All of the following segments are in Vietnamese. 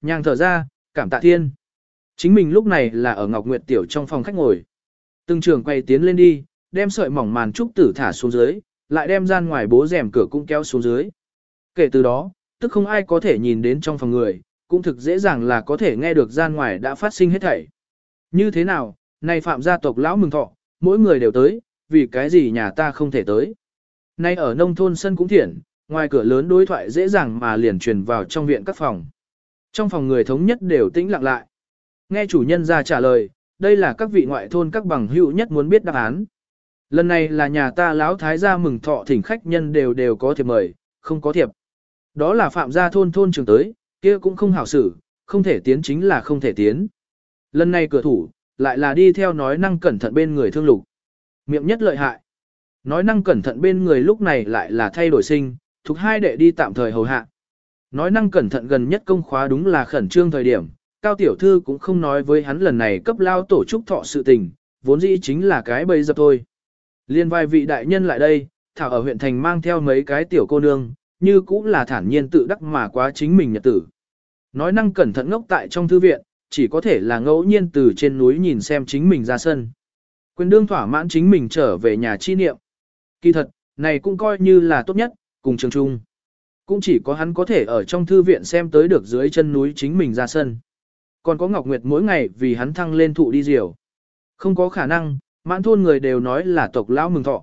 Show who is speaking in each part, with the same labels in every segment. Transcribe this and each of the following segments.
Speaker 1: Nhàng thở ra, cảm tạ thiên. Chính mình lúc này là ở Ngọc Nguyệt Tiểu trong phòng khách ngồi. Từng trường quay tiến lên đi, đem sợi mỏng màn trúc tử thả xuống dưới, lại đem gian ngoài bố rèm cửa cũng kéo xuống dưới. Kể từ đó, tức không ai có thể nhìn đến trong phòng người, cũng thực dễ dàng là có thể nghe được gian ngoài đã phát sinh hết thảy. Như thế nào, này phạm gia tộc lão mừng thọ, mỗi người đều tới, vì cái gì nhà ta không thể tới. Nay ở nông thôn sân cũng thiện, ngoài cửa lớn đối thoại dễ dàng mà liền truyền vào trong viện các phòng. Trong phòng người thống nhất đều tĩnh lặng lại. Nghe chủ nhân ra trả lời, đây là các vị ngoại thôn các bằng hữu nhất muốn biết đáp án. Lần này là nhà ta lão thái gia mừng thọ thỉnh khách nhân đều đều có thiệp mời, không có thiệp. Đó là phạm gia thôn thôn trường tới, kia cũng không hảo xử, không thể tiến chính là không thể tiến. Lần này cửa thủ, lại là đi theo nói năng cẩn thận bên người thương lục. Miệng nhất lợi hại. Nói năng cẩn thận bên người lúc này lại là thay đổi sinh, thuộc hai đệ đi tạm thời hầu hạ. Nói năng cẩn thận gần nhất công khóa đúng là khẩn trương thời điểm, Cao Tiểu Thư cũng không nói với hắn lần này cấp lao tổ chức thọ sự tình, vốn dĩ chính là cái bầy dập thôi. Liên vài vị đại nhân lại đây, Thảo ở huyện thành mang theo mấy cái tiểu cô nương, như cũng là thản nhiên tự đắc mà quá chính mình nhật tử. Nói năng cẩn thận ngốc tại trong thư viện, chỉ có thể là ngẫu nhiên từ trên núi nhìn xem chính mình ra sân. Quyền đương thỏa mãn chính mình trở về nhà chi niệm. Kỳ thật, này cũng coi như là tốt nhất, cùng trường trung. Cũng chỉ có hắn có thể ở trong thư viện xem tới được dưới chân núi chính mình ra sân. Còn có Ngọc Nguyệt mỗi ngày vì hắn thăng lên thụ đi diều. Không có khả năng, mãn thôn người đều nói là tộc lão mừng thọ.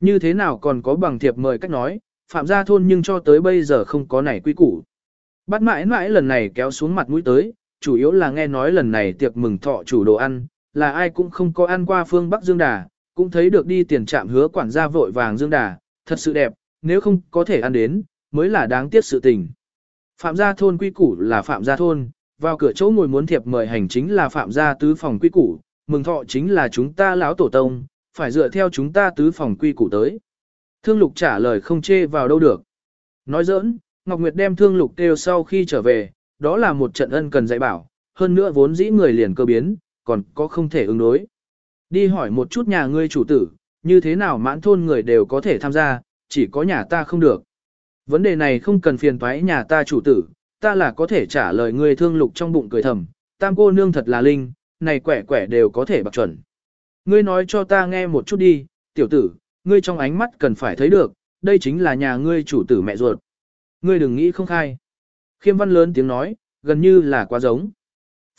Speaker 1: Như thế nào còn có bằng thiệp mời cách nói, phạm gia thôn nhưng cho tới bây giờ không có nảy quy củ. Bắt mãi mãi lần này kéo xuống mặt mũi tới, chủ yếu là nghe nói lần này tiệc mừng thọ chủ đồ ăn, là ai cũng không có ăn qua phương Bắc Dương Đà, cũng thấy được đi tiền trạm hứa quản gia vội vàng Dương Đà, thật sự đẹp, nếu không có thể ăn đến, mới là đáng tiếc sự tình. Phạm gia thôn quy củ là phạm gia thôn, vào cửa chỗ ngồi muốn thiệp mời hành chính là phạm gia tứ phòng quy củ, mừng thọ chính là chúng ta lão tổ tông, phải dựa theo chúng ta tứ phòng quy củ tới. Thương lục trả lời không chê vào đâu được. Nói giỡn, Ngọc Nguyệt đem thương lục kêu sau khi trở về, đó là một trận ân cần dạy bảo, hơn nữa vốn dĩ người liền cơ biến, còn có không thể ứng đối. Đi hỏi một chút nhà ngươi chủ tử, như thế nào mãn thôn người đều có thể tham gia, chỉ có nhà ta không được. Vấn đề này không cần phiền toái nhà ta chủ tử, ta là có thể trả lời người thương lục trong bụng cười thầm, tam cô nương thật là linh, này quẻ quẻ đều có thể bạc chuẩn. Ngươi nói cho ta nghe một chút đi, tiểu tử, ngươi trong ánh mắt cần phải thấy được, đây chính là nhà ngươi chủ tử mẹ ruột. Ngươi đừng nghĩ không khai. Khiêm văn lớn tiếng nói, gần như là quá giống.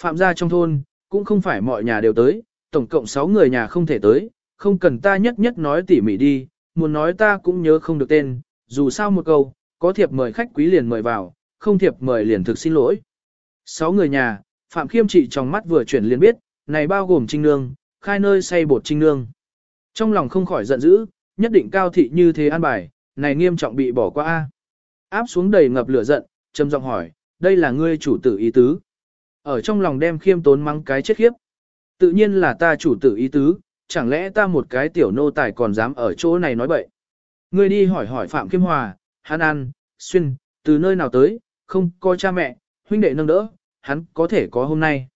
Speaker 1: Phạm gia trong thôn, cũng không phải mọi nhà đều tới, tổng cộng 6 người nhà không thể tới, không cần ta nhất nhất nói tỉ mỉ đi, muốn nói ta cũng nhớ không được tên, dù sao một câu, có thiệp mời khách quý liền mời vào, không thiệp mời liền thực xin lỗi. Sáu người nhà, Phạm Khiêm trị trong mắt vừa chuyển liền biết, này bao gồm Trinh Nương, khai nơi xây bột Trinh Nương. Trong lòng không khỏi giận dữ, nhất định cao thị như thế an bài, này nghiêm trọng bị bỏ qua. a Áp xuống đầy ngập lửa giận, trầm giọng hỏi, đây là ngươi chủ tử ý tứ. Ở trong lòng đem khiêm tốn mắng cái chết khiếp. Tự nhiên là ta chủ tử ý tứ, chẳng lẽ ta một cái tiểu nô tài còn dám ở chỗ này nói bậy. Ngươi đi hỏi hỏi Phạm Kim Hòa, hắn ăn, xuyên, từ nơi nào tới, không có cha mẹ, huynh đệ nâng đỡ, hắn có thể có hôm nay.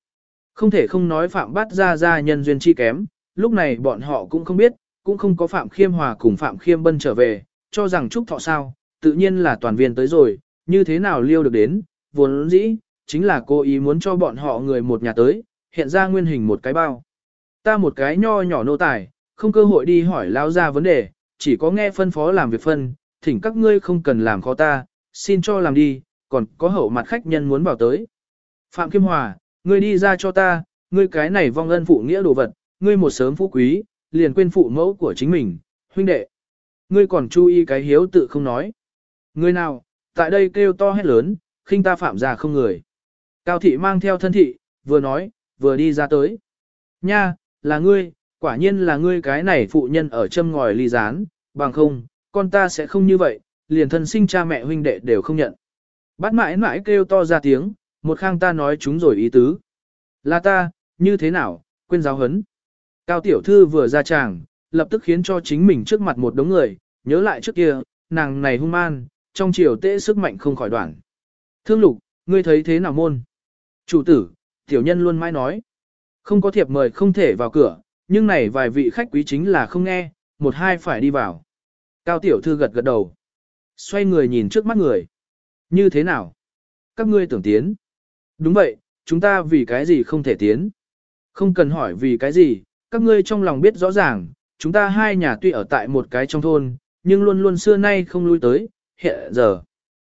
Speaker 1: Không thể không nói Phạm bắt ra ra nhân duyên chi kém, lúc này bọn họ cũng không biết, cũng không có Phạm Khiêm Hòa cùng Phạm Khiêm Bân trở về, cho rằng chúc thọ sao, tự nhiên là toàn viên tới rồi, như thế nào liêu được đến, vốn dĩ, chính là cô ý muốn cho bọn họ người một nhà tới, hiện ra nguyên hình một cái bao. Ta một cái nho nhỏ nô tài, không cơ hội đi hỏi lao ra vấn đề, chỉ có nghe phân phó làm việc phân, thỉnh các ngươi không cần làm khó ta, xin cho làm đi, còn có hậu mặt khách nhân muốn bảo tới. Phạm Kim Hòa, ngươi đi ra cho ta, ngươi cái này vong ân phụ nghĩa đồ vật, ngươi một sớm phú quý, liền quên phụ mẫu của chính mình, huynh đệ. Ngươi còn chú ý cái hiếu tự không nói. Ngươi nào, tại đây kêu to hét lớn, khinh ta phạm già không người. Cao thị mang theo thân thị, vừa nói, vừa đi ra tới. Nha, là ngươi, quả nhiên là ngươi cái này phụ nhân ở châm ngòi ly gián, bằng không, con ta sẽ không như vậy, liền thân sinh cha mẹ huynh đệ đều không nhận. Bát mãi mãi kêu to ra tiếng, một khang ta nói chúng rồi ý tứ. Là ta, như thế nào, quên giáo hấn. Cao tiểu thư vừa ra tràng, lập tức khiến cho chính mình trước mặt một đống người, nhớ lại trước kia, nàng này hung man, trong chiều tễ sức mạnh không khỏi đoạn. Thương lục, ngươi thấy thế nào môn? Chủ tử, tiểu nhân luôn mãi nói. Không có thiệp mời không thể vào cửa, nhưng này vài vị khách quý chính là không nghe, một hai phải đi vào. Cao tiểu thư gật gật đầu. Xoay người nhìn trước mắt người. Như thế nào? Các ngươi tưởng tiến. Đúng vậy, chúng ta vì cái gì không thể tiến. Không cần hỏi vì cái gì, các ngươi trong lòng biết rõ ràng, chúng ta hai nhà tuy ở tại một cái trong thôn, nhưng luôn luôn xưa nay không lui tới, hiện giờ.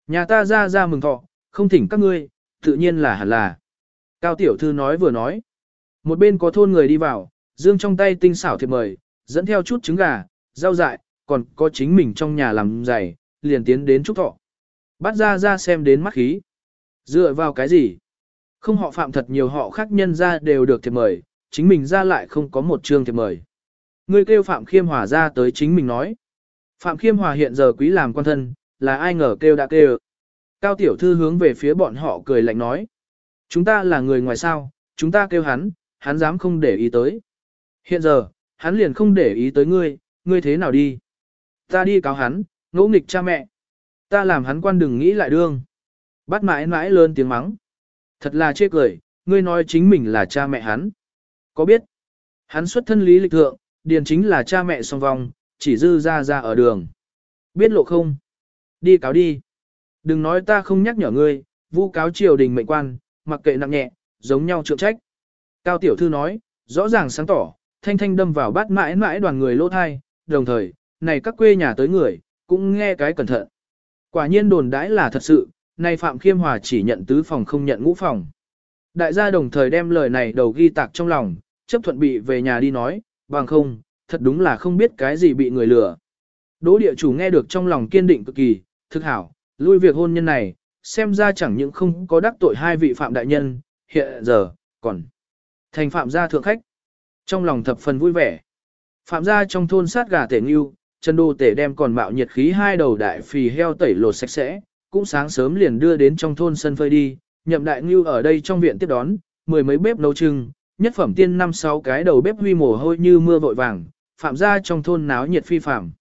Speaker 1: Nhà ta ra ra mừng thọ, không thỉnh các ngươi, tự nhiên là hẳn là. Cao tiểu thư nói vừa nói. Một bên có thôn người đi vào, dương trong tay tinh xảo thiệp mời, dẫn theo chút trứng gà, rau dại, còn có chính mình trong nhà làm giày, liền tiến đến trúc thọ. Bắt ra ra xem đến mắt khí. Dựa vào cái gì? Không họ phạm thật nhiều họ khác nhân ra đều được thiệp mời, chính mình ra lại không có một chương thiệp mời. Người kêu Phạm Khiêm Hòa ra tới chính mình nói. Phạm Khiêm Hòa hiện giờ quý làm quan thân, là ai ngờ kêu đã kêu. Cao tiểu thư hướng về phía bọn họ cười lạnh nói. Chúng ta là người ngoài sao, chúng ta kêu hắn, hắn dám không để ý tới. Hiện giờ, hắn liền không để ý tới ngươi, ngươi thế nào đi. Ta đi cáo hắn, ngỗ nghịch cha mẹ. Ta làm hắn quan đừng nghĩ lại đương. Bắt mãi mãi lớn tiếng mắng. Thật là chê cười, ngươi nói chính mình là cha mẹ hắn. Có biết? Hắn xuất thân lý lịch thượng, điền chính là cha mẹ song vong, chỉ dư ra ra ở đường. Biết lộ không? Đi cáo đi. Đừng nói ta không nhắc nhở ngươi, vu cáo triều đình mệnh quan, mặc kệ nặng nhẹ, giống nhau trượng trách. Cao tiểu thư nói, rõ ràng sáng tỏ, thanh thanh đâm vào bát mãi mãi đoàn người lỗ thai, đồng thời, này các quê nhà tới người, cũng nghe cái cẩn thận. Quả nhiên đồn đãi là thật sự, nay Phạm Khiêm Hòa chỉ nhận tứ phòng không nhận ngũ phòng. Đại gia đồng thời đem lời này đầu ghi tạc trong lòng, chấp thuận bị về nhà đi nói, bằng không, thật đúng là không biết cái gì bị người lừa. Đỗ địa chủ nghe được trong lòng kiên định cực kỳ, thực hảo, lui việc hôn nhân này, xem ra chẳng những không có đắc tội hai vị phạm đại nhân, hiện giờ, còn thành phạm gia thượng khách. Trong lòng thập phần vui vẻ. Phạm gia trong thôn sát gà tể nghiêu, chân đô tể đem còn mạo nhiệt khí hai đầu đại phì heo tẩy lột sạch sẽ, cũng sáng sớm liền đưa đến trong thôn sân phơi đi, nhậm đại nghiêu ở đây trong viện tiếp đón, mười mấy bếp nấu trưng, nhất phẩm tiên năm sáu cái đầu bếp huy mồ hôi như mưa vội vàng, phạm gia trong thôn náo nhiệt phi phạm.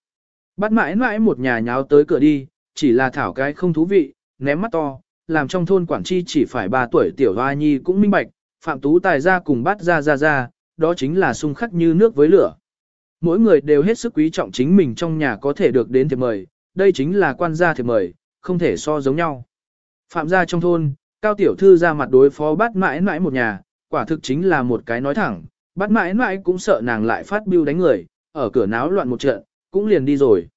Speaker 1: Bắt mãi mãi một nhà nháo tới cửa đi, chỉ là thảo cái không thú vị, ném mắt to, làm trong thôn quản chi chỉ phải 3 tuổi tiểu hoa nhi cũng minh bạch, phạm tú tài ra cùng bắt ra ra ra, đó chính là xung khắc như nước với lửa. Mỗi người đều hết sức quý trọng chính mình trong nhà có thể được đến thiệp mời, đây chính là quan gia thiệp mời, không thể so giống nhau. Phạm gia trong thôn, cao tiểu thư ra mặt đối phó bắt mãi mãi một nhà, quả thực chính là một cái nói thẳng, bắt mãi mãi cũng sợ nàng lại phát biêu đánh người, ở cửa náo loạn một trận, cũng liền đi rồi.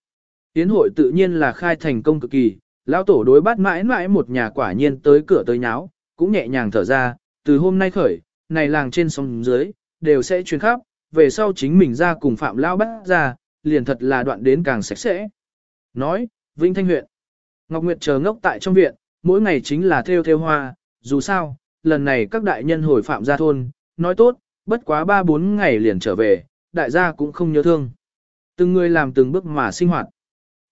Speaker 1: Tiến hội tự nhiên là khai thành công cực kỳ, lão tổ đối bắt mãi mãi một nhà quả nhiên tới cửa tới nháo, cũng nhẹ nhàng thở ra, từ hôm nay khởi, này làng trên sông dưới, đều sẽ truyền khắp, về sau chính mình ra cùng phạm lao bắt ra, liền thật là đoạn đến càng sạch sẽ. Nói, Vinh Thanh huyện, Ngọc Nguyệt chờ ngốc tại trong viện, mỗi ngày chính là theo theo hoa, dù sao, lần này các đại nhân hồi phạm ra thôn, nói tốt, bất quá 3-4 ngày liền trở về, đại gia cũng không nhớ thương. Từng người làm từng bước mà sinh hoạt.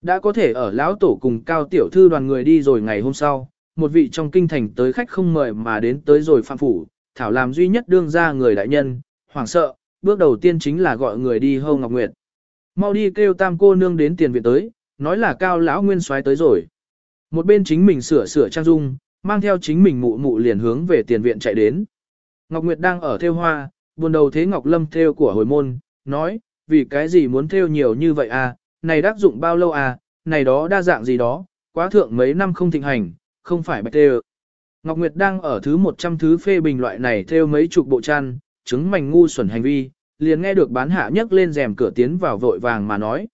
Speaker 1: Đã có thể ở lão tổ cùng cao tiểu thư đoàn người đi rồi ngày hôm sau, một vị trong kinh thành tới khách không mời mà đến tới rồi phạm phủ, thảo làm duy nhất đương ra người đại nhân, hoảng sợ, bước đầu tiên chính là gọi người đi hâu Ngọc Nguyệt. Mau đi kêu tam cô nương đến tiền viện tới, nói là cao lão nguyên soái tới rồi. Một bên chính mình sửa sửa trang dung, mang theo chính mình mụ mụ liền hướng về tiền viện chạy đến. Ngọc Nguyệt đang ở theo hoa, buồn đầu thế Ngọc Lâm theo của hồi môn, nói, vì cái gì muốn theo nhiều như vậy à, này đắc dụng bao lâu à, này đó đa dạng gì đó, quá thượng mấy năm không thịnh hành, không phải bạch theo. Ngọc Nguyệt đang ở thứ 100 thứ phê bình loại này theo mấy chục bộ chăn, chứng mảnh ngu xuẩn hành vi, liền nghe được bán hạ nhấc lên rèm cửa tiến vào vội vàng mà nói.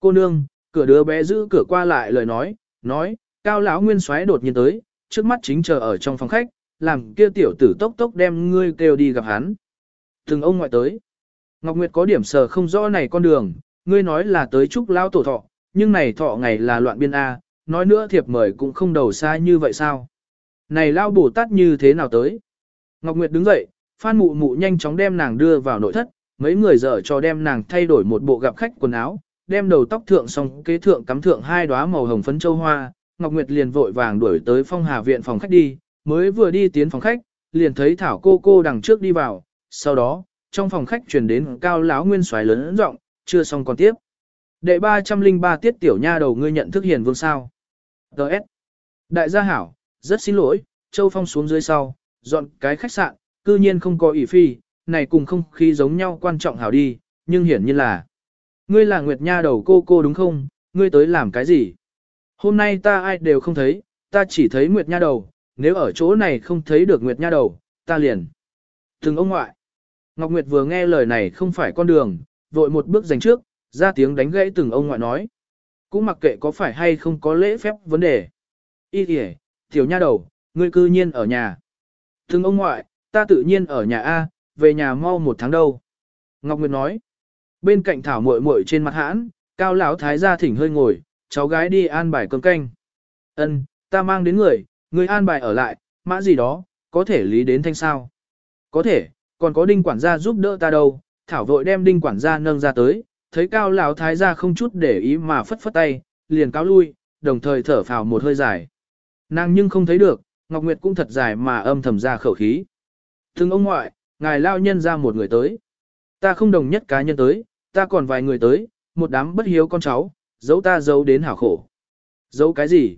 Speaker 1: Cô nương, cửa đứa bé giữ cửa qua lại lời nói, nói, cao lão nguyên xoáy đột nhiên tới, trước mắt chính chờ ở trong phòng khách, làm kia tiểu tử tốc tốc đem ngươi kêu đi gặp hắn. Từng ông ngoại tới. Ngọc Nguyệt có điểm sờ không rõ này con đường, ngươi nói là tới chúc lão tổ thọ, nhưng này thọ ngày là loạn biên A, nói nữa thiệp mời cũng không đầu xa như vậy sao. Này lao bổ tát như thế nào tới? Ngọc Nguyệt đứng dậy, Phan Mụ Mụ nhanh chóng đem nàng đưa vào nội thất, mấy người dở cho đem nàng thay đổi một bộ gặp khách quần áo, đem đầu tóc thượng xong kế thượng cắm thượng hai đóa màu hồng phấn châu hoa, Ngọc Nguyệt liền vội vàng đuổi tới phong hà viện phòng khách đi, mới vừa đi tiến phòng khách, liền thấy Thảo cô cô đằng trước đi vào, sau đó, trong phòng khách truyền đến cao lão nguyên xoáy lớn giọng, chưa xong còn tiếp. Đệ 303 tiết tiểu nha đầu ngươi nhận thức hiền vương sao. Đợt. Đại gia hảo, rất xin lỗi, Châu Phong xuống dưới sau, dọn cái khách sạn, cư nhiên không có ỷ phi, này cùng không khí giống nhau quan trọng hảo đi, nhưng hiển nhiên là. Ngươi là Nguyệt Nha đầu cô cô đúng không, ngươi tới làm cái gì? Hôm nay ta ai đều không thấy, ta chỉ thấy Nguyệt Nha đầu, nếu ở chỗ này không thấy được Nguyệt Nha đầu, ta liền. Từng ông ngoại. Ngọc Nguyệt vừa nghe lời này không phải con đường, vội một bước dành trước, ra tiếng đánh gãy từng ông ngoại nói. Cũng mặc kệ có phải hay không có lễ phép vấn đề. Ý kìa, tiểu nha đầu, ngươi cư nhiên ở nhà. Từng ông ngoại, ta tự nhiên ở nhà A, về nhà mau một tháng đâu. Ngọc Nguyệt nói. Bên cạnh thảo muội muội trên mặt hãn, cao lão thái gia thỉnh hơi ngồi, cháu gái đi an bài cơm canh. Ân, ta mang đến người, người an bài ở lại, mã gì đó, có thể lý đến thanh sao. Có thể, còn có đinh quản gia giúp đỡ ta đâu, thảo vội đem đinh quản gia nâng ra tới, thấy cao lão thái gia không chút để ý mà phất phất tay, liền cáo lui, đồng thời thở phào một hơi dài. Nàng nhưng không thấy được, Ngọc Nguyệt cũng thật dài mà âm thầm ra khẩu khí thương ông ngoại, ngài lao nhân ra một người tới. Ta không đồng nhất cá nhân tới, ta còn vài người tới, một đám bất hiếu con cháu, giấu ta giấu đến hảo khổ. Giấu cái gì?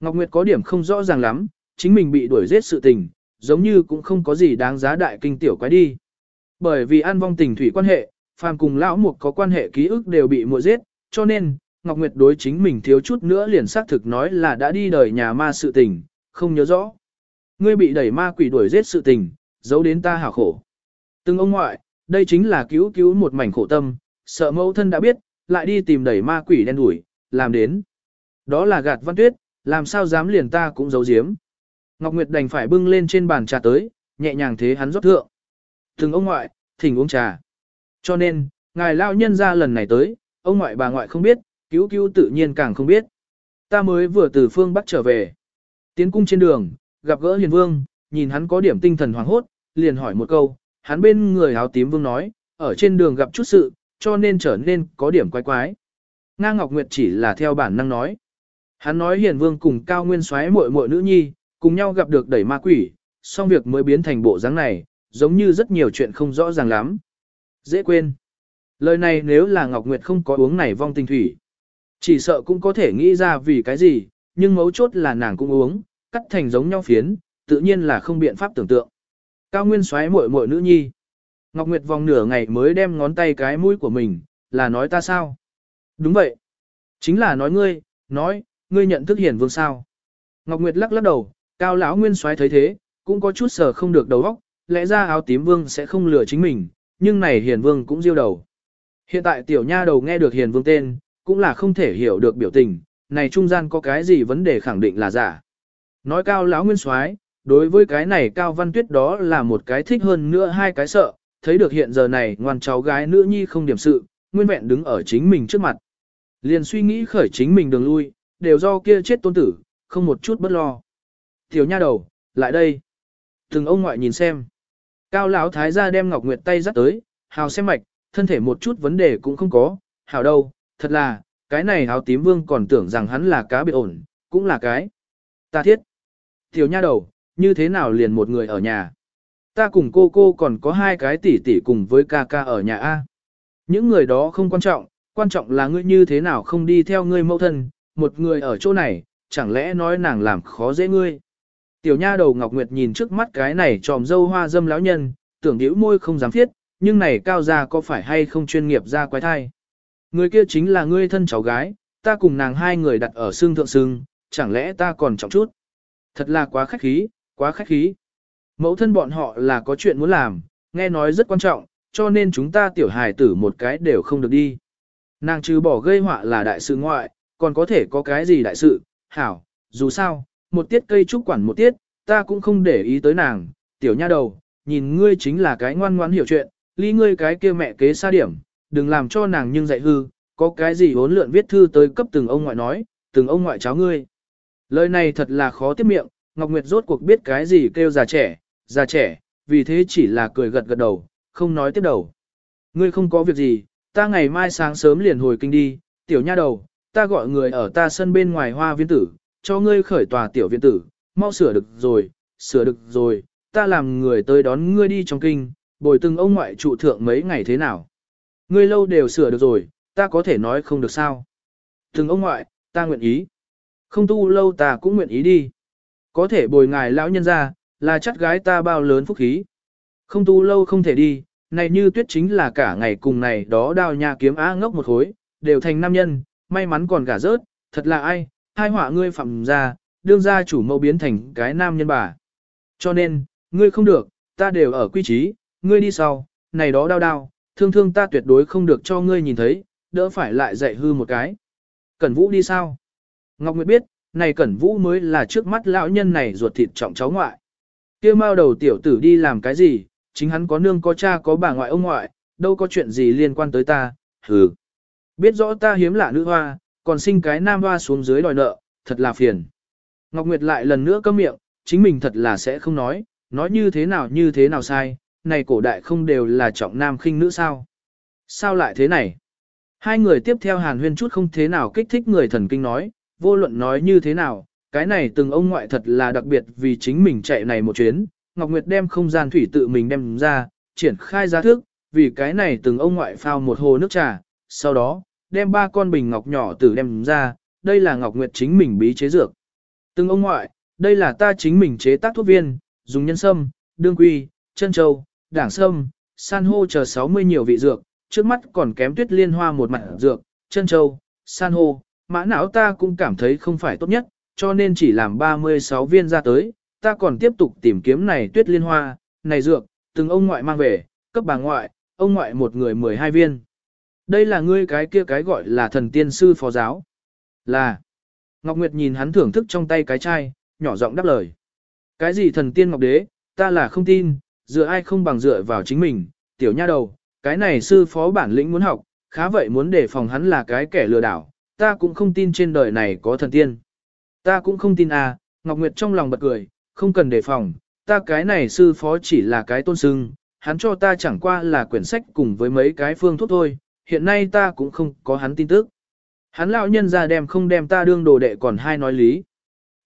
Speaker 1: Ngọc Nguyệt có điểm không rõ ràng lắm, chính mình bị đuổi giết sự tình, giống như cũng không có gì đáng giá đại kinh tiểu quái đi. Bởi vì an vong tình thủy quan hệ, phàm cùng lão mục có quan hệ ký ức đều bị mua giết, cho nên, Ngọc Nguyệt đối chính mình thiếu chút nữa liền xác thực nói là đã đi đời nhà ma sự tình, không nhớ rõ. Ngươi bị đẩy ma quỷ đuổi giết sự tình, giấu đến ta hảo khổ. Từng ông ngoại, đây chính là cứu cứu một mảnh khổ tâm, sợ mẫu thân đã biết, lại đi tìm đẩy ma quỷ đen đuổi, làm đến. Đó là gạt văn tuyết, làm sao dám liền ta cũng giấu giếm. Ngọc Nguyệt đành phải bưng lên trên bàn trà tới, nhẹ nhàng thế hắn rót thượng. Từng ông ngoại, thỉnh uống trà. Cho nên, ngài lao nhân ra lần này tới, ông ngoại bà ngoại không biết, cứu cứu tự nhiên càng không biết. Ta mới vừa từ phương Bắc trở về. Tiến cung trên đường, gặp gỡ hiền vương, nhìn hắn có điểm tinh thần hoàng hốt, liền hỏi một câu, hắn bên người áo tím vương nói, ở trên đường gặp chút sự, cho nên trở nên có điểm quái quái. Nga Ngọc Nguyệt chỉ là theo bản năng nói. Hắn nói hiền vương cùng cao nguyên xoáy muội muội nữ nhi, cùng nhau gặp được đẩy ma quỷ, xong việc mới biến thành bộ dáng này, giống như rất nhiều chuyện không rõ ràng lắm. Dễ quên. Lời này nếu là Ngọc Nguyệt không có uống này vong tình thủy, chỉ sợ cũng có thể nghĩ ra vì cái gì, nhưng mấu chốt là nàng cũng uống, cắt thành giống nhau phiến, tự nhiên là không biện pháp tưởng tượng. Cao Nguyên xoáy muội muội nữ nhi. Ngọc Nguyệt vòng nửa ngày mới đem ngón tay cái mũi của mình, là nói ta sao? Đúng vậy. Chính là nói ngươi, nói, ngươi nhận thức hiển vương sao? Ngọc Nguyệt lắc lắc đầu, cao lão nguyên xoáy thấy thế, cũng có chút sở không được đầu óc, lẽ ra áo tím vương sẽ không lừa chính mình, nhưng này hiền vương cũng diêu đầu. Hiện tại tiểu nha đầu nghe được hiền vương tên, cũng là không thể hiểu được biểu tình, này trung gian có cái gì vấn đề khẳng định là giả. Nói cao lão nguyên soái, đối với cái này cao văn tuyết đó là một cái thích hơn nữa hai cái sợ, thấy được hiện giờ này ngoan cháu gái nữ nhi không điểm sự, nguyên vẹn đứng ở chính mình trước mặt. Liền suy nghĩ khởi chính mình đường lui, đều do kia chết tôn tử, không một chút bất lo. Tiểu nha đầu, lại đây. Từng ông ngoại nhìn xem. Cao lão thái gia đem Ngọc Nguyệt tay dắt tới, hào xem mạch, thân thể một chút vấn đề cũng không có, hào đâu, thật là, cái này hào tím vương còn tưởng rằng hắn là cá biệt ổn, cũng là cái. Ta thiết. Tiểu nha đầu, như thế nào liền một người ở nhà. Ta cùng cô cô còn có hai cái tỷ tỷ cùng với ca ca ở nhà A. Những người đó không quan trọng, quan trọng là ngươi như thế nào không đi theo ngươi mẫu thân, một người ở chỗ này, chẳng lẽ nói nàng làm khó dễ ngươi. Tiểu nha đầu Ngọc Nguyệt nhìn trước mắt cái này tròm dâu hoa dâm lão nhân, tưởng điếu môi không dám thiết, nhưng này cao gia có phải hay không chuyên nghiệp ra quái thai. Người kia chính là ngươi thân cháu gái, ta cùng nàng hai người đặt ở xương thượng xương, chẳng lẽ ta còn trọng chút. Thật là quá khách khí, quá khách khí. Mẫu thân bọn họ là có chuyện muốn làm, nghe nói rất quan trọng, cho nên chúng ta tiểu hài tử một cái đều không được đi. Nàng trừ bỏ gây họa là đại sự ngoại, còn có thể có cái gì đại sự, hảo, dù sao, một tiết cây trúc quản một tiết, ta cũng không để ý tới nàng, tiểu nha đầu, nhìn ngươi chính là cái ngoan ngoãn hiểu chuyện, ly ngươi cái kia mẹ kế xa điểm, đừng làm cho nàng nhưng dạy hư, có cái gì hốn lượn viết thư tới cấp từng ông ngoại nói, từng ông ngoại cháu ngươi. Lời này thật là khó tiếp miệng, Ngọc Nguyệt rốt cuộc biết cái gì kêu già trẻ, già trẻ, vì thế chỉ là cười gật gật đầu, không nói tiếp đầu. Ngươi không có việc gì, ta ngày mai sáng sớm liền hồi kinh đi, tiểu nha đầu, ta gọi người ở ta sân bên ngoài hoa viên tử, cho ngươi khởi tòa tiểu Viên tử, mau sửa được rồi, sửa được rồi, ta làm người tới đón ngươi đi trong kinh, bồi từng ông ngoại trụ thượng mấy ngày thế nào. Ngươi lâu đều sửa được rồi, ta có thể nói không được sao. Từng ông ngoại, ta nguyện ý. Không tu lâu ta cũng nguyện ý đi. Có thể bồi ngài lão nhân ra, là chắc gái ta bao lớn phúc khí. Không tu lâu không thể đi, này như tuyết chính là cả ngày cùng này đó đao nhà kiếm á ngốc một khối, đều thành nam nhân, may mắn còn gả rớt, thật là ai, hai họa ngươi phạm ra, đương gia chủ mẫu biến thành cái nam nhân bà. Cho nên, ngươi không được, ta đều ở quy trí, ngươi đi sau, này đó đau đau, thương thương ta tuyệt đối không được cho ngươi nhìn thấy, đỡ phải lại dạy hư một cái. Cẩn Vũ đi sao? Ngọc Nguyệt biết, này Cẩn Vũ mới là trước mắt lão nhân này ruột thịt trọng cháu ngoại. Kia mao đầu tiểu tử đi làm cái gì, chính hắn có nương có cha có bà ngoại ông ngoại, đâu có chuyện gì liên quan tới ta, hừ. Biết rõ ta hiếm lạ nữ hoa, còn sinh cái nam hoa xuống dưới đòi nợ, thật là phiền. Ngọc Nguyệt lại lần nữa câm miệng, chính mình thật là sẽ không nói, nói như thế nào như thế nào sai, này cổ đại không đều là trọng nam khinh nữ sao. Sao lại thế này? Hai người tiếp theo hàn huyên chút không thế nào kích thích người thần kinh nói, vô luận nói như thế nào, cái này từng ông ngoại thật là đặc biệt vì chính mình chạy này một chuyến, Ngọc Nguyệt đem không gian thủy tự mình đem ra, triển khai giá thước, vì cái này từng ông ngoại phao một hồ nước trà, sau đó, đem ba con bình ngọc nhỏ tử đem ra, đây là Ngọc Nguyệt chính mình bí chế dược. Từng ông ngoại, đây là ta chính mình chế tác thuốc viên, dùng nhân sâm, đương quy, chân châu, đảng sâm, san hô chờ 60 nhiều vị dược, trước mắt còn kém tuyết liên hoa một mặt dược, chân châu, san hô, mã não ta cũng cảm thấy không phải tốt nhất, cho nên chỉ làm 36 viên ra tới, ta còn tiếp tục tìm kiếm này tuyết liên hoa, này dược, từng ông ngoại mang về, cấp bà ngoại, ông ngoại một người 12 viên. Đây là ngươi cái kia cái gọi là thần tiên sư phó giáo. Là. Ngọc Nguyệt nhìn hắn thưởng thức trong tay cái chai, nhỏ giọng đáp lời. Cái gì thần tiên Ngọc Đế, ta là không tin, dựa ai không bằng dựa vào chính mình, tiểu nha đầu, cái này sư phó bản lĩnh muốn học, khá vậy muốn đề phòng hắn là cái kẻ lừa đảo, ta cũng không tin trên đời này có thần tiên. Ta cũng không tin à, Ngọc Nguyệt trong lòng bật cười, không cần đề phòng, ta cái này sư phó chỉ là cái tôn sưng, hắn cho ta chẳng qua là quyển sách cùng với mấy cái phương thuốc thôi, hiện nay ta cũng không có hắn tin tức. Hắn lão nhân ra đem không đem ta đương đồ đệ còn hai nói lý.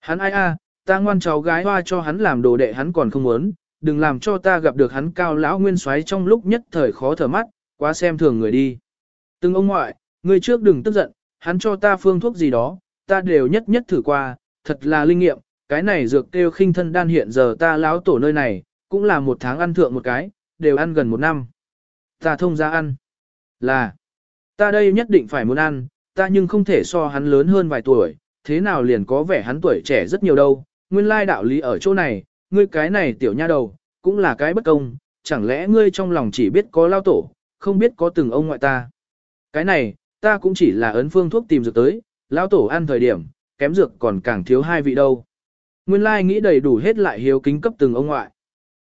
Speaker 1: Hắn ai a, ta ngoan cháu gái hoa cho hắn làm đồ đệ hắn còn không muốn, đừng làm cho ta gặp được hắn cao lão nguyên xoáy trong lúc nhất thời khó thở mắt, quá xem thường người đi. Từng ông ngoại, người trước đừng tức giận, hắn cho ta phương thuốc gì đó, ta đều nhất nhất thử qua, thật là linh nghiệm, cái này dược kêu khinh thân đan hiện giờ ta láo tổ nơi này, cũng là một tháng ăn thượng một cái, đều ăn gần một năm. Ta thông ra ăn. Là, ta đây nhất định phải muốn ăn, ta nhưng không thể so hắn lớn hơn vài tuổi, thế nào liền có vẻ hắn tuổi trẻ rất nhiều đâu, nguyên lai đạo lý ở chỗ này, ngươi cái này tiểu nha đầu, cũng là cái bất công, chẳng lẽ ngươi trong lòng chỉ biết có lao tổ, không biết có từng ông ngoại ta. Cái này, ta cũng chỉ là ấn phương thuốc tìm dược tới, lão tổ ăn thời điểm, kém dược còn càng thiếu hai vị đâu. Nguyên lai nghĩ đầy đủ hết lại hiếu kính cấp từng ông ngoại.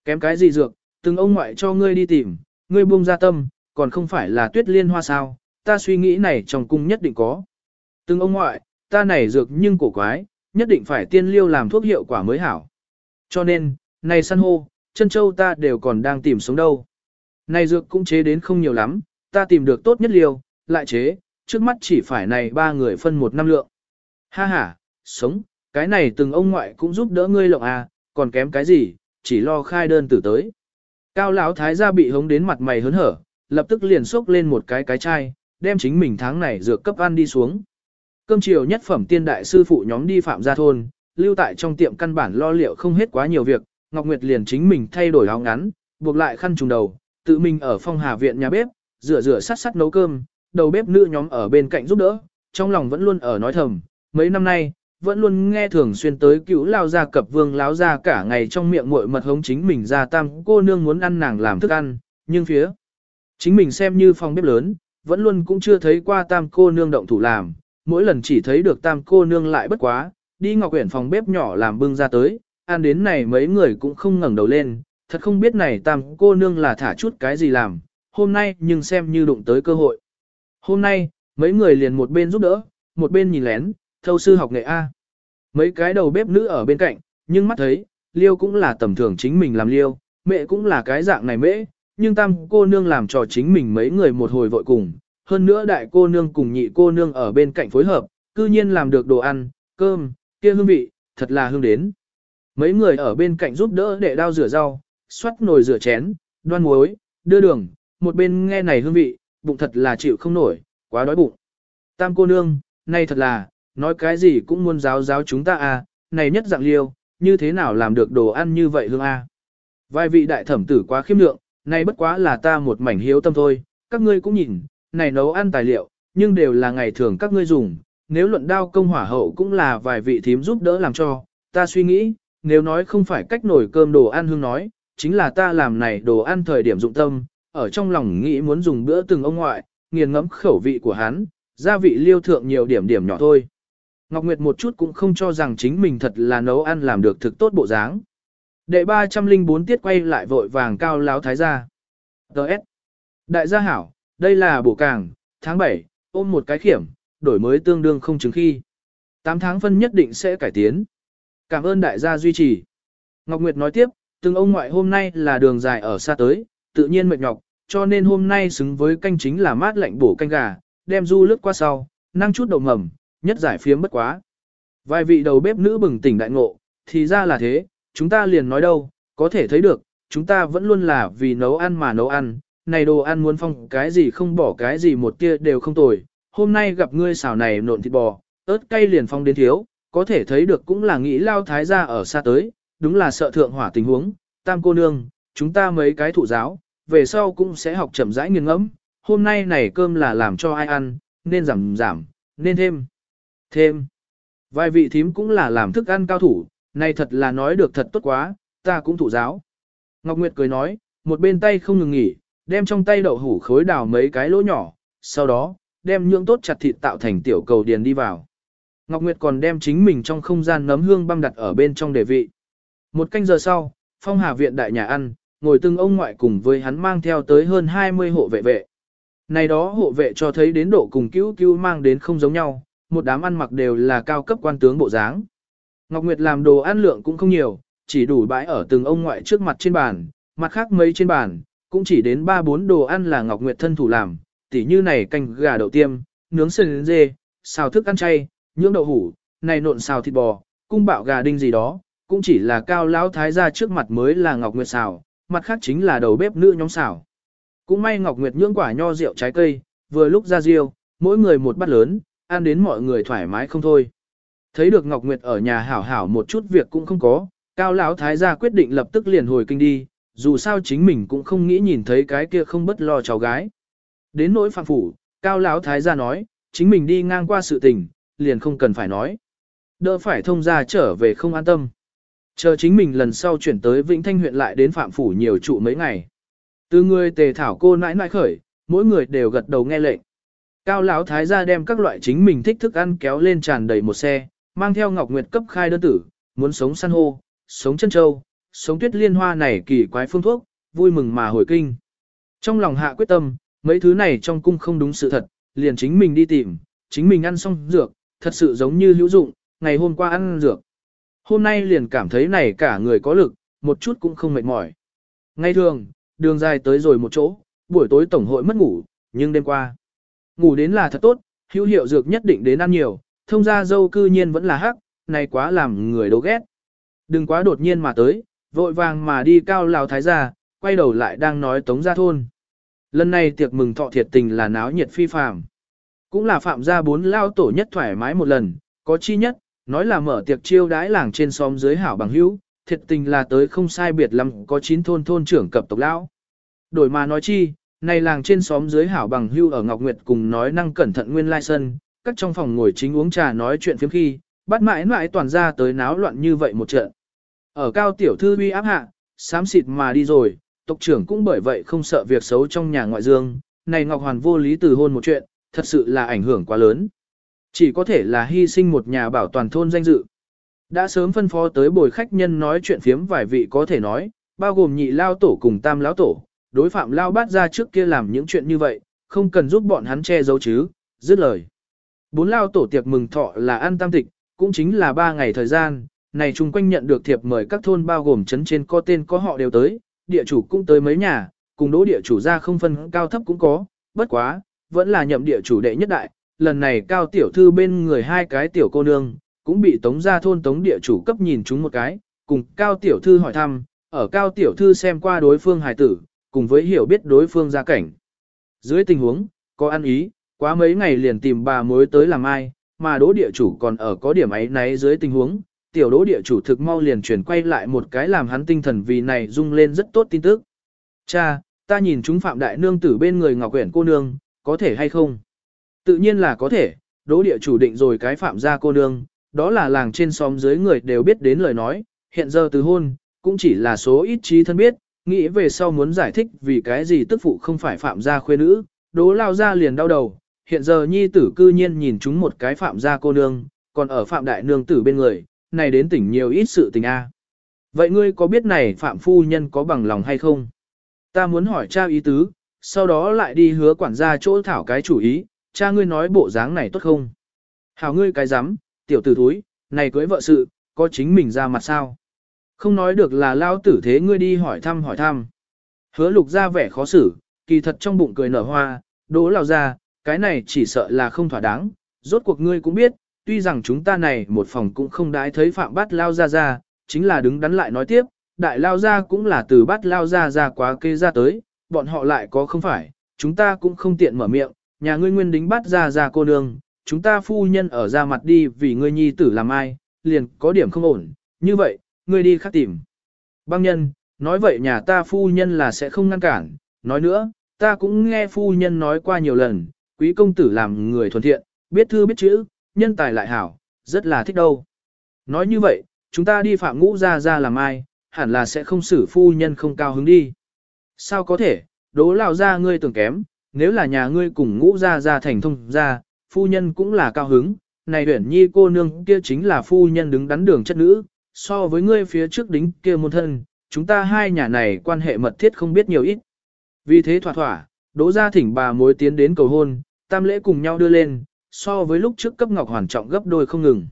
Speaker 1: Kém cái gì dược, từng ông ngoại cho ngươi đi tìm, ngươi buông ra tâm, còn không phải là tuyết liên hoa sao, ta suy nghĩ này trong cung nhất định có. Từng ông ngoại, ta này dược nhưng cổ quái, nhất định phải tiên liêu làm thuốc hiệu quả mới hảo. Cho nên, này san hô, chân châu ta đều còn đang tìm sống đâu. Này dược cũng chế đến không nhiều lắm, ta tìm được tốt nhất liêu, lại chế, trước mắt chỉ phải này ba người phân một năm lượng. Ha ha, sống, cái này từng ông ngoại cũng giúp đỡ ngươi lộng à, còn kém cái gì, chỉ lo khai đơn tử tới. Cao lão thái gia bị hống đến mặt mày hớn hở, lập tức liền xốc lên một cái cái chai, đem chính mình tháng này dược cấp ăn đi xuống. Cơm chiều nhất phẩm tiên đại sư phụ nhóm đi phạm gia thôn, lưu tại trong tiệm căn bản lo liệu không hết quá nhiều việc, Ngọc Nguyệt liền chính mình thay đổi áo ngắn, buộc lại khăn trùng đầu, tự mình ở phong hà viện nhà bếp, rửa rửa sát sát nấu cơm, đầu bếp nữ nhóm ở bên cạnh giúp đỡ, trong lòng vẫn luôn ở nói thầm, mấy năm nay, vẫn luôn nghe thường xuyên tới cứu lao gia cập vương láo ra cả ngày trong miệng muội mật hống chính mình ra tam cô nương muốn ăn nàng làm thức ăn, nhưng phía chính mình xem như phòng bếp lớn, vẫn luôn cũng chưa thấy qua tam cô nương động thủ làm, mỗi lần chỉ thấy được tam cô nương lại bất quá, đi ngọc quyển phòng bếp nhỏ làm bưng ra tới, ăn đến này mấy người cũng không ngẩng đầu lên, thật không biết này tam cô nương là thả chút cái gì làm, hôm nay nhưng xem như đụng tới cơ hội. Hôm nay, mấy người liền một bên giúp đỡ, một bên nhìn lén, thâu sư học nghệ A. Mấy cái đầu bếp nữ ở bên cạnh, nhưng mắt thấy, liêu cũng là tầm thường chính mình làm liêu, mẹ cũng là cái dạng này mễ, nhưng tam cô nương làm trò chính mình mấy người một hồi vội cùng, hơn nữa đại cô nương cùng nhị cô nương ở bên cạnh phối hợp, cư nhiên làm được đồ ăn, cơm, kia hương vị, thật là hương đến. Mấy người ở bên cạnh giúp đỡ để đao rửa rau, xoát nồi rửa chén, đoan muối, đưa đường, một bên nghe này hương vị, bụng thật là chịu không nổi, quá đói bụng. Tam cô nương, nay thật là, nói cái gì cũng muốn giáo giáo chúng ta à, này nhất dạng liêu, như thế nào làm được đồ ăn như vậy hương a? À? Vài vị đại thẩm tử quá khiêm lượng, này bất quá là ta một mảnh hiếu tâm thôi, các ngươi cũng nhìn, này nấu ăn tài liệu, nhưng đều là ngày thường các ngươi dùng, nếu luận đao công hỏa hậu cũng là vài vị thím giúp đỡ làm cho, ta suy nghĩ, nếu nói không phải cách nổi cơm đồ ăn hương nói, chính là ta làm này đồ ăn thời điểm dụng tâm, ở trong lòng nghĩ muốn dùng bữa từng ông ngoại, nghiền ngẫm khẩu vị của hắn, gia vị liêu thượng nhiều điểm điểm nhỏ thôi. Ngọc Nguyệt một chút cũng không cho rằng chính mình thật là nấu ăn làm được thực tốt bộ dáng. Đệ 304 tiết quay lại vội vàng cao láo thái gia. Đợt. Đại gia hảo, đây là bổ càng, tháng 7, ôm một cái khiểm, đổi mới tương đương không chứng khi. 8 tháng phân nhất định sẽ cải tiến. Cảm ơn đại gia duy trì. Ngọc Nguyệt nói tiếp, từng ông ngoại hôm nay là đường dài ở xa tới, tự nhiên mệt nhọc, cho nên hôm nay xứng với canh chính là mát lạnh bổ canh gà, đem du lướt qua sau, năng chút đậu mầm, nhất giải phiếm bất quá. Vài vị đầu bếp nữ bừng tỉnh đại ngộ, thì ra là thế, chúng ta liền nói đâu, có thể thấy được, chúng ta vẫn luôn là vì nấu ăn mà nấu ăn, này đồ ăn muốn phong cái gì không bỏ cái gì một tia đều không tồi, hôm nay gặp ngươi xào này nộn thịt bò, ớt cay liền phong đến thiếu, có thể thấy được cũng là nghĩ lao thái gia ở xa tới, đúng là sợ thượng hỏa tình huống, tam cô nương, chúng ta mấy cái thụ giáo, về sau cũng sẽ học chậm rãi nghiêng ngẫm, hôm nay này cơm là làm cho ai ăn, nên giảm giảm, nên thêm, thêm. Vài vị thím cũng là làm thức ăn cao thủ, này thật là nói được thật tốt quá, ta cũng thụ giáo. Ngọc Nguyệt cười nói, một bên tay không ngừng nghỉ, đem trong tay đậu hủ khối đào mấy cái lỗ nhỏ, sau đó, đem nhượng tốt chặt thịt tạo thành tiểu cầu điền đi vào. Ngọc Nguyệt còn đem chính mình trong không gian nấm hương băm đặt ở bên trong đề vị. Một canh giờ sau, phong hà viện đại nhà ăn, ngồi từng ông ngoại cùng với hắn mang theo tới hơn 20 hộ vệ vệ. Này đó hộ vệ cho thấy đến độ cùng cứu cứu mang đến không giống nhau, một đám ăn mặc đều là cao cấp quan tướng bộ dáng. Ngọc Nguyệt làm đồ ăn lượng cũng không nhiều, chỉ đủ bãi ở từng ông ngoại trước mặt trên bàn, mặt khác mấy trên bàn, cũng chỉ đến 3-4 đồ ăn là Ngọc Nguyệt thân thủ làm, tỉ như này canh gà đậu tiêm, nướng sườn dê, xào thức ăn chay, nhưỡng đậu hủ, này nộn xào thịt bò, cung bạo gà đinh gì đó, cũng chỉ là cao lão thái gia trước mặt mới là Ngọc Nguyệt xào, mặt khác chính là đầu bếp nữ nhóm xào. Cũng may Ngọc Nguyệt nhưỡng quả nho rượu trái cây, vừa lúc ra riêu, mỗi người một bát lớn, ăn đến mọi người thoải mái không thôi. Thấy được Ngọc Nguyệt ở nhà hảo hảo một chút việc cũng không có, cao lão thái gia quyết định lập tức liền hồi kinh đi, dù sao chính mình cũng không nghĩ nhìn thấy cái kia không bất lo cháu gái. Đến nỗi phạm phủ, cao lão thái gia nói, chính mình đi ngang qua sự tình, liền không cần phải nói. Đỡ phải thông ra trở về không an tâm. Chờ chính mình lần sau chuyển tới Vĩnh Thanh huyện lại đến phạm phủ nhiều trụ mấy ngày. Từ người tề thảo cô nãi nãi khởi, mỗi người đều gật đầu nghe lệnh. Cao lão thái gia đem các loại chính mình thích thức ăn kéo lên tràn đầy một xe, mang theo Ngọc Nguyệt cấp khai đơn tử, muốn sống săn hô, sống chân châu, sống tuyết liên hoa này kỳ quái phương thuốc, vui mừng mà hồi kinh. Trong lòng hạ quyết tâm, mấy thứ này trong cung không đúng sự thật, liền chính mình đi tìm, chính mình ăn xong dược, thật sự giống như hữu dụng, ngày hôm qua ăn dược. Hôm nay liền cảm thấy này cả người có lực, một chút cũng không mệt mỏi. Ngay thường, đường dài tới rồi một chỗ, buổi tối tổng hội mất ngủ, nhưng đêm qua. Ngủ đến là thật tốt, hữu hiệu dược nhất định đến ăn nhiều, thông ra dâu cư nhiên vẫn là hắc, này quá làm người đố ghét. Đừng quá đột nhiên mà tới, vội vàng mà đi cao lào thái gia, quay đầu lại đang nói tống gia thôn. Lần này tiệc mừng thọ thiệt tình là náo nhiệt phi phàm. Cũng là phạm gia bốn lao tổ nhất thoải mái một lần, có chi nhất, nói là mở tiệc chiêu đãi làng trên xóm dưới hảo bằng hữu, thiệt tình là tới không sai biệt lắm có chín thôn thôn trưởng cập tộc lão. Đổi mà nói chi, này làng trên xóm dưới hảo bằng hưu ở Ngọc Nguyệt cùng nói năng cẩn thận nguyên lai sân, các trong phòng ngồi chính uống trà nói chuyện phiếm khi, bắt mãi mãi toàn ra tới náo loạn như vậy một trận. Ở cao tiểu thư uy áp hạ, xám xịt mà đi rồi, tộc trưởng cũng bởi vậy không sợ việc xấu trong nhà ngoại dương, này Ngọc Hoàn vô lý từ hôn một chuyện, thật sự là ảnh hưởng quá lớn. Chỉ có thể là hy sinh một nhà bảo toàn thôn danh dự. Đã sớm phân phó tới bồi khách nhân nói chuyện phiếm vài vị có thể nói, bao gồm nhị lao tổ cùng tam lão tổ, đối phạm lao bát ra trước kia làm những chuyện như vậy, không cần giúp bọn hắn che giấu chứ, dứt lời. Bốn lao tổ tiệc mừng thọ là ăn tam tịch, cũng chính là ba ngày thời gian, này chung quanh nhận được thiệp mời các thôn bao gồm chấn trên có tên có họ đều tới, địa chủ cũng tới mấy nhà, cùng đỗ địa chủ ra không phân cao thấp cũng có, bất quá, vẫn là nhậm địa chủ đệ nhất đại, lần này cao tiểu thư bên người hai cái tiểu cô nương, cũng bị tống ra thôn tống địa chủ cấp nhìn chúng một cái, cùng cao tiểu thư hỏi thăm, ở cao tiểu thư xem qua đối phương hài tử, cùng với hiểu biết đối phương gia cảnh. Dưới tình huống, có ăn ý, quá mấy ngày liền tìm bà mối tới làm ai, mà đỗ địa chủ còn ở có điểm ấy náy dưới tình huống, tiểu đỗ địa chủ thực mau liền chuyển quay lại một cái làm hắn tinh thần vì này rung lên rất tốt tin tức. Cha, ta nhìn chúng phạm đại nương tử bên người ngọc quyển cô nương, có thể hay không? Tự nhiên là có thể, đỗ địa chủ định rồi cái phạm gia cô nương, đó là làng trên xóm dưới người đều biết đến lời nói, hiện giờ từ hôn, cũng chỉ là số ít trí thân biết, nghĩ về sau muốn giải thích vì cái gì tức phụ không phải phạm gia khuê nữ, đố lao ra liền đau đầu, hiện giờ nhi tử cư nhiên nhìn chúng một cái phạm gia cô nương, còn ở phạm đại nương tử bên người, này đến tỉnh nhiều ít sự tình a. Vậy ngươi có biết này phạm phu nhân có bằng lòng hay không? Ta muốn hỏi cha ý tứ, sau đó lại đi hứa quản gia chỗ thảo cái chủ ý, cha ngươi nói bộ dáng này tốt không? Hảo ngươi cái dám, tiểu tử thúi, này cưới vợ sự, có chính mình ra mặt sao? Không nói được là lao tử thế ngươi đi hỏi thăm hỏi thăm. Hứa lục ra vẻ khó xử, kỳ thật trong bụng cười nở hoa, đố lao ra, cái này chỉ sợ là không thỏa đáng. Rốt cuộc ngươi cũng biết, tuy rằng chúng ta này một phòng cũng không đãi thấy phạm Bát lao ra ra, chính là đứng đắn lại nói tiếp, đại lao ra cũng là từ Bát lao ra ra quá kê ra tới, bọn họ lại có không phải, chúng ta cũng không tiện mở miệng, nhà ngươi nguyên đính bắt ra ra cô nương, chúng ta phu nhân ở ra mặt đi vì ngươi nhi tử làm ai, liền có điểm không ổn, như vậy, ngươi đi khác tìm. Băng nhân, nói vậy nhà ta phu nhân là sẽ không ngăn cản, nói nữa, ta cũng nghe phu nhân nói qua nhiều lần, quý công tử làm người thuần thiện, biết thư biết chữ, nhân tài lại hảo, rất là thích đâu. Nói như vậy, chúng ta đi phạm ngũ ra ra làm ai, hẳn là sẽ không xử phu nhân không cao hứng đi. Sao có thể, đố lao ra ngươi tưởng kém, nếu là nhà ngươi cùng ngũ ra ra thành thông ra, phu nhân cũng là cao hứng, này huyển nhi cô nương kia chính là phu nhân đứng đắn đường chất nữ, so với ngươi phía trước đính kia môn thân, chúng ta hai nhà này quan hệ mật thiết không biết nhiều ít. Vì thế thỏa thỏa, đỗ ra thỉnh bà mối tiến đến cầu hôn, tam lễ cùng nhau đưa lên, so với lúc trước cấp Ngọc Hoàn trọng gấp đôi không ngừng.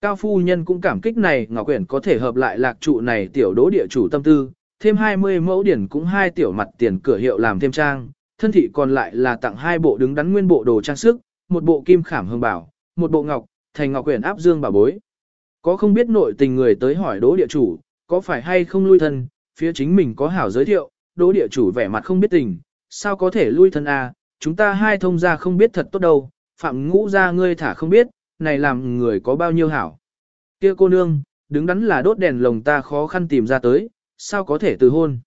Speaker 1: Cao phu nhân cũng cảm kích này Ngọc Quyển có thể hợp lại lạc trụ này tiểu đỗ địa chủ tâm tư, thêm 20 mẫu điển cũng hai tiểu mặt tiền cửa hiệu làm thêm trang, thân thị còn lại là tặng hai bộ đứng đắn nguyên bộ đồ trang sức, một bộ kim khảm hương bảo, một bộ ngọc, thành Ngọc Quyển áp dương bảo bối. Có không biết nội tình người tới hỏi đỗ địa chủ, có phải hay không lui thân, phía chính mình có hảo giới thiệu, đỗ địa chủ vẻ mặt không biết tình, sao có thể lui thân à, chúng ta hai thông gia không biết thật tốt đâu, phạm ngũ gia ngươi thả không biết, này làm người có bao nhiêu hảo. kia cô nương, đứng đắn là đốt đèn lồng ta khó khăn tìm ra tới, sao có thể từ hôn.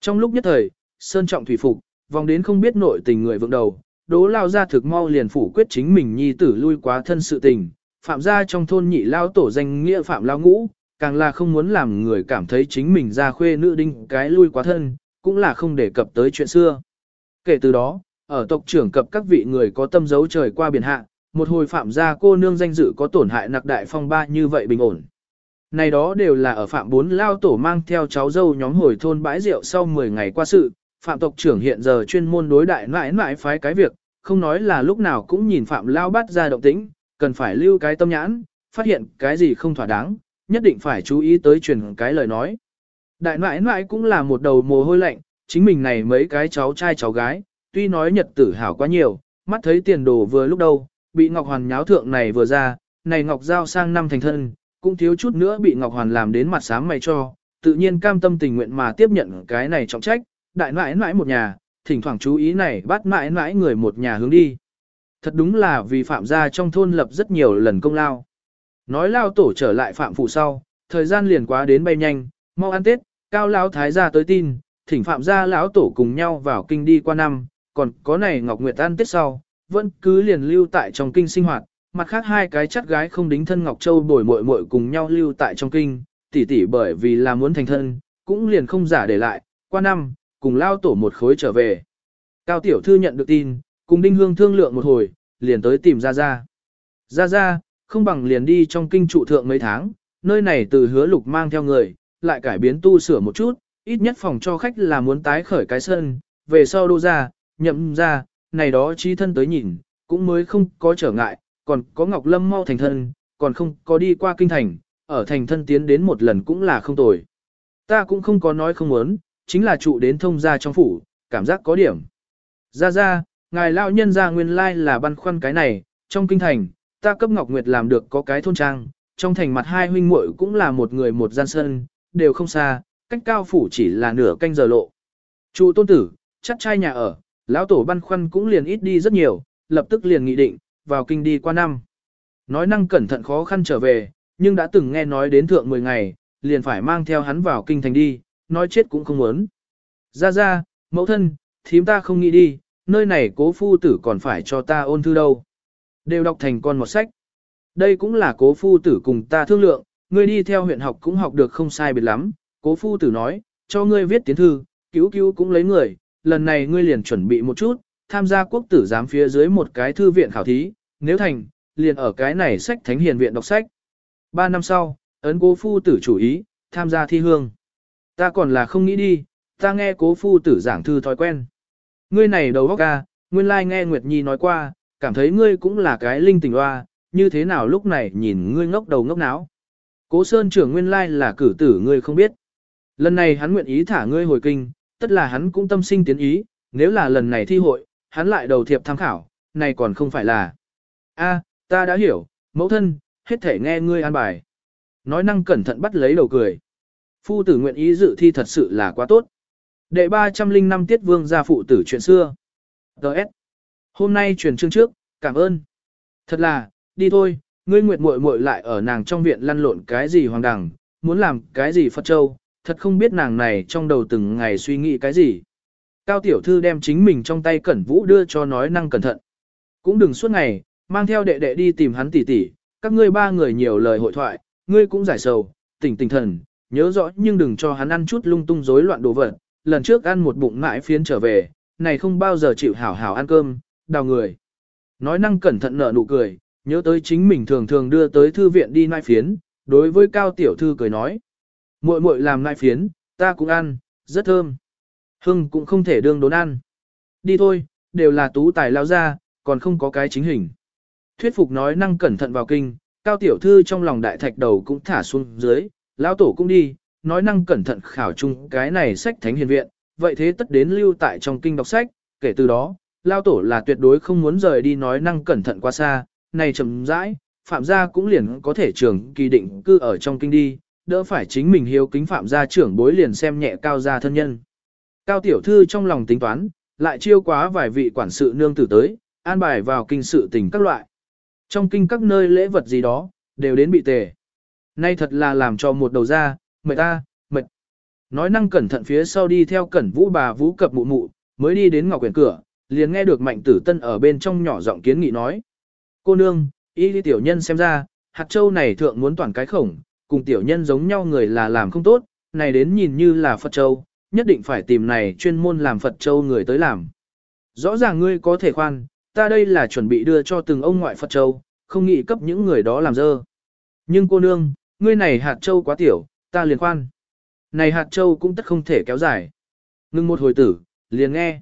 Speaker 1: Trong lúc nhất thời, Sơn Trọng Thủy Phục, vòng đến không biết nội tình người vượng đầu, đố lao ra thực mau liền phủ quyết chính mình nhi tử lui quá thân sự tình, phạm gia trong thôn nhị lao tổ danh nghĩa phạm lao ngũ, càng là không muốn làm người cảm thấy chính mình ra khuê nữ đinh cái lui quá thân, cũng là không đề cập tới chuyện xưa. Kể từ đó, ở tộc trưởng cập các vị người có tâm dấu trời qua biển hạ, một hồi phạm gia cô nương danh dự có tổn hại nặc đại phong ba như vậy bình ổn. Này đó đều là ở phạm bốn lao tổ mang theo cháu dâu nhóm hồi thôn bãi rượu sau 10 ngày qua sự, phạm tộc trưởng hiện giờ chuyên môn đối đại mãi mãi phái cái việc, không nói là lúc nào cũng nhìn phạm lao bắt ra động tĩnh, cần phải lưu cái tâm nhãn, phát hiện cái gì không thỏa đáng, nhất định phải chú ý tới truyền cái lời nói. Đại mãi mãi cũng là một đầu mồ hôi lạnh, chính mình này mấy cái cháu trai cháu gái, tuy nói nhật tử hảo quá nhiều, mắt thấy tiền đồ vừa lúc đâu, bị Ngọc Hoàn nháo thượng này vừa ra, này Ngọc Giao sang năm thành thân, cũng thiếu chút nữa bị Ngọc Hoàn làm đến mặt sáng mày cho, tự nhiên cam tâm tình nguyện mà tiếp nhận cái này trọng trách, đại mãi mãi một nhà, thỉnh thoảng chú ý này bắt mãi mãi người một nhà hướng đi. Thật đúng là vì phạm gia trong thôn lập rất nhiều lần công lao. Nói lao tổ trở lại phạm phụ sau, thời gian liền quá đến bay nhanh, mau ăn tết, cao lão thái gia tới tin, thỉnh phạm gia lão tổ cùng nhau vào kinh đi qua năm, còn có này Ngọc Nguyệt ăn tết sau, vẫn cứ liền lưu tại trong kinh sinh hoạt, mặt khác hai cái chắt gái không đính thân Ngọc Châu bồi muội muội cùng nhau lưu tại trong kinh, tỷ tỷ bởi vì là muốn thành thân, cũng liền không giả để lại, qua năm, cùng lao tổ một khối trở về. Cao tiểu thư nhận được tin, cùng đinh hương thương lượng một hồi, liền tới tìm gia gia. gia gia, không bằng liền đi trong kinh trụ thượng mấy tháng, nơi này từ hứa lục mang theo người, lại cải biến tu sửa một chút, ít nhất phòng cho khách là muốn tái khởi cái sân, về sau đô ra, nhậm ra, này đó trí thân tới nhìn, cũng mới không có trở ngại, còn có Ngọc Lâm mau thành thân, còn không có đi qua kinh thành, ở thành thân tiến đến một lần cũng là không tồi. Ta cũng không có nói không muốn, chính là trụ đến thông gia trong phủ, cảm giác có điểm. Ra ra, ngài lão nhân ra nguyên lai là băn khoăn cái này, trong kinh thành, ta cấp Ngọc Nguyệt làm được có cái thôn trang, trong thành mặt hai huynh muội cũng là một người một gian sân, đều không xa, cách cao phủ chỉ là nửa canh giờ lộ. Trụ tôn tử, chắc trai nhà ở, lão tổ băn khoăn cũng liền ít đi rất nhiều, lập tức liền nghị định, vào kinh đi qua năm. Nói năng cẩn thận khó khăn trở về, nhưng đã từng nghe nói đến thượng 10 ngày, liền phải mang theo hắn vào kinh thành đi, nói chết cũng không muốn. Ra ra, mẫu thân, thím ta không nghĩ đi, nơi này cố phu tử còn phải cho ta ôn thư đâu. Đều đọc thành con một sách. Đây cũng là cố phu tử cùng ta thương lượng, ngươi đi theo huyện học cũng học được không sai biệt lắm. Cố phu tử nói, cho ngươi viết tiến thư, cứu cứu cũng lấy người, lần này ngươi liền chuẩn bị một chút, tham gia quốc tử giám phía dưới một cái thư viện khảo thí, nếu thành, liền ở cái này sách thánh hiền viện đọc sách. Ba năm sau, ấn cố phu tử chủ ý, tham gia thi hương. Ta còn là không nghĩ đi, ta nghe cố phu tử giảng thư thói quen. Ngươi này đầu óc ca, nguyên lai nghe Nguyệt Nhi nói qua, cảm thấy ngươi cũng là cái linh tình hoa, như thế nào lúc này nhìn ngươi ngốc đầu ngốc não. Cố Sơn trưởng nguyên lai là cử tử ngươi không biết. Lần này hắn nguyện ý thả ngươi hồi kinh, tất là hắn cũng tâm sinh tiến ý, nếu là lần này thi hội, hắn lại đầu thiệp tham khảo, này còn không phải là. a ta đã hiểu, mẫu thân, hết thể nghe ngươi an bài. Nói năng cẩn thận bắt lấy đầu cười. Phu tử nguyện ý dự thi thật sự là quá tốt. Đệ 305 tiết vương gia phụ tử chuyện xưa. Đợt. Hôm nay truyền chương trước, cảm ơn. Thật là, đi thôi, ngươi nguyệt muội muội lại ở nàng trong viện lăn lộn cái gì hoàng đẳng, muốn làm cái gì Phật Châu, thật không biết nàng này trong đầu từng ngày suy nghĩ cái gì. Cao tiểu thư đem chính mình trong tay cẩn vũ đưa cho nói năng cẩn thận. Cũng đừng suốt ngày, mang theo đệ đệ đi tìm hắn tỉ tỉ, các ngươi ba người nhiều lời hội thoại, ngươi cũng giải sầu, tỉnh tỉnh thần, nhớ rõ nhưng đừng cho hắn ăn chút lung tung rối loạn đồ vật. Lần trước ăn một bụng mãi phiến trở về, này không bao giờ chịu hảo hảo ăn cơm, đào người. Nói năng cẩn thận nở nụ cười, nhớ tới chính mình thường thường đưa tới thư viện đi nai phiến, đối với cao tiểu thư cười nói. muội muội làm nai phiến, ta cũng ăn, rất thơm. Hưng cũng không thể đương đốn ăn. Đi thôi, đều là tú tài lao ra, còn không có cái chính hình. Thuyết phục nói năng cẩn thận vào kinh, cao tiểu thư trong lòng đại thạch đầu cũng thả xuống dưới, lão tổ cũng đi, nói năng cẩn thận khảo chung cái này sách thánh hiền viện, vậy thế tất đến lưu tại trong kinh đọc sách, kể từ đó, Lão tổ là tuyệt đối không muốn rời đi nói năng cẩn thận quá xa, này chậm rãi, phạm gia cũng liền có thể trường kỳ định cư ở trong kinh đi, đỡ phải chính mình hiếu kính phạm gia trưởng bối liền xem nhẹ cao gia thân nhân. Cao tiểu thư trong lòng tính toán, lại chiêu quá vài vị quản sự nương tử tới, an bài vào kinh sự tình các loại. Trong kinh các nơi lễ vật gì đó, đều đến bị tề. Nay thật là làm cho một đầu ra, mệt ta, mệt. Nói năng cẩn thận phía sau đi theo cẩn vũ bà vũ cập mụ mụ, mới đi đến ngọc quyển cửa, liền nghe được mạnh tử tân ở bên trong nhỏ giọng kiến nghị nói. Cô nương, y đi tiểu nhân xem ra, hạt châu này thượng muốn toàn cái khổng, cùng tiểu nhân giống nhau người là làm không tốt, này đến nhìn như là Phật châu, nhất định phải tìm này chuyên môn làm Phật châu người tới làm. Rõ ràng ngươi có thể khoan, ta đây là chuẩn bị đưa cho từng ông ngoại Phật châu, không nghĩ cấp những người đó làm dơ. Nhưng cô nương, ngươi này hạt châu quá tiểu, ta liền khoan. Này hạt châu cũng tất không thể kéo dài. Ngưng một hồi tử, liền nghe.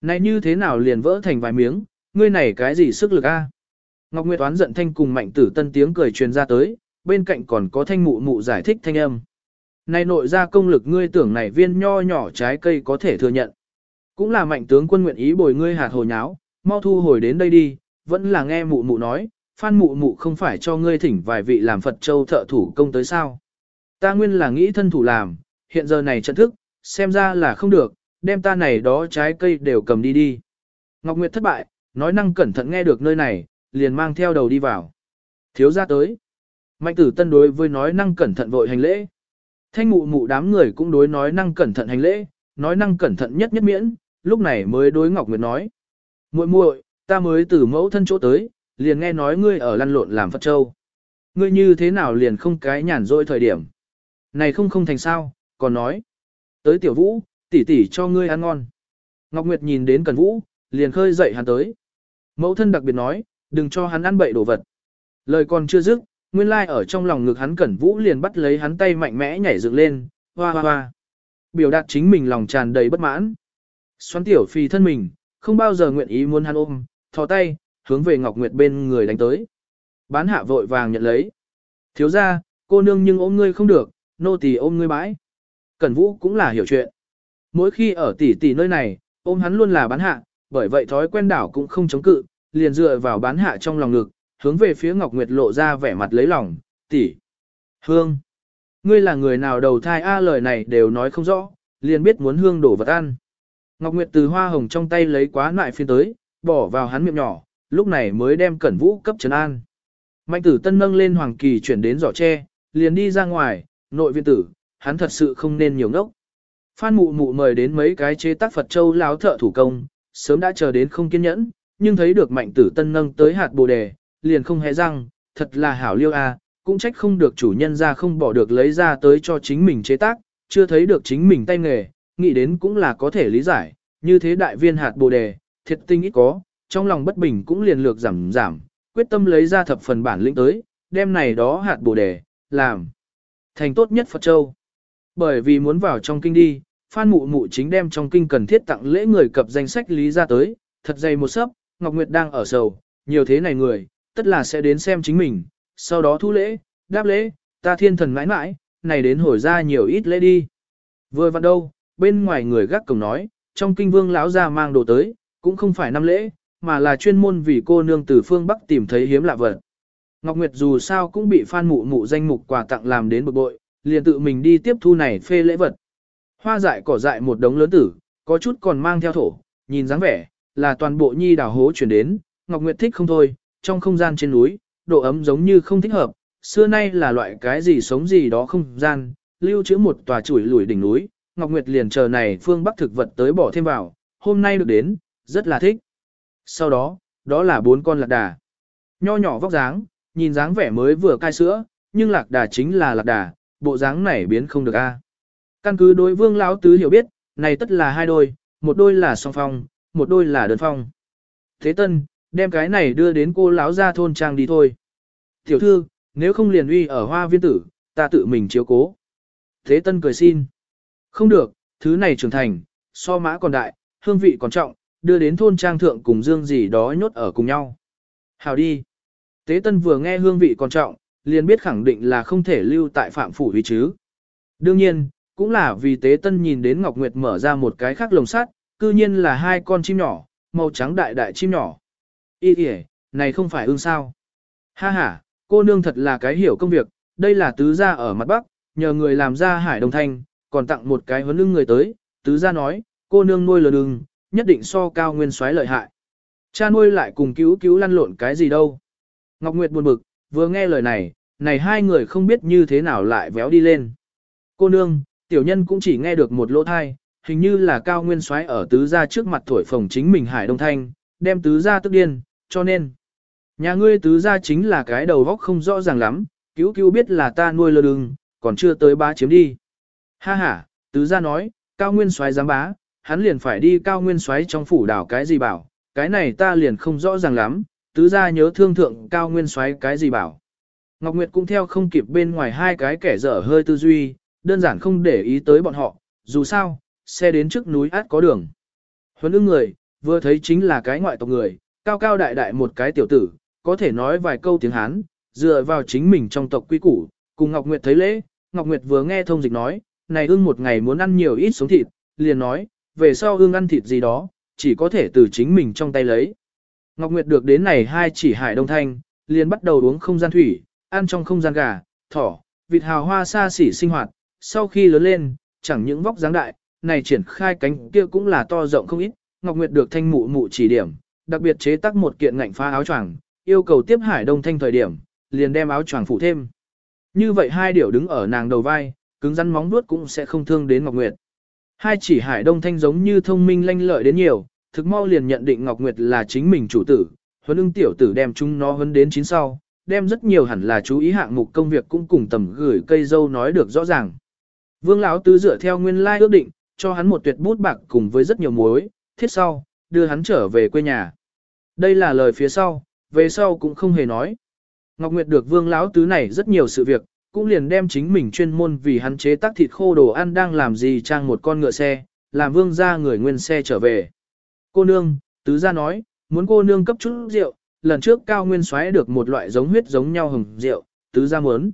Speaker 1: Này như thế nào liền vỡ thành vài miếng, ngươi này cái gì sức lực a? Ngọc Nguyệt toán giận thanh cùng mạnh tử tân tiếng cười truyền ra tới, bên cạnh còn có thanh mụ mụ giải thích thanh âm. Này nội ra công lực ngươi tưởng này viên nho nhỏ trái cây có thể thừa nhận. Cũng là mạnh tướng quân nguyện ý bồi ngươi hạt hồ nháo, mau thu hồi đến đây đi, vẫn là nghe mụ mụ nói, phan mụ mụ không phải cho ngươi thỉnh vài vị làm Phật châu thợ thủ công tới sao. Ta nguyên là nghĩ thân thủ làm, hiện giờ này trận thức, xem ra là không được, đem ta này đó trái cây đều cầm đi đi. Ngọc Nguyệt thất bại, nói năng cẩn thận nghe được nơi này, liền mang theo đầu đi vào. Thiếu ra tới. Mạnh tử tân đối với nói năng cẩn thận vội hành lễ. Thanh mụ mụ đám người cũng đối nói năng cẩn thận hành lễ, nói năng cẩn thận nhất nhất miễn, lúc này mới đối Ngọc Nguyệt nói. muội muội, ta mới từ mẫu thân chỗ tới, liền nghe nói ngươi ở lăn lộn làm Phật Châu. Ngươi như thế nào liền không cái nhàn rỗi thời điểm. Này không không thành sao, còn nói. Tới tiểu vũ, tỷ tỷ cho ngươi ăn ngon. Ngọc Nguyệt nhìn đến Cần Vũ, liền khơi dậy hắn tới. Mẫu thân đặc biệt nói, đừng cho hắn ăn bậy đồ vật. Lời còn chưa dứt, nguyên lai like ở trong lòng ngực hắn Cẩn Vũ liền bắt lấy hắn tay mạnh mẽ nhảy dựng lên, hoa hoa hoa. Biểu đạt chính mình lòng tràn đầy bất mãn. Xoắn tiểu phi thân mình, không bao giờ nguyện ý muốn hắn ôm, thò tay, hướng về Ngọc Nguyệt bên người đánh tới. Bán hạ vội vàng nhận lấy. Thiếu ra, cô nương nhưng ôm ngươi không được, nô tỳ ôm ngươi bãi. Cẩn Vũ cũng là hiểu chuyện. Mỗi khi ở tỷ tỷ nơi này, ôm hắn luôn là bán hạ, bởi vậy thói quen đảo cũng không chống cự, liền dựa vào bán hạ trong lòng ngực, hướng về phía Ngọc Nguyệt lộ ra vẻ mặt lấy lòng, tỷ. Hương. Ngươi là người nào đầu thai a lời này đều nói không rõ, liền biết muốn hương đổ vật ăn. Ngọc Nguyệt từ hoa hồng trong tay lấy quá nại phiên tới, bỏ vào hắn miệng nhỏ, lúc này mới đem cẩn vũ cấp trấn an. Mạnh tử tân nâng lên hoàng kỳ chuyển đến giỏ tre, liền đi ra ngoài, nội viện tử, hắn thật sự không nên nhiều ngốc. Phan mụ mụ mời đến mấy cái chế tác Phật Châu láo thợ thủ công, sớm đã chờ đến không kiên nhẫn, nhưng thấy được mạnh tử tân nâng tới hạt bồ đề, liền không hề răng, thật là hảo liêu a, cũng trách không được chủ nhân ra không bỏ được lấy ra tới cho chính mình chế tác, chưa thấy được chính mình tay nghề, nghĩ đến cũng là có thể lý giải, như thế đại viên hạt bồ đề, thiệt tinh ít có, trong lòng bất bình cũng liền lược giảm giảm, quyết tâm lấy ra thập phần bản lĩnh tới, đem này đó hạt bồ đề, làm thành tốt nhất Phật Châu. Bởi vì muốn vào trong kinh đi, Phan Mụ Mụ chính đem trong kinh cần thiết tặng lễ người cập danh sách lý ra tới, thật dày một sấp, Ngọc Nguyệt đang ở sầu, nhiều thế này người, tất là sẽ đến xem chính mình, sau đó thu lễ, đáp lễ, ta thiên thần mãi mãi, này đến hồi ra nhiều ít lễ đi. Vừa vặn đâu, bên ngoài người gác cổng nói, trong kinh vương lão ra mang đồ tới, cũng không phải năm lễ, mà là chuyên môn vì cô nương từ phương Bắc tìm thấy hiếm lạ vật. Ngọc Nguyệt dù sao cũng bị Phan Mụ Mụ danh mục quà tặng làm đến bực bội, liền tự mình đi tiếp thu này phê lễ vật. Hoa dại cỏ dại một đống lớn tử, có chút còn mang theo thổ, nhìn dáng vẻ, là toàn bộ nhi đào hố chuyển đến, Ngọc Nguyệt thích không thôi, trong không gian trên núi, độ ấm giống như không thích hợp, xưa nay là loại cái gì sống gì đó không gian, lưu trữ một tòa chuỗi lùi đỉnh núi, Ngọc Nguyệt liền chờ này phương Bắc thực vật tới bỏ thêm vào, hôm nay được đến, rất là thích. Sau đó, đó là bốn con lạc đà. Nho nhỏ vóc dáng, nhìn dáng vẻ mới vừa cai sữa, nhưng lạc đà chính là lạc đà, bộ dáng này biến không được a. Căn cứ đối vương lão tứ hiểu biết, này tất là hai đôi, một đôi là song phong, một đôi là đơn phong. Thế tân, đem cái này đưa đến cô lão ra thôn trang đi thôi. Tiểu thư, nếu không liền uy ở hoa viên tử, ta tự mình chiếu cố. Thế tân cười xin. Không được, thứ này trưởng thành, so mã còn đại, hương vị còn trọng, đưa đến thôn trang thượng cùng dương gì đó nhốt ở cùng nhau. Hào đi. Tế tân vừa nghe hương vị còn trọng, liền biết khẳng định là không thể lưu tại phạm phủ vì chứ. Đương nhiên, cũng là vì tế tân nhìn đến Ngọc Nguyệt mở ra một cái khác lồng sắt, cư nhiên là hai con chim nhỏ, màu trắng đại đại chim nhỏ. Ý kìa, này không phải ưng sao. Ha ha, cô nương thật là cái hiểu công việc, đây là tứ gia ở mặt bắc, nhờ người làm ra hải đồng thanh, còn tặng một cái huấn lưng người tới, tứ gia nói, cô nương nuôi lớn ưng, nhất định so cao nguyên soái lợi hại. Cha nuôi lại cùng cứu cứu lăn lộn cái gì đâu. Ngọc Nguyệt buồn bực, vừa nghe lời này, này hai người không biết như thế nào lại véo đi lên. Cô nương, tiểu nhân cũng chỉ nghe được một lỗ thai, hình như là cao nguyên soái ở tứ gia trước mặt thổi phồng chính mình hải đông thanh, đem tứ gia tức điên, cho nên. Nhà ngươi tứ gia chính là cái đầu vóc không rõ ràng lắm, cứu cứu biết là ta nuôi lơ đừng, còn chưa tới bá chiếm đi. Ha ha, tứ gia nói, cao nguyên soái dám bá, hắn liền phải đi cao nguyên xoáy trong phủ đảo cái gì bảo, cái này ta liền không rõ ràng lắm, tứ gia nhớ thương thượng cao nguyên xoáy cái gì bảo. Ngọc Nguyệt cũng theo không kịp bên ngoài hai cái kẻ dở hơi tư duy, đơn giản không để ý tới bọn họ, dù sao, xe đến trước núi át có đường. Huấn ưng người, vừa thấy chính là cái ngoại tộc người, cao cao đại đại một cái tiểu tử, có thể nói vài câu tiếng Hán, dựa vào chính mình trong tộc quy củ, cùng Ngọc Nguyệt thấy lễ, Ngọc Nguyệt vừa nghe thông dịch nói, này ưng một ngày muốn ăn nhiều ít sống thịt, liền nói, về sau ương ăn thịt gì đó, chỉ có thể từ chính mình trong tay lấy. Ngọc Nguyệt được đến này hai chỉ hải đông thanh, liền bắt đầu uống không gian thủy, ăn trong không gian gà, thỏ, vịt hào hoa xa xỉ sinh hoạt, sau khi lớn lên, chẳng những vóc dáng đại, này triển khai cánh kia cũng là to rộng không ít, Ngọc Nguyệt được thanh mụ mụ chỉ điểm, đặc biệt chế tác một kiện ngạnh phá áo choàng, yêu cầu tiếp hải đông thanh thời điểm, liền đem áo choàng phủ thêm. Như vậy hai điều đứng ở nàng đầu vai, cứng rắn móng vuốt cũng sẽ không thương đến Ngọc Nguyệt. Hai chỉ hải đông thanh giống như thông minh lanh lợi đến nhiều, thực mau liền nhận định Ngọc Nguyệt là chính mình chủ tử, huấn ưng tiểu tử đem chúng nó huấn đến chín sau, đem rất nhiều hẳn là chú ý hạng mục công việc cũng cùng tầm gửi cây dâu nói được rõ ràng. Vương lão tứ dựa theo nguyên lai ước định, cho hắn một tuyệt bút bạc cùng với rất nhiều muối, thiết sau, đưa hắn trở về quê nhà. Đây là lời phía sau, về sau cũng không hề nói. Ngọc Nguyệt được vương lão tứ này rất nhiều sự việc, cũng liền đem chính mình chuyên môn vì hắn chế tác thịt khô đồ ăn đang làm gì trang một con ngựa xe, làm vương ra người nguyên xe trở về. Cô nương, tứ gia nói, muốn cô nương cấp chút rượu, lần trước cao nguyên xoáy được một loại giống huyết giống nhau hồng rượu, tứ gia muốn.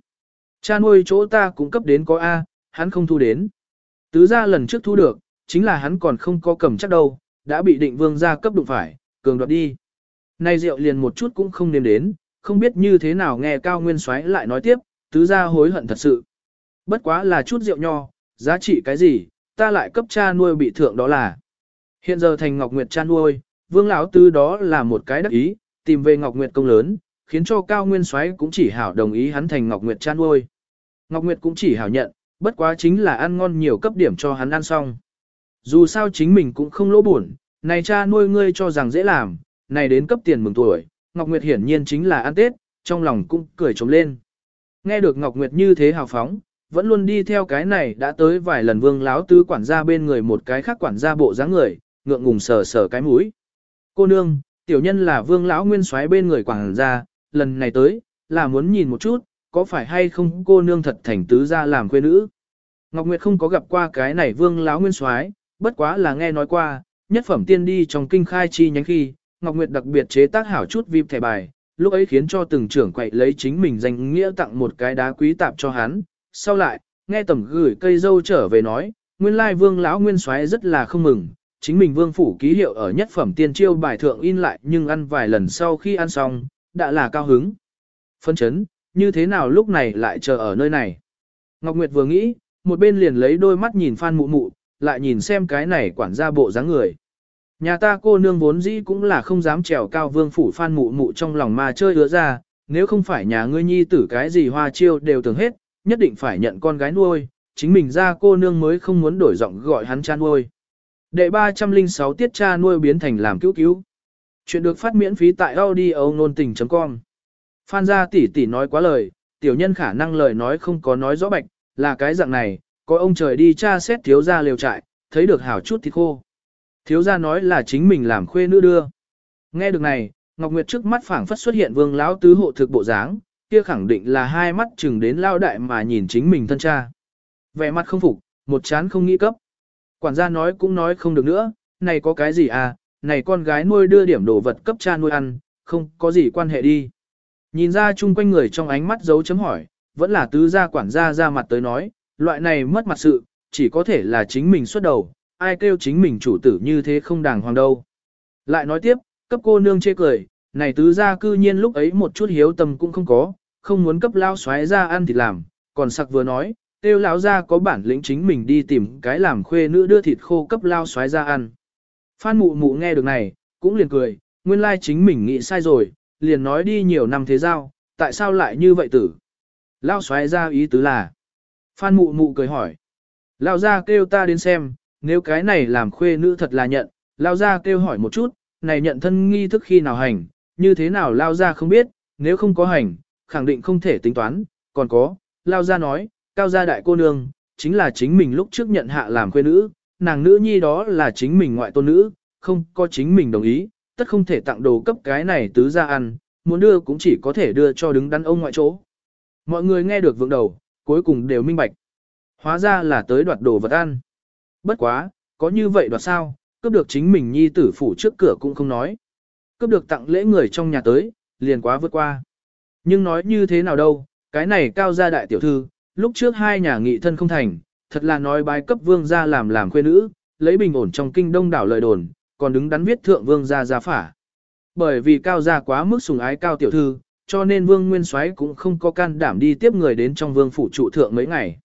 Speaker 1: Cha nuôi chỗ ta cũng cấp đến có A, hắn không thu đến. Tứ gia lần trước thu được, chính là hắn còn không có cầm chắc đâu, đã bị định vương gia cấp đụng phải, cường đoạt đi. Nay rượu liền một chút cũng không nếm đến, không biết như thế nào nghe cao nguyên xoáy lại nói tiếp, tứ gia hối hận thật sự. Bất quá là chút rượu nho, giá trị cái gì, ta lại cấp cha nuôi bị thượng đó là. Hiện giờ thành Ngọc Nguyệt cha nuôi, vương lão tứ đó là một cái đắc ý, tìm về Ngọc Nguyệt công lớn, khiến cho cao nguyên xoáy cũng chỉ hảo đồng ý hắn thành Ngọc Nguyệt cha nuôi. Ngọc Nguyệt cũng chỉ hảo nhận, bất quá chính là ăn ngon nhiều cấp điểm cho hắn ăn xong. Dù sao chính mình cũng không lỗ buồn, này cha nuôi ngươi cho rằng dễ làm, này đến cấp tiền mừng tuổi, Ngọc Nguyệt hiển nhiên chính là ăn Tết, trong lòng cũng cười trống lên. Nghe được Ngọc Nguyệt như thế hào phóng, vẫn luôn đi theo cái này đã tới vài lần vương láo tứ quản gia bên người một cái khác quản gia bộ dáng người, ngượng ngùng sờ sờ cái mũi. Cô nương, tiểu nhân là vương lão nguyên soái bên người quản gia, lần này tới, là muốn nhìn một chút, có phải hay không cô nương thật thành tứ gia làm quê nữ. Ngọc Nguyệt không có gặp qua cái này vương lão nguyên soái, bất quá là nghe nói qua, nhất phẩm tiên đi trong kinh khai chi nhánh khi, Ngọc Nguyệt đặc biệt chế tác hảo chút vip thẻ bài, lúc ấy khiến cho từng trưởng quậy lấy chính mình danh nghĩa tặng một cái đá quý tạp cho hắn. Sau lại, nghe tầm gửi cây dâu trở về nói, nguyên lai vương lão nguyên soái rất là không mừng, chính mình vương phủ ký hiệu ở nhất phẩm tiên chiêu bài thượng in lại nhưng ăn vài lần sau khi ăn xong, đã là cao hứng. Phân chấn, như thế nào lúc này lại chờ ở nơi này? Ngọc Nguyệt vừa nghĩ, một bên liền lấy đôi mắt nhìn Phan Mụ Mụ, lại nhìn xem cái này quản gia bộ dáng người. Nhà ta cô nương vốn dĩ cũng là không dám trèo cao vương phủ Phan Mụ Mụ trong lòng mà chơi hứa ra, nếu không phải nhà ngươi nhi tử cái gì hoa chiêu đều tưởng hết, nhất định phải nhận con gái nuôi, chính mình ra cô nương mới không muốn đổi giọng gọi hắn cha nuôi. Đệ 306 tiết cha nuôi biến thành làm cứu cứu. Chuyện được phát miễn phí tại audio nôn tình.com. Phan gia tỷ tỷ nói quá lời, tiểu nhân khả năng lời nói không có nói rõ bạch, là cái dạng này, có ông trời đi tra xét thiếu gia liều trại, thấy được hảo chút thì khô. Thiếu gia nói là chính mình làm khuê nữ đưa. Nghe được này, Ngọc Nguyệt trước mắt phảng phất xuất hiện vương lão tứ hộ thực bộ dáng, kia khẳng định là hai mắt chừng đến lao đại mà nhìn chính mình thân cha. Vẻ mặt không phục, một chán không nghĩ cấp. Quản gia nói cũng nói không được nữa, này có cái gì à, này con gái nuôi đưa điểm đồ vật cấp cha nuôi ăn, không có gì quan hệ đi. Nhìn ra chung quanh người trong ánh mắt dấu chấm hỏi, vẫn là tứ gia quản gia ra mặt tới nói, loại này mất mặt sự, chỉ có thể là chính mình xuất đầu, ai kêu chính mình chủ tử như thế không đàng hoàng đâu. Lại nói tiếp, cấp cô nương chê cười, này tứ gia cư nhiên lúc ấy một chút hiếu tâm cũng không có, không muốn cấp lao xoáy ra ăn thịt làm, còn sặc vừa nói, tiêu lão gia có bản lĩnh chính mình đi tìm cái làm khuê nữ đưa thịt khô cấp lao xoáy ra ăn. Phan mụ mụ nghe được này, cũng liền cười, nguyên lai chính mình nghĩ sai rồi, liền nói đi nhiều năm thế giao, tại sao lại như vậy tử? Lao xoáy ra ý tứ là. Phan mụ mụ cười hỏi. Lao ra kêu ta đến xem, nếu cái này làm khuê nữ thật là nhận, Lao ra kêu hỏi một chút, này nhận thân nghi thức khi nào hành, như thế nào Lao ra không biết, nếu không có hành, khẳng định không thể tính toán, còn có, Lao ra nói, cao gia đại cô nương, chính là chính mình lúc trước nhận hạ làm khuê nữ, nàng nữ nhi đó là chính mình ngoại tôn nữ, không có chính mình đồng ý, tất không thể tặng đồ cấp cái này tứ ra ăn, muốn đưa cũng chỉ có thể đưa cho đứng đắn ông ngoại chỗ. Mọi người nghe được vượng đầu, cuối cùng đều minh bạch. Hóa ra là tới đoạt đồ vật ăn. Bất quá, có như vậy đoạt sao, cướp được chính mình nhi tử phủ trước cửa cũng không nói. Cướp được tặng lễ người trong nhà tới, liền quá vượt qua. Nhưng nói như thế nào đâu, cái này cao gia đại tiểu thư, lúc trước hai nhà nghị thân không thành, thật là nói bái cấp vương gia làm làm khuê nữ, lấy bình ổn trong kinh đông đảo lời đồn, còn đứng đắn viết thượng vương gia gia phả. Bởi vì cao gia quá mức sùng ái cao tiểu thư, cho nên vương nguyên soái cũng không có can đảm đi tiếp người đến trong vương phủ trụ thượng mấy ngày.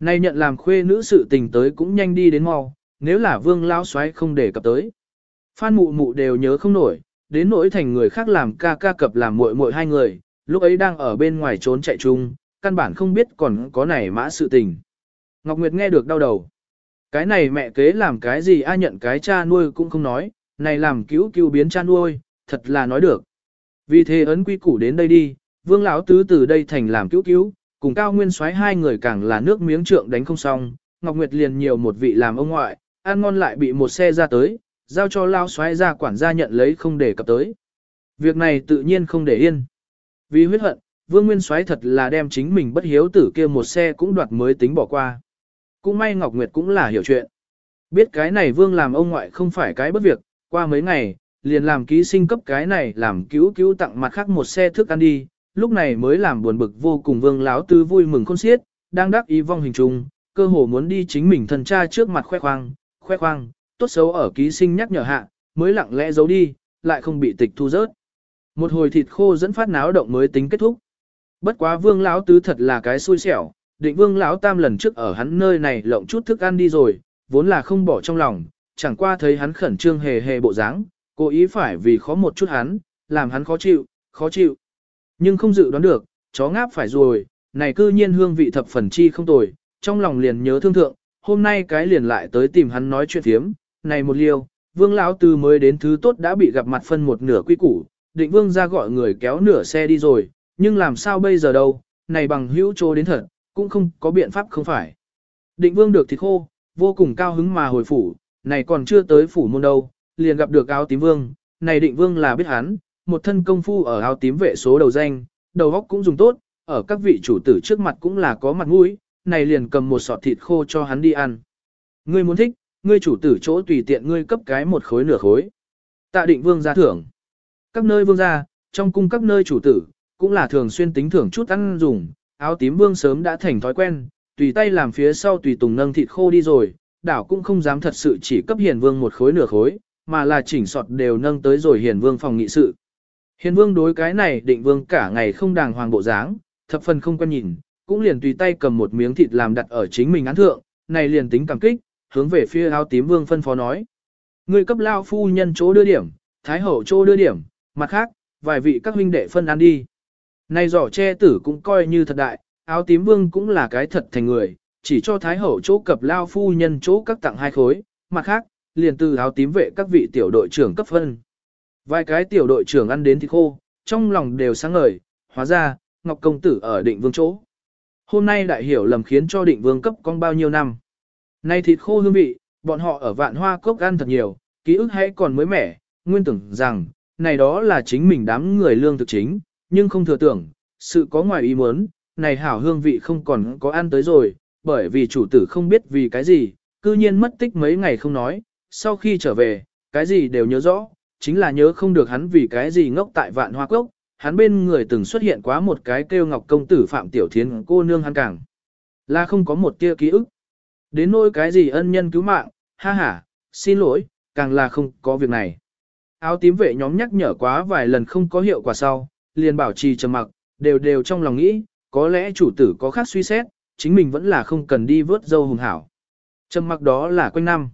Speaker 1: Nay nhận làm khuê nữ sự tình tới cũng nhanh đi đến mau, nếu là vương lão xoáy không để cập tới. Phan mụ mụ đều nhớ không nổi, đến nỗi thành người khác làm ca ca cập làm muội muội hai người, lúc ấy đang ở bên ngoài trốn chạy chung, căn bản không biết còn có này mã sự tình. Ngọc Nguyệt nghe được đau đầu. Cái này mẹ kế làm cái gì ai nhận cái cha nuôi cũng không nói, này làm cứu cứu biến cha nuôi, thật là nói được. Vì thế ấn quy củ đến đây đi, vương lão tứ từ đây thành làm cứu cứu, cùng cao nguyên soái hai người càng là nước miếng trượng đánh không xong, Ngọc Nguyệt liền nhiều một vị làm ông ngoại, ăn ngon lại bị một xe ra tới, giao cho lao soái ra quản gia nhận lấy không để cập tới. Việc này tự nhiên không để yên. Vì huyết hận, vương nguyên soái thật là đem chính mình bất hiếu tử kia một xe cũng đoạt mới tính bỏ qua. Cũng may Ngọc Nguyệt cũng là hiểu chuyện. Biết cái này vương làm ông ngoại không phải cái bất việc, qua mấy ngày, liền làm ký sinh cấp cái này làm cứu cứu tặng mặt khác một xe thức ăn đi, lúc này mới làm buồn bực vô cùng vương láo tư vui mừng khôn xiết, đang đắc ý vong hình trùng, cơ hồ muốn đi chính mình thần cha trước mặt khoe khoang, khoe khoang, tốt xấu ở ký sinh nhắc nhở hạ, mới lặng lẽ giấu đi, lại không bị tịch thu rớt. Một hồi thịt khô dẫn phát náo động mới tính kết thúc. Bất quá vương lão tứ thật là cái xui xẻo, định vương lão tam lần trước ở hắn nơi này lộng chút thức ăn đi rồi, vốn là không bỏ trong lòng, chẳng qua thấy hắn khẩn trương hề hề bộ dáng, cố ý phải vì khó một chút hắn, làm hắn khó chịu, khó chịu. Nhưng không dự đoán được, chó ngáp phải rồi, này cư nhiên hương vị thập phần chi không tồi, trong lòng liền nhớ thương thượng, hôm nay cái liền lại tới tìm hắn nói chuyện thiếm, này một liêu, Vương lão từ mới đến thứ tốt đã bị gặp mặt phân một nửa quy củ, định vương ra gọi người kéo nửa xe đi rồi, nhưng làm sao bây giờ đâu, này bằng hữu trô đến thật, cũng không có biện pháp không phải. Định vương được thịt khô, vô cùng cao hứng mà hồi phủ, này còn chưa tới phủ môn đâu, liền gặp được áo tím vương, này định vương là biết hắn, một thân công phu ở áo tím vệ số đầu danh, đầu góc cũng dùng tốt, ở các vị chủ tử trước mặt cũng là có mặt mũi, này liền cầm một sọt thịt khô cho hắn đi ăn. Ngươi muốn thích, ngươi chủ tử chỗ tùy tiện ngươi cấp cái một khối nửa khối. Tạ định vương ra thưởng. Các nơi vương gia, trong cung các nơi chủ tử, cũng là thường xuyên tính thưởng chút ăn dùng, áo tím vương sớm đã thành thói quen, tùy tay làm phía sau tùy tùng nâng thịt khô đi rồi, đảo cũng không dám thật sự chỉ cấp hiền vương một khối nửa khối, mà là chỉnh sọt đều nâng tới rồi hiền vương phòng nghị sự. Hiền vương đối cái này định vương cả ngày không đàng hoàng bộ dáng, thập phần không quen nhìn, cũng liền tùy tay cầm một miếng thịt làm đặt ở chính mình án thượng, này liền tính cảm kích, hướng về phía áo tím vương phân phó nói. Người cấp lao phu nhân chỗ đưa điểm, thái hậu chỗ đưa điểm, mặt khác, vài vị các huynh đệ phân ăn đi. Này giỏ che tử cũng coi như thật đại, áo tím vương cũng là cái thật thành người, chỉ cho thái hậu chỗ cập lao phu nhân chỗ các tặng hai khối, mặt khác, liền từ áo tím vệ các vị tiểu đội trưởng cấp phân. Vài cái tiểu đội trưởng ăn đến thịt khô, trong lòng đều sáng ngời, hóa ra, Ngọc Công Tử ở định vương chỗ. Hôm nay đại hiểu lầm khiến cho định vương cấp con bao nhiêu năm. Nay thịt khô hương vị, bọn họ ở vạn hoa cốc ăn thật nhiều, ký ức hãy còn mới mẻ, nguyên tưởng rằng, này đó là chính mình đám người lương thực chính, nhưng không thừa tưởng, sự có ngoài ý muốn, này hảo hương vị không còn có ăn tới rồi, bởi vì chủ tử không biết vì cái gì, cư nhiên mất tích mấy ngày không nói, sau khi trở về, cái gì đều nhớ rõ, chính là nhớ không được hắn vì cái gì ngốc tại vạn hoa cốc, hắn bên người từng xuất hiện quá một cái kêu ngọc công tử phạm tiểu thiến cô nương hắn càng, là không có một tia ký ức. Đến nỗi cái gì ân nhân cứu mạng, ha ha, xin lỗi, càng là không có việc này. Áo tím vệ nhóm nhắc nhở quá vài lần không có hiệu quả sau, liền bảo trì trầm mặc, đều đều trong lòng nghĩ, có lẽ chủ tử có khác suy xét, chính mình vẫn là không cần đi vớt dâu hùng hảo. Trầm mặc đó là quanh năm.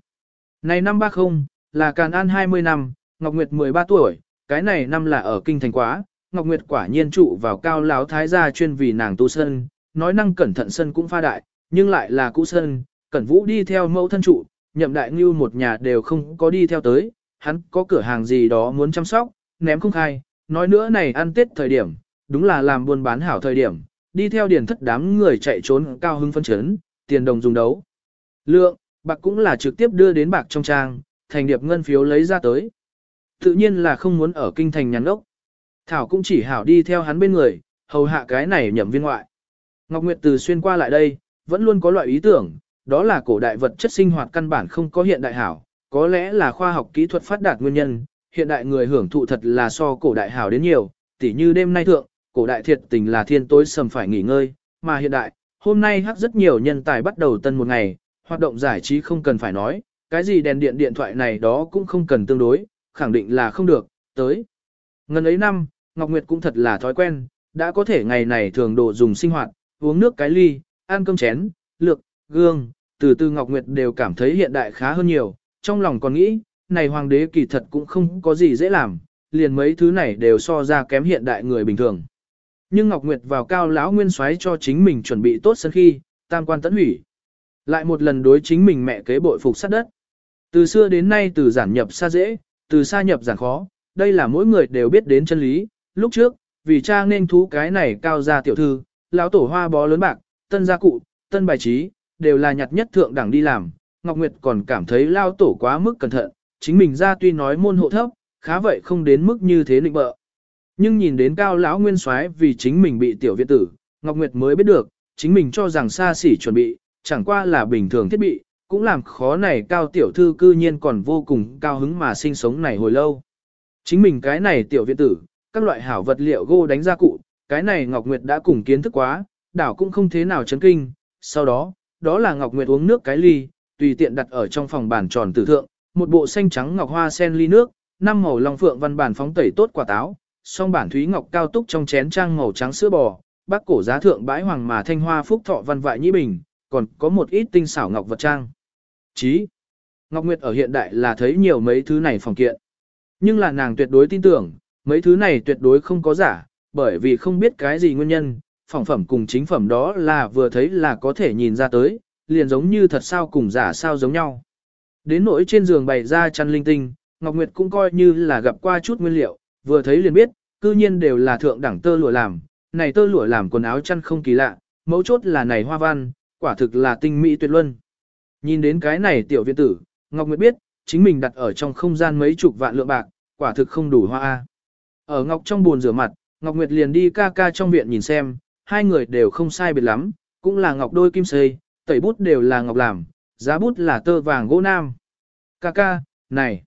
Speaker 1: Này năm ba không, là Càn An 20 năm, Ngọc Nguyệt 13 tuổi, cái này năm là ở kinh thành quá, Ngọc Nguyệt quả nhiên trụ vào cao lão thái gia chuyên vì nàng tu sân, nói năng cẩn thận sân cũng pha đại, nhưng lại là cũ sân, cẩn vũ đi theo mẫu thân trụ, nhậm đại ngưu một nhà đều không có đi theo tới, hắn có cửa hàng gì đó muốn chăm sóc, ném không khai, nói nữa này ăn tết thời điểm, đúng là làm buôn bán hảo thời điểm, đi theo điển thất đám người chạy trốn cao hưng phân chấn, tiền đồng dùng đấu. Lượng, bạc cũng là trực tiếp đưa đến bạc trong trang, thành điệp ngân phiếu lấy ra tới. Tự nhiên là không muốn ở kinh thành nhắn ốc. Thảo cũng chỉ hảo đi theo hắn bên người, hầu hạ cái này nhậm viên ngoại. Ngọc Nguyệt từ xuyên qua lại đây, vẫn luôn có loại ý tưởng, đó là cổ đại vật chất sinh hoạt căn bản không có hiện đại hảo, có lẽ là khoa học kỹ thuật phát đạt nguyên nhân, hiện đại người hưởng thụ thật là so cổ đại hảo đến nhiều, tỉ như đêm nay thượng, cổ đại thiệt tình là thiên tối sầm phải nghỉ ngơi, mà hiện đại, hôm nay hắc rất nhiều nhân tài bắt đầu tân một ngày, hoạt động giải trí không cần phải nói, cái gì đèn điện điện thoại này đó cũng không cần tương đối, khẳng định là không được, tới. Ngần ấy năm, Ngọc Nguyệt cũng thật là thói quen, đã có thể ngày này thường đồ dùng sinh hoạt, uống nước cái ly, ăn cơm chén, lược, gương, từ từ Ngọc Nguyệt đều cảm thấy hiện đại khá hơn nhiều, trong lòng còn nghĩ, này hoàng đế kỳ thật cũng không có gì dễ làm, liền mấy thứ này đều so ra kém hiện đại người bình thường. Nhưng Ngọc Nguyệt vào cao lão nguyên soái cho chính mình chuẩn bị tốt sân khi, tam quan tấn hủy. Lại một lần đối chính mình mẹ kế bội phục sát đất. Từ xưa đến nay từ giản nhập xa dễ, từ xa nhập giản khó, đây là mỗi người đều biết đến chân lý. Lúc trước, vì cha nên thú cái này cao gia tiểu thư, lão tổ hoa bó lớn bạc, tân gia cụ, tân bài trí, đều là nhặt nhất thượng đẳng đi làm. Ngọc Nguyệt còn cảm thấy lao tổ quá mức cẩn thận, chính mình ra tuy nói môn hộ thấp, khá vậy không đến mức như thế định bợ. Nhưng nhìn đến cao lão nguyên soái vì chính mình bị tiểu viện tử, Ngọc Nguyệt mới biết được, chính mình cho rằng xa xỉ chuẩn bị, chẳng qua là bình thường thiết bị, cũng làm khó này cao tiểu thư cư nhiên còn vô cùng cao hứng mà sinh sống này hồi lâu. Chính mình cái này tiểu viện tử, các loại hảo vật liệu gô đánh ra cụ, cái này Ngọc Nguyệt đã cùng kiến thức quá, đảo cũng không thế nào chấn kinh. Sau đó, đó là Ngọc Nguyệt uống nước cái ly, tùy tiện đặt ở trong phòng bàn tròn tử thượng, một bộ xanh trắng ngọc hoa sen ly nước, năm màu long phượng văn bản phóng tẩy tốt quả táo, song bản thúy ngọc cao túc trong chén trang màu trắng sữa bò, bác cổ giá thượng bãi hoàng mà thanh hoa phúc thọ văn vại nhĩ bình, còn có một ít tinh xảo ngọc vật trang. Chí, Ngọc Nguyệt ở hiện đại là thấy nhiều mấy thứ này phòng kiện. Nhưng là nàng tuyệt đối tin tưởng, mấy thứ này tuyệt đối không có giả, bởi vì không biết cái gì nguyên nhân, phòng phẩm cùng chính phẩm đó là vừa thấy là có thể nhìn ra tới, liền giống như thật sao cùng giả sao giống nhau. Đến nỗi trên giường bày ra chăn linh tinh, Ngọc Nguyệt cũng coi như là gặp qua chút nguyên liệu, vừa thấy liền biết, cư nhiên đều là thượng đẳng tơ lụa làm, này tơ lụa làm quần áo chăn không kỳ lạ, mấu chốt là này hoa văn, quả thực là tinh mỹ tuyệt luân. Nhìn đến cái này tiểu viện tử, Ngọc Nguyệt biết, chính mình đặt ở trong không gian mấy chục vạn lượng bạc, quả thực không đủ hoa. Ở Ngọc trong buồn rửa mặt, Ngọc Nguyệt liền đi ca ca trong viện nhìn xem, hai người đều không sai biệt lắm, cũng là Ngọc đôi kim xây, tẩy bút đều là Ngọc làm, giá bút là tơ vàng gỗ nam. Ca ca, này,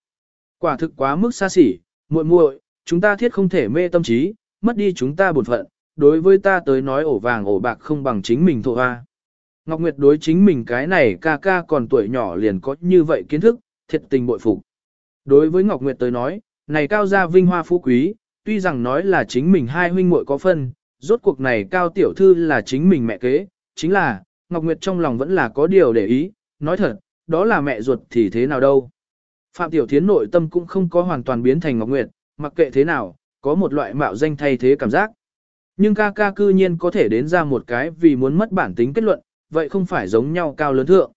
Speaker 1: quả thực quá mức xa xỉ, muội muội, chúng ta thiết không thể mê tâm trí, mất đi chúng ta bổn phận, đối với ta tới nói ổ vàng ổ bạc không bằng chính mình thổ hoa. Ngọc Nguyệt đối chính mình cái này ca ca còn tuổi nhỏ liền có như vậy kiến thức, thiệt tình bội phục. Đối với Ngọc Nguyệt tới nói, này cao gia vinh hoa phú quý, tuy rằng nói là chính mình hai huynh muội có phân, rốt cuộc này cao tiểu thư là chính mình mẹ kế, chính là, Ngọc Nguyệt trong lòng vẫn là có điều để ý, nói thật, đó là mẹ ruột thì thế nào đâu. Phạm Tiểu Thiến nội tâm cũng không có hoàn toàn biến thành Ngọc Nguyệt, mặc kệ thế nào, có một loại mạo danh thay thế cảm giác. Nhưng ca ca cư nhiên có thể đến ra một cái vì muốn mất bản tính kết luận, vậy không phải giống nhau cao lớn thượng.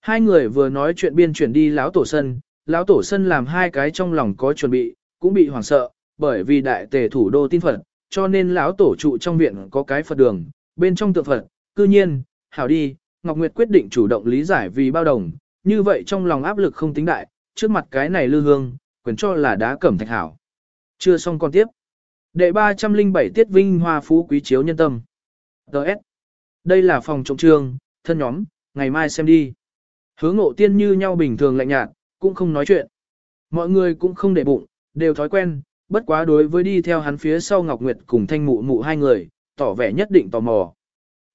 Speaker 1: Hai người vừa nói chuyện biên chuyển đi lão tổ sân, lão tổ sân làm hai cái trong lòng có chuẩn bị, cũng bị hoảng sợ, bởi vì đại tề thủ đô tin Phật, cho nên lão tổ trụ trong viện có cái Phật đường, bên trong tượng Phật, cư nhiên, hảo đi, Ngọc Nguyệt quyết định chủ động lý giải vì bao đồng, như vậy trong lòng áp lực không tính đại, trước mặt cái này lư hương, quyền cho là đá cẩm thạch hảo. Chưa xong con tiếp. Đệ 307 tiết vinh hoa phú quý chiếu nhân tâm. Đợt. Đây là phòng trọng trường, thân nhóm, ngày mai xem đi. Hứa ngộ tiên như nhau bình thường lạnh nhạt, cũng không nói chuyện. Mọi người cũng không để bụng, đều thói quen, bất quá đối với đi theo hắn phía sau Ngọc Nguyệt cùng thanh mụ mụ hai người, tỏ vẻ nhất định tò mò.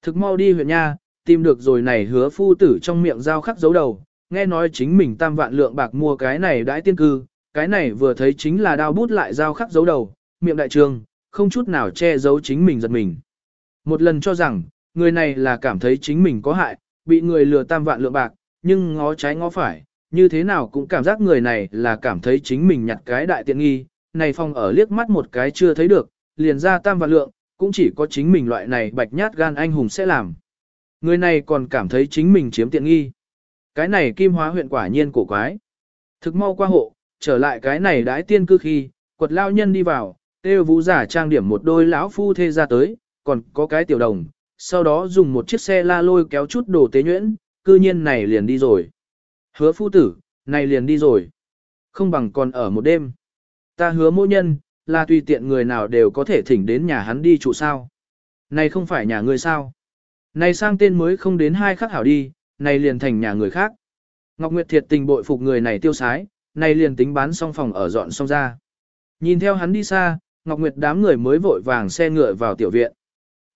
Speaker 1: Thực mau đi huyện nha, tìm được rồi này hứa phu tử trong miệng giao khắc dấu đầu, nghe nói chính mình tam vạn lượng bạc mua cái này đãi tiên cư, cái này vừa thấy chính là đao bút lại giao khắc dấu đầu, miệng đại trường, không chút nào che giấu chính mình giật mình. Một lần cho rằng, người này là cảm thấy chính mình có hại, bị người lừa tam vạn lượng bạc, nhưng ngó trái ngó phải, như thế nào cũng cảm giác người này là cảm thấy chính mình nhặt cái đại tiện nghi, này phong ở liếc mắt một cái chưa thấy được, liền ra tam vạn lượng, cũng chỉ có chính mình loại này bạch nhát gan anh hùng sẽ làm. Người này còn cảm thấy chính mình chiếm tiện nghi. Cái này kim hóa huyện quả nhiên cổ quái. Thực mau qua hộ, trở lại cái này đãi tiên cư khi, quật lao nhân đi vào, têu vũ giả trang điểm một đôi lão phu thê ra tới, còn có cái tiểu đồng, sau đó dùng một chiếc xe la lôi kéo chút đồ tế nhuyễn, cư nhiên này liền đi rồi. Hứa phu tử, này liền đi rồi. Không bằng còn ở một đêm. Ta hứa mỗi nhân, là tùy tiện người nào đều có thể thỉnh đến nhà hắn đi trụ sao. Này không phải nhà người sao. Này sang tên mới không đến hai khắc hảo đi, này liền thành nhà người khác. Ngọc Nguyệt thiệt tình bội phục người này tiêu sái, này liền tính bán xong phòng ở dọn xong ra. Nhìn theo hắn đi xa, Ngọc Nguyệt đám người mới vội vàng xe ngựa vào tiểu viện.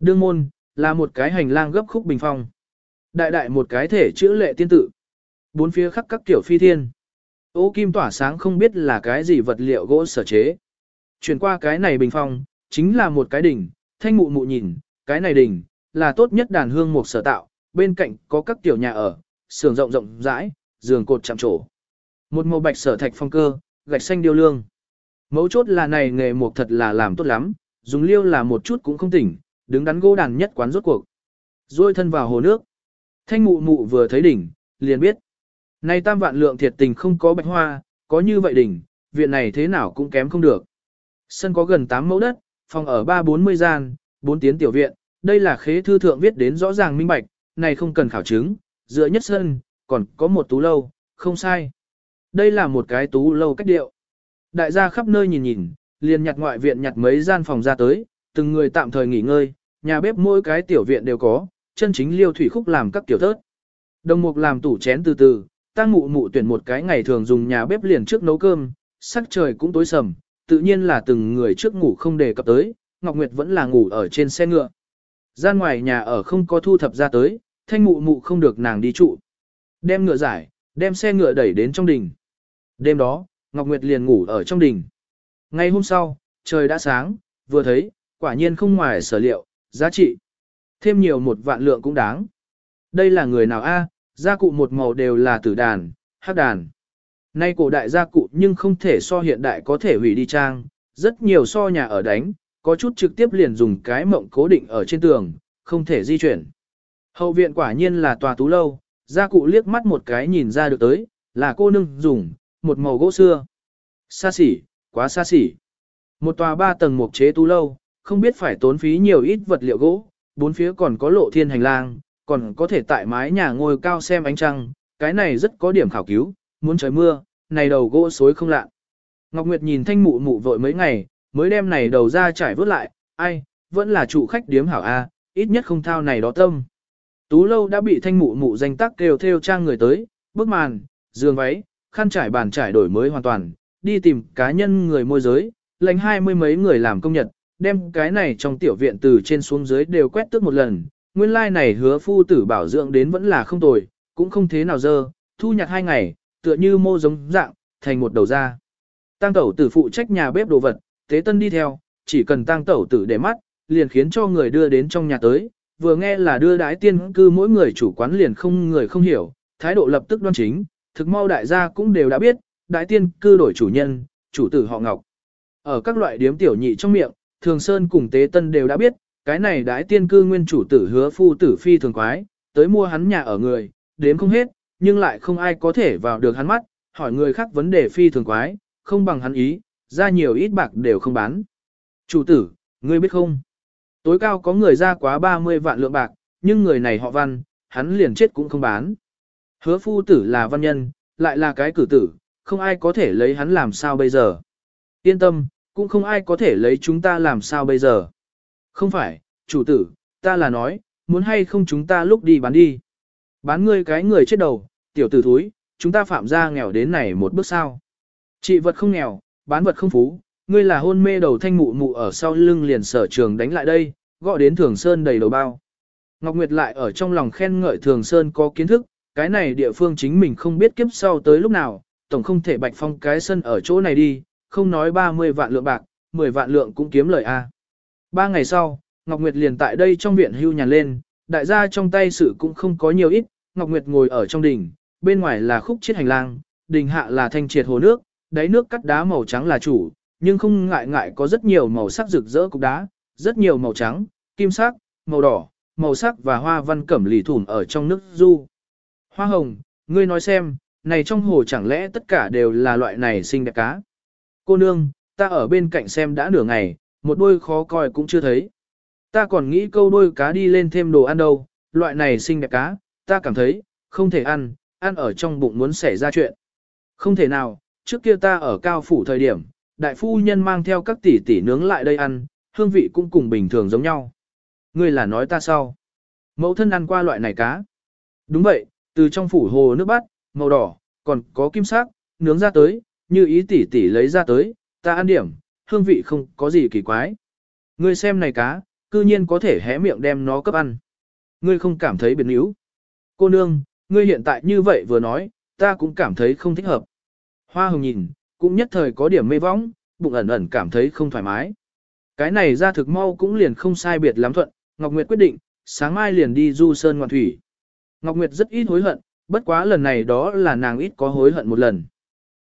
Speaker 1: Đương môn, là một cái hành lang gấp khúc bình phong. Đại đại một cái thể chữ lệ tiên tự. Bốn phía khắc các kiểu phi thiên. Ô kim tỏa sáng không biết là cái gì vật liệu gỗ sở chế. Chuyển qua cái này bình phong, chính là một cái đỉnh, thanh mụ mụ nhìn, cái này đỉnh, là tốt nhất đàn hương một sở tạo, bên cạnh có các tiểu nhà ở, sườn rộng rộng rãi, giường cột chạm trổ. Một màu bạch sở thạch phong cơ, gạch xanh điêu lương. Mấu chốt là này nghề một thật là làm tốt lắm, dùng liêu là một chút cũng không tỉnh, đứng đắn gỗ đàn nhất quán rốt cuộc. Rồi thân vào hồ nước. Thanh mụ mụ vừa thấy đỉnh, liền biết. Này tam vạn lượng thiệt tình không có bạch hoa, có như vậy đỉnh, viện này thế nào cũng kém không được. Sân có gần 8 mẫu đất, phòng ở 3-40 gian, 4 tiến tiểu viện, đây là khế thư thượng viết đến rõ ràng minh bạch, này không cần khảo chứng, giữa nhất sân, còn có một tú lâu, không sai. Đây là một cái tú lâu cách điệu. Đại gia khắp nơi nhìn nhìn, liền nhặt ngoại viện nhặt mấy gian phòng ra tới, từng người tạm thời nghỉ ngơi, nhà bếp mỗi cái tiểu viện đều có, chân chính liêu thủy khúc làm các tiểu thớt. Đồng mục làm tủ chén từ từ, ta mụ mụ tuyển một cái ngày thường dùng nhà bếp liền trước nấu cơm, sắc trời cũng tối sầm, tự nhiên là từng người trước ngủ không đề cập tới, Ngọc Nguyệt vẫn là ngủ ở trên xe ngựa. Ra ngoài nhà ở không có thu thập ra tới, thanh mụ mụ không được nàng đi trụ. Đem ngựa giải, đem xe ngựa đẩy đến trong đình. Đêm đó, Ngọc Nguyệt liền ngủ ở trong đình. Ngày hôm sau, trời đã sáng, vừa thấy, quả nhiên không ngoài sở liệu, giá trị. Thêm nhiều một vạn lượng cũng đáng. Đây là người nào a? gia cụ một màu đều là tử đàn, hắc đàn. Nay cổ đại gia cụ nhưng không thể so hiện đại có thể hủy đi trang, rất nhiều so nhà ở đánh, có chút trực tiếp liền dùng cái mộng cố định ở trên tường, không thể di chuyển. Hậu viện quả nhiên là tòa tú lâu, gia cụ liếc mắt một cái nhìn ra được tới, là cô nương dùng, một màu gỗ xưa. Xa xỉ, quá xa xỉ. Một tòa ba tầng mục chế tú lâu, không biết phải tốn phí nhiều ít vật liệu gỗ, bốn phía còn có lộ thiên hành lang, còn có thể tại mái nhà ngồi cao xem ánh trăng, cái này rất có điểm khảo cứu, muốn trời mưa, này đầu gỗ xối không lạ. Ngọc Nguyệt nhìn thanh mụ mụ vội mấy ngày, mới đem này đầu ra trải vớt lại, ai, vẫn là chủ khách điếm hảo A, ít nhất không thao này đó tâm. Tú lâu đã bị thanh mụ mụ danh tác kêu theo trang người tới, bức màn, giường váy, khăn trải bàn trải đổi mới hoàn toàn, đi tìm cá nhân người môi giới, lãnh hai mươi mấy người làm công nhật, đem cái này trong tiểu viện từ trên xuống dưới đều quét tước một lần, nguyên lai like này hứa phu tử bảo dưỡng đến vẫn là không tồi, cũng không thế nào dơ, thu nhặt hai ngày, tựa như mô giống dạng, thành một đầu ra. Tăng tẩu tử phụ trách nhà bếp đồ vật, tế tân đi theo, chỉ cần tăng tẩu tử để mắt, liền khiến cho người đưa đến trong nhà tới, vừa nghe là đưa đái tiên cư mỗi người chủ quán liền không người không hiểu, thái độ lập tức đoan chính, thực mau đại gia cũng đều đã biết, đái tiên cư đổi chủ nhân, chủ tử họ Ngọc. Ở các loại điếm tiểu nhị trong miệng, Thường Sơn cùng Tế Tân đều đã biết, cái này đái tiên cư nguyên chủ tử hứa phu tử phi thường quái, tới mua hắn nhà ở người, đếm không hết, nhưng lại không ai có thể vào được hắn mắt, hỏi người khác vấn đề phi thường quái, không bằng hắn ý, ra nhiều ít bạc đều không bán. Chủ tử, ngươi biết không? Tối cao có người ra quá 30 vạn lượng bạc, nhưng người này họ văn, hắn liền chết cũng không bán. Hứa phu tử là văn nhân, lại là cái cử tử, không ai có thể lấy hắn làm sao bây giờ. Yên tâm, cũng không ai có thể lấy chúng ta làm sao bây giờ. Không phải, chủ tử, ta là nói, muốn hay không chúng ta lúc đi bán đi. Bán ngươi cái người chết đầu, tiểu tử thúi, chúng ta phạm ra nghèo đến này một bước sao. Chị vật không nghèo, bán vật không phú, ngươi là hôn mê đầu thanh mụ mụ ở sau lưng liền sở trường đánh lại đây, gọi đến Thường Sơn đầy đầu bao. Ngọc Nguyệt lại ở trong lòng khen ngợi Thường Sơn có kiến thức, cái này địa phương chính mình không biết kiếp sau tới lúc nào, tổng không thể bạch phong cái sân ở chỗ này đi, không nói 30 vạn lượng bạc, 10 vạn lượng cũng kiếm lời a. Ba ngày sau, Ngọc Nguyệt liền tại đây trong viện hưu nhàn lên, đại gia trong tay sự cũng không có nhiều ít, Ngọc Nguyệt ngồi ở trong đình, bên ngoài là khúc chiết hành lang, đình hạ là thanh triệt hồ nước, đáy nước cắt đá màu trắng là chủ, nhưng không ngại ngại có rất nhiều màu sắc rực rỡ cục đá, rất nhiều màu trắng, kim sắc, màu đỏ, màu sắc và hoa văn cẩm lì thủn ở trong nước du. Hoa hồng, ngươi nói xem, này trong hồ chẳng lẽ tất cả đều là loại này xinh đẹp cá. Cô nương, ta ở bên cạnh xem đã nửa ngày, một đôi khó coi cũng chưa thấy. Ta còn nghĩ câu đôi cá đi lên thêm đồ ăn đâu, loại này xinh đẹp cá, ta cảm thấy, không thể ăn, ăn ở trong bụng muốn xảy ra chuyện. Không thể nào, trước kia ta ở cao phủ thời điểm, đại phu nhân mang theo các tỷ tỷ nướng lại đây ăn, hương vị cũng cùng bình thường giống nhau. Ngươi là nói ta sao? Mẫu thân ăn qua loại này cá. Đúng vậy, từ trong phủ hồ nước bắt, màu đỏ, còn có kim sắc, nướng ra tới, như ý tỷ tỷ lấy ra tới, ta ăn điểm, hương vị không có gì kỳ quái. Ngươi xem này cá, cư nhiên có thể hé miệng đem nó cấp ăn. Ngươi không cảm thấy biến yếu. Cô nương, ngươi hiện tại như vậy vừa nói, ta cũng cảm thấy không thích hợp. Hoa hồng nhìn, cũng nhất thời có điểm mê võng, bụng ẩn ẩn cảm thấy không thoải mái. Cái này ra thực mau cũng liền không sai biệt lắm thuận, Ngọc Nguyệt quyết định, sáng mai liền đi du sơn ngoạn thủy. Ngọc Nguyệt rất ít hối hận, bất quá lần này đó là nàng ít có hối hận một lần.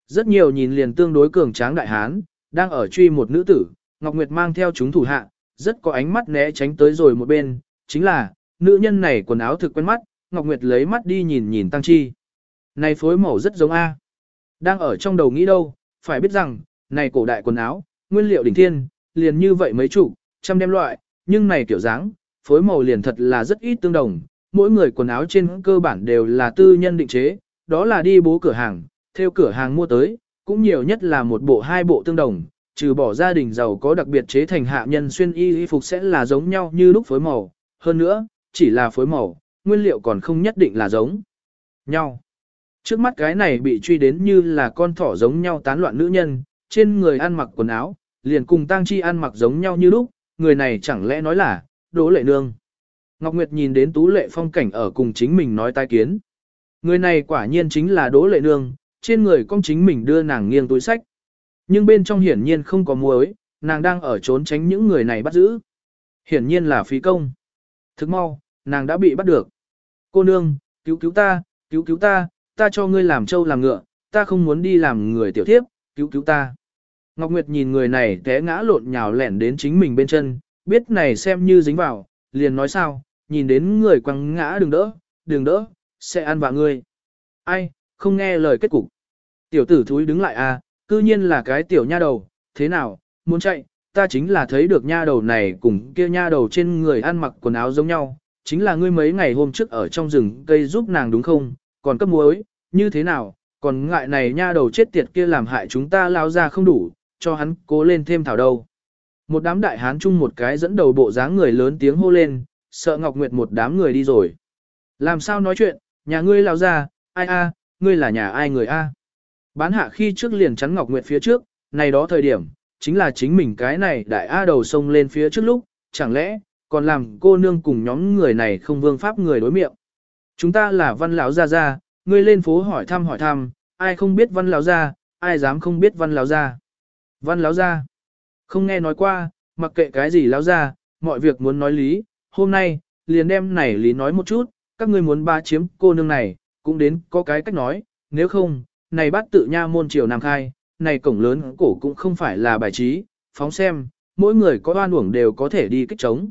Speaker 1: Rất nhiều nhìn liền tương đối cường tráng đại hán, đang ở truy một nữ tử, Ngọc Nguyệt mang theo chúng thủ hạ, rất có ánh mắt né tránh tới rồi một bên, chính là, nữ nhân này quần áo thực quen mắt, Ngọc Nguyệt lấy mắt đi nhìn nhìn Tăng Chi. Này phối màu rất giống A. Đang ở trong đầu nghĩ đâu, phải biết rằng, này cổ đại quần áo, nguyên liệu đỉnh thiên, liền như vậy mấy chủ, trăm đem loại, nhưng này kiểu dáng, phối màu liền thật là rất ít tương đồng, mỗi người quần áo trên cơ bản đều là tư nhân định chế, đó là đi bố cửa hàng, theo cửa hàng mua tới, cũng nhiều nhất là một bộ hai bộ tương đồng, trừ bỏ gia đình giàu có đặc biệt chế thành hạ nhân xuyên y y phục sẽ là giống nhau như lúc phối màu, hơn nữa, chỉ là phối màu, nguyên liệu còn không nhất định là giống nhau. Trước mắt cái này bị truy đến như là con thỏ giống nhau tán loạn nữ nhân, trên người ăn mặc quần áo, liền cùng tang chi ăn mặc giống nhau như lúc, người này chẳng lẽ nói là, đỗ lệ nương. Ngọc Nguyệt nhìn đến tú lệ phong cảnh ở cùng chính mình nói tai kiến. Người này quả nhiên chính là đỗ lệ nương, trên người con chính mình đưa nàng nghiêng túi sách. Nhưng bên trong hiển nhiên không có muối, nàng đang ở trốn tránh những người này bắt giữ. Hiển nhiên là phí công. Thức mau, nàng đã bị bắt được. Cô nương, cứu cứu ta, cứu cứu ta, ta cho ngươi làm trâu làm ngựa, ta không muốn đi làm người tiểu thiếp, cứu cứu ta. Ngọc Nguyệt nhìn người này té ngã lộn nhào lẻn đến chính mình bên chân, biết này xem như dính vào, liền nói sao, nhìn đến người quăng ngã đừng đỡ, đừng đỡ, sẽ ăn vạ ngươi. Ai, không nghe lời kết cục. Tiểu tử thúi đứng lại a, à, cư nhiên là cái tiểu nha đầu, thế nào, muốn chạy, ta chính là thấy được nha đầu này cùng kia nha đầu trên người ăn mặc quần áo giống nhau, chính là ngươi mấy ngày hôm trước ở trong rừng cây giúp nàng đúng không, còn cấp muối, như thế nào, còn ngại này nha đầu chết tiệt kia làm hại chúng ta lao ra không đủ, cho hắn cố lên thêm thảo đâu. Một đám đại hán chung một cái dẫn đầu bộ dáng người lớn tiếng hô lên, sợ Ngọc Nguyệt một đám người đi rồi. Làm sao nói chuyện, nhà ngươi lao ra, ai a, ngươi là nhà ai người a? Bán hạ khi trước liền chắn Ngọc Nguyệt phía trước, này đó thời điểm, chính là chính mình cái này đại A đầu sông lên phía trước lúc, chẳng lẽ, còn làm cô nương cùng nhóm người này không vương pháp người đối miệng. Chúng ta là văn lão gia gia, ngươi lên phố hỏi thăm hỏi thăm, ai không biết văn lão gia, ai dám không biết văn lão gia. Văn lão gia, không nghe nói qua, mặc kệ cái gì lão gia, mọi việc muốn nói lý, hôm nay, liền đem này lý nói một chút, các ngươi muốn ba chiếm cô nương này, cũng đến có cái cách nói, nếu không, này bắt tự nha môn triều nam khai, này cổng lớn cổ cũng không phải là bài trí, phóng xem, mỗi người có oan uổng đều có thể đi kích trống.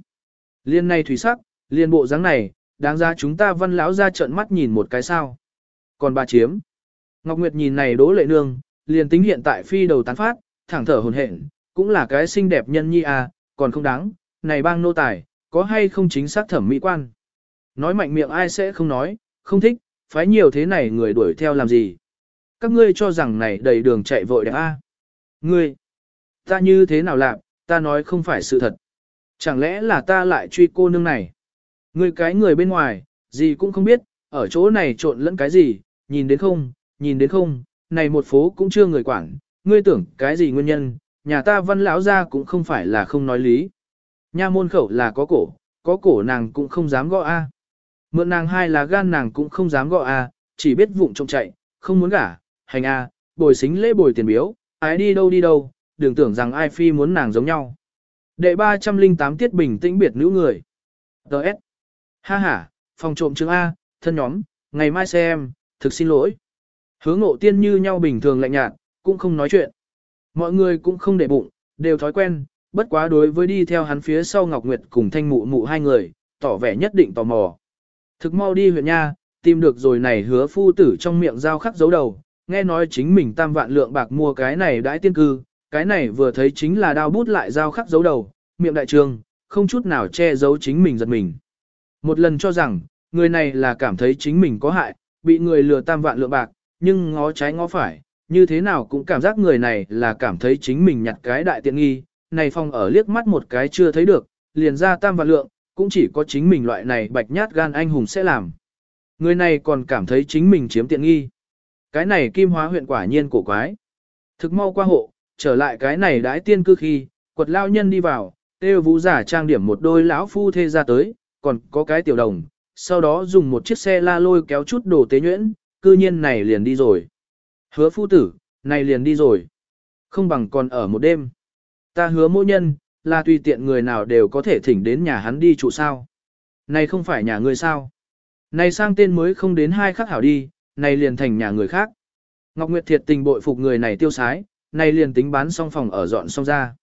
Speaker 1: Liên này thủy sắc, liên bộ dáng này, đáng ra chúng ta văn lão ra trợn mắt nhìn một cái sao. Còn bà chiếm. Ngọc Nguyệt nhìn này đỗ lệ nương, liền tính hiện tại phi đầu tán phát, thẳng thở hồn hển, cũng là cái xinh đẹp nhân nhi à, còn không đáng, này bang nô tài, có hay không chính xác thẩm mỹ quan. Nói mạnh miệng ai sẽ không nói, không thích, phái nhiều thế này người đuổi theo làm gì. Các ngươi cho rằng này đầy đường chạy vội đẹp a à? Ngươi, ta như thế nào làm, ta nói không phải sự thật. Chẳng lẽ là ta lại truy cô nương này? Ngươi cái người bên ngoài, gì cũng không biết, ở chỗ này trộn lẫn cái gì, nhìn đến không, nhìn đến không, này một phố cũng chưa người quản, ngươi tưởng cái gì nguyên nhân, nhà ta văn lão ra cũng không phải là không nói lý. Nha môn khẩu là có cổ, có cổ nàng cũng không dám gõ a. Mượn nàng hai là gan nàng cũng không dám gọi a, chỉ biết vụng trông chạy, không muốn gả, hành a, bồi xính lễ bồi tiền biếu, ai đi đâu đi đâu, đừng tưởng rằng ai phi muốn nàng giống nhau. Đệ 308 tiết bình tĩnh biệt nữ người. Đợt. Ha ha, phòng trộm chứng A, thân nhóm, ngày mai xem, thực xin lỗi. Hứa ngộ tiên như nhau bình thường lạnh nhạt, cũng không nói chuyện. Mọi người cũng không để bụng, đều thói quen, bất quá đối với đi theo hắn phía sau Ngọc Nguyệt cùng thanh mụ mụ hai người, tỏ vẻ nhất định tò mò. Thực mau đi huyện nha, tìm được rồi này hứa phu tử trong miệng dao khắc dấu đầu, nghe nói chính mình tam vạn lượng bạc mua cái này đãi tiên cư, cái này vừa thấy chính là đao bút lại dao khắc dấu đầu, miệng đại trường, không chút nào che giấu chính mình giật mình. Một lần cho rằng, người này là cảm thấy chính mình có hại, bị người lừa tam vạn lượng bạc, nhưng ngó trái ngó phải, như thế nào cũng cảm giác người này là cảm thấy chính mình nhặt cái đại tiện nghi, này phong ở liếc mắt một cái chưa thấy được, liền ra tam vạn lượng, cũng chỉ có chính mình loại này bạch nhát gan anh hùng sẽ làm. Người này còn cảm thấy chính mình chiếm tiện nghi. Cái này kim hóa huyện quả nhiên cổ quái. Thực mau qua hộ, trở lại cái này đãi tiên cư khi, quật lao nhân đi vào, têu vũ giả trang điểm một đôi lão phu thê ra tới, còn có cái tiểu đồng, sau đó dùng một chiếc xe la lôi kéo chút đồ tế nhuyễn, cư nhiên này liền đi rồi. Hứa phu tử, này liền đi rồi. Không bằng còn ở một đêm. Ta hứa mỗi nhân, là tùy tiện người nào đều có thể thỉnh đến nhà hắn đi trụ sao. Này không phải nhà người sao. Này sang tên mới không đến hai khắc hảo đi, này liền thành nhà người khác. Ngọc Nguyệt thiệt tình bội phục người này tiêu sái, này liền tính bán xong phòng ở dọn xong ra.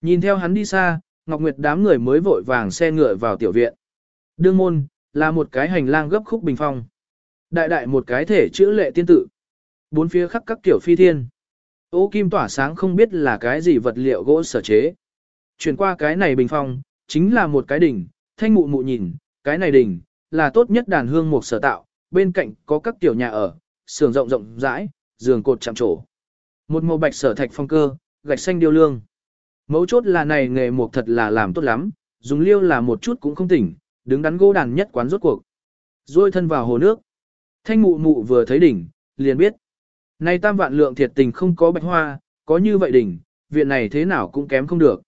Speaker 1: Nhìn theo hắn đi xa, Ngọc Nguyệt đám người mới vội vàng xe ngựa vào tiểu viện. Đương môn, là một cái hành lang gấp khúc bình phong. Đại đại một cái thể chữ lệ tiên tự. Bốn phía khắc các kiểu phi thiên. Ô kim tỏa sáng không biết là cái gì vật liệu gỗ sở chế. Chuyển qua cái này bình phong, chính là một cái đỉnh, thanh mụ mụ nhìn, cái này đỉnh, là tốt nhất đàn hương một sở tạo, bên cạnh có các tiểu nhà ở, sườn rộng rộng rãi, giường cột chạm trổ. Một màu bạch sở thạch phong cơ, gạch xanh điêu lương. Mấu chốt là này nghề mục thật là làm tốt lắm, dùng liêu là một chút cũng không tỉnh, đứng đắn gỗ đàn nhất quán rốt cuộc. Rồi thân vào hồ nước. Thanh mụ mụ vừa thấy đỉnh, liền biết. Này tam vạn lượng thiệt tình không có bạch hoa, có như vậy đỉnh, viện này thế nào cũng kém không được.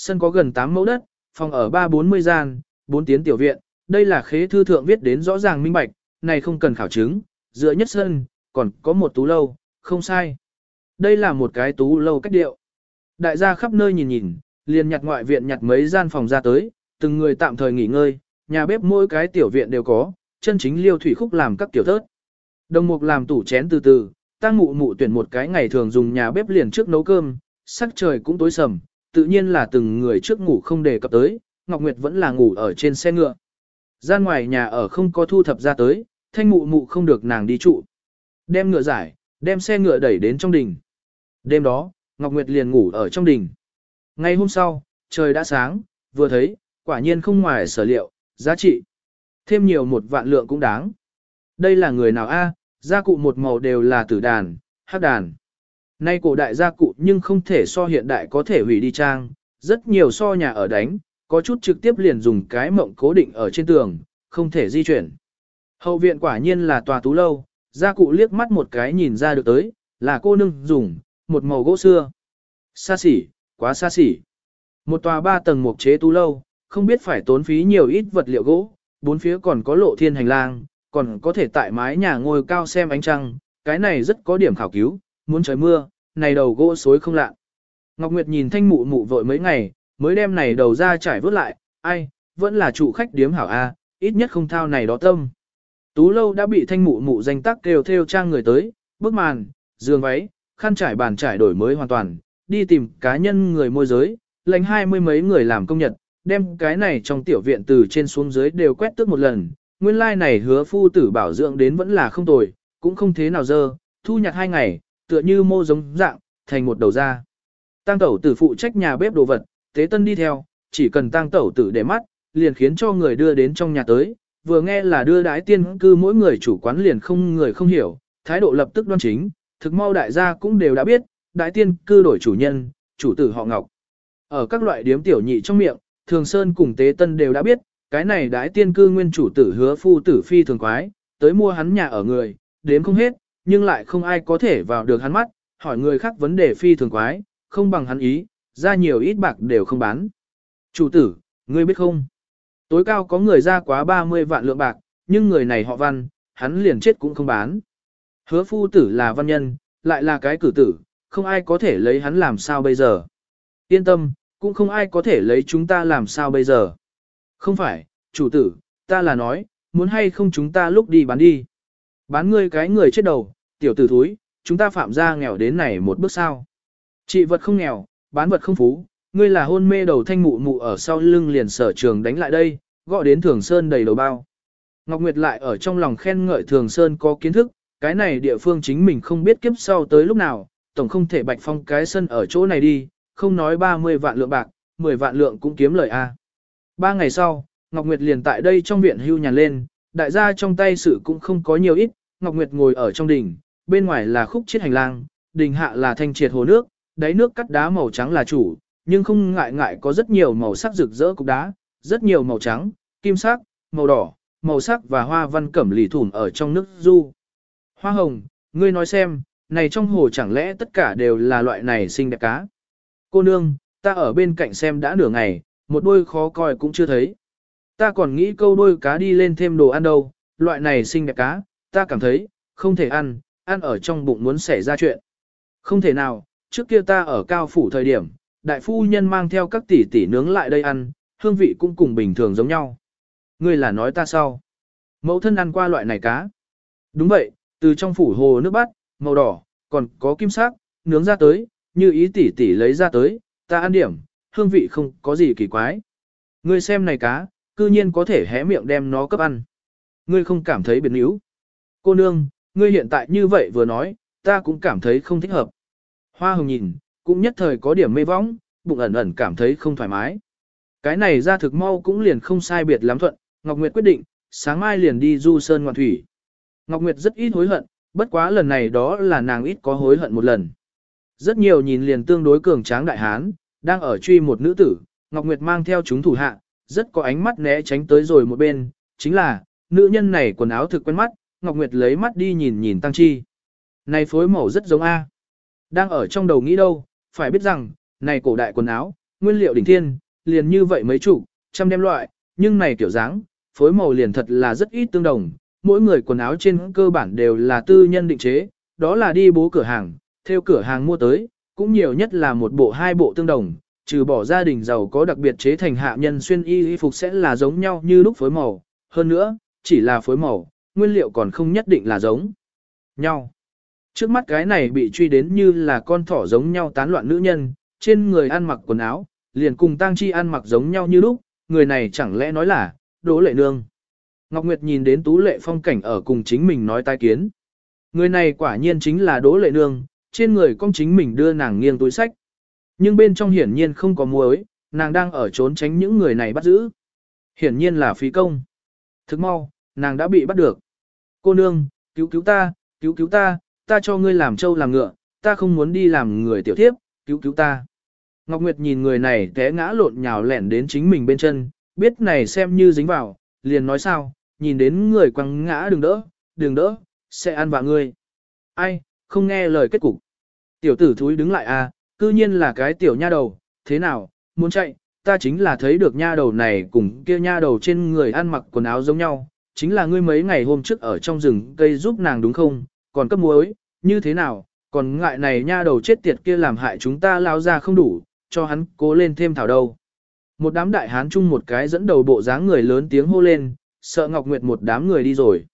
Speaker 1: Sân có gần 8 mẫu đất, phòng ở 3-40 gian, 4 tiến tiểu viện, đây là khế thư thượng viết đến rõ ràng minh bạch, này không cần khảo chứng, giữa nhất sân, còn có một tú lâu, không sai. Đây là một cái tú lâu cách điệu. Đại gia khắp nơi nhìn nhìn, liền nhặt ngoại viện nhặt mấy gian phòng ra tới, từng người tạm thời nghỉ ngơi, nhà bếp mỗi cái tiểu viện đều có, chân chính liêu thủy khúc làm các tiểu thớt. Đồng mục làm tủ chén từ từ, ta mụ mụ tuyển một cái ngày thường dùng nhà bếp liền trước nấu cơm, sắc trời cũng tối sầm, tự nhiên là từng người trước ngủ không đề cập tới, Ngọc Nguyệt vẫn là ngủ ở trên xe ngựa. Ra ngoài nhà ở không có thu thập ra tới, thanh mụ mụ không được nàng đi trụ. Đem ngựa giải, đem xe ngựa đẩy đến trong đình. Đêm đó, Ngọc Nguyệt liền ngủ ở trong đình. Ngày hôm sau, trời đã sáng, vừa thấy, quả nhiên không ngoài sở liệu, giá trị. Thêm nhiều một vạn lượng cũng đáng. Đây là người nào a? gia cụ một màu đều là tử đàn, hắc đàn. Nay cổ đại gia cụ nhưng không thể so hiện đại có thể hủy đi trang, rất nhiều so nhà ở đánh, có chút trực tiếp liền dùng cái mộng cố định ở trên tường, không thể di chuyển. Hậu viện quả nhiên là tòa tú lâu, gia cụ liếc mắt một cái nhìn ra được tới, là cô nương dùng, một màu gỗ xưa. Xa xỉ, quá xa xỉ. Một tòa ba tầng mục chế tú lâu, không biết phải tốn phí nhiều ít vật liệu gỗ, bốn phía còn có lộ thiên hành lang, còn có thể tại mái nhà ngồi cao xem ánh trăng, cái này rất có điểm khảo cứu, muốn trời mưa, này đầu gỗ xối không lạ. Ngọc Nguyệt nhìn thanh mụ mụ vội mấy ngày, mới đem này đầu ra trải vớt lại, ai, vẫn là chủ khách điếm hảo A, ít nhất không thao này đó tâm. Tú lâu đã bị thanh mụ mụ danh tác kêu theo trang người tới, bước màn, giường váy, khăn trải bàn trải đổi mới hoàn toàn, đi tìm cá nhân người môi giới, lệnh hai mươi mấy người làm công nhật, đem cái này trong tiểu viện từ trên xuống dưới đều quét tước một lần, nguyên lai like này hứa phu tử bảo dưỡng đến vẫn là không tồi, cũng không thế nào dơ, thu nhặt hai ngày, tựa như mô giống dạng, thành một đầu ra. Tăng tẩu tử phụ trách nhà bếp đồ vật, tế tân đi theo, chỉ cần tăng tẩu tử để mắt, liền khiến cho người đưa đến trong nhà tới, vừa nghe là đưa đái tiên cư mỗi người chủ quán liền không người không hiểu, thái độ lập tức đoan chính, thực mau đại gia cũng đều đã biết, đái tiên cư đổi chủ nhân, chủ tử họ Ngọc. Ở các loại điếm tiểu nhị trong miệng, Thường Sơn cùng Tế Tân đều đã biết, cái này đái tiên cư nguyên chủ tử hứa phu tử phi thường quái, tới mua hắn nhà ở người, đếm không hết, nhưng lại không ai có thể vào được hắn mắt, hỏi người khác vấn đề phi thường quái, không bằng hắn ý, ra nhiều ít bạc đều không bán. Chủ tử, ngươi biết không? Tối cao có người ra quá 30 vạn lượng bạc, nhưng người này họ văn, hắn liền chết cũng không bán. Hứa phu tử là văn nhân, lại là cái cử tử, không ai có thể lấy hắn làm sao bây giờ. Yên tâm, cũng không ai có thể lấy chúng ta làm sao bây giờ. Không phải, chủ tử, ta là nói, muốn hay không chúng ta lúc đi bán đi. Bán ngươi cái người chết đầu, tiểu tử thúi, chúng ta phạm ra nghèo đến này một bước sao. Chị vật không nghèo, bán vật không phú, ngươi là hôn mê đầu thanh mụ mụ ở sau lưng liền sở trường đánh lại đây, gọi đến Thường Sơn đầy đầu bao. Ngọc Nguyệt lại ở trong lòng khen ngợi Thường Sơn có kiến thức, cái này địa phương chính mình không biết kiếp sau tới lúc nào, tổng không thể bạch phong cái sân ở chỗ này đi, không nói 30 vạn lượng bạc, 10 vạn lượng cũng kiếm lời a. Ba ngày sau, Ngọc Nguyệt liền tại đây trong viện hưu nhàn lên, đại gia trong tay sự cũng không có nhiều ít, Ngọc Nguyệt ngồi ở trong đỉnh, bên ngoài là khúc chiết hành lang, đỉnh hạ là thanh triệt hồ nước, đáy nước cắt đá màu trắng là chủ, nhưng không ngại ngại có rất nhiều màu sắc rực rỡ cục đá, rất nhiều màu trắng, kim sắc, màu đỏ, màu sắc và hoa văn cẩm lì thủn ở trong nước du. Hoa hồng, ngươi nói xem, này trong hồ chẳng lẽ tất cả đều là loại này xinh đẹp cá. Cô nương, ta ở bên cạnh xem đã nửa ngày, một đôi khó coi cũng chưa thấy. Ta còn nghĩ câu đôi cá đi lên thêm đồ ăn đâu, loại này xinh đẹp cá, ta cảm thấy, không thể ăn, ăn ở trong bụng muốn xảy ra chuyện. Không thể nào, trước kia ta ở cao phủ thời điểm, đại phu nhân mang theo các tỷ tỷ nướng lại đây ăn, hương vị cũng cùng bình thường giống nhau. Ngươi là nói ta sao? Mẫu thân ăn qua loại này cá. Đúng vậy, từ trong phủ hồ nước bắt, màu đỏ, còn có kim sắc, nướng ra tới, như ý tỷ tỷ lấy ra tới, ta ăn điểm, hương vị không có gì kỳ quái. Ngươi xem này cá, cư nhiên có thể hé miệng đem nó cấp ăn. Ngươi không cảm thấy biến yếu. Cô nương, ngươi hiện tại như vậy vừa nói, ta cũng cảm thấy không thích hợp. Hoa hồng nhìn, cũng nhất thời có điểm mê võng, bụng ẩn ẩn cảm thấy không thoải mái. Cái này ra thực mau cũng liền không sai biệt lắm thuận, Ngọc Nguyệt quyết định, sáng mai liền đi du sơn ngoạn thủy. Ngọc Nguyệt rất ít hối hận, bất quá lần này đó là nàng ít có hối hận một lần. Rất nhiều nhìn liền tương đối cường tráng đại hán, đang ở truy một nữ tử, Ngọc Nguyệt mang theo chúng thủ hạ, rất có ánh mắt né tránh tới rồi một bên, chính là, nữ nhân này quần áo thực quen mắt, Ngọc Nguyệt lấy mắt đi nhìn nhìn Tăng Chi. Này phối màu rất giống A. Đang ở trong đầu nghĩ đâu, phải biết rằng, này cổ đại quần áo, nguyên liệu đỉnh thiên, liền như vậy mấy chủ, trăm đem loại, nhưng này kiểu dáng, phối màu liền thật là rất ít tương đồng, mỗi người quần áo trên cơ bản đều là tư nhân định chế, đó là đi bố cửa hàng, theo cửa hàng mua tới, cũng nhiều nhất là một bộ hai bộ tương đồng, trừ bỏ gia đình giàu có đặc biệt chế thành hạ nhân xuyên y y phục sẽ là giống nhau như lúc phối màu, hơn nữa, chỉ là phối màu, nguyên liệu còn không nhất định là giống nhau. Trước mắt cái này bị truy đến như là con thỏ giống nhau tán loạn nữ nhân, trên người ăn mặc quần áo, liền cùng tang chi ăn mặc giống nhau như lúc, người này chẳng lẽ nói là, đỗ lệ nương. Ngọc Nguyệt nhìn đến tú lệ phong cảnh ở cùng chính mình nói tai kiến. Người này quả nhiên chính là Đỗ Lệ Nương, trên người con chính mình đưa nàng nghiêng túi sách. Nhưng bên trong hiển nhiên không có muối, nàng đang ở trốn tránh những người này bắt giữ. Hiển nhiên là phí công. Thức mau, nàng đã bị bắt được. Cô nương, cứu cứu ta, cứu cứu ta, ta cho ngươi làm trâu làm ngựa, ta không muốn đi làm người tiểu thiếp, cứu cứu ta. Ngọc Nguyệt nhìn người này té ngã lộn nhào lẻn đến chính mình bên chân, biết này xem như dính vào, liền nói sao, nhìn đến người quăng ngã đừng đỡ, đừng đỡ, sẽ ăn vạ ngươi. Ai, không nghe lời kết cục. Tiểu tử thúi đứng lại à, cư nhiên là cái tiểu nha đầu, thế nào, muốn chạy, ta chính là thấy được nha đầu này cùng kia nha đầu trên người ăn mặc quần áo giống nhau, chính là ngươi mấy ngày hôm trước ở trong rừng cây giúp nàng đúng không, còn cấp muối, như thế nào, còn ngại này nha đầu chết tiệt kia làm hại chúng ta lao ra không đủ, cho hắn cố lên thêm thảo đâu. Một đám đại hán chung một cái dẫn đầu bộ dáng người lớn tiếng hô lên, sợ Ngọc Nguyệt một đám người đi rồi.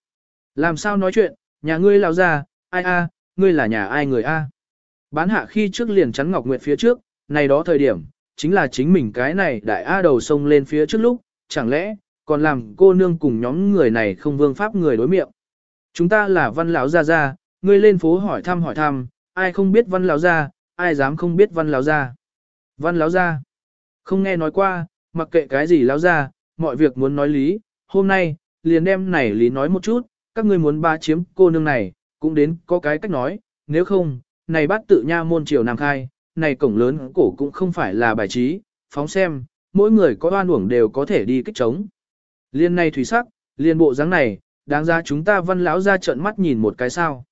Speaker 1: Làm sao nói chuyện, nhà ngươi lao ra, ai a, ngươi là nhà ai người a? Bán hạ khi trước liền chắn Ngọc Nguyệt phía trước, này đó thời điểm, chính là chính mình cái này đại A đầu sông lên phía trước lúc, chẳng lẽ, còn làm cô nương cùng nhóm người này không vương pháp người đối miệng. Chúng ta là văn lão gia gia, ngươi lên phố hỏi thăm hỏi thăm, ai không biết văn lão gia, ai dám không biết văn lão gia. Văn lão gia, không nghe nói qua, mặc kệ cái gì lão gia, mọi việc muốn nói lý, hôm nay, liền đem này lý nói một chút, các ngươi muốn ba chiếm cô nương này, cũng đến có cái cách nói, nếu không, này bắt tự nha môn triều nam khai, này cổng lớn cổ cũng không phải là bài trí, phóng xem, mỗi người có oan uổng đều có thể đi kích trống Liên này thủy sắc, liên bộ dáng này, đáng ra chúng ta văn lão ra trợn mắt nhìn một cái sao.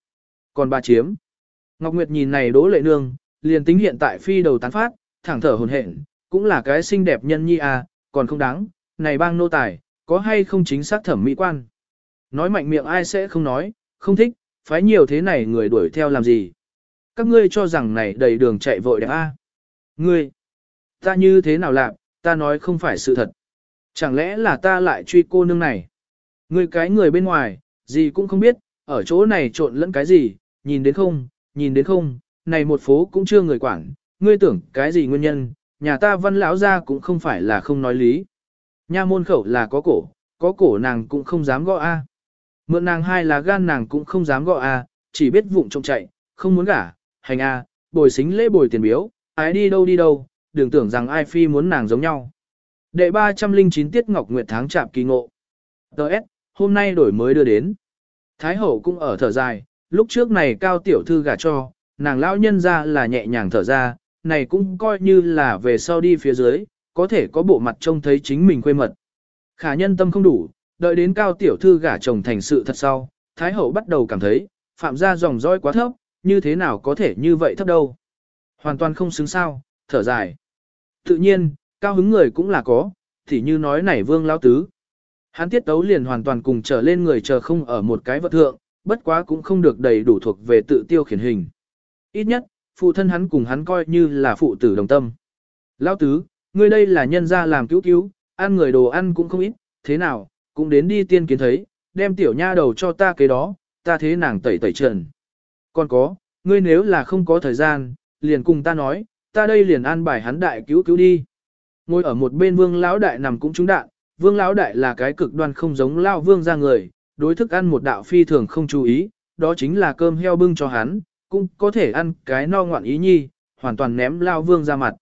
Speaker 1: Còn bà chiếm. Ngọc Nguyệt nhìn này đỗ lệ nương, liền tính hiện tại phi đầu tán phát, thẳng thở hồn hển, cũng là cái xinh đẹp nhân nhi à, còn không đáng, này bang nô tài, có hay không chính xác thẩm mỹ quan. Nói mạnh miệng ai sẽ không nói, không thích, phái nhiều thế này người đuổi theo làm gì. Các ngươi cho rằng này đầy đường chạy vội đẹp a? À? Ngươi, ta như thế nào làm, ta nói không phải sự thật. Chẳng lẽ là ta lại truy cô nương này? Ngươi cái người bên ngoài, gì cũng không biết, ở chỗ này trộn lẫn cái gì, nhìn đến không, nhìn đến không, này một phố cũng chưa người quản, ngươi tưởng cái gì nguyên nhân, nhà ta văn lão ra cũng không phải là không nói lý. Nha môn khẩu là có cổ, có cổ nàng cũng không dám gọi a. Mượn nàng hai là gan nàng cũng không dám gọi a, chỉ biết vụng trông chạy, không muốn gả, hành a, bồi xính lễ bồi tiền biếu, ai đi đâu đi đâu, đừng tưởng rằng ai phi muốn nàng giống nhau. Đệ 309 Tiết Ngọc Nguyệt tháng chạm kỳ ngộ. Đợt, hôm nay đổi mới đưa đến. Thái hậu cũng ở thở dài, lúc trước này cao tiểu thư gả cho, nàng lão nhân ra là nhẹ nhàng thở ra, này cũng coi như là về sau đi phía dưới, có thể có bộ mặt trông thấy chính mình quê mật. Khả nhân tâm không đủ, đợi đến cao tiểu thư gả chồng thành sự thật sau, Thái hậu bắt đầu cảm thấy, phạm gia dòng dõi quá thấp, như thế nào có thể như vậy thấp đâu. Hoàn toàn không xứng sao, thở dài. Tự nhiên, cao hứng người cũng là có, thì như nói này vương lao tứ. Hắn tiết tấu liền hoàn toàn cùng trở lên người chờ không ở một cái vật thượng, bất quá cũng không được đầy đủ thuộc về tự tiêu khiển hình. Ít nhất, phụ thân hắn cùng hắn coi như là phụ tử đồng tâm. Lao tứ, ngươi đây là nhân gia làm cứu cứu, ăn người đồ ăn cũng không ít, thế nào, cũng đến đi tiên kiến thấy, đem tiểu nha đầu cho ta cái đó, ta thế nàng tẩy tẩy trần. Còn có, ngươi nếu là không có thời gian, liền cùng ta nói, ta đây liền an bài hắn đại cứu cứu đi. Ngồi ở một bên vương lão đại nằm cũng trúng đạn, vương lão đại là cái cực đoan không giống lao vương ra người, đối thức ăn một đạo phi thường không chú ý, đó chính là cơm heo bưng cho hắn, cũng có thể ăn cái no ngoạn ý nhi, hoàn toàn ném lao vương ra mặt.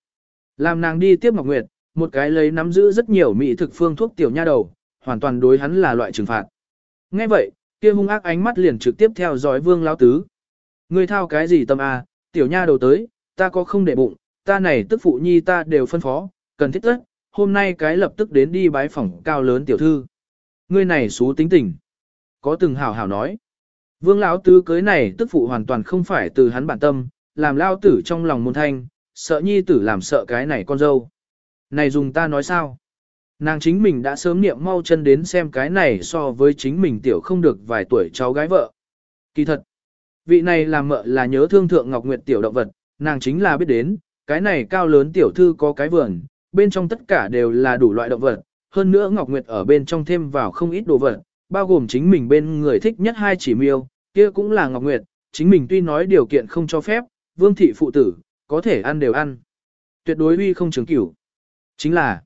Speaker 1: Làm nàng đi tiếp Ngọc Nguyệt, một cái lấy nắm giữ rất nhiều mỹ thực phương thuốc tiểu nha đầu, hoàn toàn đối hắn là loại trừng phạt. Nghe vậy, kia hung ác ánh mắt liền trực tiếp theo dõi vương lão tứ. Ngươi thao cái gì tâm a, tiểu nha đầu tới, ta có không để bụng, ta này tức phụ nhi ta đều phân phó, cần thiết tất, hôm nay cái lập tức đến đi bái phỏng cao lớn tiểu thư. Ngươi này xú tính tình. Có từng hảo hảo nói. Vương lão tứ cưới này tức phụ hoàn toàn không phải từ hắn bản tâm, làm lao tử trong lòng môn thanh, sợ nhi tử làm sợ cái này con dâu. Này dùng ta nói sao? Nàng chính mình đã sớm niệm mau chân đến xem cái này so với chính mình tiểu không được vài tuổi cháu gái vợ. Kỳ thật, vị này làm mợ là nhớ thương thượng Ngọc Nguyệt tiểu động vật, nàng chính là biết đến, cái này cao lớn tiểu thư có cái vườn, bên trong tất cả đều là đủ loại động vật, hơn nữa Ngọc Nguyệt ở bên trong thêm vào không ít đồ vật, bao gồm chính mình bên người thích nhất hai chỉ miêu, kia cũng là Ngọc Nguyệt, chính mình tuy nói điều kiện không cho phép, vương thị phụ tử, có thể ăn đều ăn. Tuyệt đối uy không trường cửu. Chính là,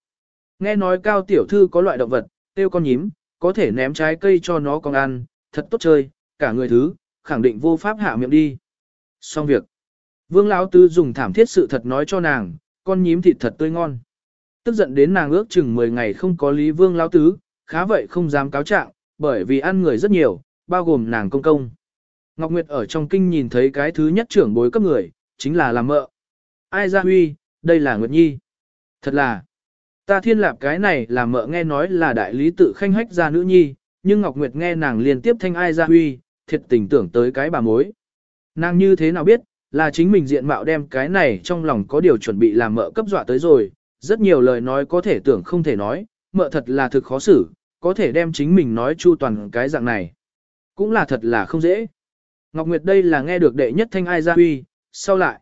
Speaker 1: nghe nói cao tiểu thư có loại động vật, tiêu con nhím, có thể ném trái cây cho nó con ăn, thật tốt chơi, cả người thứ, khẳng định vô pháp hạ miệng đi. Xong việc. Vương Lão tư dùng thảm thiết sự thật nói cho nàng, con nhím thịt thật tươi ngon. Tức giận đến nàng ước chừng 10 ngày không có lý Vương Lão Tứ, khá vậy không dám cáo trạng, bởi vì ăn người rất nhiều, bao gồm nàng công công. Ngọc Nguyệt ở trong kinh nhìn thấy cái thứ nhất trưởng bối cấp người, chính là làm mợ. Ai ra huy, đây là Nguyệt Nhi. Thật là, ta thiên lạp cái này là mợ nghe nói là đại lý tự khanh hách ra nữ nhi, nhưng Ngọc Nguyệt nghe nàng liên tiếp thanh ai ra huy, thiệt tình tưởng tới cái bà mối. Nàng như thế nào biết, là chính mình diện mạo đem cái này trong lòng có điều chuẩn bị làm mợ cấp dọa tới rồi, rất nhiều lời nói có thể tưởng không thể nói, mợ thật là thực khó xử, có thể đem chính mình nói chu toàn cái dạng này. Cũng là thật là không dễ. Ngọc Nguyệt đây là nghe được đệ nhất thanh ai ra huy, sau lại.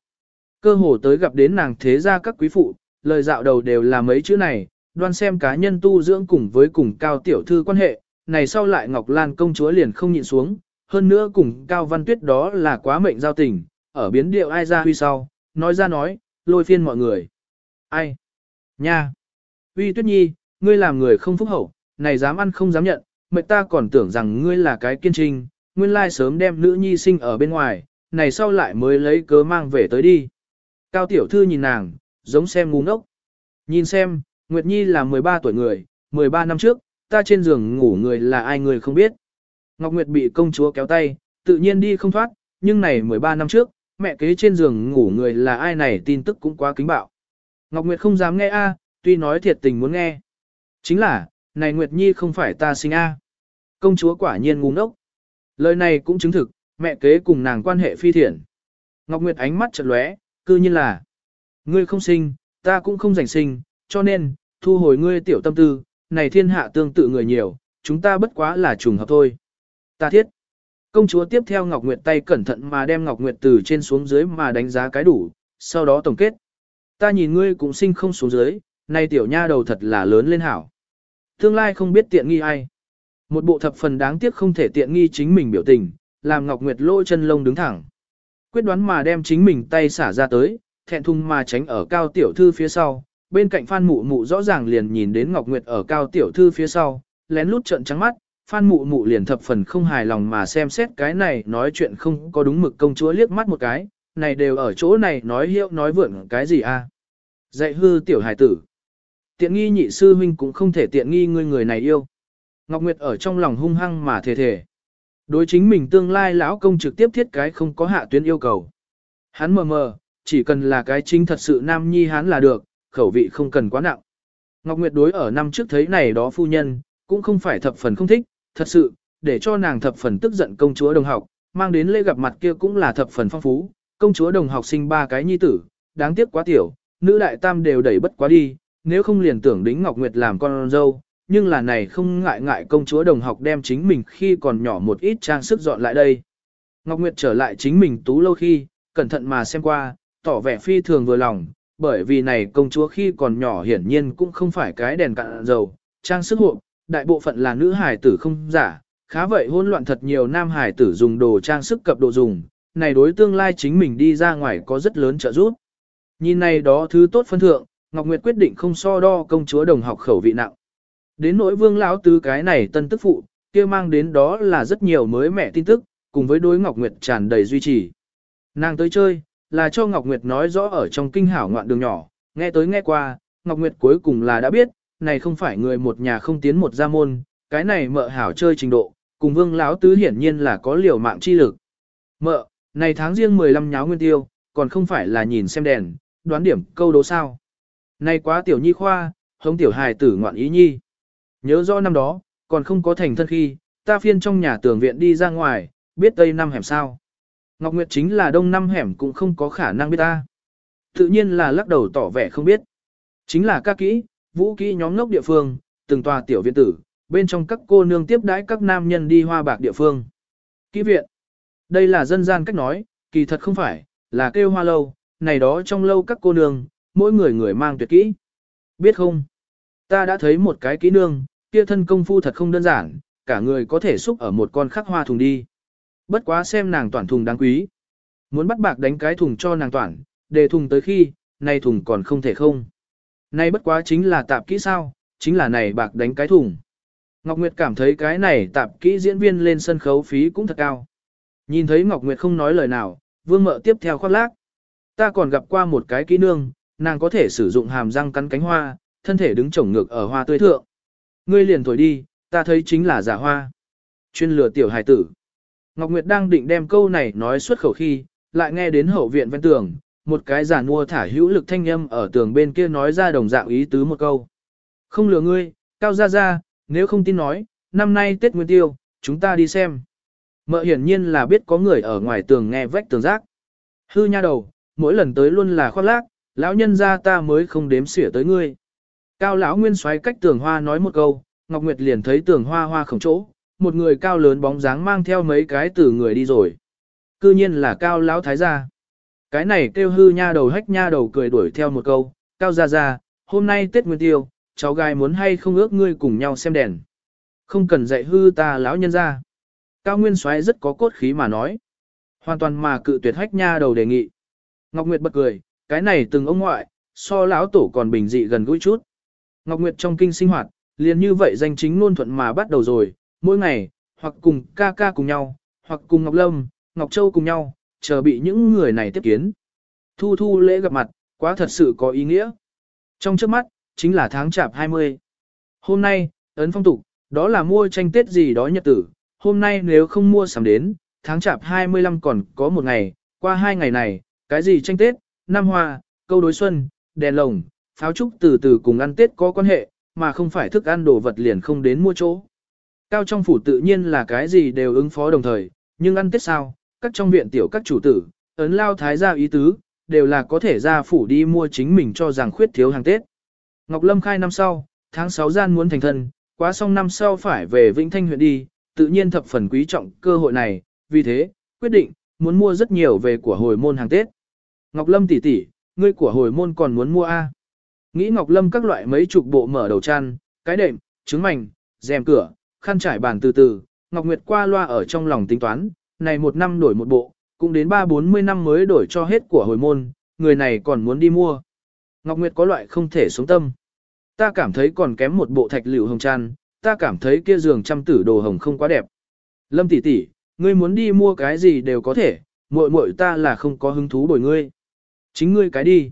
Speaker 1: Cơ hồ tới gặp đến nàng thế gia các quý phụ, lời dạo đầu đều là mấy chữ này, đoan xem cá nhân tu dưỡng cùng với cùng cao tiểu thư quan hệ, này sau lại Ngọc Lan công chúa liền không nhịn xuống, hơn nữa cùng Cao Văn Tuyết đó là quá mệnh giao tình, ở biến điệu ai ra huy sau, nói ra nói, lôi phiên mọi người. Ai? Nha! Huy Tuyết Nhi, ngươi làm người không phúc hậu, này dám ăn không dám nhận, mệt ta còn tưởng rằng ngươi là cái kiên trinh, nguyên lai sớm đem nữ nhi sinh ở bên ngoài, này sau lại mới lấy cớ mang về tới đi. Cao tiểu thư nhìn nàng, giống xem ngu ngốc. Nhìn xem, Nguyệt Nhi là 13 tuổi người, 13 năm trước, ta trên giường ngủ người là ai người không biết. Ngọc Nguyệt bị công chúa kéo tay, tự nhiên đi không thoát, nhưng này 13 năm trước, mẹ kế trên giường ngủ người là ai này tin tức cũng quá kính bạo. Ngọc Nguyệt không dám nghe a, tuy nói thiệt tình muốn nghe. Chính là, này Nguyệt Nhi không phải ta sinh a. Công chúa quả nhiên ngu ngốc. Lời này cũng chứng thực, mẹ kế cùng nàng quan hệ phi thiện. Ngọc Nguyệt ánh mắt chợt lóe, cư nhiên là Ngươi không sinh, ta cũng không giành sinh, cho nên, thu hồi ngươi tiểu tâm tư, này thiên hạ tương tự người nhiều, chúng ta bất quá là trùng hợp thôi. Ta thiết. Công chúa tiếp theo Ngọc Nguyệt tay cẩn thận mà đem Ngọc Nguyệt từ trên xuống dưới mà đánh giá cái đủ, sau đó tổng kết. Ta nhìn ngươi cũng sinh không xuống dưới, nay tiểu nha đầu thật là lớn lên hảo. Tương lai không biết tiện nghi ai. Một bộ thập phần đáng tiếc không thể tiện nghi chính mình biểu tình, làm Ngọc Nguyệt lỗ chân lông đứng thẳng. Quyết đoán mà đem chính mình tay xả ra tới, thẹn thùng mà tránh ở cao tiểu thư phía sau. Bên cạnh Phan Mụ Mụ rõ ràng liền nhìn đến Ngọc Nguyệt ở cao tiểu thư phía sau, lén lút trợn trắng mắt, Phan Mụ Mụ liền thập phần không hài lòng mà xem xét cái này nói chuyện không có đúng mực công chúa liếc mắt một cái, này đều ở chỗ này nói hiệu nói vượn cái gì a? À? Dạy hư tiểu hài tử. Tiện nghi nhị sư huynh cũng không thể tiện nghi ngươi người này yêu. Ngọc Nguyệt ở trong lòng hung hăng mà thề thề. Đối chính mình tương lai lão công trực tiếp thiết cái không có hạ tuyến yêu cầu. Hắn mờ mờ, chỉ cần là cái chính thật sự nam nhi hắn là được, khẩu vị không cần quá nặng. Ngọc Nguyệt đối ở năm trước thấy này đó phu nhân, cũng không phải thập phần không thích, thật sự, để cho nàng thập phần tức giận công chúa đồng học, mang đến lễ gặp mặt kia cũng là thập phần phong phú, công chúa đồng học sinh ba cái nhi tử, đáng tiếc quá tiểu, nữ đại tam đều đẩy bất quá đi, nếu không liền tưởng đính Ngọc Nguyệt làm con dâu, nhưng là này không ngại ngại công chúa đồng học đem chính mình khi còn nhỏ một ít trang sức dọn lại đây. Ngọc Nguyệt trở lại chính mình tú lâu khi, cẩn thận mà xem qua, tỏ vẻ phi thường vừa lòng, bởi vì này công chúa khi còn nhỏ hiển nhiên cũng không phải cái đèn cạn dầu, trang sức hộp, đại bộ phận là nữ hài tử không giả, khá vậy hỗn loạn thật nhiều nam hài tử dùng đồ trang sức cập độ dùng, này đối tương lai chính mình đi ra ngoài có rất lớn trợ giúp. Nhìn này đó thứ tốt phân thượng, Ngọc Nguyệt quyết định không so đo công chúa đồng học khẩu vị nặng. Đến nỗi vương lão tứ cái này tân tức phụ, kia mang đến đó là rất nhiều mới mẻ tin tức, cùng với đối Ngọc Nguyệt tràn đầy duy trì. Nàng tới chơi, là cho Ngọc Nguyệt nói rõ ở trong kinh hảo ngoạn đường nhỏ, nghe tới nghe qua, Ngọc Nguyệt cuối cùng là đã biết, này không phải người một nhà không tiến một gia môn, cái này mợ hảo chơi trình độ, cùng vương lão tứ hiển nhiên là có liều mạng chi lực. Mợ, này tháng riêng 15 nháo nguyên tiêu, còn không phải là nhìn xem đèn, đoán điểm câu đố sao. nay quá tiểu nhi khoa, hống tiểu hài tử ngoạn ý nhi. Nhớ rõ năm đó, còn không có thành thân khi, ta phiên trong nhà tường viện đi ra ngoài, biết tây năm hẻm sao. Ngọc Nguyệt chính là đông năm hẻm cũng không có khả năng biết ta. Tự nhiên là lắc đầu tỏ vẻ không biết. Chính là các kỹ, vũ kỹ nhóm ngốc địa phương, từng tòa tiểu viện tử, bên trong các cô nương tiếp đãi các nam nhân đi hoa bạc địa phương. Kỹ viện. Đây là dân gian cách nói, kỳ thật không phải, là kêu hoa lâu, này đó trong lâu các cô nương, mỗi người người mang tuyệt kỹ. Biết không? Ta đã thấy một cái kỹ nương, kia thân công phu thật không đơn giản, cả người có thể xúc ở một con khắc hoa thùng đi. Bất quá xem nàng toàn thùng đáng quý. Muốn bắt bạc đánh cái thùng cho nàng toàn, để thùng tới khi, nay thùng còn không thể không. nay bất quá chính là tạp kỹ sao, chính là này bạc đánh cái thùng. Ngọc Nguyệt cảm thấy cái này tạp kỹ diễn viên lên sân khấu phí cũng thật cao. Nhìn thấy Ngọc Nguyệt không nói lời nào, vương mợ tiếp theo khoác lác. Ta còn gặp qua một cái kỹ nương, nàng có thể sử dụng hàm răng cắn cánh hoa, thân thể đứng trồng ngược ở hoa tươi thượng. Ngươi liền thổi đi, ta thấy chính là giả hoa. Chuyên lừa tiểu hài tử. Ngọc Nguyệt đang định đem câu này nói xuất khẩu khi, lại nghe đến hậu viện ven tường, một cái giả mua thả hữu lực thanh âm ở tường bên kia nói ra đồng dạng ý tứ một câu. Không lừa ngươi, cao ra ra, nếu không tin nói, năm nay Tết Nguyên Tiêu, chúng ta đi xem. Mợ hiển nhiên là biết có người ở ngoài tường nghe vách tường rác. Hư nha đầu, mỗi lần tới luôn là khoác lác, lão nhân ra ta mới không đếm xỉa tới ngươi. Cao lão nguyên xoáy cách tường hoa nói một câu, Ngọc Nguyệt liền thấy tường hoa hoa khổng chỗ, một người cao lớn bóng dáng mang theo mấy cái từ người đi rồi. Cư nhiên là cao lão thái gia. Cái này kêu hư nha đầu hách nha đầu cười đuổi theo một câu, cao gia gia, hôm nay Tết Nguyên Tiêu, cháu gái muốn hay không ước ngươi cùng nhau xem đèn. Không cần dạy hư ta lão nhân ra. Cao Nguyên Soái rất có cốt khí mà nói. Hoàn toàn mà cự tuyệt hách nha đầu đề nghị. Ngọc Nguyệt bật cười, cái này từng ông ngoại, so lão tổ còn bình dị gần gũi chút. Ngọc Nguyệt trong kinh sinh hoạt, liền như vậy danh chính ngôn thuận mà bắt đầu rồi, mỗi ngày, hoặc cùng ca ca cùng nhau, hoặc cùng Ngọc Lâm, Ngọc Châu cùng nhau, chờ bị những người này tiếp kiến. Thu thu lễ gặp mặt, quá thật sự có ý nghĩa. Trong trước mắt, chính là tháng chạp 20. Hôm nay, ấn phong tục, đó là mua tranh Tết gì đó nhật tử, hôm nay nếu không mua sắm đến, tháng chạp 25 còn có một ngày, qua hai ngày này, cái gì tranh Tết, năm hoa, câu đối xuân, đèn lồng, pháo trúc từ từ cùng ăn Tết có quan hệ, mà không phải thức ăn đồ vật liền không đến mua chỗ. Cao trong phủ tự nhiên là cái gì đều ứng phó đồng thời, nhưng ăn Tết sao, các trong viện tiểu các chủ tử, ấn lao thái gia ý tứ, đều là có thể ra phủ đi mua chính mình cho rằng khuyết thiếu hàng Tết. Ngọc Lâm khai năm sau, tháng 6 gian muốn thành thân, quá xong năm sau phải về Vĩnh Thanh huyện đi, tự nhiên thập phần quý trọng cơ hội này, vì thế, quyết định, muốn mua rất nhiều về của hồi môn hàng Tết. Ngọc Lâm tỷ tỷ, ngươi của hồi môn còn muốn mua A. Nghĩ Ngọc Lâm các loại mấy chục bộ mở đầu chăn, cái đệm, trứng mảnh, rèm cửa, khăn trải bàn từ từ, Ngọc Nguyệt qua loa ở trong lòng tính toán, này một năm đổi một bộ, cũng đến ba bốn mươi năm mới đổi cho hết của hồi môn, người này còn muốn đi mua. Ngọc Nguyệt có loại không thể xuống tâm. Ta cảm thấy còn kém một bộ thạch liệu hồng tràn, ta cảm thấy kia giường trăm tử đồ hồng không quá đẹp. Lâm tỷ tỷ, ngươi muốn đi mua cái gì đều có thể, muội muội ta là không có hứng thú bồi ngươi. Chính ngươi cái đi.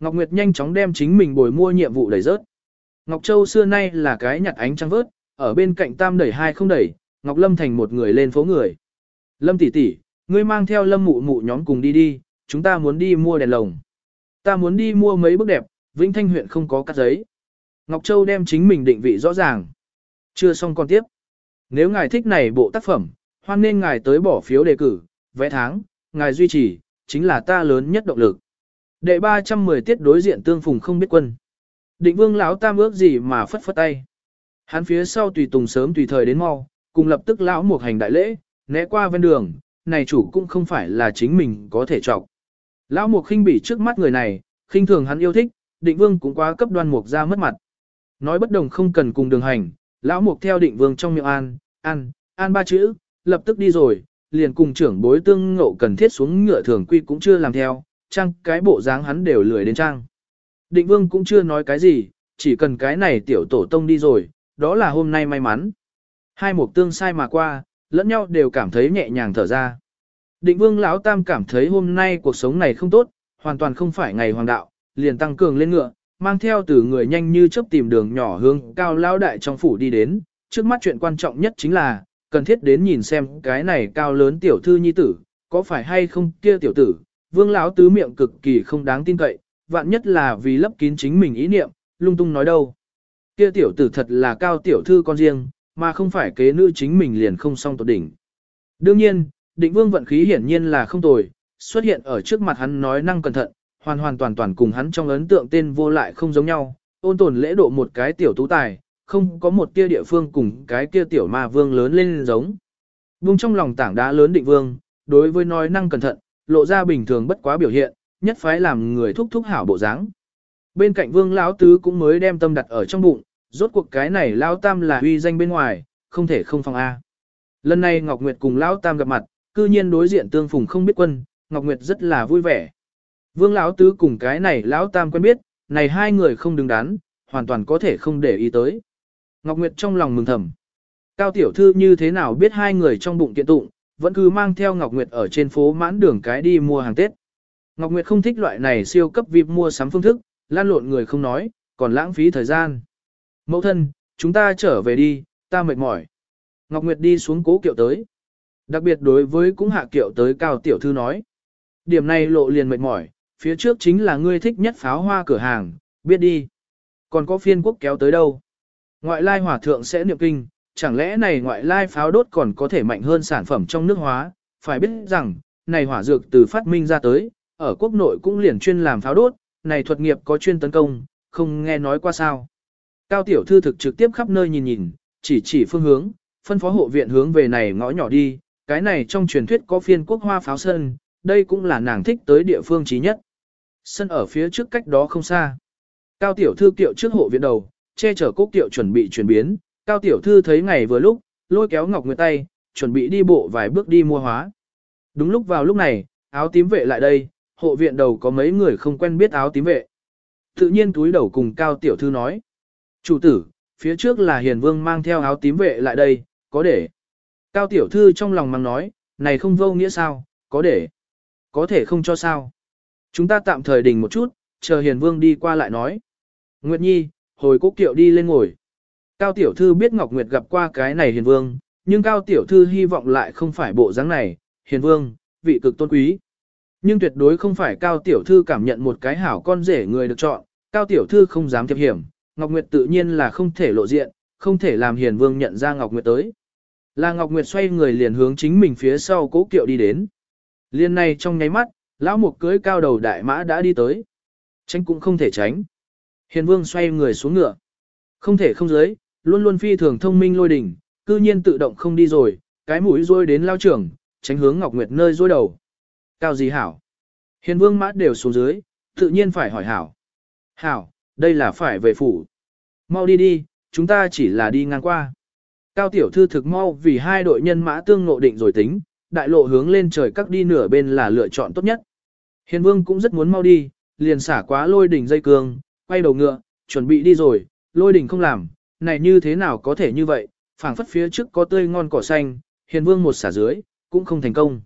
Speaker 1: Ngọc Nguyệt nhanh chóng đem chính mình bồi mua nhiệm vụ đẩy rớt. Ngọc Châu xưa nay là cái nhặt ánh trăng vớt, ở bên cạnh tam đẩy hai không đẩy, Ngọc Lâm thành một người lên phố người. Lâm tỷ tỷ, ngươi mang theo Lâm mụ mụ nhóm cùng đi đi, chúng ta muốn đi mua đèn lồng. Ta muốn đi mua mấy bức đẹp, Vĩnh Thanh huyện không có cắt giấy. Ngọc Châu đem chính mình định vị rõ ràng. Chưa xong con tiếp. Nếu ngài thích này bộ tác phẩm, hoan nên ngài tới bỏ phiếu đề cử, vẽ tháng, ngài duy trì, chính là ta lớn nhất động lực. Đệ 310 tiết đối diện tương phùng không biết quân. Định vương lão tam ước gì mà phất phất tay. Hắn phía sau tùy tùng sớm tùy thời đến mau, cùng lập tức lão một hành đại lễ, né qua ven đường, này chủ cũng không phải là chính mình có thể trọng. Lão mục khinh bỉ trước mắt người này, khinh thường hắn yêu thích, định vương cũng quá cấp đoan mục ra mất mặt. Nói bất đồng không cần cùng đường hành, lão mục theo định vương trong miệng an, an, an ba chữ, lập tức đi rồi, liền cùng trưởng bối tương ngộ cần thiết xuống ngựa thường quy cũng chưa làm theo, trang cái bộ dáng hắn đều lười đến trang. Định vương cũng chưa nói cái gì, chỉ cần cái này tiểu tổ tông đi rồi, đó là hôm nay may mắn. Hai mục tương sai mà qua, lẫn nhau đều cảm thấy nhẹ nhàng thở ra. Định vương lão tam cảm thấy hôm nay cuộc sống này không tốt, hoàn toàn không phải ngày hoàng đạo, liền tăng cường lên ngựa, mang theo từ người nhanh như chớp tìm đường nhỏ hướng cao lão đại trong phủ đi đến. Trước mắt chuyện quan trọng nhất chính là, cần thiết đến nhìn xem cái này cao lớn tiểu thư nhi tử, có phải hay không kia tiểu tử, vương lão tứ miệng cực kỳ không đáng tin cậy, vạn nhất là vì lấp kín chính mình ý niệm, lung tung nói đâu. Kia tiểu tử thật là cao tiểu thư con riêng, mà không phải kế nữ chính mình liền không song tột đỉnh. Đương nhiên, định vương vận khí hiển nhiên là không tồi, xuất hiện ở trước mặt hắn nói năng cẩn thận, hoàn hoàn toàn toàn cùng hắn trong ấn tượng tên vô lại không giống nhau, ôn tồn lễ độ một cái tiểu tú tài, không có một tia địa phương cùng cái kia tiểu ma vương lớn lên giống. Vung trong lòng tảng đá lớn định vương, đối với nói năng cẩn thận, lộ ra bình thường bất quá biểu hiện, nhất phái làm người thúc thúc hảo bộ dáng. Bên cạnh vương lão tứ cũng mới đem tâm đặt ở trong bụng, rốt cuộc cái này lão tam là uy danh bên ngoài, không thể không phòng A. Lần này Ngọc Nguyệt cùng lão tam gặp mặt, cư nhiên đối diện tương phùng không biết quân, Ngọc Nguyệt rất là vui vẻ. Vương lão tứ cùng cái này lão tam quen biết, này hai người không đứng đắn, hoàn toàn có thể không để ý tới. Ngọc Nguyệt trong lòng mừng thầm. Cao tiểu thư như thế nào biết hai người trong bụng kiện tụng, vẫn cứ mang theo Ngọc Nguyệt ở trên phố mãn đường cái đi mua hàng Tết. Ngọc Nguyệt không thích loại này siêu cấp VIP mua sắm phương thức, lan lộn người không nói, còn lãng phí thời gian. Mẫu thân, chúng ta trở về đi, ta mệt mỏi. Ngọc Nguyệt đi xuống cố kiệu tới. Đặc biệt đối với cũng hạ kiệu tới cao tiểu thư nói. Điểm này lộ liền mệt mỏi, phía trước chính là ngươi thích nhất pháo hoa cửa hàng, biết đi. Còn có phiên quốc kéo tới đâu? Ngoại lai hỏa thượng sẽ niệm kinh, chẳng lẽ này ngoại lai pháo đốt còn có thể mạnh hơn sản phẩm trong nước hóa? Phải biết rằng, này hỏa dược từ phát minh ra tới, ở quốc nội cũng liền chuyên làm pháo đốt, này thuật nghiệp có chuyên tấn công, không nghe nói qua sao. Cao tiểu thư thực trực tiếp khắp nơi nhìn nhìn, chỉ chỉ phương hướng, phân phó hộ viện hướng về này ngõ nhỏ đi, cái này trong truyền thuyết có phiên quốc hoa pháo sơn đây cũng là nàng thích tới địa phương trí nhất. Sân ở phía trước cách đó không xa. Cao tiểu thư kiệu trước hộ viện đầu, che chở cốc kiệu chuẩn bị chuyển biến, cao tiểu thư thấy ngày vừa lúc, lôi kéo Ngọc Nguyệt tay, chuẩn bị đi bộ vài bước đi mua hóa. Đúng lúc vào lúc này, áo tím vệ lại đây, hộ viện đầu có mấy người không quen biết áo tím vệ. Tự nhiên túi đầu cùng cao tiểu thư nói. Chủ tử, phía trước là hiền vương mang theo áo tím vệ lại đây, có để. Cao tiểu thư trong lòng mang nói, này không vô nghĩa sao, có để. Có thể không cho sao. Chúng ta tạm thời đình một chút, chờ hiền vương đi qua lại nói. Nguyệt Nhi, hồi cố kiệu đi lên ngồi. Cao tiểu thư biết Ngọc Nguyệt gặp qua cái này hiền vương, nhưng cao tiểu thư hy vọng lại không phải bộ dáng này, hiền vương, vị cực tôn quý. Nhưng tuyệt đối không phải cao tiểu thư cảm nhận một cái hảo con rể người được chọn, cao tiểu thư không dám thiệp hiểm, Ngọc Nguyệt tự nhiên là không thể lộ diện, không thể làm hiền vương nhận ra Ngọc Nguyệt tới. Là Ngọc Nguyệt xoay người liền hướng chính mình phía sau cố kiệu đi đến. Liên này trong nháy mắt, lão mục cưới cao đầu đại mã đã đi tới. Tránh cũng không thể tránh. Hiền vương xoay người xuống ngựa. Không thể không giới, luôn luôn phi thường thông minh lôi đỉnh, cư nhiên tự động không đi rồi, cái mũi rôi đến lao trưởng, tránh hướng Ngọc Nguyệt nơi rôi đầu. Cao gì hảo? Hiền vương mã đều xuống dưới, tự nhiên phải hỏi hảo. Hảo, đây là phải về phủ. Mau đi đi, chúng ta chỉ là đi ngang qua. Cao tiểu thư thực mau vì hai đội nhân mã tương ngộ định rồi tính, đại lộ hướng lên trời các đi nửa bên là lựa chọn tốt nhất. Hiền vương cũng rất muốn mau đi, liền xả quá lôi đỉnh dây cương, quay đầu ngựa, chuẩn bị đi rồi, lôi đỉnh không làm, này như thế nào có thể như vậy, phảng phất phía trước có tươi ngon cỏ xanh, hiền vương một xả dưới, cũng không thành công.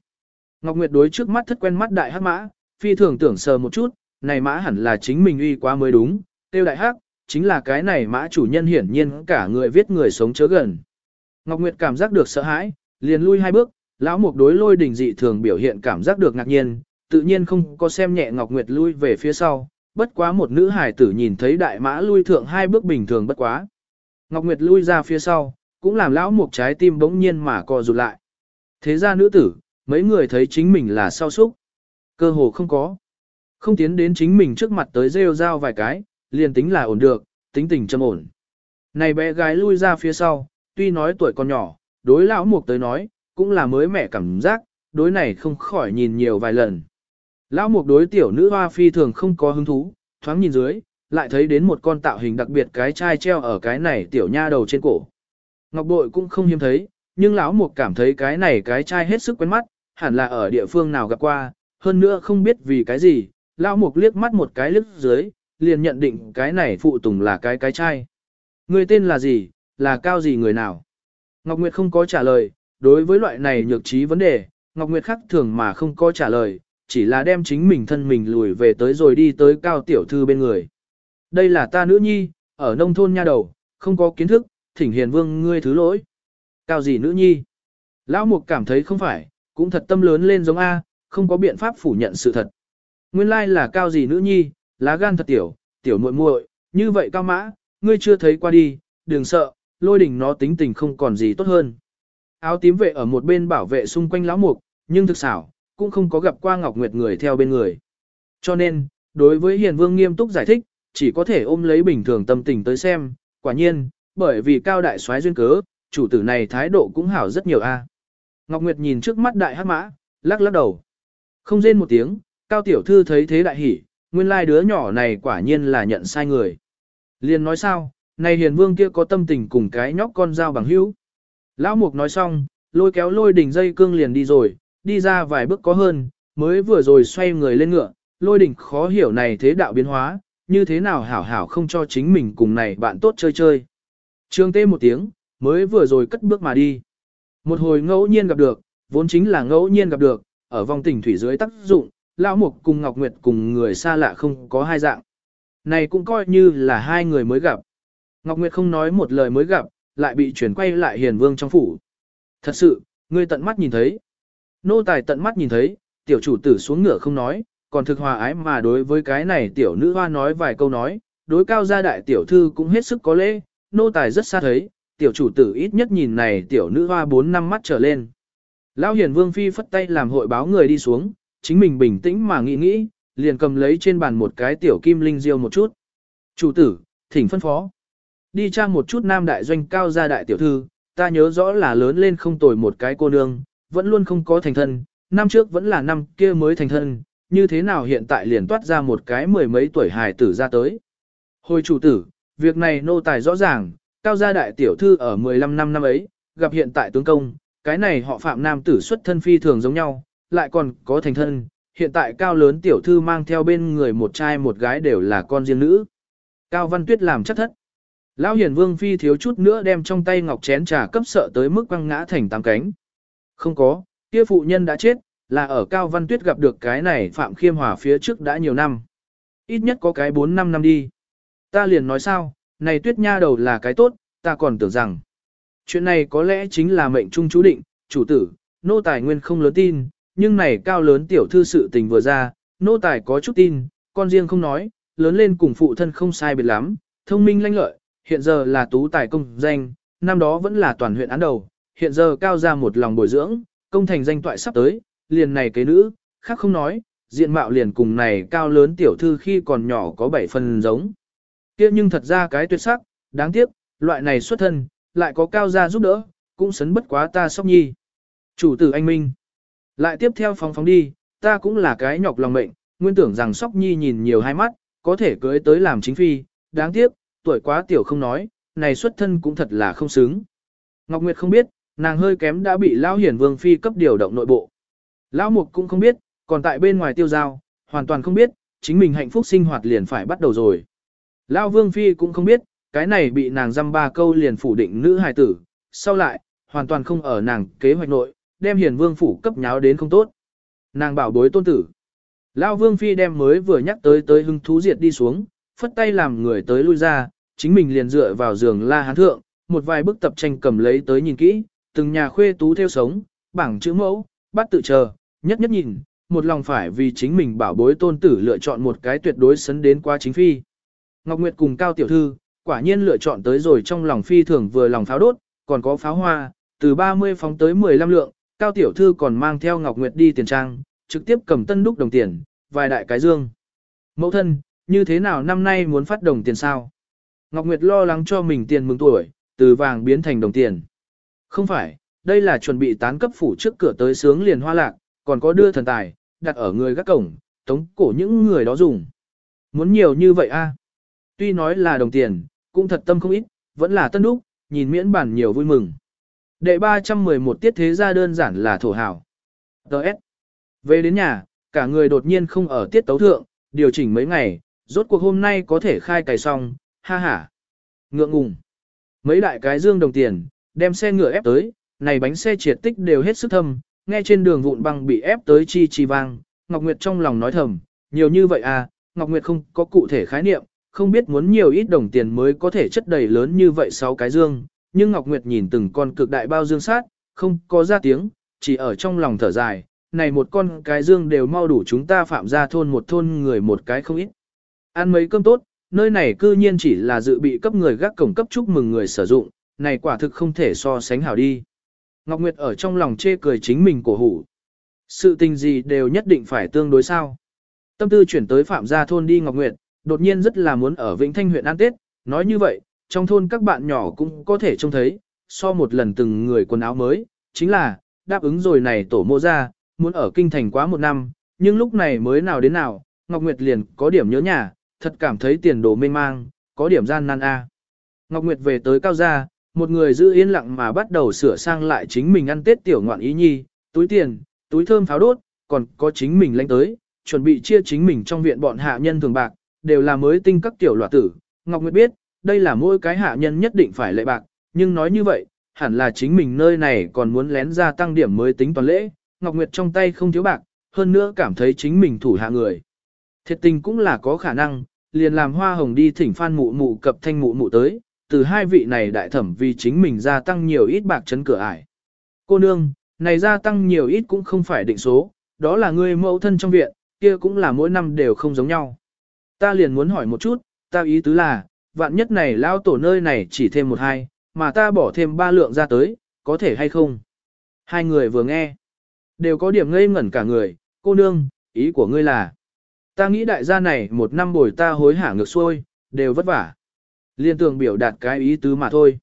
Speaker 1: Ngọc Nguyệt đối trước mắt thất quen mắt đại hắc mã, phi thường tưởng sờ một chút, này mã hẳn là chính mình uy quá mới đúng, tiêu đại hắc, chính là cái này mã chủ nhân hiển nhiên cả người viết người sống chớ gần. Ngọc Nguyệt cảm giác được sợ hãi, liền lui hai bước, lão mục đối lôi đỉnh dị thường biểu hiện cảm giác được ngạc nhiên, tự nhiên không có xem nhẹ Ngọc Nguyệt lui về phía sau, bất quá một nữ hài tử nhìn thấy đại mã lui thượng hai bước bình thường bất quá. Ngọc Nguyệt lui ra phía sau, cũng làm lão mục trái tim bỗng nhiên mà co rụt lại. Thế ra nữ tử, mấy người thấy chính mình là sao súc. Cơ hồ không có. Không tiến đến chính mình trước mặt tới rêu rao vài cái, liền tính là ổn được, tính tình châm ổn. Này bé gái lui ra phía sau, tuy nói tuổi còn nhỏ, đối lão mục tới nói, cũng là mới mẻ cảm giác, đối này không khỏi nhìn nhiều vài lần. Lão mục đối tiểu nữ hoa phi thường không có hứng thú, thoáng nhìn dưới, lại thấy đến một con tạo hình đặc biệt cái chai treo ở cái này tiểu nha đầu trên cổ. Ngọc bội cũng không hiếm thấy, nhưng lão mục cảm thấy cái này cái chai hết sức quen mắt, hẳn là ở địa phương nào gặp qua, hơn nữa không biết vì cái gì, lão mục liếc mắt một cái liếc dưới, liền nhận định cái này phụ tùng là cái cái chai. Người tên là gì, là cao gì người nào? Ngọc Nguyệt không có trả lời, đối với loại này nhược trí vấn đề, Ngọc Nguyệt khắc thường mà không có trả lời, chỉ là đem chính mình thân mình lùi về tới rồi đi tới cao tiểu thư bên người. Đây là ta nữ nhi, ở nông thôn nha đầu, không có kiến thức, thỉnh hiền vương ngươi thứ lỗi. Cao gì nữ nhi? Lão Mục cảm thấy không phải, cũng thật tâm lớn lên giống A, không có biện pháp phủ nhận sự thật. Nguyên lai là cao gì nữ nhi, lá gan thật tiểu, tiểu muội muội, như vậy cao mã, ngươi chưa thấy qua đi, đừng sợ, lôi đỉnh nó tính tình không còn gì tốt hơn. Áo tím vệ ở một bên bảo vệ xung quanh lão mục, nhưng thực xảo, cũng không có gặp qua Ngọc Nguyệt người theo bên người. Cho nên, đối với Hiền Vương nghiêm túc giải thích, chỉ có thể ôm lấy bình thường tâm tình tới xem, quả nhiên, bởi vì cao đại soái duyên cớ, chủ tử này thái độ cũng hảo rất nhiều a. À. Ngọc Nguyệt nhìn trước mắt đại hắc mã, lắc lắc đầu. Không rên một tiếng, cao tiểu thư thấy thế đại hỉ, nguyên lai đứa nhỏ này quả nhiên là nhận sai người. Liền nói sao, này hiền vương kia có tâm tình cùng cái nhóc con dao bằng hữu. Lão mục nói xong, lôi kéo lôi đỉnh dây cương liền đi rồi, đi ra vài bước có hơn, mới vừa rồi xoay người lên ngựa, lôi đỉnh khó hiểu này thế đạo biến hóa, như thế nào hảo hảo không cho chính mình cùng này bạn tốt chơi chơi. Trương tê một tiếng, mới vừa rồi cất bước mà đi. Một hồi ngẫu nhiên gặp được, vốn chính là ngẫu nhiên gặp được, ở vòng tình thủy dưới tác dụng, Lão Mục cùng Ngọc Nguyệt cùng người xa lạ không có hai dạng. Này cũng coi như là hai người mới gặp. Ngọc Nguyệt không nói một lời mới gặp, lại bị chuyển quay lại hiền vương trong phủ. Thật sự, ngươi tận mắt nhìn thấy. Nô tài tận mắt nhìn thấy, tiểu chủ tử xuống ngựa không nói, còn thực hòa ái mà đối với cái này tiểu nữ hoa nói vài câu nói, đối cao gia đại tiểu thư cũng hết sức có lễ, nô tài rất xa thấy, tiểu chủ tử ít nhất nhìn này tiểu nữ hoa bốn năm mắt trở lên. Lão hiền vương phi phất tay làm hội báo người đi xuống, chính mình bình tĩnh mà nghĩ nghĩ, liền cầm lấy trên bàn một cái tiểu kim linh diêu một chút. Chủ tử, thỉnh phân phó. Đi trang một chút nam đại doanh cao gia đại tiểu thư, ta nhớ rõ là lớn lên không tồi một cái cô nương, vẫn luôn không có thành thân, năm trước vẫn là năm kia mới thành thân, như thế nào hiện tại liền toát ra một cái mười mấy tuổi hài tử ra tới. Hồi chủ tử, việc này nô tài rõ ràng, cao gia đại tiểu thư ở 15 năm năm ấy, gặp hiện tại tướng công, cái này họ phạm nam tử xuất thân phi thường giống nhau, lại còn có thành thân, hiện tại cao lớn tiểu thư mang theo bên người một trai một gái đều là con riêng nữ. Cao Văn Tuyết làm chắc thất. Lão Hiền Vương phi thiếu chút nữa đem trong tay ngọc chén trà cấp sợ tới mức quăng ngã thành tám cánh. Không có, kia phụ nhân đã chết, là ở Cao Văn Tuyết gặp được cái này Phạm Khiêm Hòa phía trước đã nhiều năm. Ít nhất có cái 4 năm năm đi. Ta liền nói sao, này Tuyết Nha đầu là cái tốt, ta còn tưởng rằng. Chuyện này có lẽ chính là mệnh trung chú định, chủ tử, nô tài nguyên không lớn tin, nhưng này cao lớn tiểu thư sự tình vừa ra, nô tài có chút tin, con riêng không nói, lớn lên cùng phụ thân không sai biệt lắm, thông minh lanh lợi, hiện giờ là tú tài công danh, năm đó vẫn là toàn huyện án đầu, hiện giờ cao ra một lòng bồi dưỡng, công thành danh toại sắp tới, liền này cái nữ, khác không nói, diện mạo liền cùng này cao lớn tiểu thư khi còn nhỏ có bảy phần giống. kia nhưng thật ra cái tuyệt sắc, đáng tiếc, loại này xuất thân, lại có cao gia giúp đỡ, cũng sấn bất quá ta sóc nhi. Chủ tử anh Minh. Lại tiếp theo phóng phóng đi, ta cũng là cái nhọc lòng mệnh, nguyên tưởng rằng sóc nhi nhìn nhiều hai mắt, có thể cưới tới làm chính phi, đáng tiếc, tuổi quá tiểu không nói, này xuất thân cũng thật là không xứng. Ngọc Nguyệt không biết, nàng hơi kém đã bị Lão Hiển Vương Phi cấp điều động nội bộ. Lão Mục cũng không biết, còn tại bên ngoài tiêu giao, hoàn toàn không biết, chính mình hạnh phúc sinh hoạt liền phải bắt đầu rồi. Lão Vương Phi cũng không biết, cái này bị nàng dăm ba câu liền phủ định nữ hài tử, sau lại, hoàn toàn không ở nàng kế hoạch nội, đem hiền vương phủ cấp nháo đến không tốt. Nàng bảo bối tôn tử. Lão Vương Phi đem mới vừa nhắc tới tới hưng thú diệt đi xuống, phất tay làm người tới lui ra, chính mình liền dựa vào giường la hán thượng, một vài bức tập tranh cầm lấy tới nhìn kỹ, từng nhà khuê tú theo sống, bảng chữ mẫu, bắt tự chờ, nhất nhất nhìn, một lòng phải vì chính mình bảo bối tôn tử lựa chọn một cái tuyệt đối sấn đến qua chính phi. Ngọc Nguyệt cùng Cao Tiểu Thư, quả nhiên lựa chọn tới rồi trong lòng phi thường vừa lòng pháo đốt, còn có pháo hoa, từ 30 phóng tới 15 lượng, Cao Tiểu Thư còn mang theo Ngọc Nguyệt đi tiền trang, trực tiếp cầm tân đúc đồng tiền, vài đại cái dương. Mẫu thân, như thế nào năm nay muốn phát đồng tiền sao? Ngọc Nguyệt lo lắng cho mình tiền mừng tuổi, từ vàng biến thành đồng tiền. Không phải, đây là chuẩn bị tán cấp phủ trước cửa tới sướng liền hoa lạc, còn có đưa thần tài, đặt ở người gác cổng, tống cổ những người đó dùng. Muốn nhiều như vậy a? Tuy nói là đồng tiền, cũng thật tâm không ít, vẫn là tân đúc, nhìn miễn bản nhiều vui mừng. Đệ 311 tiết thế ra đơn giản là thổ hảo. Đợt. Về đến nhà, cả người đột nhiên không ở tiết tấu thượng, điều chỉnh mấy ngày, rốt cuộc hôm nay có thể khai cày xong, ha ha. Ngượng ngùng. Mấy đại cái dương đồng tiền, đem xe ngựa ép tới, này bánh xe triệt tích đều hết sức thâm, nghe trên đường vụn băng bị ép tới chi chi vang, Ngọc Nguyệt trong lòng nói thầm, nhiều như vậy à, Ngọc Nguyệt không có cụ thể khái niệm, không biết muốn nhiều ít đồng tiền mới có thể chất đầy lớn như vậy sáu cái dương, nhưng Ngọc Nguyệt nhìn từng con cực đại bao dương sát, không có ra tiếng, chỉ ở trong lòng thở dài, này một con cái dương đều mau đủ chúng ta phạm ra thôn một thôn người một cái không ít. Ăn mấy cơm tốt, nơi này cư nhiên chỉ là dự bị cấp người gác cổng cấp chúc mừng người sử dụng, này quả thực không thể so sánh hảo đi. Ngọc Nguyệt ở trong lòng chê cười chính mình cổ hủ. Sự tình gì đều nhất định phải tương đối sao. Tâm tư chuyển tới Phạm Gia Thôn đi Ngọc Nguyệt, đột nhiên rất là muốn ở Vĩnh Thanh huyện ăn Tết, nói như vậy, trong thôn các bạn nhỏ cũng có thể trông thấy, so một lần từng người quần áo mới, chính là, đáp ứng rồi này tổ mô ra, muốn ở kinh thành quá một năm, nhưng lúc này mới nào đến nào, Ngọc Nguyệt liền có điểm nhớ nhà, thật cảm thấy tiền đồ mênh mang, có điểm gian nan a. Ngọc Nguyệt về tới cao gia, một người giữ yên lặng mà bắt đầu sửa sang lại chính mình ăn Tết tiểu ngoạn ý nhi, túi tiền, túi thơm pháo đốt, còn có chính mình lãnh tới, chuẩn bị chia chính mình trong viện bọn hạ nhân thường bạc, đều là mới tinh các tiểu loạt tử. Ngọc Nguyệt biết, đây là mỗi cái hạ nhân nhất định phải lệ bạc, nhưng nói như vậy, hẳn là chính mình nơi này còn muốn lén ra tăng điểm mới tính toàn lễ, Ngọc Nguyệt trong tay không thiếu bạc, hơn nữa cảm thấy chính mình thủ hạ người. Thiệt tình cũng là có khả năng, liền làm hoa hồng đi thỉnh phan mụ mụ cập thanh mụ mụ tới, từ hai vị này đại thẩm vì chính mình gia tăng nhiều ít bạc chấn cửa ải. Cô nương, này gia tăng nhiều ít cũng không phải định số, đó là người mẫu thân trong viện, kia cũng là mỗi năm đều không giống nhau. Ta liền muốn hỏi một chút, ta ý tứ là, vạn nhất này lao tổ nơi này chỉ thêm một hai, mà ta bỏ thêm ba lượng ra tới, có thể hay không? Hai người vừa nghe, đều có điểm ngây ngẩn cả người, cô nương, ý của ngươi là, ta nghĩ đại gia này một năm bồi ta hối hả ngược xuôi, đều vất vả. Liên tưởng biểu đạt cái ý tứ mà thôi.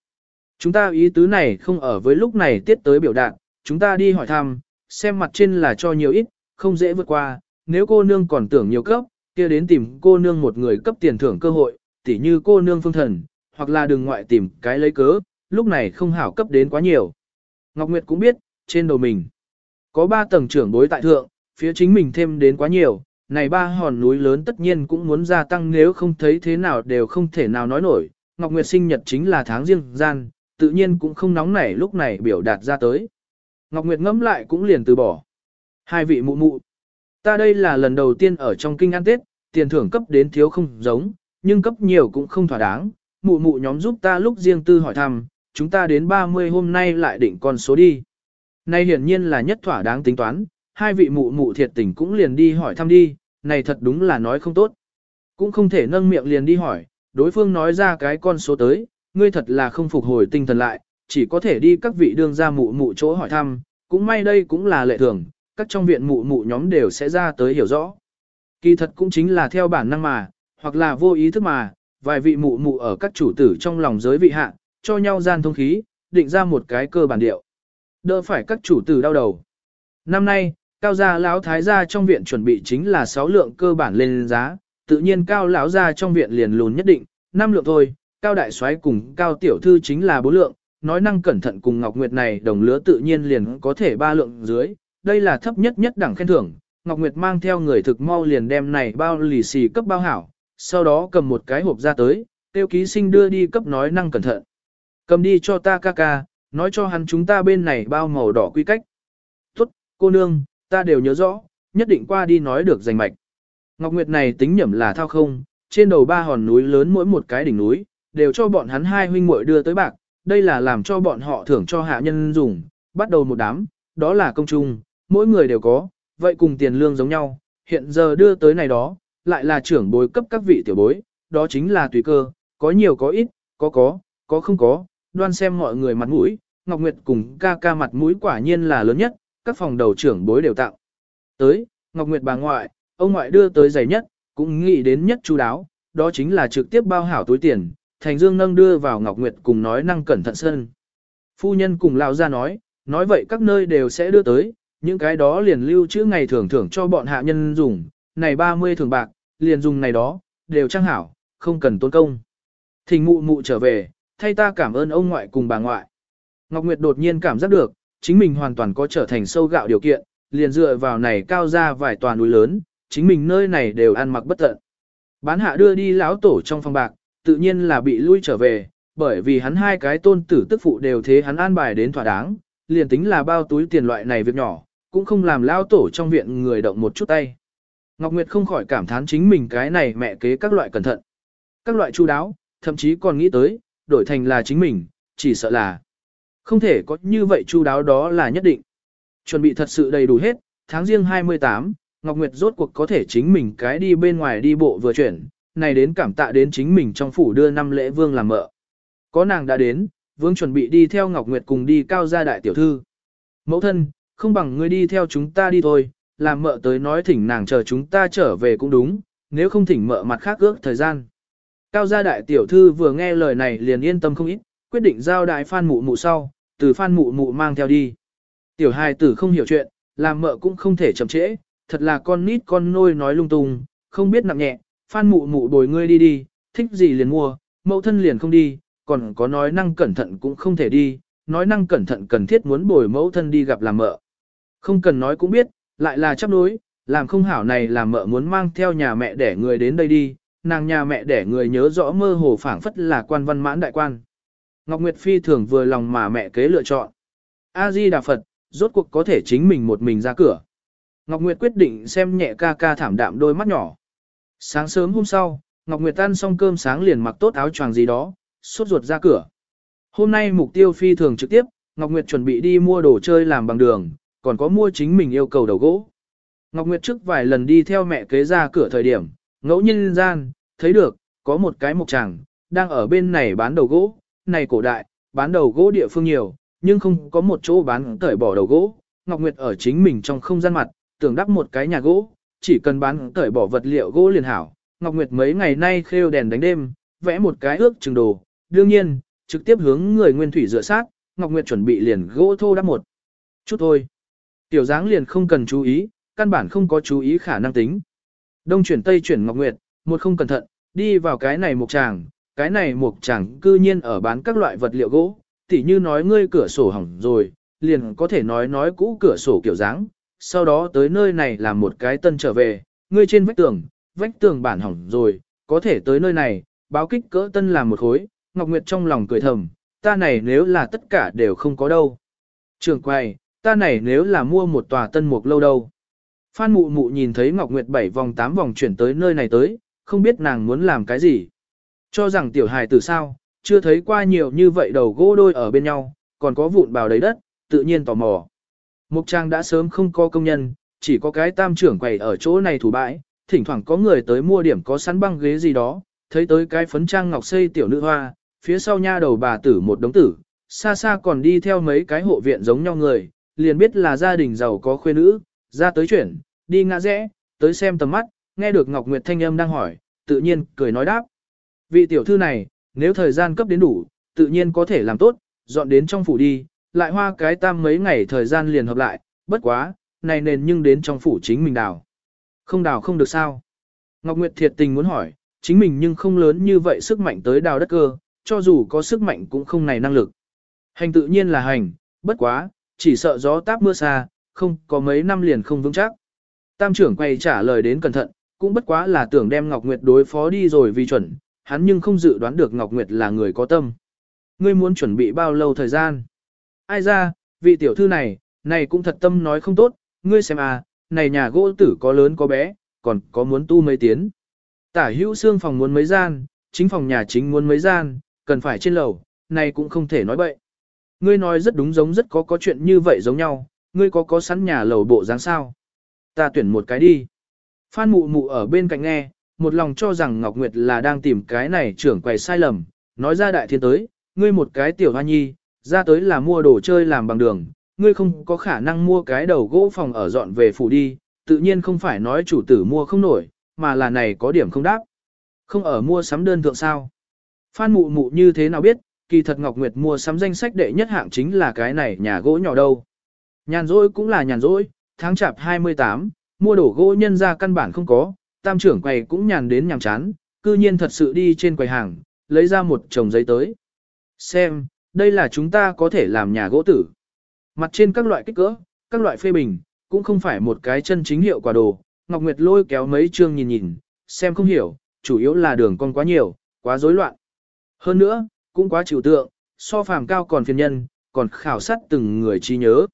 Speaker 1: Chúng ta ý tứ này không ở với lúc này tiết tới biểu đạt, chúng ta đi hỏi thăm, xem mặt trên là cho nhiều ít, không dễ vượt qua, nếu cô nương còn tưởng nhiều cấp, kia đến tìm cô nương một người cấp tiền thưởng cơ hội, tỉ như cô nương phương thần, hoặc là đừng ngoại tìm cái lấy cớ, lúc này không hảo cấp đến quá nhiều. Ngọc Nguyệt cũng biết, trên đầu mình, có ba tầng trưởng bối tại thượng, phía chính mình thêm đến quá nhiều, này ba hòn núi lớn tất nhiên cũng muốn gia tăng nếu không thấy thế nào đều không thể nào nói nổi. Ngọc Nguyệt sinh nhật chính là tháng riêng gian, tự nhiên cũng không nóng nảy lúc này biểu đạt ra tới. Ngọc Nguyệt ngẫm lại cũng liền từ bỏ. Hai vị mụ mụ. Ta đây là lần đầu tiên ở trong kinh ăn Tết, tiền thưởng cấp đến thiếu không giống, nhưng cấp nhiều cũng không thỏa đáng. Mụ mụ nhóm giúp ta lúc riêng tư hỏi thăm, chúng ta đến 30 hôm nay lại định con số đi. Nay hiển nhiên là nhất thỏa đáng tính toán, hai vị mụ mụ thiệt tình cũng liền đi hỏi thăm đi, này thật đúng là nói không tốt. Cũng không thể nâng miệng liền đi hỏi, đối phương nói ra cái con số tới, ngươi thật là không phục hồi tinh thần lại, chỉ có thể đi các vị đương gia mụ mụ chỗ hỏi thăm, cũng may đây cũng là lệ thường, các trong viện mụ mụ nhóm đều sẽ ra tới hiểu rõ. Kỳ thật cũng chính là theo bản năng mà, hoặc là vô ý thức mà, vài vị mụ mụ ở các chủ tử trong lòng giới vị hạ, cho nhau gian thông khí, định ra một cái cơ bản điệu. Đỡ phải các chủ tử đau đầu. Năm nay, cao gia lão thái gia trong viện chuẩn bị chính là 6 lượng cơ bản lên giá, tự nhiên cao lão gia trong viện liền lùn nhất định, 5 lượng thôi, cao đại soái cùng cao tiểu thư chính là 4 lượng, nói năng cẩn thận cùng Ngọc Nguyệt này đồng lứa tự nhiên liền có thể 3 lượng dưới, đây là thấp nhất nhất đẳng khen thưởng. Ngọc Nguyệt mang theo người thực mau liền đem này bao lì xì cấp bao hảo, sau đó cầm một cái hộp ra tới, tiêu ký sinh đưa đi cấp nói năng cẩn thận. Cầm đi cho ta ca ca, nói cho hắn chúng ta bên này bao màu đỏ quy cách. Tốt, cô nương, ta đều nhớ rõ, nhất định qua đi nói được giành mạch. Ngọc Nguyệt này tính nhẩm là thao không, trên đầu ba hòn núi lớn mỗi một cái đỉnh núi, đều cho bọn hắn hai huynh muội đưa tới bạc, đây là làm cho bọn họ thưởng cho hạ nhân dùng, bắt đầu một đám, đó là công chung, mỗi người đều có, vậy cùng tiền lương giống nhau, hiện giờ đưa tới này đó, lại là trưởng bối cấp các vị tiểu bối, đó chính là tùy cơ, có nhiều có ít, có có, có không có, đoan xem mọi người mặt mũi, Ngọc Nguyệt cùng ca ca mặt mũi quả nhiên là lớn nhất, các phòng đầu trưởng bối đều tặng. Tới, Ngọc Nguyệt bà ngoại, ông ngoại đưa tới giày nhất, cũng nghĩ đến nhất chú đáo, đó chính là trực tiếp bao hảo túi tiền, Thành Dương nâng đưa vào Ngọc Nguyệt cùng nói năng cẩn thận sơn. Phu nhân cùng lão ra nói, nói vậy các nơi đều sẽ đưa tới, những cái đó liền lưu trữ ngày thường thưởng cho bọn hạ nhân dùng, này 30 thường bạc, liền dùng này đó, đều trang hảo, không cần tốn công. Thình mụ mụ trở về, thay ta cảm ơn ông ngoại cùng bà ngoại. Ngọc Nguyệt đột nhiên cảm giác được, chính mình hoàn toàn có trở thành sâu gạo điều kiện, liền dựa vào này cao ra vài tòa núi lớn, chính mình nơi này đều ăn mặc bất tận. Bán hạ đưa đi lão tổ trong phòng bạc, tự nhiên là bị lui trở về, bởi vì hắn hai cái tôn tử tức phụ đều thế hắn an bài đến thỏa đáng, liền tính là bao túi tiền loại này việc nhỏ, cũng không làm lão tổ trong viện người động một chút tay. Ngọc Nguyệt không khỏi cảm thán chính mình cái này mẹ kế các loại cẩn thận, các loại chu đáo, thậm chí còn nghĩ tới, đổi thành là chính mình, chỉ sợ là không thể có như vậy chu đáo đó là nhất định. Chuẩn bị thật sự đầy đủ hết, tháng riêng 28, Ngọc Nguyệt rốt cuộc có thể chính mình cái đi bên ngoài đi bộ vừa chuyển, này đến cảm tạ đến chính mình trong phủ đưa năm lễ vương làm mợ. Có nàng đã đến, vương chuẩn bị đi theo Ngọc Nguyệt cùng đi cao gia đại tiểu thư. Mẫu thân, không bằng ngươi đi theo chúng ta đi thôi, làm mợ tới nói thỉnh nàng chờ chúng ta trở về cũng đúng, nếu không thỉnh mợ mặt khác ước thời gian. Cao gia đại tiểu thư vừa nghe lời này liền yên tâm không ít, quyết định giao đại phan mụ mụ sau, từ phan mụ mụ mang theo đi. Tiểu hài tử không hiểu chuyện, làm mợ cũng không thể chậm trễ, thật là con nít con nôi nói lung tung, không biết nặng nhẹ, phan mụ mụ bồi ngươi đi đi, thích gì liền mua, mẫu thân liền không đi, còn có nói năng cẩn thận cũng không thể đi, nói năng cẩn thận cần thiết muốn bồi mẫu thân đi gặp làm mợ. Không cần nói cũng biết, lại là chấp đối, làm không hảo này làm mợ muốn mang theo nhà mẹ để người đến đây đi, nàng nhà mẹ để người nhớ rõ mơ hồ phảng phất là quan văn mãn đại quan. Ngọc Nguyệt phi thường vừa lòng mà mẹ kế lựa chọn. A-di Đà Phật, rốt cuộc có thể chính mình một mình ra cửa. Ngọc Nguyệt quyết định xem nhẹ ca ca thảm đạm đôi mắt nhỏ. Sáng sớm hôm sau, Ngọc Nguyệt ăn xong cơm sáng liền mặc tốt áo choàng gì đó, suốt ruột ra cửa. Hôm nay mục tiêu phi thường trực tiếp, Ngọc Nguyệt chuẩn bị đi mua đồ chơi làm bằng đường, còn có mua chính mình yêu cầu đầu gỗ. Ngọc Nguyệt trước vài lần đi theo mẹ kế ra cửa thời điểm, ngẫu nhiên gian, thấy được, có một cái mục tràng, đang ở bên này bán đầu gỗ, này cổ đại, bán đầu gỗ địa phương nhiều, nhưng không có một chỗ bán cởi bỏ đầu gỗ. Ngọc Nguyệt ở chính mình trong không gian mặt, tưởng đắp một cái nhà gỗ, chỉ cần bán cởi bỏ vật liệu gỗ liền hảo. Ngọc Nguyệt mấy ngày nay khêu đèn đánh đêm, vẽ một cái ước chừng đồ, đương nhiên, trực tiếp hướng người nguyên thủy dựa sát, Ngọc Nguyệt chuẩn bị liền gỗ thô đắp một chút thôi. Tiểu dáng liền không cần chú ý, căn bản không có chú ý khả năng tính. Đông chuyển Tây chuyển Ngọc Nguyệt, một không cẩn thận, đi vào cái này một tràng, cái này mục chẳng cư nhiên ở bán các loại vật liệu gỗ, tỉ như nói ngươi cửa sổ hỏng rồi, liền có thể nói nói cũ cửa sổ kiểu dáng, sau đó tới nơi này làm một cái tân trở về, ngươi trên vách tường, vách tường bản hỏng rồi, có thể tới nơi này, báo kích cỡ tân làm một khối, Ngọc Nguyệt trong lòng cười thầm, ta này nếu là tất cả đều không có đâu. Trường quay, ta này nếu là mua một tòa tân mục lâu đâu. Phan mụ mụ nhìn thấy Ngọc Nguyệt bảy vòng tám vòng chuyển tới nơi này tới, không biết nàng muốn làm cái gì. Cho rằng tiểu hài từ sao, chưa thấy qua nhiều như vậy đầu gỗ đôi ở bên nhau, còn có vụn bào đầy đất, tự nhiên tò mò. Mục trang đã sớm không có công nhân, chỉ có cái tam trưởng quầy ở chỗ này thủ bãi, thỉnh thoảng có người tới mua điểm có sẵn băng ghế gì đó, thấy tới cái phấn trang ngọc xây tiểu nữ hoa, phía sau nha đầu bà tử một đống tử, xa xa còn đi theo mấy cái hộ viện giống nhau người, liền biết là gia đình giàu có khuê nữ, ra tới chuyển, đi ngã rẽ, tới xem tầm mắt, nghe được Ngọc Nguyệt thanh âm đang hỏi, tự nhiên cười nói đáp. Vị tiểu thư này, nếu thời gian cấp đến đủ, tự nhiên có thể làm tốt, dọn đến trong phủ đi, lại hoa cái tam mấy ngày thời gian liền hợp lại, bất quá, này nền nhưng đến trong phủ chính mình đào. Không đào không được sao. Ngọc Nguyệt thiệt tình muốn hỏi, chính mình nhưng không lớn như vậy sức mạnh tới đào đất cơ, cho dù có sức mạnh cũng không này năng lực. Hành tự nhiên là hành, bất quá, chỉ sợ gió táp mưa xa, không có mấy năm liền không vững chắc. Tam trưởng quay trả lời đến cẩn thận, cũng bất quá là tưởng đem Ngọc Nguyệt đối phó đi rồi vì chuẩn, hắn nhưng không dự đoán được Ngọc Nguyệt là người có tâm. Ngươi muốn chuẩn bị bao lâu thời gian? Ai ra, vị tiểu thư này, này cũng thật tâm nói không tốt, ngươi xem à, này nhà gỗ tử có lớn có bé, còn có muốn tu mấy tiến. Tả hữu xương phòng muốn mấy gian, chính phòng nhà chính muốn mấy gian, cần phải trên lầu, này cũng không thể nói bậy. Ngươi nói rất đúng giống rất có có chuyện như vậy giống nhau, ngươi có có sẵn nhà lầu bộ dáng sao? Ta tuyển một cái đi. Phan mụ mụ ở bên cạnh nghe, một lòng cho rằng Ngọc Nguyệt là đang tìm cái này trưởng quầy sai lầm, nói ra đại thiên tới, ngươi một cái tiểu hoa nhi, ra tới là mua đồ chơi làm bằng đường, ngươi không có khả năng mua cái đầu gỗ phòng ở dọn về phủ đi, tự nhiên không phải nói chủ tử mua không nổi, mà là này có điểm không đáp. Không ở mua sắm đơn thượng sao. Phan mụ mụ như thế nào biết, kỳ thật Ngọc Nguyệt mua sắm danh sách đệ nhất hạng chính là cái này nhà gỗ nhỏ đâu. Nhàn rỗi cũng là nhàn rỗi, tháng chạp 28, mua đồ gỗ nhân ra căn bản không có, tam trưởng quầy cũng nhàn đến nhàm chán, cư nhiên thật sự đi trên quầy hàng, lấy ra một chồng giấy tới. Xem, đây là chúng ta có thể làm nhà gỗ tử. Mặt trên các loại kích cỡ, các loại phê bình, cũng không phải một cái chân chính hiệu quả đồ. Ngọc Nguyệt lôi kéo mấy chương nhìn nhìn, xem không hiểu, chủ yếu là đường con quá nhiều, quá rối loạn. Hơn nữa, cũng quá chịu tượng, so phàm cao còn phiền nhân, còn khảo sát từng người trí nhớ.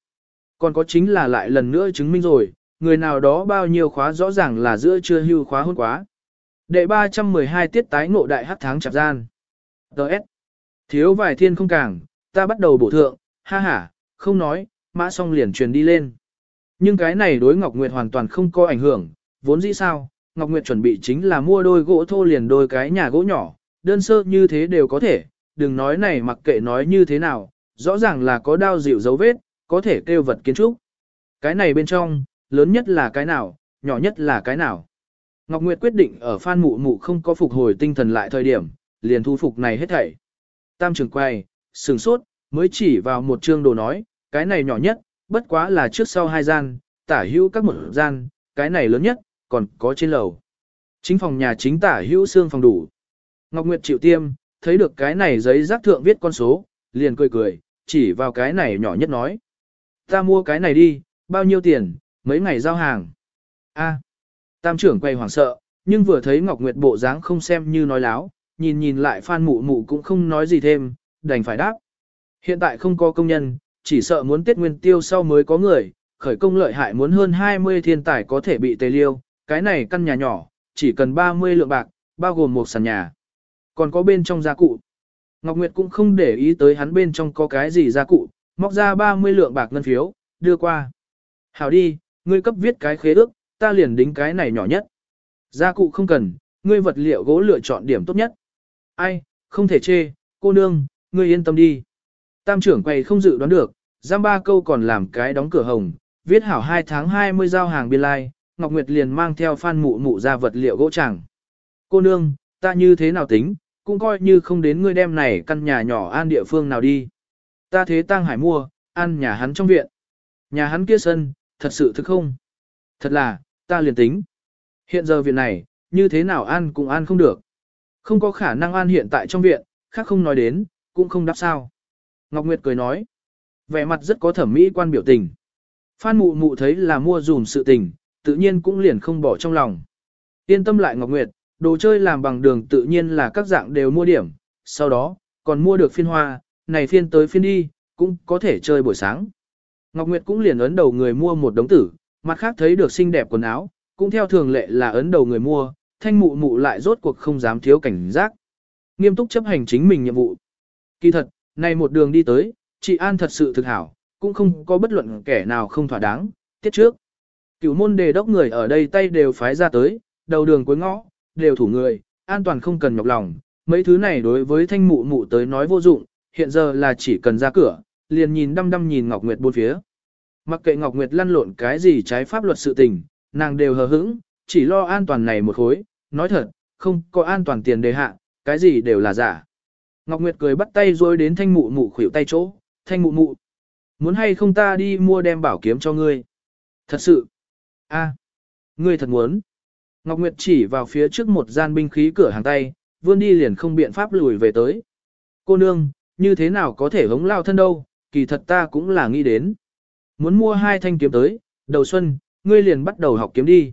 Speaker 1: Còn có chính là lại lần nữa chứng minh rồi, người nào đó bao nhiêu khóa rõ ràng là giữa chưa hưu khóa hôn quá. Đệ 312 tiết tái ngộ đại hắc tháng chạp gian. Đợt. Thiếu vài thiên không càng, ta bắt đầu bổ thượng, ha ha, không nói, mã song liền truyền đi lên. Nhưng cái này đối Ngọc Nguyệt hoàn toàn không có ảnh hưởng, vốn dĩ sao, Ngọc Nguyệt chuẩn bị chính là mua đôi gỗ thô liền đôi cái nhà gỗ nhỏ, đơn sơ như thế đều có thể, đừng nói này mặc kệ nói như thế nào, rõ ràng là có đao dịu dấu vết, có thể kêu vật kiến trúc. Cái này bên trong, lớn nhất là cái nào, nhỏ nhất là cái nào. Ngọc Nguyệt quyết định ở Phan Mụ Mụ không có phục hồi tinh thần lại thời điểm, liền thu phục này hết thảy. Tam trường quay, sừng sốt, mới chỉ vào một chương đồ nói, cái này nhỏ nhất, bất quá là trước sau hai gian, tả hữu các một gian, cái này lớn nhất, còn có trên lầu. Chính phòng nhà chính tả hữu xương phòng đủ. Ngọc Nguyệt chịu tiêm, thấy được cái này giấy rác thượng viết con số, liền cười cười, chỉ vào cái này nhỏ nhất nói. Ta mua cái này đi, bao nhiêu tiền, mấy ngày giao hàng. A. tam trưởng quay hoảng sợ, nhưng vừa thấy Ngọc Nguyệt bộ dáng không xem như nói láo, nhìn nhìn lại Phan Mụ Mụ cũng không nói gì thêm, đành phải đáp. Hiện tại không có công nhân, chỉ sợ muốn tiết nguyên tiêu sau mới có người, khởi công lợi hại muốn hơn 20 thiên tài có thể bị tề liêu, cái này căn nhà nhỏ, chỉ cần 30 lượng bạc, bao gồm một sàn nhà. Còn có bên trong gia cụ. Ngọc Nguyệt cũng không để ý tới hắn bên trong có cái gì gia cụ, móc ra 30 lượng bạc ngân phiếu, đưa qua. Hảo đi, ngươi cấp viết cái khế ước, ta liền đính cái này nhỏ nhất. Gia cụ không cần, ngươi vật liệu gỗ lựa chọn điểm tốt nhất. Ai, không thể chê, cô nương, ngươi yên tâm đi. Tam trưởng quầy không dự đoán được, giam ba câu còn làm cái đóng cửa hồng, viết hảo 2 tháng 20 giao hàng biên lai, Ngọc Nguyệt liền mang theo phan mụ mụ ra vật liệu gỗ chẳng. Cô nương, ta như thế nào tính, cũng coi như không đến ngươi đem này căn nhà nhỏ an địa phương nào đi. Ta thế tăng hải mua, ăn nhà hắn trong viện. Nhà hắn kia sân, thật sự thực không? Thật là, ta liền tính. Hiện giờ viện này, như thế nào ăn cũng ăn không được. Không có khả năng ăn hiện tại trong viện, khác không nói đến, cũng không đáp sao. Ngọc Nguyệt cười nói. Vẻ mặt rất có thẩm mỹ quan biểu tình. Phan mụ mụ thấy là mua dùm sự tình, tự nhiên cũng liền không bỏ trong lòng. Yên tâm lại Ngọc Nguyệt, đồ chơi làm bằng đường tự nhiên là các dạng đều mua điểm, sau đó, còn mua được phiên hoa, này phiên tới phiên đi, cũng có thể chơi buổi sáng. Ngọc Nguyệt cũng liền ấn đầu người mua một đống tử, mặt khác thấy được xinh đẹp quần áo, cũng theo thường lệ là ấn đầu người mua, thanh mụ mụ lại rốt cuộc không dám thiếu cảnh giác. Nghiêm túc chấp hành chính mình nhiệm vụ. Kỳ thật, này một đường đi tới, chị An thật sự thực hảo, cũng không có bất luận kẻ nào không thỏa đáng, tiết trước. Cửu môn đề đốc người ở đây tay đều phái ra tới, đầu đường cuối ngõ, đều thủ người, an toàn không cần nhọc lòng, mấy thứ này đối với thanh mụ mụ tới nói vô dụng, hiện giờ là chỉ cần ra cửa, liền nhìn đăm đăm nhìn Ngọc Nguyệt bốn phía. Mặc kệ Ngọc Nguyệt lăn lộn cái gì trái pháp luật sự tình, nàng đều hờ hững, chỉ lo an toàn này một khối, nói thật, không có an toàn tiền đề hạ, cái gì đều là giả. Ngọc Nguyệt cười bắt tay rồi đến thanh mụ mụ khuỷu tay chỗ, thanh mụ mụ. Muốn hay không ta đi mua đem bảo kiếm cho ngươi? Thật sự. a, ngươi thật muốn. Ngọc Nguyệt chỉ vào phía trước một gian binh khí cửa hàng tay, vươn đi liền không biện pháp lùi về tới. Cô nương, như thế nào có thể hống lao thân đâu, kỳ thật ta cũng là nghĩ đến. Muốn mua hai thanh kiếm tới, đầu xuân, ngươi liền bắt đầu học kiếm đi.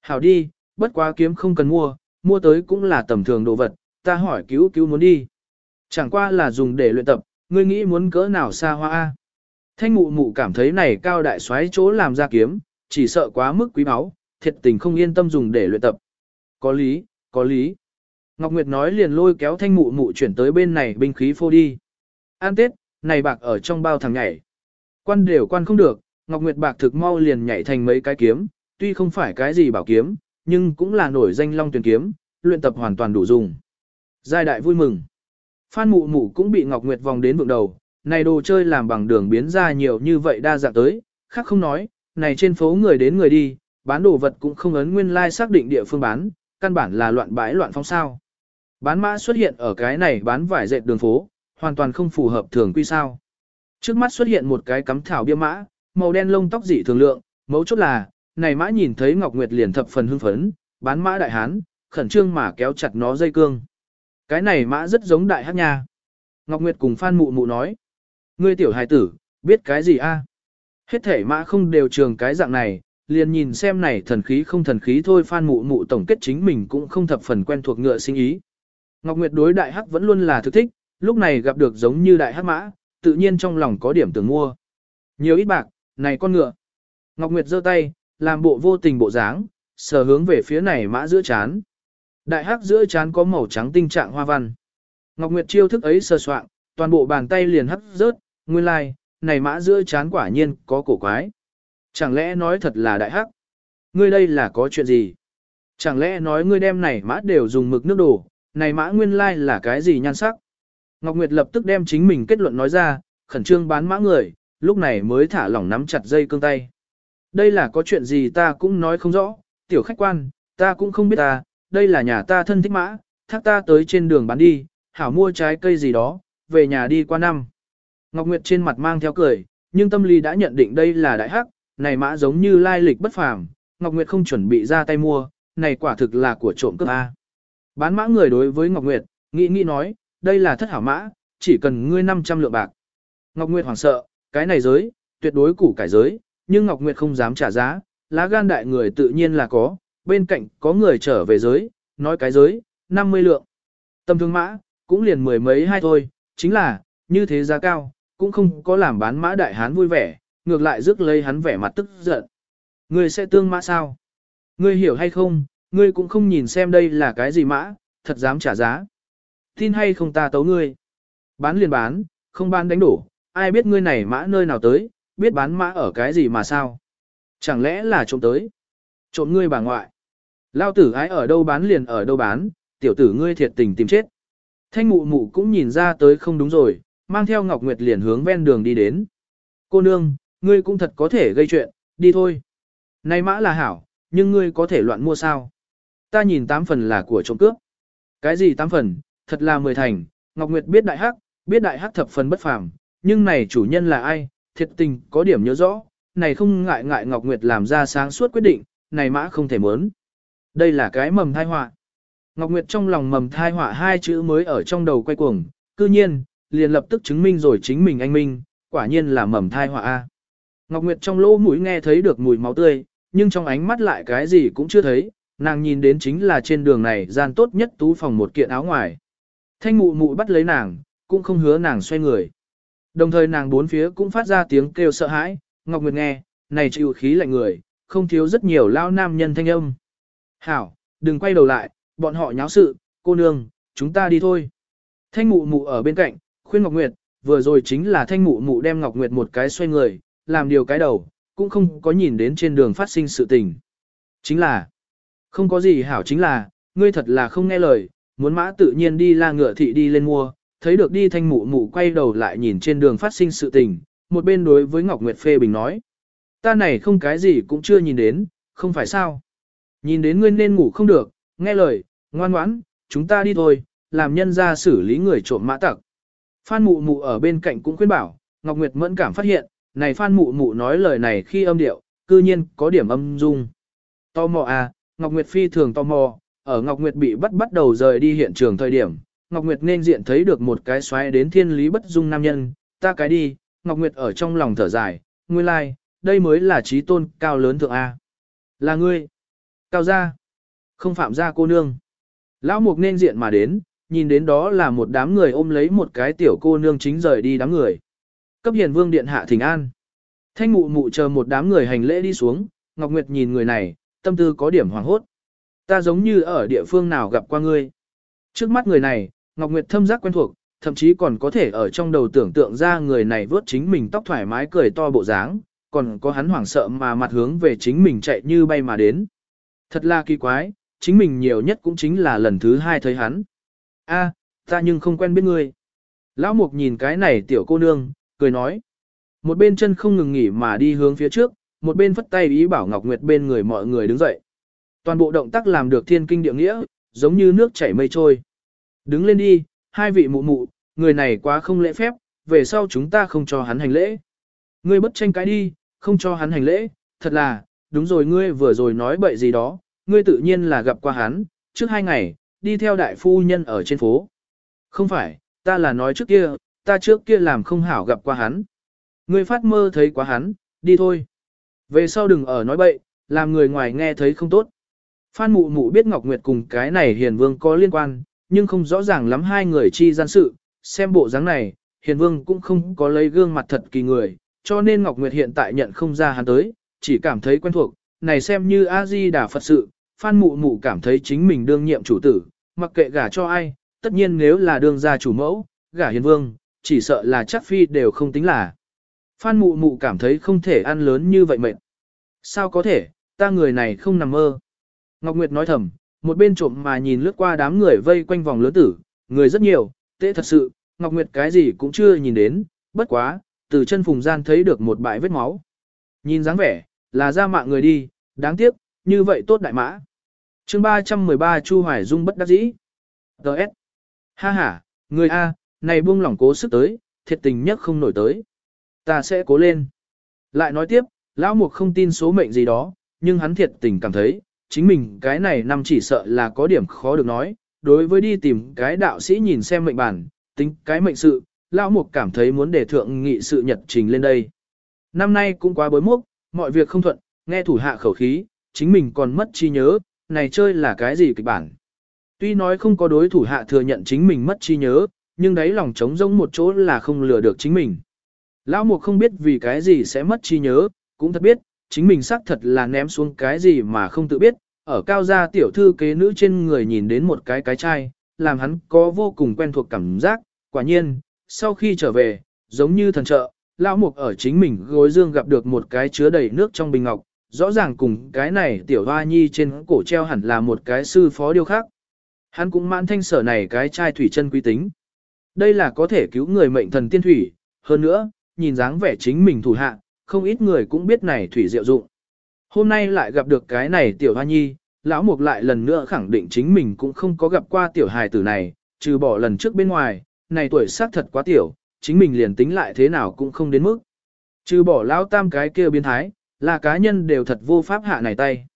Speaker 1: Hảo đi, bất quá kiếm không cần mua, mua tới cũng là tầm thường đồ vật, ta hỏi cứu cứu muốn đi. Chẳng qua là dùng để luyện tập, ngươi nghĩ muốn cỡ nào xa hoa a? Thanh mụ mụ cảm thấy này cao đại xoáy chỗ làm ra kiếm, chỉ sợ quá mức quý báu, thiệt tình không yên tâm dùng để luyện tập. Có lý, có lý. Ngọc Nguyệt nói liền lôi kéo thanh mụ mụ chuyển tới bên này binh khí phô đi. An tết, này bạc ở trong bao thằng nhảy. Quan đều quan không được, Ngọc Nguyệt bạc thực mau liền nhảy thành mấy cái kiếm, tuy không phải cái gì bảo kiếm, nhưng cũng là nổi danh long tuyển kiếm, luyện tập hoàn toàn đủ dùng. Giai đại vui mừng. Phan mụ mụ cũng bị Ngọc Nguyệt vòng đến vượng đầu, này đồ chơi làm bằng đường biến ra nhiều như vậy đa dạng tới, khác không nói, này trên phố người đến người đi, bán đồ vật cũng không ấn nguyên lai like xác định địa phương bán, căn bản là loạn bãi loạn phong sao. Bán mã xuất hiện ở cái này bán vải dệt đường phố, hoàn toàn không phù hợp thường quy sao. Trước mắt xuất hiện một cái cắm thảo bia mã, màu đen lông tóc dị thường lượng, mấu chốt là, này mã nhìn thấy Ngọc Nguyệt liền thập phần hưng phấn, bán mã đại hán, khẩn trương mà kéo chặt nó dây cương. Cái này mã rất giống đại hắc nha. Ngọc Nguyệt cùng Phan Mụ Mụ nói. Ngươi tiểu hài tử, biết cái gì a? Hết thể mã không đều trường cái dạng này, liền nhìn xem này thần khí không thần khí thôi Phan Mụ Mụ tổng kết chính mình cũng không thập phần quen thuộc ngựa sinh ý. Ngọc Nguyệt đối đại hắc vẫn luôn là thực thích, lúc này gặp được giống như đại hắc mã, tự nhiên trong lòng có điểm tưởng mua. Nhiều ít bạc, này con ngựa. Ngọc Nguyệt giơ tay, làm bộ vô tình bộ dáng, sờ hướng về phía này mã giữa chán. Đại hắc giữa chán có màu trắng tinh trạng hoa văn. Ngọc Nguyệt chiêu thức ấy sờ soạn, toàn bộ bàn tay liền hấp rớt, nguyên lai, like, này mã giữa chán quả nhiên có cổ quái. Chẳng lẽ nói thật là đại hắc? Ngươi đây là có chuyện gì? Chẳng lẽ nói ngươi đem này mã đều dùng mực nước đổ, này mã nguyên lai like là cái gì nhan sắc? Ngọc Nguyệt lập tức đem chính mình kết luận nói ra, khẩn trương bán mã người, lúc này mới thả lỏng nắm chặt dây cương tay. Đây là có chuyện gì ta cũng nói không rõ, tiểu khách quan, ta cũng không biết ta, đây là nhà ta thân thích mã, thác ta tới trên đường bán đi, hảo mua trái cây gì đó, về nhà đi qua năm. Ngọc Nguyệt trên mặt mang theo cười, nhưng tâm lý đã nhận định đây là đại hắc, này mã giống như lai lịch bất phàm, Ngọc Nguyệt không chuẩn bị ra tay mua, này quả thực là của trộm cướp A. Bán mã người đối với Ngọc Nguyệt, nghĩ nghĩ nói, đây là thất hảo mã, chỉ cần ngươi 500 lượng bạc. Ngọc Nguyệt hoảng sợ, cái này giới, tuyệt đối củ cải giới, nhưng Ngọc Nguyệt không dám trả giá, lá gan đại người tự nhiên là có, bên cạnh có người trở về giới, nói cái giới, 50 lượng. Tâm thương mã, cũng liền mười mấy hai thôi, chính là, như thế giá cao, cũng không có làm bán mã đại hán vui vẻ, ngược lại rước lấy hắn vẻ mặt tức giận. Ngươi sẽ tương mã sao? Ngươi hiểu hay không, ngươi cũng không nhìn xem đây là cái gì mã, thật dám trả giá. Tin hay không ta tấu ngươi. Bán liền bán, không bán đánh đổ, ai biết ngươi này mã nơi nào tới, biết bán mã ở cái gì mà sao. Chẳng lẽ là trộm tới? Trộm ngươi bà ngoại. Lao tử ái ở đâu bán liền ở đâu bán, tiểu tử ngươi thiệt tình tìm chết. Thanh mụ mụ cũng nhìn ra tới không đúng rồi, mang theo Ngọc Nguyệt liền hướng ven đường đi đến. Cô nương, ngươi cũng thật có thể gây chuyện, đi thôi. Này mã là hảo, nhưng ngươi có thể loạn mua sao? Ta nhìn tám phần là của trộm cướp. Cái gì tám phần, thật là mười thành, Ngọc Nguyệt biết đại hắc, biết đại hắc thập phần bất phàm, nhưng này chủ nhân là ai, thiệt tình có điểm nhớ rõ, này không ngại ngại Ngọc Nguyệt làm ra sáng suốt quyết định, này mã không thể muốn Đây là cái mầm thai họa. Ngọc Nguyệt trong lòng mầm thai họa hai chữ mới ở trong đầu quay cuồng, cư nhiên, liền lập tức chứng minh rồi chính mình anh minh, quả nhiên là mầm thai họa A. Ngọc Nguyệt trong lỗ mũi nghe thấy được mùi máu tươi, nhưng trong ánh mắt lại cái gì cũng chưa thấy, nàng nhìn đến chính là trên đường này gian tốt nhất tú phòng một kiện áo ngoài. Thanh mụ mụ bắt lấy nàng, cũng không hứa nàng xoay người. Đồng thời nàng bốn phía cũng phát ra tiếng kêu sợ hãi, Ngọc Nguyệt nghe, này chịu khí lạnh người, không thiếu rất nhiều lao nam nhân thanh âm. Hảo, đừng quay đầu lại, bọn họ nháo sự, cô nương, chúng ta đi thôi. Thanh mụ mụ ở bên cạnh, khuyên Ngọc Nguyệt, vừa rồi chính là thanh mụ mụ đem Ngọc Nguyệt một cái xoay người, làm điều cái đầu, cũng không có nhìn đến trên đường phát sinh sự tình. Chính là, không có gì hảo chính là, ngươi thật là không nghe lời, muốn mã tự nhiên đi la ngựa thị đi lên mua, thấy được đi thanh mụ mụ quay đầu lại nhìn trên đường phát sinh sự tình, một bên đối với Ngọc Nguyệt phê bình nói. Ta này không cái gì cũng chưa nhìn đến, không phải sao. Nhìn đến ngươi nên ngủ không được, nghe lời, ngoan ngoãn, chúng ta đi thôi, làm nhân ra xử lý người trộm mã tặc. Phan mụ mụ ở bên cạnh cũng khuyên bảo, Ngọc Nguyệt mẫn cảm phát hiện, này Phan mụ mụ nói lời này khi âm điệu, cư nhiên có điểm âm dung. Tò mò à, Ngọc Nguyệt phi thường tò mò, ở Ngọc Nguyệt bị bắt bắt đầu rời đi hiện trường thời điểm, Ngọc Nguyệt nên diện thấy được một cái xoáy đến thiên lý bất dung nam nhân, ta cái đi, Ngọc Nguyệt ở trong lòng thở dài, nguyên lai, like, đây mới là trí tôn cao lớn thượng A. Là ngươi. Cao gia. Không phạm gia cô nương. Lão mục nên diện mà đến, nhìn đến đó là một đám người ôm lấy một cái tiểu cô nương chính rời đi đám người. Cấp hiền vương điện hạ thỉnh an. Thanh mụ mụ chờ một đám người hành lễ đi xuống, Ngọc Nguyệt nhìn người này, tâm tư có điểm hoàng hốt. Ta giống như ở địa phương nào gặp qua ngươi. Trước mắt người này, Ngọc Nguyệt thâm giác quen thuộc, thậm chí còn có thể ở trong đầu tưởng tượng ra người này vớt chính mình tóc thoải mái cười to bộ dáng, còn có hắn hoảng sợ mà mặt hướng về chính mình chạy như bay mà đến. Thật là kỳ quái, chính mình nhiều nhất cũng chính là lần thứ hai thấy hắn. A, ta nhưng không quen biết ngươi. Lão Mục nhìn cái này tiểu cô nương, cười nói. Một bên chân không ngừng nghỉ mà đi hướng phía trước, một bên phất tay ý bảo Ngọc Nguyệt bên người mọi người đứng dậy. Toàn bộ động tác làm được thiên kinh địa nghĩa, giống như nước chảy mây trôi. Đứng lên đi, hai vị mụ mụ, người này quá không lễ phép, về sau chúng ta không cho hắn hành lễ. Ngươi bất tranh cái đi, không cho hắn hành lễ, thật là, đúng rồi ngươi vừa rồi nói bậy gì đó, ngươi tự nhiên là gặp qua hắn, trước hai ngày, đi theo đại phu nhân ở trên phố. Không phải, ta là nói trước kia, ta trước kia làm không hảo gặp qua hắn. Ngươi phát mơ thấy quá hắn, đi thôi. Về sau đừng ở nói bậy, làm người ngoài nghe thấy không tốt. Phan mụ mụ biết Ngọc Nguyệt cùng cái này hiền vương có liên quan, nhưng không rõ ràng lắm hai người chi gian sự, xem bộ dáng này, hiền vương cũng không có lấy gương mặt thật kỳ người, cho nên Ngọc Nguyệt hiện tại nhận không ra hắn tới, chỉ cảm thấy quen thuộc, này xem như A-di đà Phật sự, Phan Mụ Mụ cảm thấy chính mình đương nhiệm chủ tử, mặc kệ gả cho ai, tất nhiên nếu là đương gia chủ mẫu, gả hiền vương, chỉ sợ là chắc phi đều không tính là. Phan Mụ Mụ cảm thấy không thể ăn lớn như vậy mệt. Sao có thể, ta người này không nằm mơ. Ngọc Nguyệt nói thầm, một bên trộm mà nhìn lướt qua đám người vây quanh vòng lớn tử, người rất nhiều, tệ thật sự, Ngọc Nguyệt cái gì cũng chưa nhìn đến, bất quá, từ chân phùng gian thấy được một bãi vết máu. Nhìn dáng vẻ, là ra mạng người đi, đáng tiếc, như vậy tốt đại mã. chương 313 Chu Hoài Dung bất đắc dĩ. Đợt. Ha ha, người A, này buông lỏng cố sức tới, thiệt tình nhất không nổi tới. Ta sẽ cố lên. Lại nói tiếp, lão mục không tin số mệnh gì đó, nhưng hắn thiệt tình cảm thấy, chính mình cái này năm chỉ sợ là có điểm khó được nói. Đối với đi tìm cái đạo sĩ nhìn xem mệnh bản, tính cái mệnh sự, lão mục cảm thấy muốn để thượng nghị sự nhật trình lên đây. Năm nay cũng quá bối mốc, mọi việc không thuận, nghe thủ hạ khẩu khí, chính mình còn mất trí nhớ, này chơi là cái gì kịch bản. Tuy nói không có đối thủ hạ thừa nhận chính mình mất trí nhớ, nhưng đấy lòng trống rỗng một chỗ là không lừa được chính mình. Lão Mục không biết vì cái gì sẽ mất trí nhớ, cũng thật biết, chính mình xác thật là ném xuống cái gì mà không tự biết, ở cao gia tiểu thư kế nữ trên người nhìn đến một cái cái chai, làm hắn có vô cùng quen thuộc cảm giác, quả nhiên, sau khi trở về, giống như thần trợ, lão mục ở chính mình gối dương gặp được một cái chứa đầy nước trong bình ngọc, rõ ràng cùng cái này tiểu hoa nhi trên cổ treo hẳn là một cái sư phó điều khác. Hắn cũng mãn thanh sở này cái chai thủy chân quý tính. Đây là có thể cứu người mệnh thần tiên thủy, hơn nữa, nhìn dáng vẻ chính mình thủ hạ, không ít người cũng biết này thủy diệu dụng. Hôm nay lại gặp được cái này tiểu hoa nhi, lão mục lại lần nữa khẳng định chính mình cũng không có gặp qua tiểu hài tử này, trừ bỏ lần trước bên ngoài, này tuổi xác thật quá tiểu, chính mình liền tính lại thế nào cũng không đến mức. Trừ bỏ lão tam cái kia biến thái, là cá nhân đều thật vô pháp hạ này tay.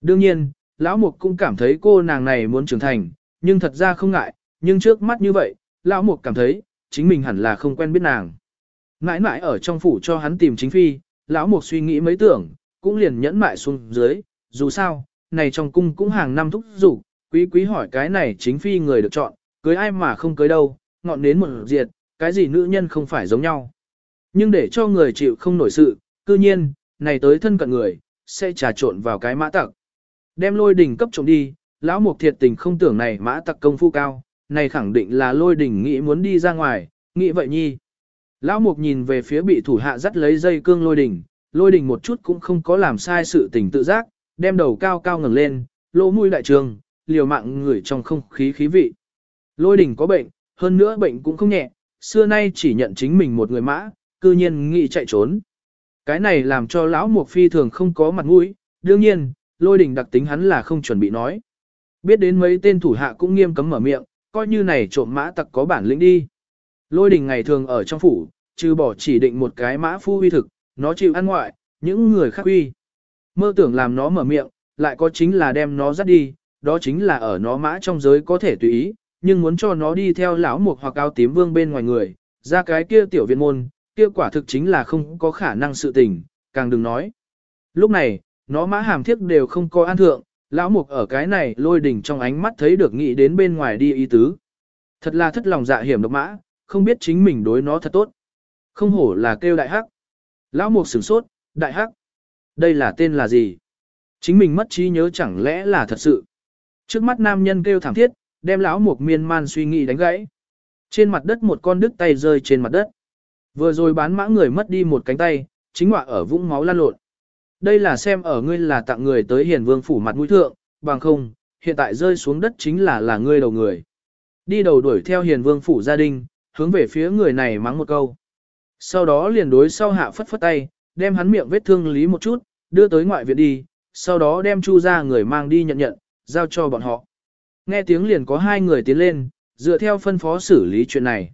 Speaker 1: Đương nhiên, lão mục cũng cảm thấy cô nàng này muốn trưởng thành, nhưng thật ra không ngại, nhưng trước mắt như vậy, lão mục cảm thấy, chính mình hẳn là không quen biết nàng. Mãi mãi ở trong phủ cho hắn tìm chính phi, lão mục suy nghĩ mấy tưởng, cũng liền nhẫn mại xuống dưới, dù sao, này trong cung cũng hàng năm thúc rủ quý quý hỏi cái này chính phi người được chọn, cưới ai mà không cưới đâu, ngọn đến một diệt, cái gì nữ nhân không phải giống nhau. Nhưng để cho người chịu không nổi sự, cư nhiên, này tới thân cận người, sẽ trà trộn vào cái mã tặc. Đem lôi đỉnh cấp trộm đi, lão mục thiệt tình không tưởng này mã tặc công phu cao, này khẳng định là lôi đỉnh nghĩ muốn đi ra ngoài, nghĩ vậy nhi. Lão mục nhìn về phía bị thủ hạ dắt lấy dây cương lôi đỉnh, lôi đỉnh một chút cũng không có làm sai sự tình tự giác, đem đầu cao cao ngẩng lên, lỗ mũi đại trường, liều mạng ngửi trong không khí khí vị. Lôi đỉnh có bệnh, hơn nữa bệnh cũng không nhẹ, xưa nay chỉ nhận chính mình một người mã, cư nhiên nghĩ chạy trốn. Cái này làm cho lão mục phi thường không có mặt mũi, đương nhiên, lôi đỉnh đặc tính hắn là không chuẩn bị nói. Biết đến mấy tên thủ hạ cũng nghiêm cấm mở miệng, coi như này trộm mã tặc có bản lĩnh đi. Lôi đình ngày thường ở trong phủ, trừ bỏ chỉ định một cái mã phu uy thực, nó chịu ăn ngoại, những người khác uy. Mơ tưởng làm nó mở miệng, lại có chính là đem nó dắt đi, đó chính là ở nó mã trong giới có thể tùy ý, nhưng muốn cho nó đi theo lão mục hoặc áo tím vương bên ngoài người, ra cái kia tiểu viện môn, kia quả thực chính là không có khả năng sự tình, càng đừng nói. Lúc này, nó mã hàm thiết đều không có an thượng, lão mục ở cái này lôi đỉnh trong ánh mắt thấy được nghĩ đến bên ngoài đi ý tứ. Thật là thất lòng dạ hiểm độc mã, không biết chính mình đối nó thật tốt. Không hổ là kêu đại hắc. Lão mục sửng sốt, đại hắc. Đây là tên là gì? Chính mình mất trí nhớ chẳng lẽ là thật sự. Trước mắt nam nhân kêu thảm thiết, đem lão mục miên man suy nghĩ đánh gãy. Trên mặt đất một con đứt tay rơi trên mặt đất. Vừa rồi bán mã người mất đi một cánh tay, chính họa ở vũng máu lan lộn. Đây là xem ở ngươi là tặng người tới hiền vương phủ mặt mũi thượng, bằng không, hiện tại rơi xuống đất chính là là ngươi đầu người. Đi đầu đuổi theo hiền vương phủ gia đình, hướng về phía người này mắng một câu. Sau đó liền đối sau hạ phất phất tay, đem hắn miệng vết thương lý một chút, đưa tới ngoại viện đi, sau đó đem chu ra người mang đi nhận nhận, giao cho bọn họ. Nghe tiếng liền có hai người tiến lên, dựa theo phân phó xử lý chuyện này.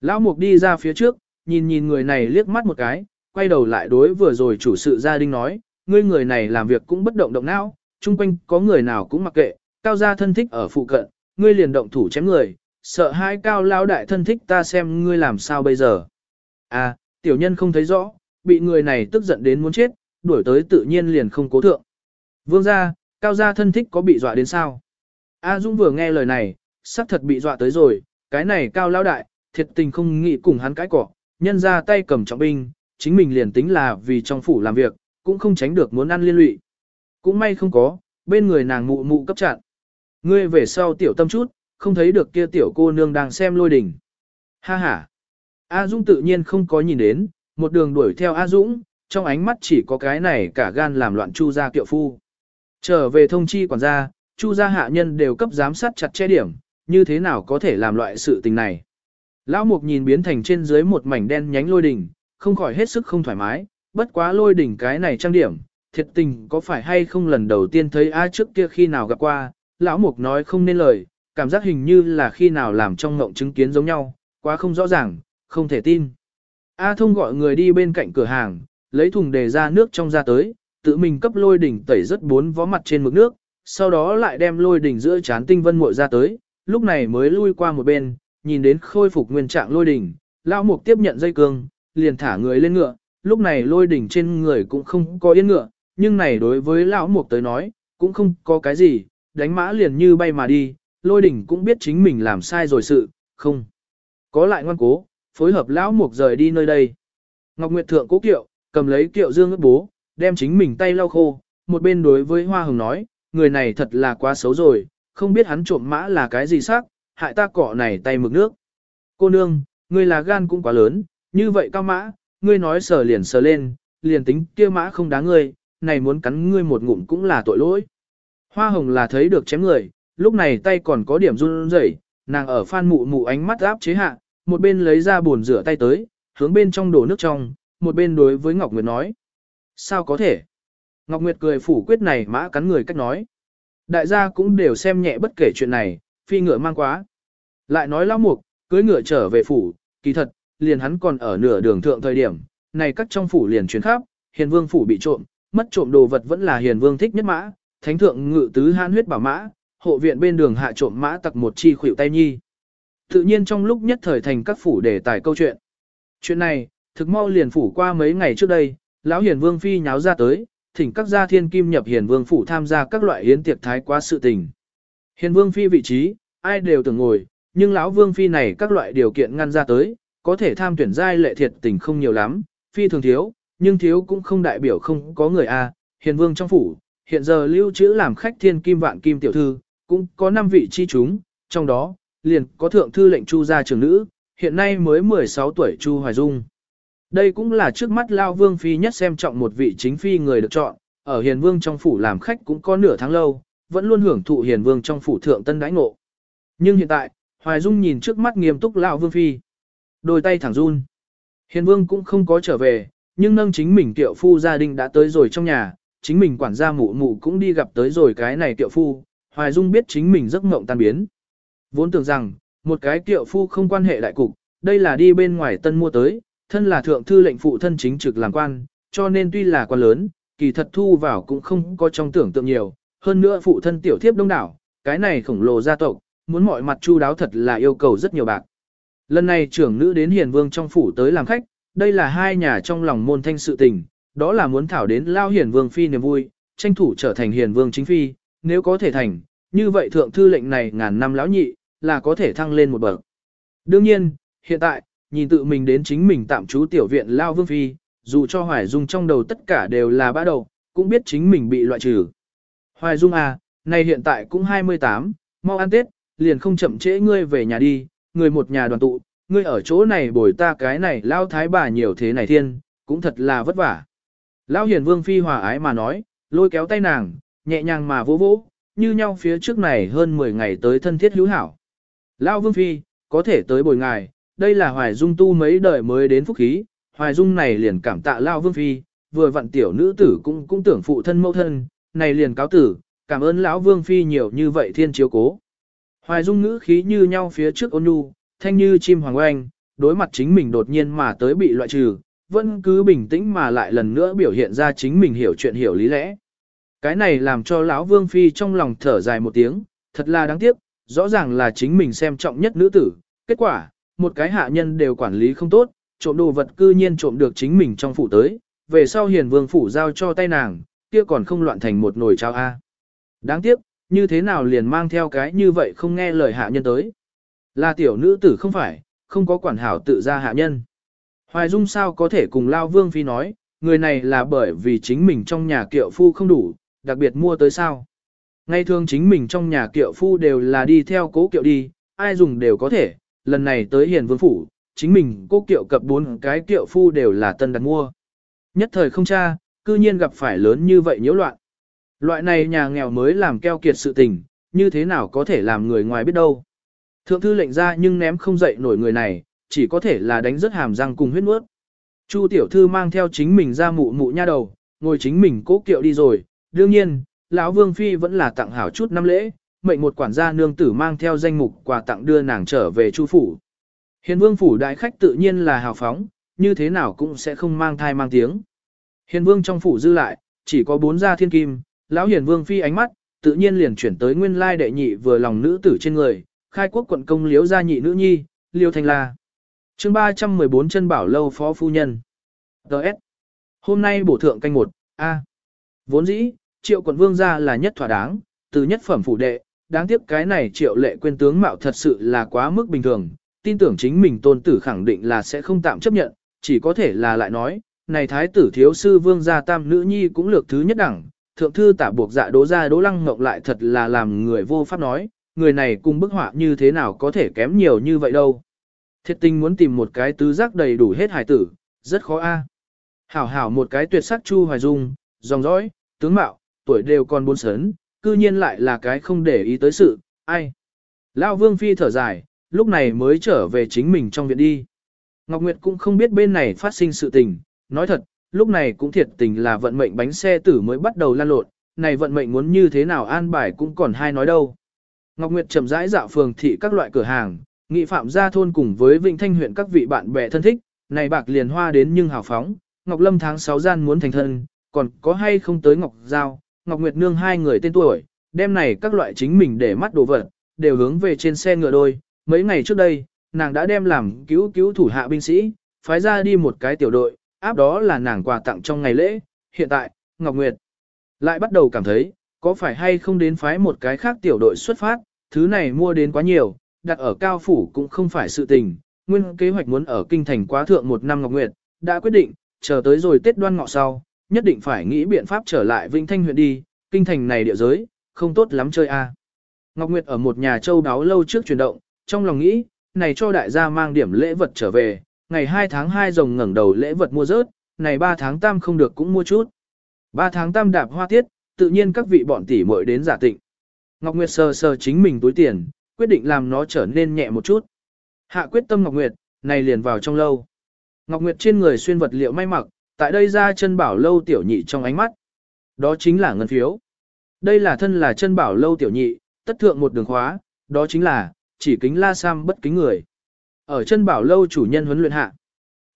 Speaker 1: Lão Mục đi ra phía trước, nhìn nhìn người này liếc mắt một cái, quay đầu lại đối vừa rồi chủ sự gia đình nói, ngươi người này làm việc cũng bất động động não, chung quanh có người nào cũng mặc kệ, cao gia thân thích ở phụ cận, ngươi liền động thủ chém người, sợ hai cao lao đại thân thích ta xem ngươi làm sao bây giờ. À, tiểu nhân không thấy rõ, bị người này tức giận đến muốn chết, đuổi tới tự nhiên liền không cố thượng. Vương gia, cao gia thân thích có bị dọa đến sao? A Dung vừa nghe lời này, sắc thật bị dọa tới rồi, cái này cao lao đại, thiệt tình không nghĩ cùng hắn cãi cỏ, nhân ra tay cầm trọng binh, chính mình liền tính là vì trong phủ làm việc, cũng không tránh được muốn ăn liên lụy. Cũng may không có, bên người nàng mụ mụ cấp chặn. Ngươi về sau tiểu tâm chút, không thấy được kia tiểu cô nương đang xem lôi đỉnh. Ha ha. A dũng tự nhiên không có nhìn đến, một đường đuổi theo A Dũng, trong ánh mắt chỉ có cái này cả gan làm loạn Chu gia kiệu phu. Trở về thông chi quản gia, Chu gia hạ nhân đều cấp giám sát chặt che điểm, như thế nào có thể làm loại sự tình này. Lão Mục nhìn biến thành trên dưới một mảnh đen nhánh lôi đỉnh, không khỏi hết sức không thoải mái, bất quá lôi đỉnh cái này trang điểm, thiệt tình có phải hay không lần đầu tiên thấy A trước kia khi nào gặp qua, lão Mục nói không nên lời, cảm giác hình như là khi nào làm trong ngộng chứng kiến giống nhau, quá không rõ ràng, không thể tin. A thông gọi người đi bên cạnh cửa hàng, lấy thùng để ra nước trong ra tới, tự mình cấp lôi đỉnh tẩy rất bốn vó mặt trên mực nước, sau đó lại đem lôi đỉnh giữa chán tinh vân muội ra tới, lúc này mới lui qua một bên, nhìn đến khôi phục nguyên trạng lôi đỉnh, lão mục tiếp nhận dây cương, liền thả người lên ngựa, lúc này lôi đỉnh trên người cũng không có yên ngựa, nhưng này đối với lão mục tới nói, cũng không có cái gì, đánh mã liền như bay mà đi, lôi đỉnh cũng biết chính mình làm sai rồi sự, không. Có lại ngoan cố, phối hợp lão mục rời đi nơi đây. Ngọc Nguyệt thượng cố kiệu, cầm lấy kiệu dương ước bố, đem chính mình tay lau khô, một bên đối với Hoa Hồng nói, người này thật là quá xấu rồi, không biết hắn trộm mã là cái gì sắc, hại ta cọ này tay mực nước. Cô nương, ngươi là gan cũng quá lớn, như vậy cao mã, ngươi nói sờ liền sờ lên, liền tính kia mã không đáng ngươi, này muốn cắn ngươi một ngụm cũng là tội lỗi. Hoa hồng là thấy được chém người, lúc này tay còn có điểm run rẩy, nàng ở phan mụ mụ ánh mắt áp chế hạ, một bên lấy ra bồn rửa tay tới, hướng bên trong đổ nước trong, một bên đối với Ngọc Nguyệt nói. Sao có thể? Ngọc Nguyệt cười phủ quyết này mã cắn người cách nói. Đại gia cũng đều xem nhẹ bất kể chuyện này, phi ngựa mang quá. Lại nói lão mục, cưới ngựa trở về phủ, kỳ thật, liền hắn còn ở nửa đường thượng thời điểm, này các trong phủ liền chuyển khắp, hiền vương phủ bị trộm, mất trộm đồ vật vẫn là hiền vương thích nhất mã, thánh thượng ngự tứ han huyết bảo mã, hộ viện bên đường hạ trộm mã tặc một chi khuỷu tay nhi. Tự nhiên trong lúc nhất thời thành các phủ đề tài câu chuyện. Chuyện này, thực mau liền phủ qua mấy ngày trước đây, lão hiền vương phi nháo ra tới, thỉnh các gia thiên kim nhập hiền vương phủ tham gia các loại hiến tiệc thái quá sự tình. Hiền vương phi vị trí, ai đều tưởng ngồi, nhưng lão vương phi này các loại điều kiện ngăn ra tới, có thể tham tuyển giai lệ thiệt tình không nhiều lắm, phi thường thiếu, nhưng thiếu cũng không đại biểu không có người a. hiền vương trong phủ, hiện giờ lưu trữ làm khách thiên kim vạn kim tiểu thư, cũng có 5 vị chi chúng, trong đó, liền có thượng thư lệnh chu gia trưởng nữ, hiện nay mới 16 tuổi chu Hoài Dung. Đây cũng là trước mắt Lao Vương Phi nhất xem trọng một vị chính phi người được chọn, ở Hiền Vương trong phủ làm khách cũng có nửa tháng lâu, vẫn luôn hưởng thụ Hiền Vương trong phủ thượng tân đãi ngộ. Nhưng hiện tại, Hoài Dung nhìn trước mắt nghiêm túc Lão Vương Phi. Đôi tay thẳng run. Hiền Vương cũng không có trở về, nhưng nâng chính mình tiệu phu gia đình đã tới rồi trong nhà, chính mình quản gia mụ mụ cũng đi gặp tới rồi cái này tiệu phu, Hoài Dung biết chính mình giấc mộng tan biến. Vốn tưởng rằng, một cái kiệu phu không quan hệ đại cục, đây là đi bên ngoài tân mua tới, thân là thượng thư lệnh phụ thân chính trực làm quan, cho nên tuy là quan lớn, kỳ thật thu vào cũng không có trong tưởng tượng nhiều, hơn nữa phụ thân tiểu thiếp đông đảo, cái này khổng lồ gia tộc, muốn mọi mặt chu đáo thật là yêu cầu rất nhiều bạc. Lần này trưởng nữ đến hiền vương trong phủ tới làm khách, đây là hai nhà trong lòng môn thanh sự tình, đó là muốn thảo đến lao hiền vương phi niềm vui, tranh thủ trở thành hiền vương chính phi, nếu có thể thành, như vậy thượng thư lệnh này ngàn năm lão nhị, là có thể thăng lên một bậc. Đương nhiên, hiện tại, nhìn tự mình đến chính mình tạm trú tiểu viện lao vương phi, dù cho Hoài Dung trong đầu tất cả đều là bã đầu, cũng biết chính mình bị loại trừ. Hoài Dung à, này hiện tại cũng 28, mau ăn Tết, liền không chậm trễ ngươi về nhà đi, người một nhà đoàn tụ, ngươi ở chỗ này bồi ta cái này lao thái bà nhiều thế này thiên, cũng thật là vất vả. Lao hiền vương phi hòa ái mà nói, lôi kéo tay nàng, nhẹ nhàng mà vỗ vỗ, như nhau phía trước này hơn 10 ngày tới thân thiết hữu hảo. Lao vương phi, có thể tới bồi ngài, đây là hoài dung tu mấy đời mới đến phúc khí, hoài dung này liền cảm tạ Lao vương phi, vừa vặn tiểu nữ tử cũng cũng tưởng phụ thân mẫu thân, này liền cáo tử, cảm ơn lão vương phi nhiều như vậy thiên chiếu cố. Hoài dung ngữ khí như nhau phía trước ôn nhu, thanh như chim hoàng oanh, đối mặt chính mình đột nhiên mà tới bị loại trừ, vẫn cứ bình tĩnh mà lại lần nữa biểu hiện ra chính mình hiểu chuyện hiểu lý lẽ. Cái này làm cho lão vương phi trong lòng thở dài một tiếng, thật là đáng tiếc, rõ ràng là chính mình xem trọng nhất nữ tử, kết quả, một cái hạ nhân đều quản lý không tốt, trộm đồ vật cư nhiên trộm được chính mình trong phủ tới, về sau hiền vương phủ giao cho tay nàng, kia còn không loạn thành một nồi cháo a. Đáng tiếc, như thế nào liền mang theo cái như vậy không nghe lời hạ nhân tới. Là tiểu nữ tử không phải, không có quản hảo tự ra hạ nhân. Hoài Dung sao có thể cùng Lao Vương Phi nói, người này là bởi vì chính mình trong nhà kiệu phu không đủ, đặc biệt mua tới sao. Ngay thường chính mình trong nhà kiệu phu đều là đi theo cố kiệu đi, ai dùng đều có thể, lần này tới hiền vương phủ, chính mình cố kiệu cập bốn cái kiệu phu đều là tân đặt mua. Nhất thời không cha, cư nhiên gặp phải lớn như vậy nhiễu loạn. Loại này nhà nghèo mới làm keo kiệt sự tình, như thế nào có thể làm người ngoài biết đâu. Thượng thư lệnh ra nhưng ném không dậy nổi người này, chỉ có thể là đánh rất hàm răng cùng huyết nuốt. Chu tiểu thư mang theo chính mình ra mụ mụ nha đầu, ngồi chính mình cố kiệu đi rồi, đương nhiên, lão vương phi vẫn là tặng hảo chút năm lễ, mệnh một quản gia nương tử mang theo danh mục quà tặng đưa nàng trở về chu phủ. Hiền vương phủ đại khách tự nhiên là hào phóng, như thế nào cũng sẽ không mang thai mang tiếng. Hiền vương trong phủ dư lại, chỉ có bốn gia thiên kim, lão hiền vương phi ánh mắt, tự nhiên liền chuyển tới nguyên lai đệ nhị vừa lòng nữ tử trên người, khai quốc quận công liếu gia nhị nữ nhi, liêu thành la. chương 314 chân bảo lâu phó phu nhân. Đợt. Hôm nay bổ thượng canh một A. Vốn dĩ, triệu quận vương gia là nhất thỏa đáng, từ nhất phẩm phủ đệ, đáng tiếc cái này triệu lệ quên tướng mạo thật sự là quá mức bình thường, tin tưởng chính mình tôn tử khẳng định là sẽ không tạm chấp nhận, chỉ có thể là lại nói, này thái tử thiếu sư vương gia tam nữ nhi cũng lược thứ nhất đẳng, thượng thư tả buộc dạ đố ra đố lăng ngộng lại thật là làm người vô pháp nói, người này cùng bức họa như thế nào có thể kém nhiều như vậy đâu. Thiệt tình muốn tìm một cái tứ giác đầy đủ hết hải tử, rất khó a. Hảo hảo một cái tuyệt sắc chu hoài dung, dòng dõi, tướng mạo, tuổi đều còn bốn sớn, cư nhiên lại là cái không để ý tới sự, ai. Lão vương phi thở dài, lúc này mới trở về chính mình trong viện đi. Ngọc Nguyệt cũng không biết bên này phát sinh sự tình, nói thật, lúc này cũng thiệt tình là vận mệnh bánh xe tử mới bắt đầu lan lộn, này vận mệnh muốn như thế nào an bài cũng còn hai nói đâu. Ngọc Nguyệt chậm rãi dạo phường thị các loại cửa hàng, nghị phạm gia thôn cùng với Vịnh Thanh huyện các vị bạn bè thân thích, này bạc liền hoa đến nhưng hào phóng, Ngọc Lâm tháng 6 gian muốn thành thân, còn có hay không tới Ngọc Giao, Ngọc Nguyệt Nương hai người tên tuổi, đem này các loại chính mình để mắt đồ vật, đều hướng về trên xe ngựa đôi. Mấy ngày trước đây, nàng đã đem làm cứu cứu thủ hạ binh sĩ, phái ra đi một cái tiểu đội, áp đó là nàng quà tặng trong ngày lễ. Hiện tại, Ngọc Nguyệt lại bắt đầu cảm thấy, có phải hay không đến phái một cái khác tiểu đội xuất phát, thứ này mua đến quá nhiều, đặt ở cao phủ cũng không phải sự tình. Nguyên kế hoạch muốn ở kinh thành quá thượng một năm Ngọc Nguyệt, đã quyết định, chờ tới rồi Tết đoan ngọ sau, nhất định phải nghĩ biện pháp trở lại Vinh Thanh huyện đi, kinh thành này địa giới, không tốt lắm chơi a. Ngọc Nguyệt ở một nhà châu đáo lâu trước chuyển động, trong lòng nghĩ, này cho đại gia mang điểm lễ vật trở về, ngày 2 tháng 2 rồng ngẩng đầu lễ vật mua rớt, này 3 tháng tam không được cũng mua chút. 3 tháng tam đạp hoa tiết, tự nhiên các vị bọn tỷ muội đến giả tịnh. Ngọc Nguyệt sờ sờ chính mình túi tiền, quyết định làm nó trở nên nhẹ một chút. Hạ quyết tâm Ngọc Nguyệt, này liền vào trong lâu. Ngọc Nguyệt trên người xuyên vật liệu may mặc, tại đây ra chân bảo lâu tiểu nhị trong ánh mắt. Đó chính là ngân phiếu. Đây là thân là chân bảo lâu tiểu nhị, tất thượng một đường khóa, đó chính là, chỉ kính la sam bất kính người. Ở chân bảo lâu chủ nhân huấn luyện hạ.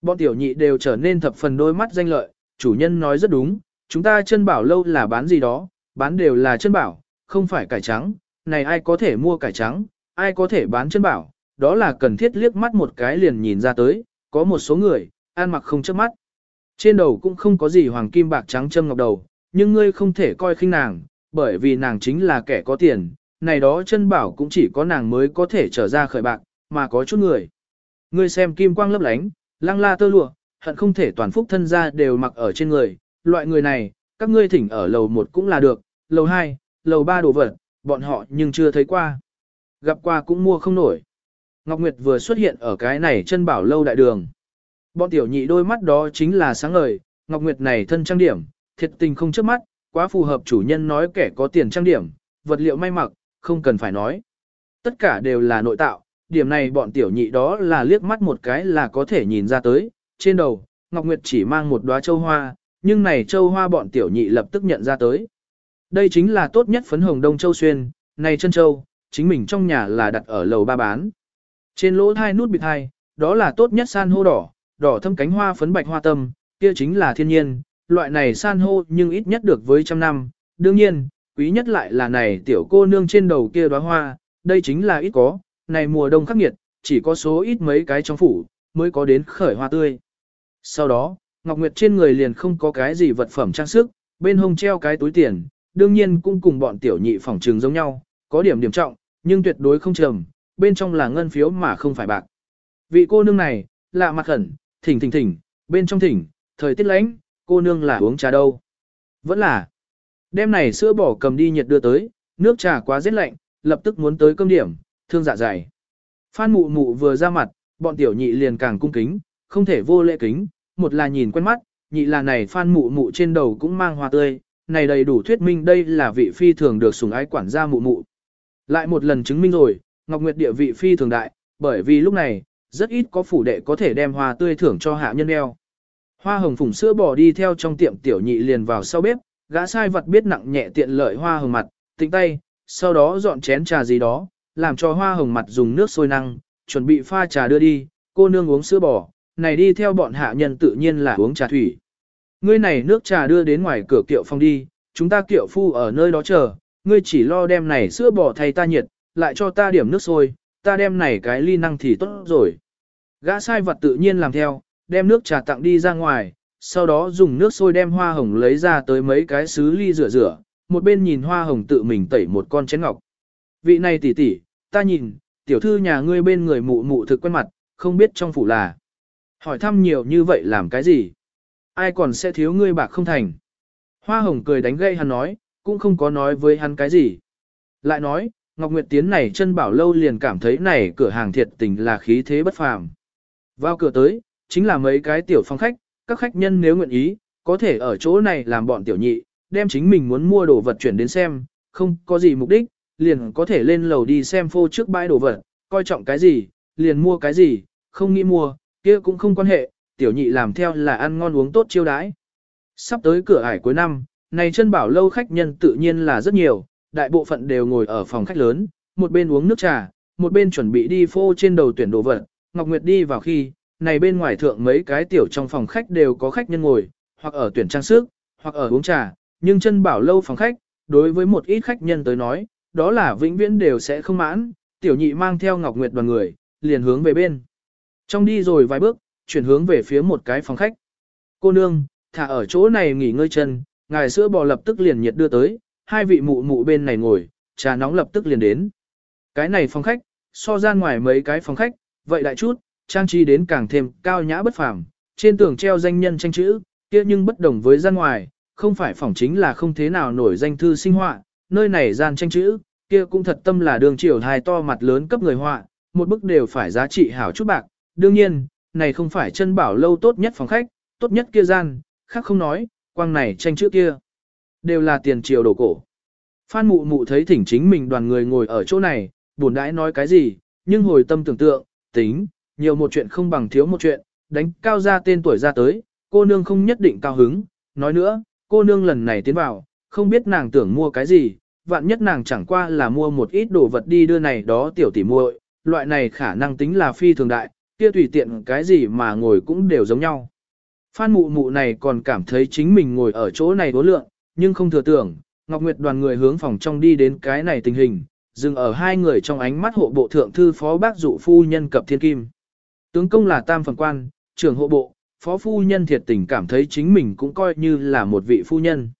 Speaker 1: Bọn tiểu nhị đều trở nên thập phần đôi mắt danh lợi, chủ nhân nói rất đúng, chúng ta chân bảo lâu là bán gì đó, bán đều là chân bảo, không phải cải trắng, này ai có thể mua cải trắng, ai có thể bán chân bảo, đó là cần thiết liếc mắt một cái liền nhìn ra tới, có một số người, ăn mặc không chớp mắt. Trên đầu cũng không có gì hoàng kim bạc trắng châm ngọc đầu, nhưng ngươi không thể coi khinh nàng, bởi vì nàng chính là kẻ có tiền, này đó chân bảo cũng chỉ có nàng mới có thể trở ra khởi bạc, mà có chút người. Ngươi xem kim quang lấp lánh, lăng la tơ lụa, hận không thể toàn phúc thân ra đều mặc ở trên người, loại người này, các ngươi thỉnh ở lầu 1 cũng là được, lầu 2, lầu 3 đồ vật, bọn họ nhưng chưa thấy qua. Gặp qua cũng mua không nổi. Ngọc Nguyệt vừa xuất hiện ở cái này chân bảo lâu đại đường. Bọn tiểu nhị đôi mắt đó chính là sáng ngời, Ngọc Nguyệt này thân trang điểm, thiệt tình không trước mắt, quá phù hợp chủ nhân nói kẻ có tiền trang điểm, vật liệu may mặc, không cần phải nói. Tất cả đều là nội tạo, điểm này bọn tiểu nhị đó là liếc mắt một cái là có thể nhìn ra tới, trên đầu, Ngọc Nguyệt chỉ mang một đóa châu hoa, nhưng này châu hoa bọn tiểu nhị lập tức nhận ra tới. Đây chính là tốt nhất phấn hồng đông châu xuyên, này chân châu, chính mình trong nhà là đặt ở lầu ba bán. Trên lỗ thai nút bịt thai, đó là tốt nhất san hô đỏ, đỏ thâm cánh hoa phấn bạch hoa tâm, kia chính là thiên nhiên, loại này san hô nhưng ít nhất được với trăm năm. Đương nhiên, quý nhất lại là này tiểu cô nương trên đầu kia đóa hoa, đây chính là ít có, này mùa đông khắc nghiệt, chỉ có số ít mấy cái trong phủ, mới có đến khởi hoa tươi. Sau đó, Ngọc Nguyệt trên người liền không có cái gì vật phẩm trang sức, bên hông treo cái túi tiền, đương nhiên cũng cùng bọn tiểu nhị phòng trường giống nhau, có điểm điểm trọng, nhưng tuyệt đối không trầm, bên trong là ngân phiếu mà không phải bạc. Vị cô nương này, lạ mặt khẩn, thỉnh thỉnh thỉnh, bên trong thỉnh, thời tiết lạnh, cô nương là uống trà đâu. Vẫn là, đêm này sữa bỏ cầm đi nhiệt đưa tới, nước trà quá rét lạnh, lập tức muốn tới cơm điểm, thương dạ dày. Phan mụ mụ vừa ra mặt, bọn tiểu nhị liền càng cung kính, không thể vô lễ kính, một là nhìn quen mắt, nhị là này phan mụ mụ trên đầu cũng mang hoa tươi, này đầy đủ thuyết minh đây là vị phi thường được sủng ái quản gia mụ mụ. Lại một lần chứng minh rồi, Ngọc Nguyệt địa vị phi thường đại, bởi vì lúc này, rất ít có phủ đệ có thể đem hoa tươi thưởng cho hạ nhân đeo. Hoa hồng phùng sữa bò đi theo trong tiệm tiểu nhị liền vào sau bếp, gã sai vật biết nặng nhẹ tiện lợi hoa hồng mặt, tính tay, sau đó dọn chén trà gì đó, làm cho hoa hồng mặt dùng nước sôi năng, chuẩn bị pha trà đưa đi, cô nương uống sữa bò, này đi theo bọn hạ nhân tự nhiên là uống trà thủy. Ngươi này nước trà đưa đến ngoài cửa kiệu phong đi, chúng ta kiệu phu ở nơi đó chờ, ngươi chỉ lo đem này sữa bò thay ta nhiệt, lại cho ta điểm nước sôi, ta đem này cái ly năng thì tốt rồi. Gã sai vật tự nhiên làm theo, đem nước trà tặng đi ra ngoài, sau đó dùng nước sôi đem hoa hồng lấy ra tới mấy cái xứ ly rửa rửa, một bên nhìn hoa hồng tự mình tẩy một con chén ngọc. Vị này tỷ tỷ, ta nhìn, tiểu thư nhà ngươi bên người mụ mụ thực quen mặt, không biết trong phủ là. Hỏi thăm nhiều như vậy làm cái gì? Ai còn sẽ thiếu ngươi bạc không thành? Hoa hồng cười đánh gây hắn nói, cũng không có nói với hắn cái gì. Lại nói, Ngọc Nguyệt Tiến này chân bảo lâu liền cảm thấy này cửa hàng thiệt tình là khí thế bất phàm. Vào cửa tới, chính là mấy cái tiểu phong khách, các khách nhân nếu nguyện ý, có thể ở chỗ này làm bọn tiểu nhị, đem chính mình muốn mua đồ vật chuyển đến xem, không có gì mục đích, liền có thể lên lầu đi xem phô trước bãi đồ vật, coi trọng cái gì, liền mua cái gì, không nghĩ mua, kia cũng không quan hệ, tiểu nhị làm theo là ăn ngon uống tốt chiêu đãi. Sắp tới cửa ải cuối năm, này chân bảo lâu khách nhân tự nhiên là rất nhiều, đại bộ phận đều ngồi ở phòng khách lớn, một bên uống nước trà, một bên chuẩn bị đi phô trên đầu tuyển đồ vật. Ngọc Nguyệt đi vào khi, này bên ngoài thượng mấy cái tiểu trong phòng khách đều có khách nhân ngồi, hoặc ở tuyển trang sức, hoặc ở uống trà, nhưng chân bảo lâu phòng khách, đối với một ít khách nhân tới nói, đó là vĩnh viễn đều sẽ không mãn, tiểu nhị mang theo Ngọc Nguyệt đoàn người, liền hướng về bên. Trong đi rồi vài bước, chuyển hướng về phía một cái phòng khách. Cô nương, thả ở chỗ này nghỉ ngơi chân, ngài sữa bò lập tức liền nhiệt đưa tới, hai vị mụ mụ bên này ngồi, trà nóng lập tức liền đến. Cái này phòng khách, so ra ngoài mấy cái phòng khách, vậy đại chút, trang trí đến càng thêm cao nhã bất phàm, trên tường treo danh nhân tranh chữ, kia nhưng bất đồng với gian ngoài, không phải phòng chính là không thế nào nổi danh thư sinh họa, nơi này gian tranh chữ, kia cũng thật tâm là đường triều hài to mặt lớn cấp người họa, một bức đều phải giá trị hảo chút bạc. Đương nhiên, này không phải chân bảo lâu tốt nhất phòng khách, tốt nhất kia gian, khác không nói, quang này tranh chữ kia. Đều là tiền triều đồ cổ. Phan mụ mụ thấy thỉnh chính mình đoàn người ngồi ở chỗ này, buồn đãi nói cái gì, nhưng hồi tâm tưởng tượng, tính, nhiều một chuyện không bằng thiếu một chuyện, đánh cao ra tên tuổi ra tới, cô nương không nhất định cao hứng. Nói nữa, cô nương lần này tiến vào, không biết nàng tưởng mua cái gì, vạn nhất nàng chẳng qua là mua một ít đồ vật đi đưa này đó tiểu tỷ muội, loại này khả năng tính là phi thường đại, kia tùy tiện cái gì mà ngồi cũng đều giống nhau. Phan mụ mụ này còn cảm thấy chính mình ngồi ở chỗ này đối lượng, nhưng không thừa tưởng, Ngọc Nguyệt đoàn người hướng phòng trong đi đến cái này tình hình, dừng ở hai người trong ánh mắt hộ bộ thượng thư phó bác dụ phu nhân cập thiên kim. Tướng công là tam phần quan, trưởng hộ bộ, phó phu nhân thiệt tình cảm thấy chính mình cũng coi như là một vị phu nhân.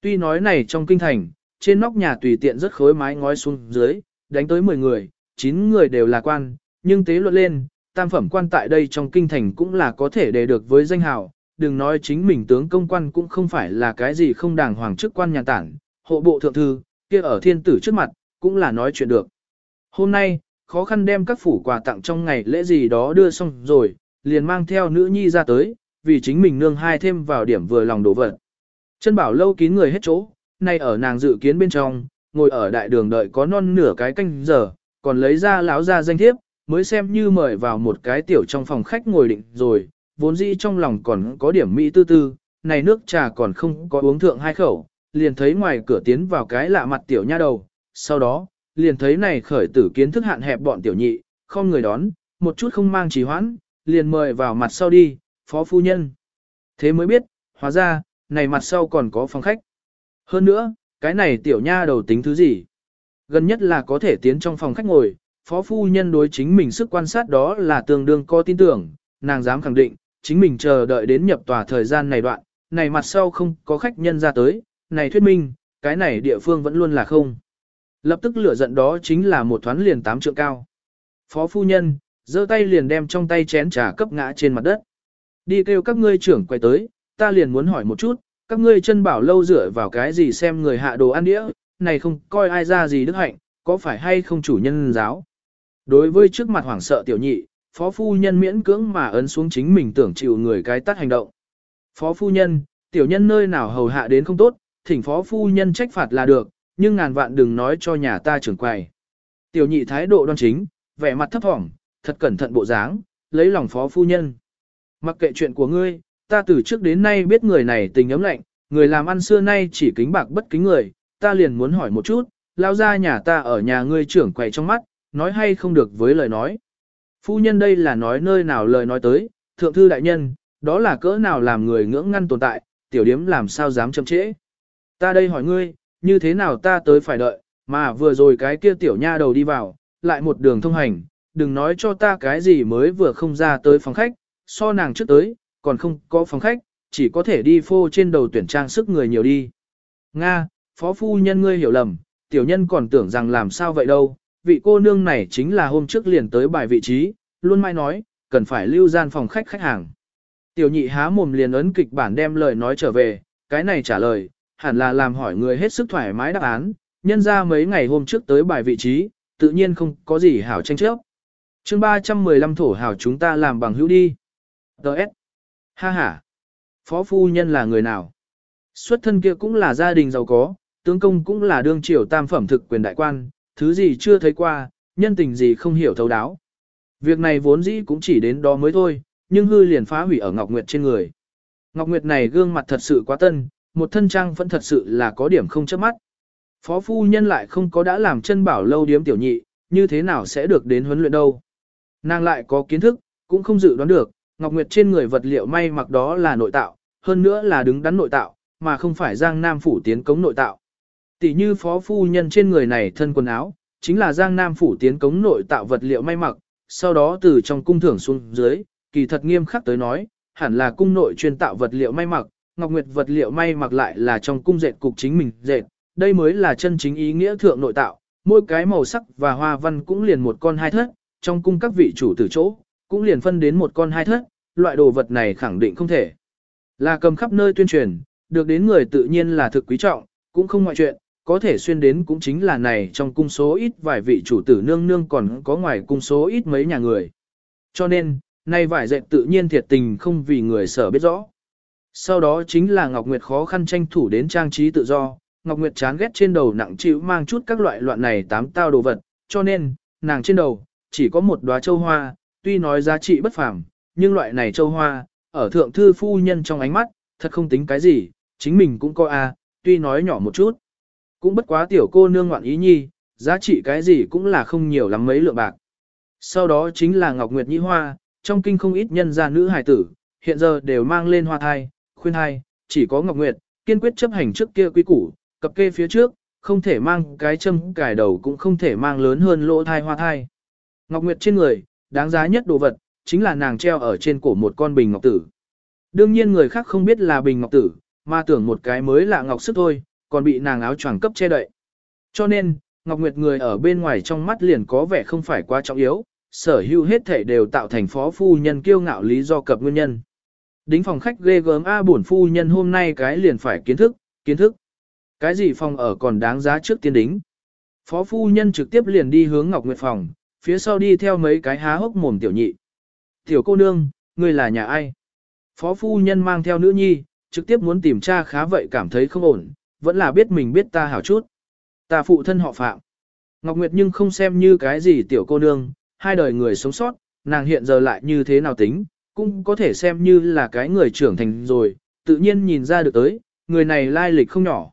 Speaker 1: Tuy nói này trong kinh thành, trên nóc nhà tùy tiện rất khối mái ngói xuống dưới, đánh tới 10 người, 9 người đều là quan, nhưng tế luận lên, tam phẩm quan tại đây trong kinh thành cũng là có thể đề được với danh hào, đừng nói chính mình tướng công quan cũng không phải là cái gì không đàng hoàng chức quan nhà tản, hộ bộ thượng thư, kia ở thiên tử trước mặt, cũng là nói chuyện được. Hôm nay, khó khăn đem các phủ quà tặng trong ngày lễ gì đó đưa xong rồi, liền mang theo nữ nhi ra tới, vì chính mình nương hai thêm vào điểm vừa lòng đổ vật. Chân bảo lâu kín người hết chỗ, nay ở nàng dự kiến bên trong, ngồi ở đại đường đợi có non nửa cái canh giờ, còn lấy ra láo ra danh thiếp, mới xem như mời vào một cái tiểu trong phòng khách ngồi định rồi, vốn dĩ trong lòng còn có điểm mỹ tư tư, này nước trà còn không có uống thượng hai khẩu, liền thấy ngoài cửa tiến vào cái lạ mặt tiểu nha đầu, sau đó, liền thấy này khởi tử kiến thức hạn hẹp bọn tiểu nhị, không người đón, một chút không mang trì hoãn, liền mời vào mặt sau đi, phó phu nhân. Thế mới biết, hóa ra, này mặt sau còn có phòng khách. Hơn nữa, cái này tiểu nha đầu tính thứ gì? Gần nhất là có thể tiến trong phòng khách ngồi, phó phu nhân đối chính mình sức quan sát đó là tương đương có tin tưởng, nàng dám khẳng định, chính mình chờ đợi đến nhập tòa thời gian này đoạn, này mặt sau không có khách nhân ra tới, này thuyết minh, cái này địa phương vẫn luôn là không. Lập tức lửa giận đó chính là một thoáng liền tám trượng cao. Phó phu nhân, giơ tay liền đem trong tay chén trà cấp ngã trên mặt đất. Đi kêu các ngươi trưởng quay tới, ta liền muốn hỏi một chút, các ngươi chân bảo lâu dựa vào cái gì xem người hạ đồ ăn đĩa, này không coi ai ra gì đức hạnh, có phải hay không chủ nhân giáo. Đối với trước mặt hoảng sợ tiểu nhị, phó phu nhân miễn cưỡng mà ấn xuống chính mình tưởng chịu người cái tắt hành động. Phó phu nhân, tiểu nhân nơi nào hầu hạ đến không tốt, thỉnh phó phu nhân trách phạt là được, nhưng ngàn vạn đừng nói cho nhà ta trưởng quầy. Tiểu nhị thái độ đoan chính, vẻ mặt thấp thỏm, thật cẩn thận bộ dáng, lấy lòng phó phu nhân. Mặc kệ chuyện của ngươi, ta từ trước đến nay biết người này tình ấm lạnh, người làm ăn xưa nay chỉ kính bạc bất kính người, ta liền muốn hỏi một chút, lao ra nhà ta ở nhà ngươi trưởng quầy trong mắt, nói hay không được với lời nói. Phu nhân đây là nói nơi nào lời nói tới, thượng thư đại nhân, đó là cỡ nào làm người ngưỡng ngăn tồn tại, tiểu điếm làm sao dám chậm trễ. Ta đây hỏi ngươi, như thế nào ta tới phải đợi, mà vừa rồi cái kia tiểu nha đầu đi vào, lại một đường thông hành, đừng nói cho ta cái gì mới vừa không ra tới phòng khách, so nàng trước tới, còn không có phòng khách, chỉ có thể đi phô trên đầu tuyển trang sức người nhiều đi. Nga, phó phu nhân ngươi hiểu lầm, tiểu nhân còn tưởng rằng làm sao vậy đâu, vị cô nương này chính là hôm trước liền tới bài vị trí, luôn mai nói, cần phải lưu gian phòng khách khách hàng. Tiểu nhị há mồm liền ấn kịch bản đem lời nói trở về, cái này trả lời, hẳn là làm hỏi người hết sức thoải mái đáp án, nhân ra mấy ngày hôm trước tới bài vị trí, tự nhiên không có gì hảo tranh chấp. chương 315 thổ hảo chúng ta làm bằng hữu đi. Đợt. Ha ha. Phó phu nhân là người nào? Xuất thân kia cũng là gia đình giàu có, tướng công cũng là đương triều tam phẩm thực quyền đại quan, thứ gì chưa thấy qua, nhân tình gì không hiểu thấu đáo. Việc này vốn dĩ cũng chỉ đến đó mới thôi, nhưng hư liền phá hủy ở Ngọc Nguyệt trên người. Ngọc Nguyệt này gương mặt thật sự quá tân, một thân trang vẫn thật sự là có điểm không chớp mắt. Phó phu nhân lại không có đã làm chân bảo lâu điếm tiểu nhị, như thế nào sẽ được đến huấn luyện đâu. Nàng lại có kiến thức, cũng không dự đoán được, Ngọc Nguyệt trên người vật liệu may mặc đó là nội tạo, hơn nữa là đứng đắn nội tạo, mà không phải Giang Nam phủ tiến cống nội tạo. Tỷ như phó phu nhân trên người này thân quần áo, chính là Giang Nam phủ tiến cống nội tạo vật liệu may mặc, sau đó từ trong cung thưởng xuống dưới, kỳ thật nghiêm khắc tới nói, hẳn là cung nội chuyên tạo vật liệu may mặc, Ngọc Nguyệt vật liệu may mặc lại là trong cung dệt cục chính mình dệt, đây mới là chân chính ý nghĩa thượng nội tạo, mỗi cái màu sắc và hoa văn cũng liền một con hai thất, trong cung các vị chủ tử chỗ, cũng liền phân đến một con hai thất, loại đồ vật này khẳng định không thể. Là cầm khắp nơi tuyên truyền, được đến người tự nhiên là thực quý trọng, cũng không ngoại chuyện, có thể xuyên đến cũng chính là này trong cung số ít vài vị chủ tử nương nương còn có ngoài cung số ít mấy nhà người. Cho nên, nay vải dệt tự nhiên thiệt tình không vì người sở biết rõ. Sau đó chính là Ngọc Nguyệt khó khăn tranh thủ đến trang trí tự do, Ngọc Nguyệt chán ghét trên đầu nặng chịu mang chút các loại loạn này tám tao đồ vật, cho nên, nàng trên đầu, chỉ có một đóa châu hoa, tuy nói giá trị bất phàm, nhưng loại này châu hoa, ở thượng thư phu nhân trong ánh mắt, thật không tính cái gì, chính mình cũng có a, tuy nói nhỏ một chút. Cũng bất quá tiểu cô nương ngoạn ý nhi, giá trị cái gì cũng là không nhiều lắm mấy lượng bạc. Sau đó chính là Ngọc Nguyệt Nhĩ Hoa, trong kinh không ít nhân gia nữ hài tử, hiện giờ đều mang lên hoa thai, khuyên hai, chỉ có Ngọc Nguyệt, kiên quyết chấp hành trước kia quý củ, cập kê phía trước, không thể mang cái châm cài đầu cũng không thể mang lớn hơn lỗ thai hoa thai. Ngọc Nguyệt trên người, đáng giá nhất đồ vật, chính là nàng treo ở trên cổ một con bình ngọc tử. Đương nhiên người khác không biết là bình ngọc tử, mà tưởng một cái mới là ngọc sức thôi, còn bị nàng áo choàng cấp che đậy. Cho nên, Ngọc Nguyệt người ở bên ngoài trong mắt liền có vẻ không phải quá trọng yếu, sở hữu hết thể đều tạo thành phó phu nhân kiêu ngạo lý do cập nguyên nhân. Đính phòng khách ghê gớm A bổn phu nhân hôm nay cái liền phải kiến thức, kiến thức. Cái gì phòng ở còn đáng giá trước tiên đính. Phó phu nhân trực tiếp liền đi hướng Ngọc Nguyệt phòng, phía sau đi theo mấy cái há hốc mồm tiểu nhị. Tiểu cô nương, ngươi là nhà ai? Phó phu nhân mang theo nữ nhi, trực tiếp muốn tìm cha khá vậy cảm thấy không ổn, vẫn là biết mình biết ta hảo chút. Ta phụ thân họ phạm. Ngọc Nguyệt nhưng không xem như cái gì tiểu cô nương, hai đời người sống sót, nàng hiện giờ lại như thế nào tính, cũng có thể xem như là cái người trưởng thành rồi, tự nhiên nhìn ra được tới, người này lai lịch không nhỏ.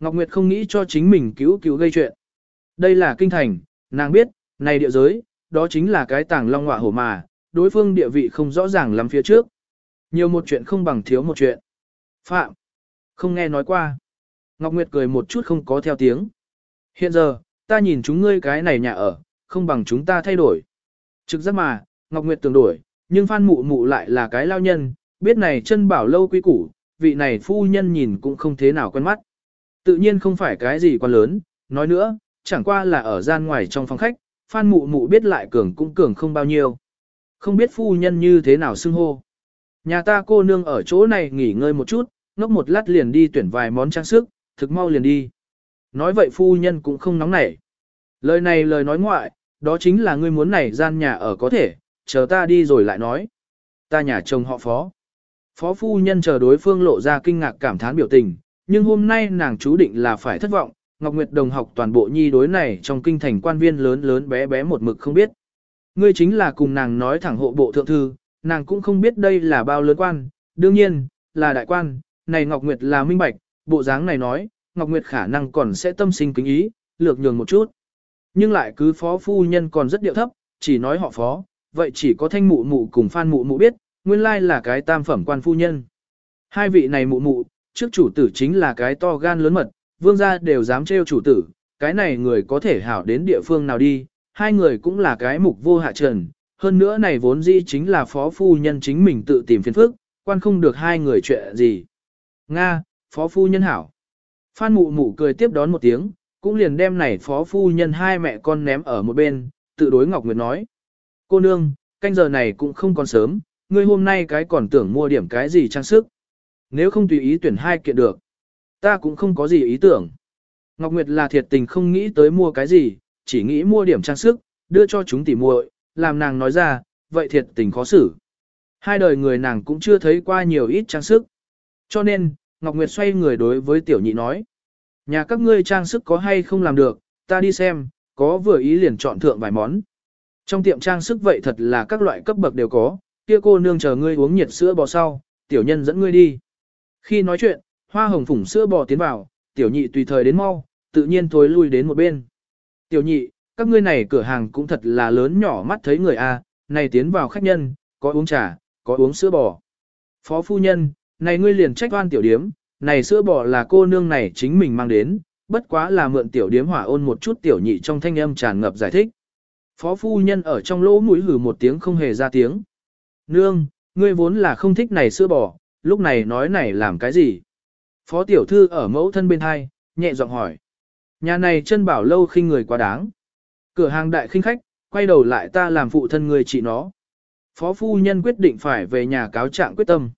Speaker 1: Ngọc Nguyệt không nghĩ cho chính mình cứu cứu gây chuyện. Đây là kinh thành, nàng biết, này địa giới, đó chính là cái tàng long họa hổ mà, đối phương địa vị không rõ ràng lắm phía trước. Nhiều một chuyện không bằng thiếu một chuyện. Phạm, không nghe nói qua. Ngọc Nguyệt cười một chút không có theo tiếng. Hiện giờ, ta nhìn chúng ngươi cái này nhà ở, không bằng chúng ta thay đổi. Trực giác mà, Ngọc Nguyệt tưởng đổi, nhưng Phan Mụ Mụ lại là cái lao nhân, biết này chân bảo lâu quý củ, vị này phu nhân nhìn cũng không thế nào quen mắt. Tự nhiên không phải cái gì quá lớn, nói nữa, chẳng qua là ở gian ngoài trong phòng khách, Phan Mụ Mụ biết lại cường cũng cường không bao nhiêu. Không biết phu nhân như thế nào xưng hô. Nhà ta cô nương ở chỗ này nghỉ ngơi một chút, ngốc một lát liền đi tuyển vài món trang sức, thực mau liền đi. Nói vậy phu nhân cũng không nóng nảy. Lời này lời nói ngoại, đó chính là ngươi muốn này gian nhà ở có thể, chờ ta đi rồi lại nói. Ta nhà chồng họ phó. Phó phu nhân chờ đối phương lộ ra kinh ngạc cảm thán biểu tình, nhưng hôm nay nàng chú định là phải thất vọng, Ngọc Nguyệt đồng học toàn bộ nhi đối này trong kinh thành quan viên lớn lớn bé bé một mực không biết. Ngươi chính là cùng nàng nói thẳng hộ bộ thượng thư, nàng cũng không biết đây là bao lớn quan, đương nhiên, là đại quan, này Ngọc Nguyệt là minh bạch, bộ dáng này nói, Ngọc Nguyệt khả năng còn sẽ tâm sinh kính ý, lược nhường một chút. Nhưng lại cứ phó phu nhân còn rất điệu thấp, chỉ nói họ phó, vậy chỉ có thanh mụ mụ cùng phan mụ mụ biết, nguyên lai là cái tam phẩm quan phu nhân. Hai vị này mụ mụ, trước chủ tử chính là cái to gan lớn mật, vương gia đều dám trêu chủ tử, cái này người có thể hảo đến địa phương nào đi, hai người cũng là cái mục vô hạ trần, hơn nữa này vốn dĩ chính là phó phu nhân chính mình tự tìm phiền phức, quan không được hai người chuyện gì. Nga, phó phu nhân hảo. Phan mụ mụ cười tiếp đón một tiếng, cũng liền đem này phó phu nhân hai mẹ con ném ở một bên, tự đối Ngọc Nguyệt nói. Cô nương, canh giờ này cũng không còn sớm, ngươi hôm nay cái còn tưởng mua điểm cái gì trang sức. Nếu không tùy ý tuyển hai kiện được, ta cũng không có gì ý tưởng. Ngọc Nguyệt là thiệt tình không nghĩ tới mua cái gì, chỉ nghĩ mua điểm trang sức, đưa cho chúng tỉ muội, làm nàng nói ra, vậy thiệt tình khó xử. Hai đời người nàng cũng chưa thấy qua nhiều ít trang sức. Cho nên, Ngọc Nguyệt xoay người đối với tiểu nhị nói. Nhà các ngươi trang sức có hay không làm được, ta đi xem, có vừa ý liền chọn thượng vài món. Trong tiệm trang sức vậy thật là các loại cấp bậc đều có, kia cô nương chờ ngươi uống nhiệt sữa bò sau, tiểu nhân dẫn ngươi đi. Khi nói chuyện, hoa hồng phủng sữa bò tiến vào, tiểu nhị tùy thời đến mau, tự nhiên thối lui đến một bên. Tiểu nhị, các ngươi này cửa hàng cũng thật là lớn nhỏ mắt thấy người a, này tiến vào khách nhân, có uống trà, có uống sữa bò. Phó phu nhân, này ngươi liền trách oan tiểu điếm, này sữa bò là cô nương này chính mình mang đến, bất quá là mượn tiểu điếm hỏa ôn một chút tiểu nhị trong thanh âm tràn ngập giải thích. Phó phu nhân ở trong lỗ mũi hử một tiếng không hề ra tiếng. Nương, ngươi vốn là không thích này sữa bò, lúc này nói này làm cái gì? Phó tiểu thư ở mẫu thân bên hai, nhẹ giọng hỏi. Nhà này chân bảo lâu khinh người quá đáng. Cửa hàng đại khinh khách, quay đầu lại ta làm phụ thân người chị nó. Phó phu nhân quyết định phải về nhà cáo trạng quyết tâm.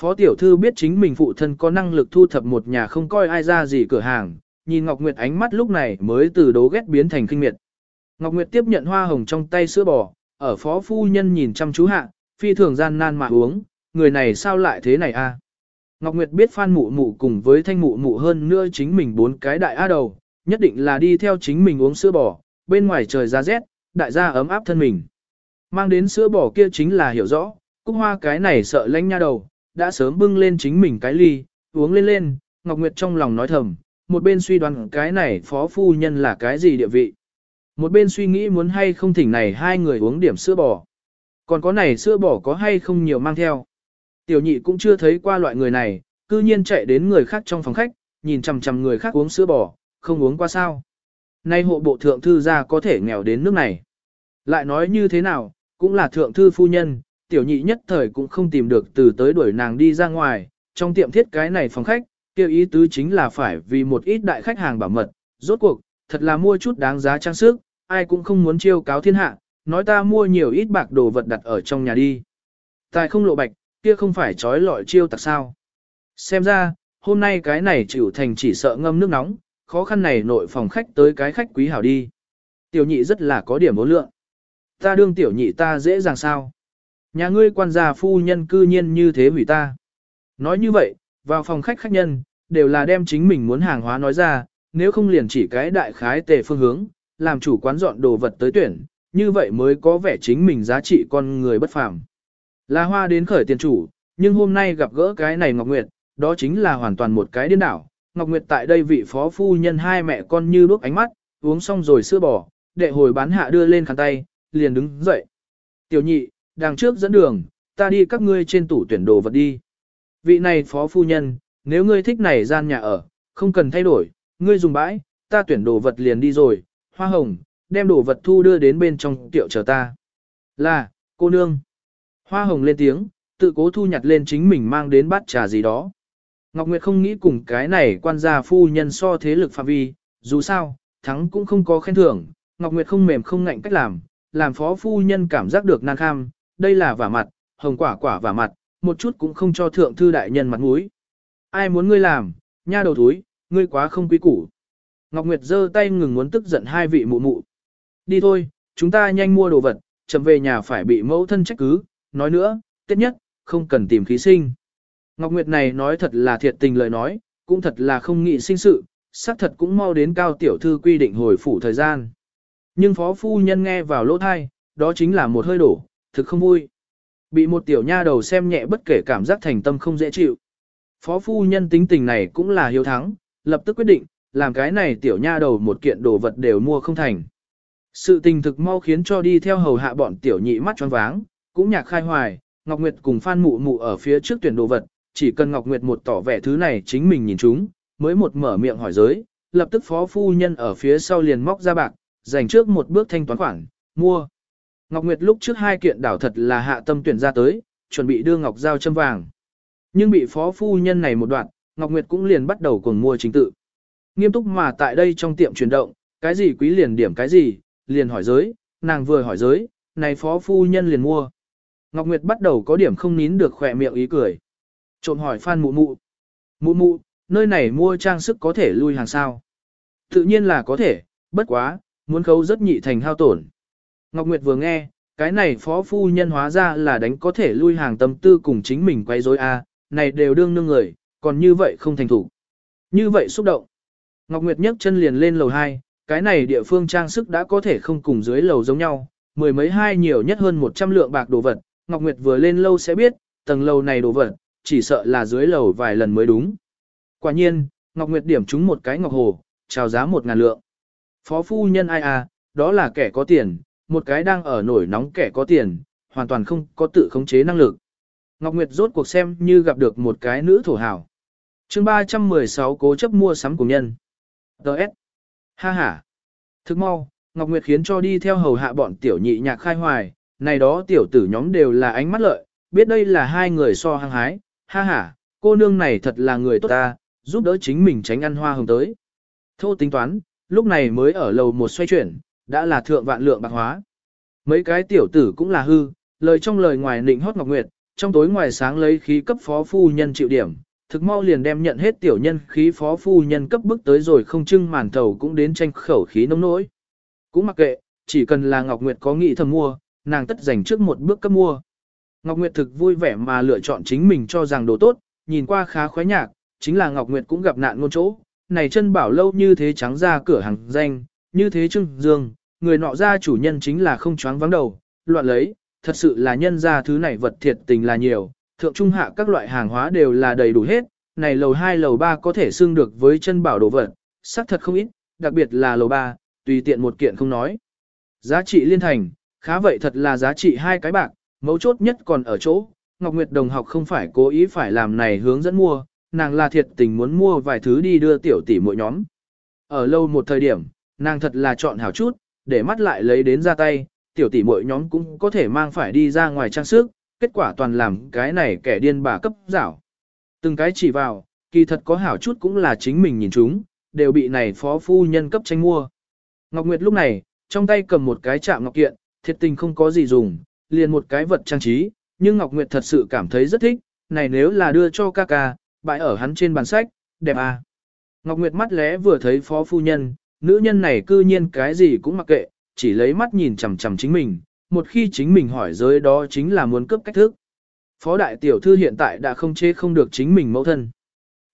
Speaker 1: Phó tiểu thư biết chính mình phụ thân có năng lực thu thập một nhà không coi ai ra gì cửa hàng, nhìn Ngọc Nguyệt ánh mắt lúc này mới từ đố ghét biến thành kinh miệt. Ngọc Nguyệt tiếp nhận hoa hồng trong tay sữa bò, ở phó phu nhân nhìn chăm chú hạ, phi thường gian nan mà uống, người này sao lại thế này a? À? Ngọc Nguyệt biết Phan Mụ Mụ cùng với Thanh Mụ Mụ hơn nữa chính mình bốn cái đại á đầu, nhất định là đi theo chính mình uống sữa bò, bên ngoài trời ra rét, đại gia ấm áp thân mình. Mang đến sữa bò kia chính là hiểu rõ, Cúc Hoa cái này sợ lanh nha đầu, đã sớm bưng lên chính mình cái ly, uống lên lên, Ngọc Nguyệt trong lòng nói thầm, một bên suy đoán cái này phó phu nhân là cái gì địa vị. Một bên suy nghĩ muốn hay không thỉnh này hai người uống điểm sữa bò. Còn có này sữa bò có hay không nhiều mang theo. Tiểu nhị cũng chưa thấy qua loại người này, cư nhiên chạy đến người khác trong phòng khách, nhìn chằm chằm người khác uống sữa bò, không uống qua sao. Nay hộ bộ thượng thư gia có thể nghèo đến nước này. Lại nói như thế nào, cũng là thượng thư phu nhân, tiểu nhị nhất thời cũng không tìm được từ tới đuổi nàng đi ra ngoài, trong tiệm thiết cái này phòng khách, kêu ý tứ chính là phải vì một ít đại khách hàng bảo mật, rốt cuộc, thật là mua chút đáng giá trang sức, ai cũng không muốn chiêu cáo thiên hạ, nói ta mua nhiều ít bạc đồ vật đặt ở trong nhà đi. Tài không lộ bạch, kia không phải trói lọi chiêu tặc sao. Xem ra, hôm nay cái này chịu thành chỉ sợ ngâm nước nóng, khó khăn này nội phòng khách tới cái khách quý hảo đi. Tiểu nhị rất là có điểm bố lượng. Ta đương tiểu nhị ta dễ dàng sao. Nhà ngươi quan gia phu nhân cư nhiên như thế hủy ta. Nói như vậy, vào phòng khách khách nhân, đều là đem chính mình muốn hàng hóa nói ra, nếu không liền chỉ cái đại khái tề phương hướng, làm chủ quán dọn đồ vật tới tuyển, như vậy mới có vẻ chính mình giá trị con người bất phàm. Là hoa đến khởi tiền chủ, nhưng hôm nay gặp gỡ cái này Ngọc Nguyệt, đó chính là hoàn toàn một cái điên đảo. Ngọc Nguyệt tại đây vị phó phu nhân hai mẹ con như đuốc ánh mắt, uống xong rồi sữa bò, đệ hồi bán hạ đưa lên khăn tay, liền đứng dậy. Tiểu nhị, đằng trước dẫn đường, ta đi các ngươi trên tủ tuyển đồ vật đi. Vị này phó phu nhân, nếu ngươi thích này gian nhà ở, không cần thay đổi, ngươi dùng bãi, ta tuyển đồ vật liền đi rồi, hoa hồng, đem đồ vật thu đưa đến bên trong tiệu chờ ta. Là, cô nương. Hoa hồng lên tiếng, tự cố thu nhặt lên chính mình mang đến bát trà gì đó. Ngọc Nguyệt không nghĩ cùng cái này quan gia phu nhân so thế lực phạm vi, dù sao, thắng cũng không có khen thưởng, Ngọc Nguyệt không mềm không ngạnh cách làm, làm phó phu nhân cảm giác được nan kham, đây là vả mặt, hồng quả quả vả mặt, một chút cũng không cho thượng thư đại nhân mặt mũi. Ai muốn ngươi làm, nha đầu thúi ngươi quá không quý củ. Ngọc Nguyệt giơ tay ngừng muốn tức giận hai vị mụ mụ. Đi thôi, chúng ta nhanh mua đồ vật, chậm về nhà phải bị mẫu thân trách cứ, nói nữa, tiết nhất, không cần tìm khí sinh. Ngọc Nguyệt này nói thật là thiệt tình lời nói, cũng thật là không nghĩ sinh sự, xác thật cũng mau đến cao tiểu thư quy định hồi phủ thời gian. Nhưng phó phu nhân nghe vào lỗ thai, đó chính là một hơi đổ, thực không vui. Bị một tiểu nha đầu xem nhẹ bất kể cảm giác thành tâm không dễ chịu. Phó phu nhân tính tình này cũng là hiếu thắng, lập tức quyết định, làm cái này tiểu nha đầu một kiện đồ vật đều mua không thành. Sự tình thực mau khiến cho đi theo hầu hạ bọn tiểu nhị mắt tròn váng, cũng nhạc khai hoài, Ngọc Nguyệt cùng Phan Mụ Mụ ở phía trước tuyển đồ vật, chỉ cần Ngọc Nguyệt một tỏ vẻ thứ này chính mình nhìn chúng, mới một mở miệng hỏi giới, lập tức phó phu nhân ở phía sau liền móc ra bạc, dành trước một bước thanh toán khoản, mua. Ngọc Nguyệt lúc trước hai kiện đảo thật là hạ tâm tuyển ra tới, chuẩn bị đưa Ngọc Giao châm vàng. Nhưng bị phó phu nhân này một đoạn, Ngọc Nguyệt cũng liền bắt đầu cuồng mua chính tự. Nghiêm túc mà tại đây trong tiệm chuyển động, cái gì quý liền điểm cái gì, liền hỏi giới, nàng vừa hỏi giới, này phó phu nhân liền mua. Ngọc Nguyệt bắt đầu có điểm không nín được khỏe miệng ý cười. Trộm hỏi Phan Mụ Mụ. Mụ Mụ, nơi này mua trang sức có thể lui hàng sao? Tự nhiên là có thể, bất quá, muốn khấu rất nhị thành hao tổn. Ngọc Nguyệt vừa nghe, cái này phó phu nhân hóa ra là đánh có thể lui hàng tâm tư cùng chính mình quay rối a, này đều đương nương người, còn như vậy không thành thủ. Như vậy xúc động. Ngọc Nguyệt nhấc chân liền lên lầu 2, cái này địa phương trang sức đã có thể không cùng dưới lầu giống nhau, mười mấy hai nhiều nhất hơn 100 lượng bạc đồ vật, Ngọc Nguyệt vừa lên lâu sẽ biết, tầng lầu này đồ vật, chỉ sợ là dưới lầu vài lần mới đúng. Quả nhiên, Ngọc Nguyệt điểm trúng một cái ngọc hồ, chào giá một ngàn lượng. Phó phu nhân ai à, đó là kẻ có tiền, một cái đang ở nổi nóng kẻ có tiền, hoàn toàn không có tự khống chế năng lực. Ngọc Nguyệt rốt cuộc xem như gặp được một cái nữ thổ hảo chương 316 cố chấp mua sắm của nhân. Đợt. Ha ha. Thức mau, Ngọc Nguyệt khiến cho đi theo hầu hạ bọn tiểu nhị nhạc khai hoài, này đó tiểu tử nhóm đều là ánh mắt lợi, biết đây là hai người so hăng hái, ha ha, cô nương này thật là người tốt ta, giúp đỡ chính mình tránh ăn hoa hồng tới. Thô tính toán, lúc này mới ở lầu một xoay chuyển, đã là thượng vạn lượng bạc hóa. Mấy cái tiểu tử cũng là hư, lời trong lời ngoài nịnh hót Ngọc Nguyệt, trong tối ngoài sáng lấy khí cấp phó phu nhân chịu điểm, thực mau liền đem nhận hết tiểu nhân khí phó phu nhân cấp bức tới rồi không trưng màn thầu cũng đến tranh khẩu khí nông nỗi. Cũng mặc kệ, chỉ cần là Ngọc Nguyệt có nghị thầm mua, nàng tất dành trước một bước cấp mua. Ngọc Nguyệt thực vui vẻ mà lựa chọn chính mình cho rằng đồ tốt, nhìn qua khá khoái nhạc, chính là Ngọc Nguyệt cũng gặp nạn ngôn chỗ, này chân bảo lâu như thế trắng ra cửa hàng danh, như thế trưng dương, người nọ ra chủ nhân chính là không choáng vắng đầu, loạn lấy, thật sự là nhân ra thứ này vật thiệt tình là nhiều, thượng trung hạ các loại hàng hóa đều là đầy đủ hết, này lầu 2 lầu 3 có thể xưng được với chân bảo đồ vật, xác thật không ít, đặc biệt là lầu 3, tùy tiện một kiện không nói. Giá trị liên thành, khá vậy thật là giá trị hai cái bạc, mấu chốt nhất còn ở chỗ, Ngọc Nguyệt đồng học không phải cố ý phải làm này hướng dẫn mua, nàng là thiệt tình muốn mua vài thứ đi đưa tiểu tỷ mỗi nhóm. Ở lâu một thời điểm, nàng thật là chọn hảo chút, để mắt lại lấy đến ra tay, tiểu tỷ mỗi nhóm cũng có thể mang phải đi ra ngoài trang sức, kết quả toàn làm cái này kẻ điên bà cấp giảo. Từng cái chỉ vào, kỳ thật có hảo chút cũng là chính mình nhìn chúng, đều bị này phó phu nhân cấp tranh mua. Ngọc Nguyệt lúc này, trong tay cầm một cái chạm ngọc kiện, thiệt tình không có gì dùng, liền một cái vật trang trí, nhưng Ngọc Nguyệt thật sự cảm thấy rất thích, này nếu là đưa cho ca ca, bãi ở hắn trên bàn sách, đẹp à. Ngọc Nguyệt mắt lẽ vừa thấy phó phu nhân, nữ nhân này cư nhiên cái gì cũng mặc kệ, chỉ lấy mắt nhìn chằm chằm chính mình, một khi chính mình hỏi giới đó chính là muốn cướp cách thức. Phó đại tiểu thư hiện tại đã không chế không được chính mình mẫu thân.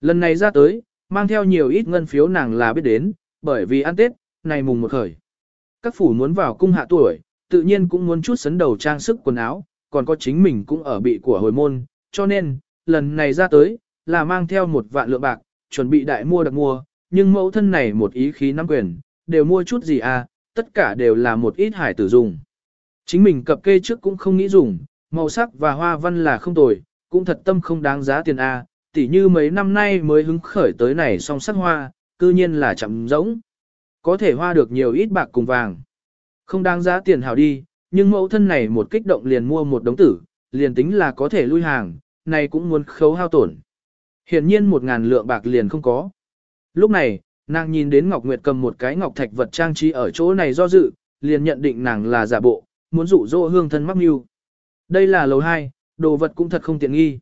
Speaker 1: Lần này ra tới, mang theo nhiều ít ngân phiếu nàng là biết đến, bởi vì ăn Tết, này mùng một khởi. Các phủ muốn vào cung hạ tuổi, tự nhiên cũng muốn chút sấn đầu trang sức quần áo, còn có chính mình cũng ở bị của hồi môn, cho nên, lần này ra tới, là mang theo một vạn lượng bạc, chuẩn bị đại mua đặc mua, nhưng mẫu thân này một ý khí nắm quyền, đều mua chút gì à, tất cả đều là một ít hải tử dùng. Chính mình cập kê trước cũng không nghĩ dùng, màu sắc và hoa văn là không tồi, cũng thật tâm không đáng giá tiền A, tỉ như mấy năm nay mới hứng khởi tới này song sắc hoa, cư nhiên là chậm rỗng. Có thể hoa được nhiều ít bạc cùng vàng. Không đáng giá tiền hào đi, nhưng mẫu thân này một kích động liền mua một đống tử, liền tính là có thể lui hàng, này cũng muốn khấu hao tổn. Hiển nhiên một ngàn lượng bạc liền không có. Lúc này, nàng nhìn đến Ngọc Nguyệt cầm một cái ngọc thạch vật trang trí ở chỗ này do dự, liền nhận định nàng là giả bộ, muốn dụ dỗ hương thân mắc mưu. Đây là lầu 2, đồ vật cũng thật không tiện nghi.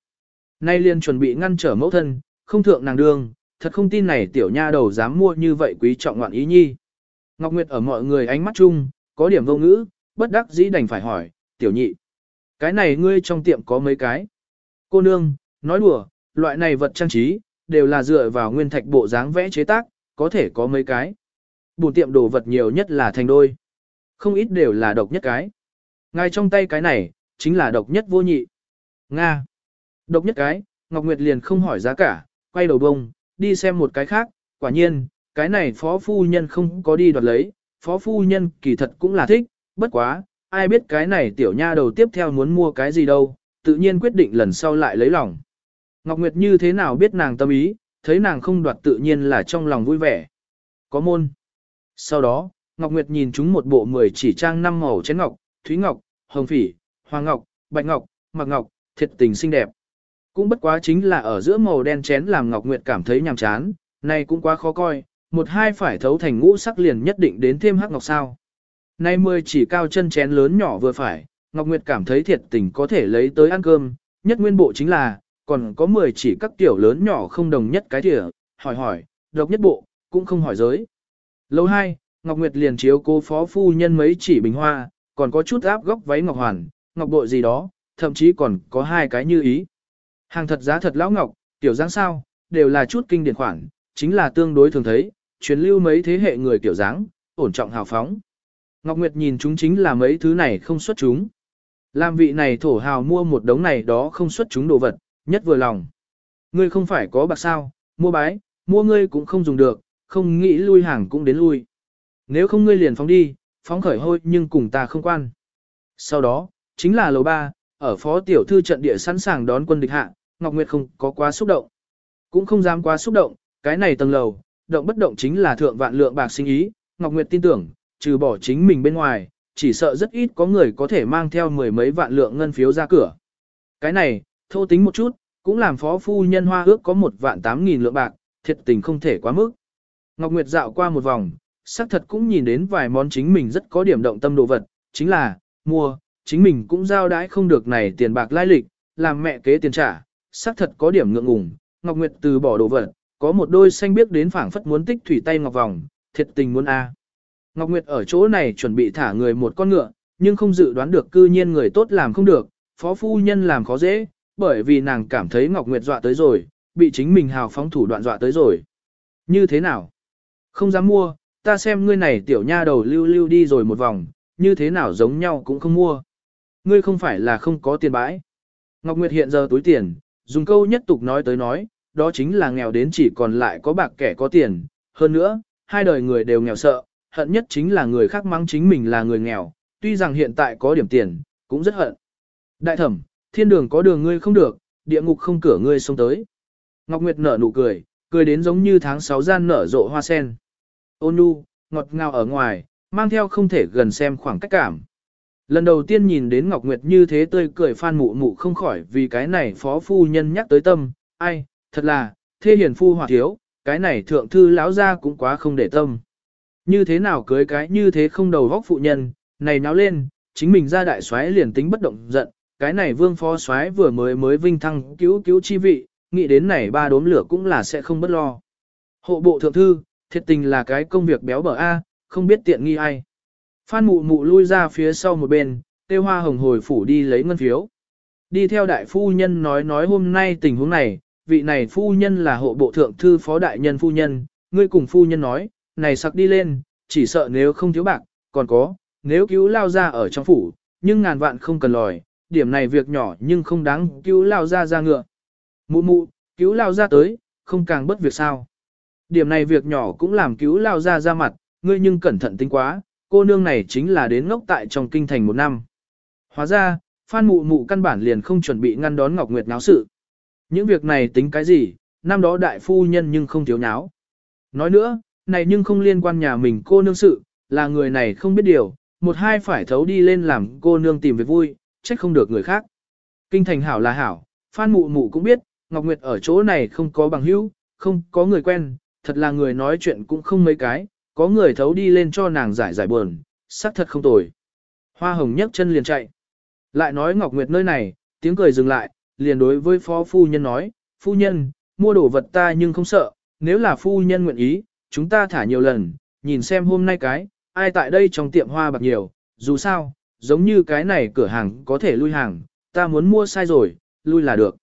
Speaker 1: Nay liền chuẩn bị ngăn trở mẫu thân, không thượng nàng đường thật không tin này tiểu nha đầu dám mua như vậy quý trọng ngoạn ý nhi. Ngọc Nguyệt ở mọi người ánh mắt chung, có điểm vô ngữ, bất đắc dĩ đành phải hỏi, tiểu nhị. Cái này ngươi trong tiệm có mấy cái? Cô nương, nói đùa, loại này vật trang trí, đều là dựa vào nguyên thạch bộ dáng vẽ chế tác, có thể có mấy cái. Bùn tiệm đồ vật nhiều nhất là thành đôi. Không ít đều là độc nhất cái. Ngay trong tay cái này, chính là độc nhất vô nhị. Nga. Độc nhất cái, Ngọc Nguyệt liền không hỏi giá cả, quay đầu bông, đi xem một cái khác, quả nhiên, cái này phó phu nhân không có đi đoạt lấy, phó phu nhân kỳ thật cũng là thích, bất quá, ai biết cái này tiểu nha đầu tiếp theo muốn mua cái gì đâu, tự nhiên quyết định lần sau lại lấy lòng. Ngọc Nguyệt như thế nào biết nàng tâm ý, thấy nàng không đoạt tự nhiên là trong lòng vui vẻ. Có môn. Sau đó, Ngọc Nguyệt nhìn chúng một bộ mười chỉ trang năm màu chén ngọc, thúy ngọc, hồng phỉ, hoàng ngọc, bạch ngọc, mặc ngọc, thiệt tình xinh đẹp. Cũng bất quá chính là ở giữa màu đen chén làm Ngọc Nguyệt cảm thấy nhàm chán, này cũng quá khó coi, một hai phải thấu thành ngũ sắc liền nhất định đến thêm hắc ngọc sao. Nay mười chỉ cao chân chén lớn nhỏ vừa phải, Ngọc Nguyệt cảm thấy thiệt tình có thể lấy tới ăn cơm, nhất nguyên bộ chính là, còn có 10 chỉ các tiểu lớn nhỏ không đồng nhất cái thỉa, hỏi hỏi, độc nhất bộ, cũng không hỏi giới. Lâu hai, Ngọc Nguyệt liền chiếu cô phó phu nhân mấy chỉ bình hoa, còn có chút áp góc váy ngọc hoàn, ngọc bội gì đó, thậm chí còn có hai cái như ý. Hàng thật giá thật lão ngọc, tiểu dáng sao, đều là chút kinh điển khoản, chính là tương đối thường thấy, truyền lưu mấy thế hệ người tiểu dáng, ổn trọng hào phóng. Ngọc Nguyệt nhìn chúng chính là mấy thứ này không xuất chúng. Làm vị này thổ hào mua một đống này đó không xuất chúng đồ vật, nhất vừa lòng. Ngươi không phải có bạc sao, mua bái, mua ngươi cũng không dùng được, không nghĩ lui hàng cũng đến lui. Nếu không ngươi liền phóng đi, phóng khởi hôi nhưng cùng ta không quan. Sau đó, chính là lầu ba, ở phó tiểu thư trận địa sẵn sàng đón quân địch hạ, Ngọc Nguyệt không có quá xúc động. Cũng không dám quá xúc động, cái này tầng lầu, động bất động chính là thượng vạn lượng bạc sinh ý, Ngọc Nguyệt tin tưởng, trừ bỏ chính mình bên ngoài, chỉ sợ rất ít có người có thể mang theo mười mấy vạn lượng ngân phiếu ra cửa. Cái này, thô tính một chút, cũng làm phó phu nhân hoa ước có một vạn tám nghìn lượng bạc, thiệt tình không thể quá mức. Ngọc Nguyệt dạo qua một vòng, xác thật cũng nhìn đến vài món chính mình rất có điểm động tâm đồ vật, chính là, mua, chính mình cũng giao đãi không được này tiền bạc lai lịch, làm mẹ kế tiền trả, xác thật có điểm ngượng ngùng. Ngọc Nguyệt từ bỏ đồ vật, có một đôi xanh biết đến phảng phất muốn tích thủy tay ngọc vòng, thiệt tình muốn a. Ngọc Nguyệt ở chỗ này chuẩn bị thả người một con ngựa, nhưng không dự đoán được cư nhiên người tốt làm không được, phó phu nhân làm khó dễ, bởi vì nàng cảm thấy Ngọc Nguyệt dọa tới rồi, bị chính mình hào phóng thủ đoạn dọa tới rồi. Như thế nào? Không dám mua, ta xem ngươi này tiểu nha đầu lưu lưu đi rồi một vòng, như thế nào giống nhau cũng không mua. Ngươi không phải là không có tiền bãi. Ngọc Nguyệt hiện giờ túi tiền, dùng câu nhất tục nói tới nói, đó chính là nghèo đến chỉ còn lại có bạc kẻ có tiền. Hơn nữa, hai đời người đều nghèo sợ, hận nhất chính là người khác mắng chính mình là người nghèo, tuy rằng hiện tại có điểm tiền, cũng rất hận. Đại thẩm, thiên đường có đường ngươi không được, địa ngục không cửa ngươi xông tới. Ngọc Nguyệt nở nụ cười, cười đến giống như tháng 6 gian nở rộ hoa sen. Ôn nhu, ngọt ngào ở ngoài, mang theo không thể gần xem khoảng cách cảm. Lần đầu tiên nhìn đến Ngọc Nguyệt như thế tươi cười phan mụ mụ không khỏi vì cái này phó phu nhân nhắc tới tâm, ai, thật là, thê hiền phu hòa thiếu, cái này thượng thư lão ra cũng quá không để tâm. Như thế nào cưới cái như thế không đầu vóc phụ nhân, này náo lên, chính mình ra đại soái liền tính bất động giận, cái này vương phó soái vừa mới mới vinh thăng cứu cứu chi vị, nghĩ đến này ba đốm lửa cũng là sẽ không bất lo. Hộ bộ thượng thư, thiệt tình là cái công việc béo bở A, không biết tiện nghi ai. Phan mụ mụ lui ra phía sau một bên, tiêu hoa hồng hồi phủ đi lấy ngân phiếu. Đi theo đại phu nhân nói nói hôm nay tình huống này, vị này phu nhân là hộ bộ thượng thư phó đại nhân phu nhân, ngươi cùng phu nhân nói, này sặc đi lên, chỉ sợ nếu không thiếu bạc, còn có, nếu cứu lao ra ở trong phủ, nhưng ngàn vạn không cần lòi, điểm này việc nhỏ nhưng không đáng cứu lao ra ra ngựa. Mụ mụ, cứu lao ra tới, không càng bất việc sao. Điểm này việc nhỏ cũng làm cứu lao ra ra mặt, ngươi nhưng cẩn thận tính quá, cô nương này chính là đến ngốc tại trong kinh thành một năm. Hóa ra, Phan mụ mụ căn bản liền không chuẩn bị ngăn đón Ngọc Nguyệt náo sự. Những việc này tính cái gì, năm đó đại phu nhân nhưng không thiếu nháo. Nói nữa, này nhưng không liên quan nhà mình cô nương sự, là người này không biết điều, một hai phải thấu đi lên làm cô nương tìm việc vui, trách không được người khác. Kinh thành hảo là hảo, Phan Mụ Mụ cũng biết, Ngọc Nguyệt ở chỗ này không có bằng hữu, không có người quen, thật là người nói chuyện cũng không mấy cái, có người thấu đi lên cho nàng giải giải buồn, xác thật không tồi. Hoa hồng nhấc chân liền chạy. Lại nói Ngọc Nguyệt nơi này, tiếng cười dừng lại, liền đối với phó phu nhân nói, phu nhân, mua đồ vật ta nhưng không sợ, nếu là phu nhân nguyện ý, chúng ta thả nhiều lần, nhìn xem hôm nay cái, ai tại đây trong tiệm hoa bạc nhiều, dù sao, giống như cái này cửa hàng có thể lui hàng, ta muốn mua sai rồi, lui là được.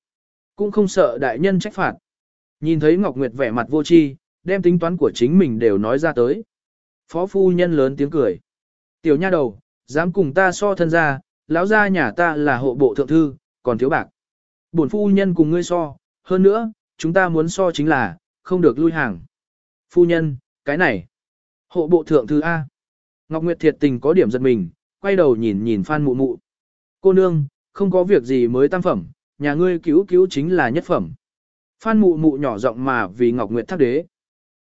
Speaker 1: Cũng không sợ đại nhân trách phạt. Nhìn thấy Ngọc Nguyệt vẻ mặt vô tri, đem tính toán của chính mình đều nói ra tới. Phó phu nhân lớn tiếng cười. Tiểu nha đầu, dám cùng ta so thân ra, lão gia nhà ta là hộ bộ thượng thư, còn thiếu bạc. Bổn phu nhân cùng ngươi so, hơn nữa, chúng ta muốn so chính là, không được lui hàng. Phu nhân, cái này. Hộ bộ thượng thư A. Ngọc Nguyệt thiệt tình có điểm giật mình, quay đầu nhìn nhìn Phan Mụ Mụ. Cô nương, không có việc gì mới tam phẩm, nhà ngươi cứu cứu chính là nhất phẩm. Phan Mụ Mụ nhỏ giọng mà vì Ngọc Nguyệt thác đế.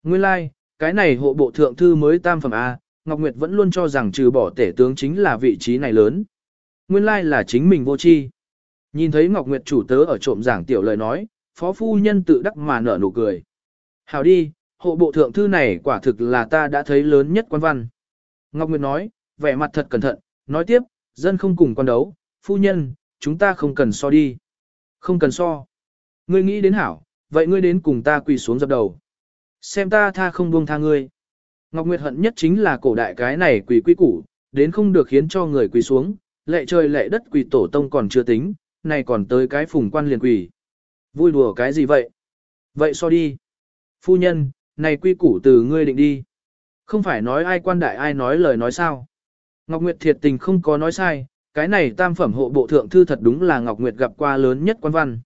Speaker 1: Nguyên lai, like, cái này hộ bộ thượng thư mới tam phẩm A, Ngọc Nguyệt vẫn luôn cho rằng trừ bỏ tể tướng chính là vị trí này lớn. Nguyên lai like là chính mình vô tri. Nhìn thấy Ngọc Nguyệt chủ tớ ở trộm giảng tiểu lời nói, phó phu nhân tự đắc mà nở nụ cười. Hào đi, hộ bộ thượng thư này quả thực là ta đã thấy lớn nhất quan văn. Ngọc Nguyệt nói, vẻ mặt thật cẩn thận, nói tiếp, dân không cùng quan đấu, phu nhân, chúng ta không cần so đi. Không cần so. Ngươi nghĩ đến hảo, vậy ngươi đến cùng ta quỳ xuống dập đầu. Xem ta tha không buông tha ngươi. Ngọc Nguyệt hận nhất chính là cổ đại cái này quỷ quy củ, đến không được khiến cho người quỳ xuống, lệ trời lệ đất quỳ tổ tông còn chưa tính, này còn tới cái phùng quan liền quỳ. Vui đùa cái gì vậy? Vậy so đi. Phu nhân, này quy củ từ ngươi định đi. Không phải nói ai quan đại ai nói lời nói sao. Ngọc Nguyệt thiệt tình không có nói sai, cái này tam phẩm hộ bộ thượng thư thật đúng là Ngọc Nguyệt gặp qua lớn nhất quan văn.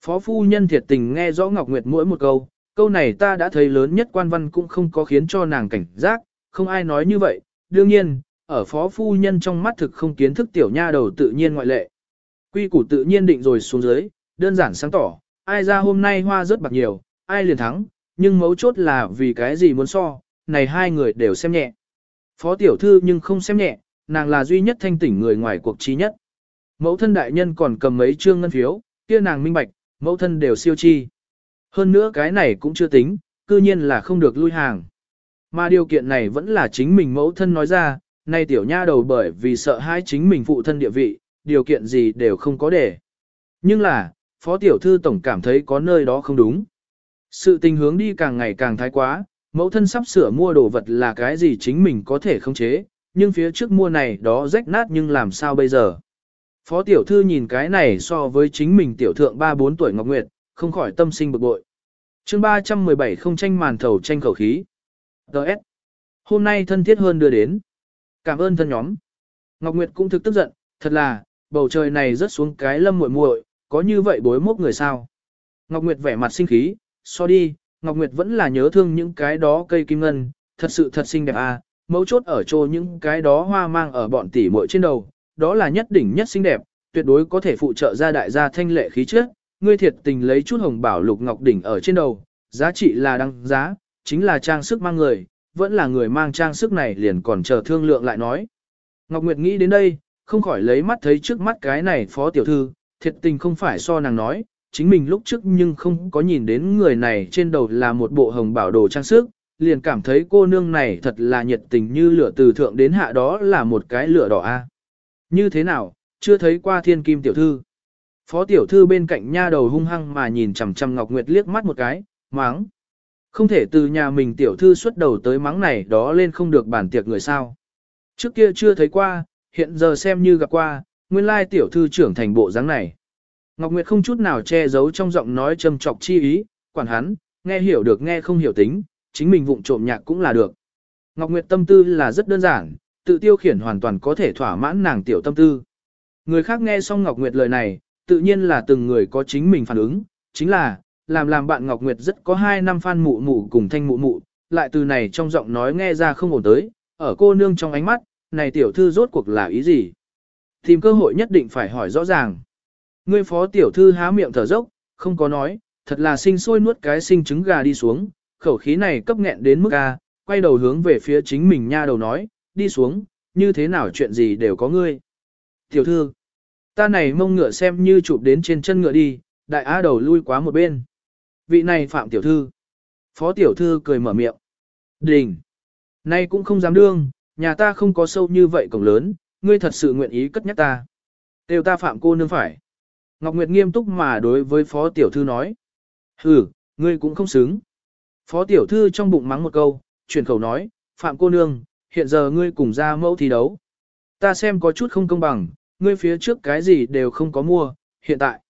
Speaker 1: Phó phu nhân thiệt tình nghe rõ Ngọc Nguyệt mỗi một câu, câu này ta đã thấy lớn nhất quan văn cũng không có khiến cho nàng cảnh giác, không ai nói như vậy, đương nhiên, ở phó phu nhân trong mắt thực không kiến thức tiểu nha đầu tự nhiên ngoại lệ. Quy củ tự nhiên định rồi xuống dưới, đơn giản sáng tỏ, ai ra hôm nay hoa rất bạc nhiều, ai liền thắng, nhưng mấu chốt là vì cái gì muốn so, này hai người đều xem nhẹ. Phó tiểu thư nhưng không xem nhẹ, nàng là duy nhất thanh tỉnh người ngoài cuộc trí nhất. Mẫu thân đại nhân còn cầm mấy trương ngân phiếu, kia nàng minh bạch, mẫu thân đều siêu chi. Hơn nữa cái này cũng chưa tính, cư nhiên là không được lui hàng. Mà điều kiện này vẫn là chính mình mẫu thân nói ra, nay tiểu nha đầu bởi vì sợ hai chính mình phụ thân địa vị, điều kiện gì đều không có để. Nhưng là, phó tiểu thư tổng cảm thấy có nơi đó không đúng. Sự tình hướng đi càng ngày càng thái quá, mẫu thân sắp sửa mua đồ vật là cái gì chính mình có thể không chế, nhưng phía trước mua này đó rách nát nhưng làm sao bây giờ. Phó tiểu thư nhìn cái này so với chính mình tiểu thượng 3-4 tuổi Ngọc Nguyệt, không khỏi tâm sinh bực bội. chương 317 không tranh màn thầu tranh khẩu khí. Đợt. Hôm nay thân thiết hơn đưa đến. Cảm ơn thân nhóm. Ngọc Nguyệt cũng thực tức giận, thật là, bầu trời này rớt xuống cái lâm muội muội, có như vậy bối mốc người sao. Ngọc Nguyệt vẻ mặt sinh khí, so đi, Ngọc Nguyệt vẫn là nhớ thương những cái đó cây kim ngân, thật sự thật xinh đẹp à, mấu chốt ở chỗ những cái đó hoa mang ở bọn tỷ muội trên đầu, đó là nhất đỉnh nhất xinh đẹp, tuyệt đối có thể phụ trợ ra đại gia thanh lệ khí trước Ngươi thiệt tình lấy chút hồng bảo lục ngọc đỉnh ở trên đầu, giá trị là đăng giá, chính là trang sức mang người, vẫn là người mang trang sức này liền còn chờ thương lượng lại nói. Ngọc Nguyệt nghĩ đến đây, không khỏi lấy mắt thấy trước mắt cái này phó tiểu thư, thiệt tình không phải so nàng nói, chính mình lúc trước nhưng không có nhìn đến người này trên đầu là một bộ hồng bảo đồ trang sức, liền cảm thấy cô nương này thật là nhiệt tình như lửa từ thượng đến hạ đó là một cái lửa đỏ a. Như thế nào, chưa thấy qua thiên kim tiểu thư. Phó tiểu thư bên cạnh nha đầu hung hăng mà nhìn chằm chằm Ngọc Nguyệt liếc mắt một cái, mắng. Không thể từ nhà mình tiểu thư xuất đầu tới mắng này đó lên không được bản tiệc người sao. Trước kia chưa thấy qua, hiện giờ xem như gặp qua, nguyên lai tiểu thư trưởng thành bộ dáng này. Ngọc Nguyệt không chút nào che giấu trong giọng nói châm chọc chi ý, quản hắn, nghe hiểu được nghe không hiểu tính, chính mình vụng trộm nhạc cũng là được. Ngọc Nguyệt tâm tư là rất đơn giản, tự tiêu khiển hoàn toàn có thể thỏa mãn nàng tiểu tâm tư. Người khác nghe xong Ngọc Nguyệt lời này, tự nhiên là từng người có chính mình phản ứng, chính là, làm làm bạn Ngọc Nguyệt rất có hai năm phan mụ mụ cùng thanh mụ mụ, lại từ này trong giọng nói nghe ra không ổn tới, ở cô nương trong ánh mắt, này tiểu thư rốt cuộc là ý gì? Tìm cơ hội nhất định phải hỏi rõ ràng. Ngươi phó tiểu thư há miệng thở dốc, không có nói, thật là sinh sôi nuốt cái sinh trứng gà đi xuống, khẩu khí này cấp nghẹn đến mức A, quay đầu hướng về phía chính mình nha đầu nói, đi xuống, như thế nào chuyện gì đều có ngươi. Tiểu thư, ta này mông ngựa xem như chụp đến trên chân ngựa đi, đại á đầu lui quá một bên. Vị này phạm tiểu thư. Phó tiểu thư cười mở miệng. Đình. Nay cũng không dám đương, nhà ta không có sâu như vậy cổng lớn, ngươi thật sự nguyện ý cất nhắc ta. Đều ta phạm cô nương phải. Ngọc Nguyệt nghiêm túc mà đối với phó tiểu thư nói. Ừ, ngươi cũng không xứng. Phó tiểu thư trong bụng mắng một câu, chuyển khẩu nói, phạm cô nương, hiện giờ ngươi cùng ra mẫu thi đấu. Ta xem có chút không công bằng, ngươi phía trước cái gì đều không có mua, hiện tại.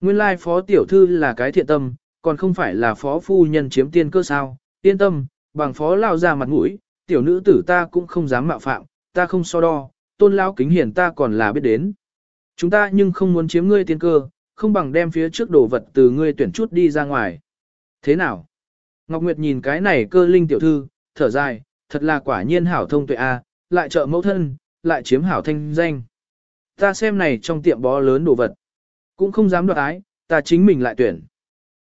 Speaker 1: Nguyên lai phó tiểu thư là cái thiện tâm, còn không phải là phó phu nhân chiếm tiên cơ sao, yên tâm, bằng phó lao ra mặt mũi, tiểu nữ tử ta cũng không dám mạo phạm, ta không so đo, tôn lao kính hiển ta còn là biết đến. Chúng ta nhưng không muốn chiếm ngươi tiên cơ, không bằng đem phía trước đồ vật từ ngươi tuyển chút đi ra ngoài. Thế nào? Ngọc Nguyệt nhìn cái này cơ linh tiểu thư, thở dài, thật là quả nhiên hảo thông tuệ a, lại trợ mẫu thân, lại chiếm hảo thanh danh. Ta xem này trong tiệm bó lớn đồ vật, cũng không dám đoạt ái, ta chính mình lại tuyển.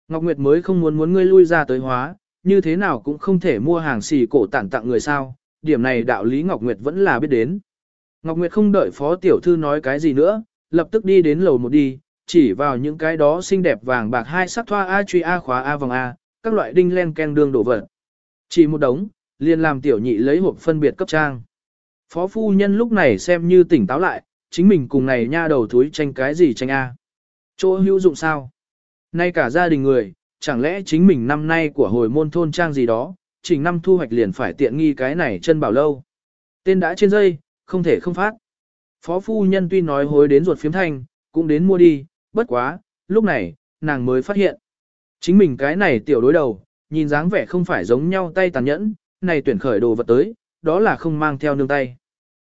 Speaker 1: Ngọc Nguyệt mới không muốn muốn ngươi lui ra tới hóa, như thế nào cũng không thể mua hàng xì cổ tặng tặng người sao, điểm này đạo lý Ngọc Nguyệt vẫn là biết đến. Ngọc Nguyệt không đợi phó tiểu thư nói cái gì nữa, lập tức đi đến lầu một đi, chỉ vào những cái đó xinh đẹp vàng bạc hai sắc thoa A truy A khóa A vòng A, các loại đinh len ken đương đổ vật, Chỉ một đống, liền làm tiểu nhị lấy hộp phân biệt cấp trang. Phó phu nhân lúc này xem như tỉnh táo lại, chính mình cùng này nha đầu thúi tranh cái gì tranh a? Chỗ hữu dụng sao? Nay cả gia đình người, chẳng lẽ chính mình năm nay của hồi môn thôn trang gì đó, chỉnh năm thu hoạch liền phải tiện nghi cái này chân bảo lâu. Tên đã trên dây, không thể không phát. Phó phu nhân tuy nói hối đến ruột phiếm thanh, cũng đến mua đi, bất quá, lúc này, nàng mới phát hiện. Chính mình cái này tiểu đối đầu, nhìn dáng vẻ không phải giống nhau tay tàn nhẫn, này tuyển khởi đồ vật tới, đó là không mang theo nương tay.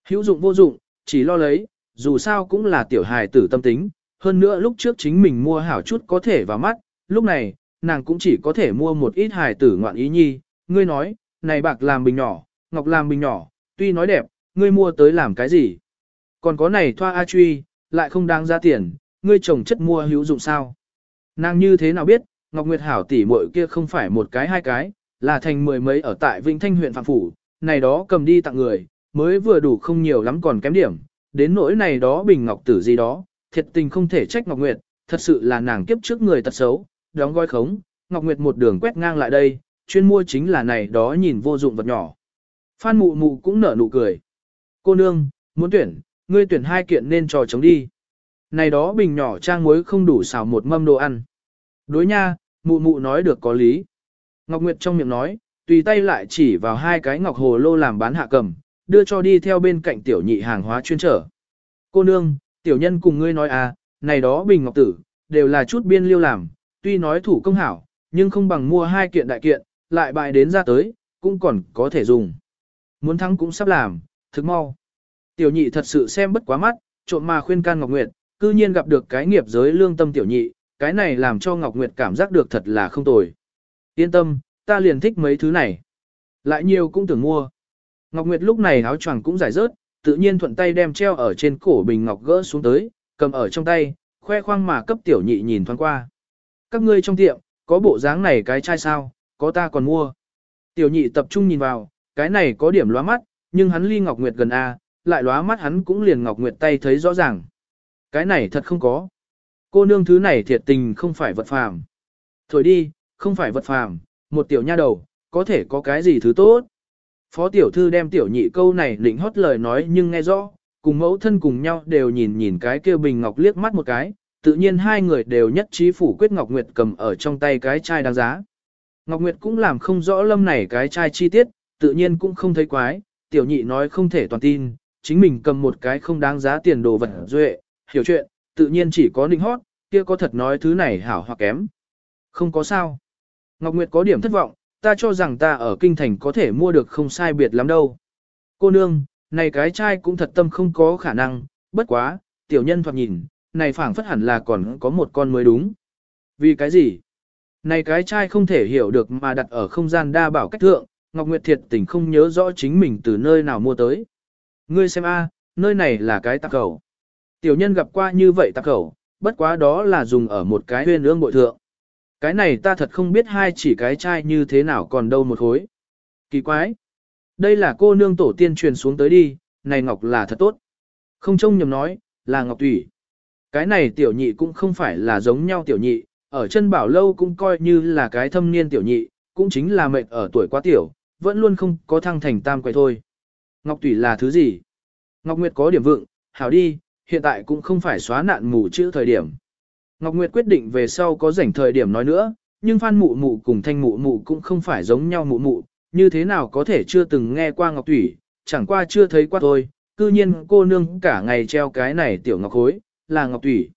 Speaker 1: Hữu dụng vô dụng, chỉ lo lấy, dù sao cũng là tiểu hài tử tâm tính, hơn nữa lúc trước chính mình mua hảo chút có thể vào mắt, lúc này, nàng cũng chỉ có thể mua một ít hài tử ngoạn ý nhi, ngươi nói, này bạc làm bình nhỏ, ngọc làm bình nhỏ, tuy nói đẹp, ngươi mua tới làm cái gì? Còn có này thoa A truy, lại không đáng ra tiền, ngươi trồng chất mua hữu dụng sao? Nàng như thế nào biết, Ngọc Nguyệt Hảo tỷ muội kia không phải một cái hai cái, là thành mười mấy ở tại Vĩnh Thanh huyện Phạm Phủ, này đó cầm đi tặng người, mới vừa đủ không nhiều lắm còn kém điểm, đến nỗi này đó bình ngọc tử gì đó, thiệt tình không thể trách Ngọc Nguyệt, thật sự là nàng kiếp trước người tật xấu, đóng gói khống, Ngọc Nguyệt một đường quét ngang lại đây, chuyên mua chính là này đó nhìn vô dụng vật nhỏ. Phan mụ mụ cũng nở nụ cười. Cô nương, muốn tuyển, ngươi tuyển hai kiện nên trò chống đi. Này đó bình nhỏ trang muối không đủ xào một mâm đồ ăn. Đối nha, mụ mụ nói được có lý. Ngọc Nguyệt trong miệng nói, tùy tay lại chỉ vào hai cái ngọc hồ lô làm bán hạ cầm, đưa cho đi theo bên cạnh tiểu nhị hàng hóa chuyên trở. Cô nương, tiểu nhân cùng ngươi nói à, này đó bình ngọc tử, đều là chút biên liêu làm, tuy nói thủ công hảo, nhưng không bằng mua hai kiện đại kiện, lại bại đến ra tới, cũng còn có thể dùng. Muốn thắng cũng sắp làm, thực mau. Tiểu nhị thật sự xem bất quá mắt, trộm mà khuyên can Ngọc Nguyệt, cư nhiên gặp được cái nghiệp giới lương tâm tiểu nhị, cái này làm cho Ngọc Nguyệt cảm giác được thật là không tồi. Yên tâm, ta liền thích mấy thứ này. Lại nhiều cũng tưởng mua. Ngọc Nguyệt lúc này áo choàng cũng giải rớt, tự nhiên thuận tay đem treo ở trên cổ bình ngọc gỡ xuống tới, cầm ở trong tay, khoe khoang mà cấp tiểu nhị nhìn thoáng qua. Các ngươi trong tiệm, có bộ dáng này cái chai sao, có ta còn mua. Tiểu nhị tập trung nhìn vào, cái này có điểm lóa mắt, nhưng hắn ly Ngọc Nguyệt gần A, lại lóa mắt hắn cũng liền Ngọc Nguyệt tay thấy rõ ràng. Cái này thật không có. Cô nương thứ này thiệt tình không phải vật phàm. Thổi đi, không phải vật phàm, một tiểu nha đầu, có thể có cái gì thứ tốt. Phó tiểu thư đem tiểu nhị câu này lĩnh hót lời nói nhưng nghe rõ, cùng mẫu thân cùng nhau đều nhìn nhìn cái kia bình ngọc liếc mắt một cái, tự nhiên hai người đều nhất trí phủ quyết Ngọc Nguyệt cầm ở trong tay cái chai đáng giá. Ngọc Nguyệt cũng làm không rõ lâm này cái chai chi tiết, tự nhiên cũng không thấy quái, tiểu nhị nói không thể toàn tin, chính mình cầm một cái không đáng giá tiền đồ vật duệ, hiểu chuyện, tự nhiên chỉ có ninh hót, kia có thật nói thứ này hảo hoặc kém. Không có sao. Ngọc Nguyệt có điểm thất vọng, ta cho rằng ta ở kinh thành có thể mua được không sai biệt lắm đâu. Cô nương, này cái trai cũng thật tâm không có khả năng, bất quá, tiểu nhân thoạt nhìn, này phảng phất hẳn là còn có một con mới đúng. Vì cái gì? Này cái trai không thể hiểu được mà đặt ở không gian đa bảo cách thượng, Ngọc Nguyệt thiệt tình không nhớ rõ chính mình từ nơi nào mua tới. Ngươi xem a, nơi này là cái tạc cầu. Tiểu nhân gặp qua như vậy tạc cầu, bất quá đó là dùng ở một cái huyên ương bội thượng. Cái này ta thật không biết hai chỉ cái chai như thế nào còn đâu một khối. Kỳ quái. Đây là cô nương tổ tiên truyền xuống tới đi, này ngọc là thật tốt. Không trông nhầm nói, là ngọc thủy. Cái này tiểu nhị cũng không phải là giống nhau tiểu nhị, ở chân bảo lâu cũng coi như là cái thâm niên tiểu nhị, cũng chính là mệnh ở tuổi quá tiểu, vẫn luôn không có thăng thành tam quay thôi. Ngọc Thủy là thứ gì? Ngọc Nguyệt có điểm vượng, hảo đi, hiện tại cũng không phải xóa nạn mù chữ thời điểm. Ngọc Nguyệt quyết định về sau có rảnh thời điểm nói nữa, nhưng Phan Mụ Mụ cùng Thanh Mụ Mụ cũng không phải giống nhau Mụ Mụ, như thế nào có thể chưa từng nghe qua Ngọc Thủy, chẳng qua chưa thấy qua thôi, cư nhiên cô nương cả ngày treo cái này tiểu Ngọc Hối, là Ngọc Thủy.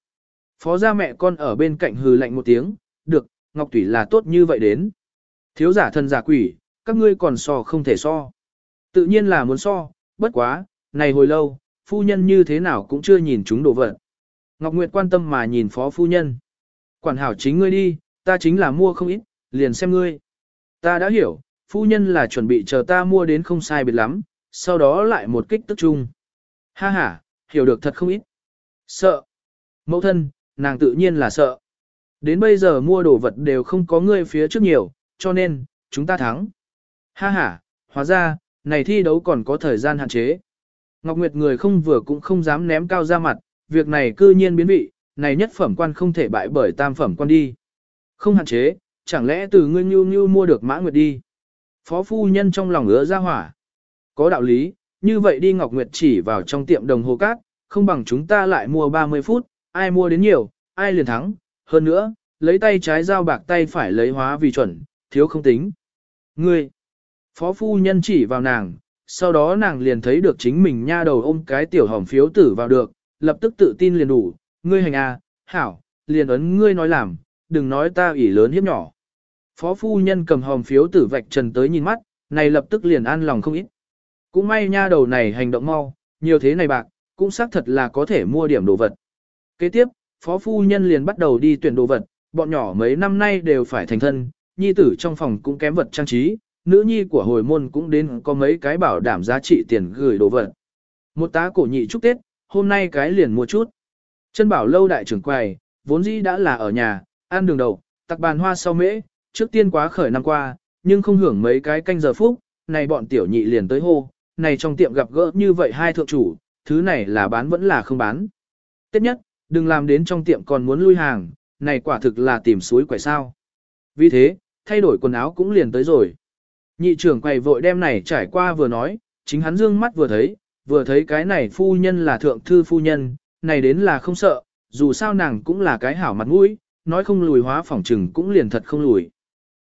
Speaker 1: Phó gia mẹ con ở bên cạnh hừ lạnh một tiếng, được, Ngọc Thủy là tốt như vậy đến. Thiếu giả thân giả quỷ, các ngươi còn so không thể so. Tự nhiên là muốn so, bất quá, này hồi lâu, phu nhân như thế nào cũng chưa nhìn chúng đồ vật. Ngọc Nguyệt quan tâm mà nhìn phó phu nhân. Quản hảo chính ngươi đi, ta chính là mua không ít, liền xem ngươi. Ta đã hiểu, phu nhân là chuẩn bị chờ ta mua đến không sai biệt lắm, sau đó lại một kích tức chung. Ha ha, hiểu được thật không ít. Sợ. Mẫu thân, nàng tự nhiên là sợ. Đến bây giờ mua đồ vật đều không có ngươi phía trước nhiều, cho nên, chúng ta thắng. Ha ha, hóa ra, này thi đấu còn có thời gian hạn chế. Ngọc Nguyệt người không vừa cũng không dám ném cao ra mặt, việc này cư nhiên biến vị, này nhất phẩm quan không thể bại bởi tam phẩm quan đi. Không hạn chế, chẳng lẽ từ ngươi nhu nhu mua được mã nguyệt đi. Phó phu nhân trong lòng ứa ra hỏa. Có đạo lý, như vậy đi Ngọc Nguyệt chỉ vào trong tiệm đồng hồ cát, không bằng chúng ta lại mua 30 phút, ai mua đến nhiều, ai liền thắng. Hơn nữa, lấy tay trái giao bạc tay phải lấy hóa vì chuẩn, thiếu không tính. Ngươi, phó phu nhân chỉ vào nàng, sau đó nàng liền thấy được chính mình nha đầu ôm cái tiểu hỏng phiếu tử vào được, lập tức tự tin liền đủ, ngươi hành à, hảo, liền ấn ngươi nói làm, đừng nói ta ủy lớn hiếp nhỏ. Phó phu nhân cầm hòm phiếu tử vạch trần tới nhìn mắt, này lập tức liền an lòng không ít. Cũng may nha đầu này hành động mau, nhiều thế này bạc, cũng xác thật là có thể mua điểm đồ vật. Kế tiếp, phó phu nhân liền bắt đầu đi tuyển đồ vật, bọn nhỏ mấy năm nay đều phải thành thân, nhi tử trong phòng cũng kém vật trang trí, nữ nhi của hồi môn cũng đến có mấy cái bảo đảm giá trị tiền gửi đồ vật. Một tá cổ nhị chúc Tết, hôm nay cái liền mua chút. Chân bảo lâu đại trưởng quầy, vốn dĩ đã là ở nhà, ăn đường đầu, tặc bàn hoa sau mễ, trước tiên quá khởi năm qua, nhưng không hưởng mấy cái canh giờ phúc này bọn tiểu nhị liền tới hô, này trong tiệm gặp gỡ như vậy hai thượng chủ, thứ này là bán vẫn là không bán. Tiếp nhất, đừng làm đến trong tiệm còn muốn lui hàng, này quả thực là tìm suối quẻ sao. Vì thế, thay đổi quần áo cũng liền tới rồi. Nhị trưởng quầy vội đem này trải qua vừa nói, chính hắn dương mắt vừa thấy, vừa thấy cái này phu nhân là thượng thư phu nhân, này đến là không sợ, dù sao nàng cũng là cái hảo mặt mũi, nói không lùi hóa phỏng trừng cũng liền thật không lùi.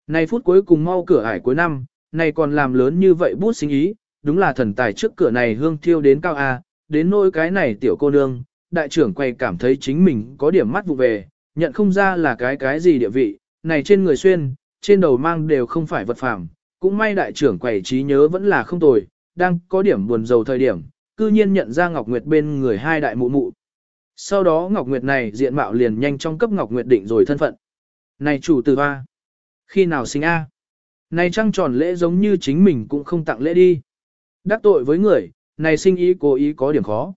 Speaker 1: Này phút cuối cùng mau cửa ải cuối năm, này còn làm lớn như vậy bút sinh ý, đúng là thần tài trước cửa này hương thiêu đến cao A, đến nỗi cái này tiểu cô nương, đại trưởng quay cảm thấy chính mình có điểm mắt vụ về, nhận không ra là cái cái gì địa vị, này trên người xuyên, trên đầu mang đều không phải vật phẩm, cũng may đại trưởng quầy trí nhớ vẫn là không tồi, đang có điểm buồn giàu thời điểm, cư nhiên nhận ra Ngọc Nguyệt bên người hai đại mụ mụ. Sau đó Ngọc Nguyệt này diện mạo liền nhanh trong cấp Ngọc Nguyệt định rồi thân phận. Này chủ tử a. khi nào sinh A? Này trăng tròn lễ giống như chính mình cũng không tặng lễ đi. Đắc tội với người, này sinh ý cố ý có điểm khó.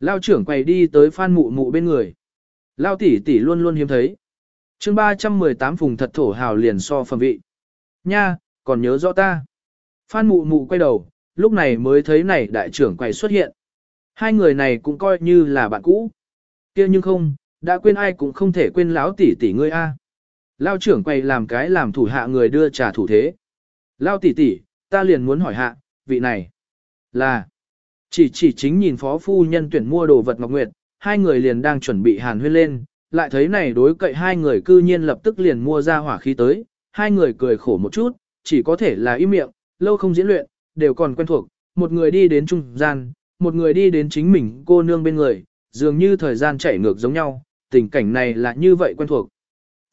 Speaker 1: Lao trưởng quay đi tới phan mụ mụ bên người. Lao tỷ tỷ luôn luôn hiếm thấy. chương 318 phùng thật thổ hào liền so phẩm vị. Nha, còn nhớ rõ ta. Phan mụ mụ quay đầu, lúc này mới thấy này đại trưởng quầy xuất hiện. Hai người này cũng coi như là bạn cũ. kia nhưng không, đã quên ai cũng không thể quên lão tỷ tỷ ngươi a. Lao trưởng quầy làm cái làm thủ hạ người đưa trả thủ thế. Lao tỷ tỷ, ta liền muốn hỏi hạ, vị này là chỉ chỉ chính nhìn phó phu nhân tuyển mua đồ vật Ngọc Nguyệt, hai người liền đang chuẩn bị hàn huyên lên, lại thấy này đối cậy hai người cư nhiên lập tức liền mua ra hỏa khí tới, hai người cười khổ một chút, chỉ có thể là im miệng, lâu không diễn luyện, đều còn quen thuộc, một người đi đến trung gian, một người đi đến chính mình cô nương bên người, dường như thời gian chảy ngược giống nhau, tình cảnh này là như vậy quen thuộc.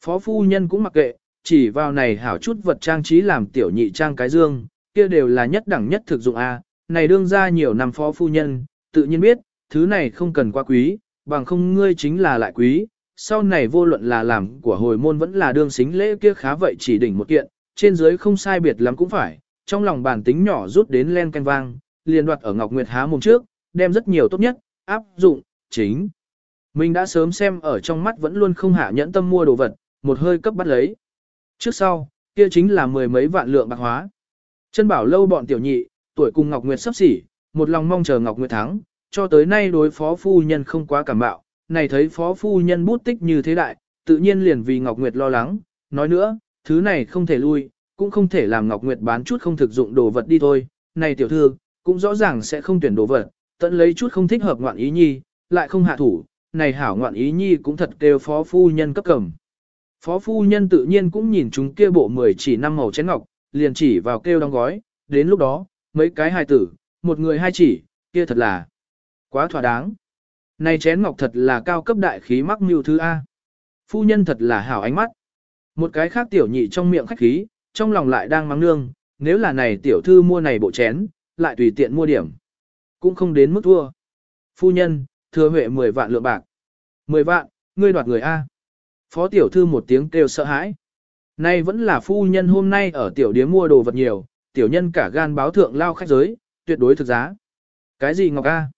Speaker 1: Phó phu nhân cũng mặc kệ, chỉ vào này hảo chút vật trang trí làm tiểu nhị trang cái dương, kia đều là nhất đẳng nhất thực dụng A, này đương ra nhiều năm phó phu nhân, tự nhiên biết, thứ này không cần quá quý, bằng không ngươi chính là lại quý, sau này vô luận là làm của hồi môn vẫn là đương xính lễ kia khá vậy chỉ đỉnh một kiện, trên dưới không sai biệt lắm cũng phải, trong lòng bản tính nhỏ rút đến len canh vang, liền đoạt ở Ngọc Nguyệt há mồm trước, đem rất nhiều tốt nhất, áp dụng, chính. Mình đã sớm xem ở trong mắt vẫn luôn không hạ nhẫn tâm mua đồ vật, một hơi cấp bắt lấy. Trước sau, kia chính là mười mấy vạn lượng bạc hóa. Chân bảo lâu bọn tiểu nhị, tuổi cùng Ngọc Nguyệt sắp xỉ, một lòng mong chờ Ngọc Nguyệt thắng, cho tới nay đối phó phu nhân không quá cảm bạo, này thấy phó phu nhân bút tích như thế đại, tự nhiên liền vì Ngọc Nguyệt lo lắng, nói nữa, thứ này không thể lui, cũng không thể làm Ngọc Nguyệt bán chút không thực dụng đồ vật đi thôi, này tiểu thư, cũng rõ ràng sẽ không tuyển đồ vật, tận lấy chút không thích hợp ngoạn ý nhi, lại không hạ thủ, này hảo ngoạn ý nhi cũng thật kêu phó phu nhân cấp cầm. Phó phu nhân tự nhiên cũng nhìn chúng kia bộ mười chỉ năm màu chén ngọc, liền chỉ vào kêu đóng gói, đến lúc đó, mấy cái hài tử, một người hai chỉ, kia thật là quá thỏa đáng. Này chén ngọc thật là cao cấp đại khí mắc mưu thứ A. Phu nhân thật là hảo ánh mắt. Một cái khác tiểu nhị trong miệng khách khí, trong lòng lại đang mắng nương, nếu là này tiểu thư mua này bộ chén, lại tùy tiện mua điểm. Cũng không đến mức thua. Phu nhân, thừa huệ 10 vạn lượng bạc. 10 vạn, ngươi đoạt người A. Phó tiểu thư một tiếng kêu sợ hãi. Nay vẫn là phu nhân hôm nay ở tiểu điếm mua đồ vật nhiều, tiểu nhân cả gan báo thượng lao khách giới, tuyệt đối thực giá. Cái gì ngọc A?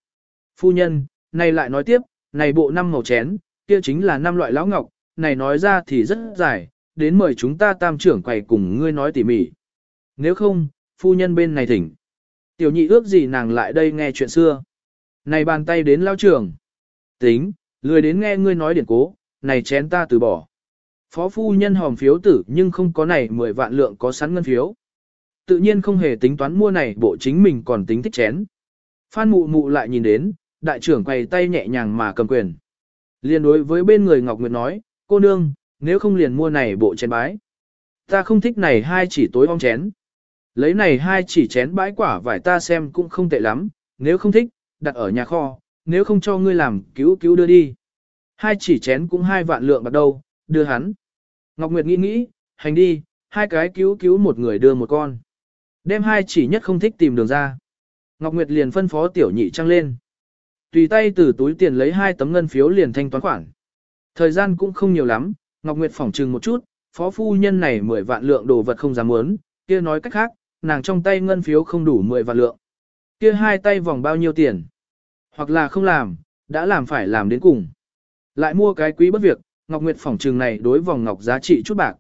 Speaker 1: Phu nhân, này lại nói tiếp, này bộ năm màu chén, kia chính là năm loại lão ngọc, này nói ra thì rất dài, đến mời chúng ta tam trưởng quầy cùng ngươi nói tỉ mỉ. Nếu không, phu nhân bên này thỉnh. Tiểu nhị ước gì nàng lại đây nghe chuyện xưa. Này bàn tay đến lao trưởng. Tính, lười đến nghe ngươi nói điển cố, này chén ta từ bỏ. Phó phu nhân hòm phiếu tử nhưng không có này 10 vạn lượng có sẵn ngân phiếu. tự nhiên không hề tính toán mua này bộ chính mình còn tính thích chén. Phan mụ mụ lại nhìn đến, đại trưởng quay tay nhẹ nhàng mà cầm quyền. Liên đối với bên người Ngọc Nguyệt nói, cô nương, nếu không liền mua này bộ chén bái. Ta không thích này hai chỉ tối ong chén. Lấy này hai chỉ chén bãi quả vải ta xem cũng không tệ lắm, nếu không thích, đặt ở nhà kho, nếu không cho ngươi làm cứu cứu đưa đi. Hai chỉ chén cũng hai vạn lượng bạc đâu, đưa hắn. Ngọc Nguyệt nghĩ nghĩ, hành đi, hai cái cứu cứu một người đưa một con. Đem hai chỉ nhất không thích tìm đường ra. Ngọc Nguyệt liền phân phó tiểu nhị trăng lên. Tùy tay từ túi tiền lấy hai tấm ngân phiếu liền thanh toán khoản. Thời gian cũng không nhiều lắm, Ngọc Nguyệt phỏng trừng một chút, phó phu nhân này 10 vạn lượng đồ vật không dám muốn, kia nói cách khác, nàng trong tay ngân phiếu không đủ 10 vạn lượng. Kia hai tay vòng bao nhiêu tiền? Hoặc là không làm, đã làm phải làm đến cùng. Lại mua cái quý bất việc, Ngọc Nguyệt phỏng trừng này đối vòng ngọc giá trị chút bạc.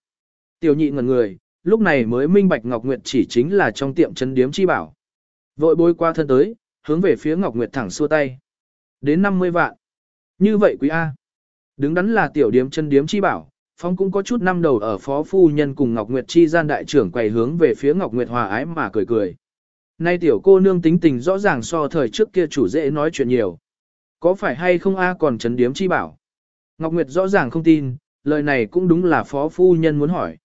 Speaker 1: Tiểu nhị ngẩn người, lúc này mới minh bạch Ngọc Nguyệt chỉ chính là trong tiệm chân điếm chi bảo. Vội bôi qua thân tới, hướng về phía Ngọc Nguyệt thẳng xua tay. Đến 50 vạn. Như vậy quý A. Đứng đắn là tiểu điếm chân điếm chi bảo, phong cũng có chút năm đầu ở phó phu nhân cùng Ngọc Nguyệt chi gian đại trưởng quay hướng về phía Ngọc Nguyệt hòa ái mà cười cười. Nay tiểu cô nương tính tình rõ ràng so thời trước kia chủ dễ nói chuyện nhiều. Có phải hay không A còn chấn điếm chi bảo? Ngọc Nguyệt rõ ràng không tin, lời này cũng đúng là phó phu nhân muốn hỏi.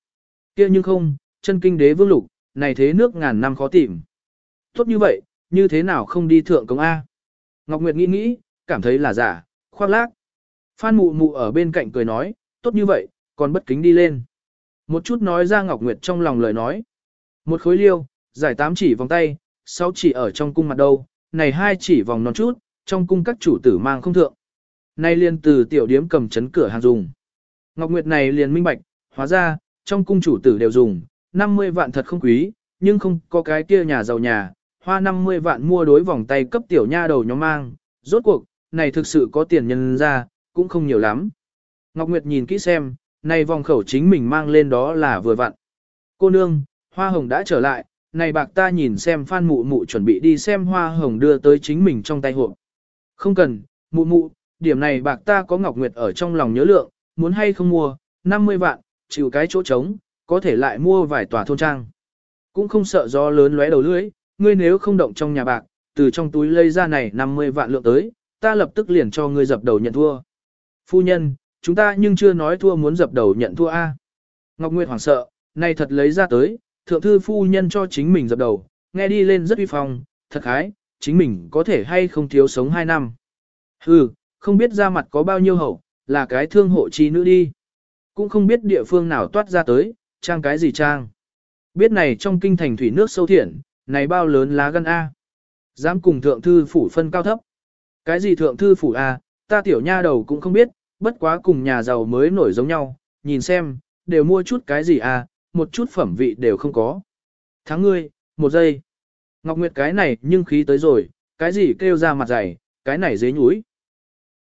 Speaker 1: kia nhưng không, chân kinh đế vương lục, này thế nước ngàn năm khó tìm. Tốt như vậy, như thế nào không đi thượng công A? Ngọc Nguyệt nghĩ nghĩ, cảm thấy là giả, khoác lác. Phan mụ mụ ở bên cạnh cười nói, tốt như vậy, còn bất kính đi lên. Một chút nói ra Ngọc Nguyệt trong lòng lời nói. Một khối liêu, giải tám chỉ vòng tay, sáu chỉ ở trong cung mặt đâu, này hai chỉ vòng non chút, trong cung các chủ tử mang không thượng. Nay liền từ tiểu điếm cầm chấn cửa hàng dùng. Ngọc Nguyệt này liền minh bạch, hóa ra, trong cung chủ tử đều dùng, 50 vạn thật không quý, nhưng không có cái kia nhà giàu nhà, hoa 50 vạn mua đối vòng tay cấp tiểu nha đầu nhóm mang, rốt cuộc, này thực sự có tiền nhân ra, cũng không nhiều lắm. Ngọc Nguyệt nhìn kỹ xem, này vòng khẩu chính mình mang lên đó là vừa vặn. Cô nương, hoa hồng đã trở lại, này bạc ta nhìn xem phan mụ mụ chuẩn bị đi xem hoa hồng đưa tới chính mình trong tay hộp. Không cần, mụ mụ, điểm này bạc ta có Ngọc Nguyệt ở trong lòng nhớ lượng, muốn hay không mua, 50 vạn, chịu cái chỗ trống, có thể lại mua vài tòa thôn trang. Cũng không sợ do lớn lóe đầu lưỡi, ngươi nếu không động trong nhà bạc, từ trong túi lấy ra này 50 vạn lượng tới, ta lập tức liền cho ngươi dập đầu nhận thua. Phu nhân, chúng ta nhưng chưa nói thua muốn dập đầu nhận thua A. Ngọc Nguyệt hoảng sợ, này thật lấy ra tới, thượng thư phu nhân cho chính mình dập đầu, nghe đi lên rất uy phong, thật khái, chính mình có thể hay không thiếu sống 2 năm. Hừ, không biết ra mặt có bao nhiêu hậu, là cái thương hộ chi nữ đi. Cũng không biết địa phương nào toát ra tới, trang cái gì trang. Biết này trong kinh thành thủy nước sâu thiện, này bao lớn lá gan A. Dám cùng thượng thư phủ phân cao thấp. Cái gì thượng thư phủ A, ta tiểu nha đầu cũng không biết, bất quá cùng nhà giàu mới nổi giống nhau, nhìn xem, đều mua chút cái gì à, một chút phẩm vị đều không có. tháng ngươi, một giây. Ngọc Nguyệt cái này nhưng khí tới rồi, cái gì kêu ra mặt dày, cái này dế nhúi.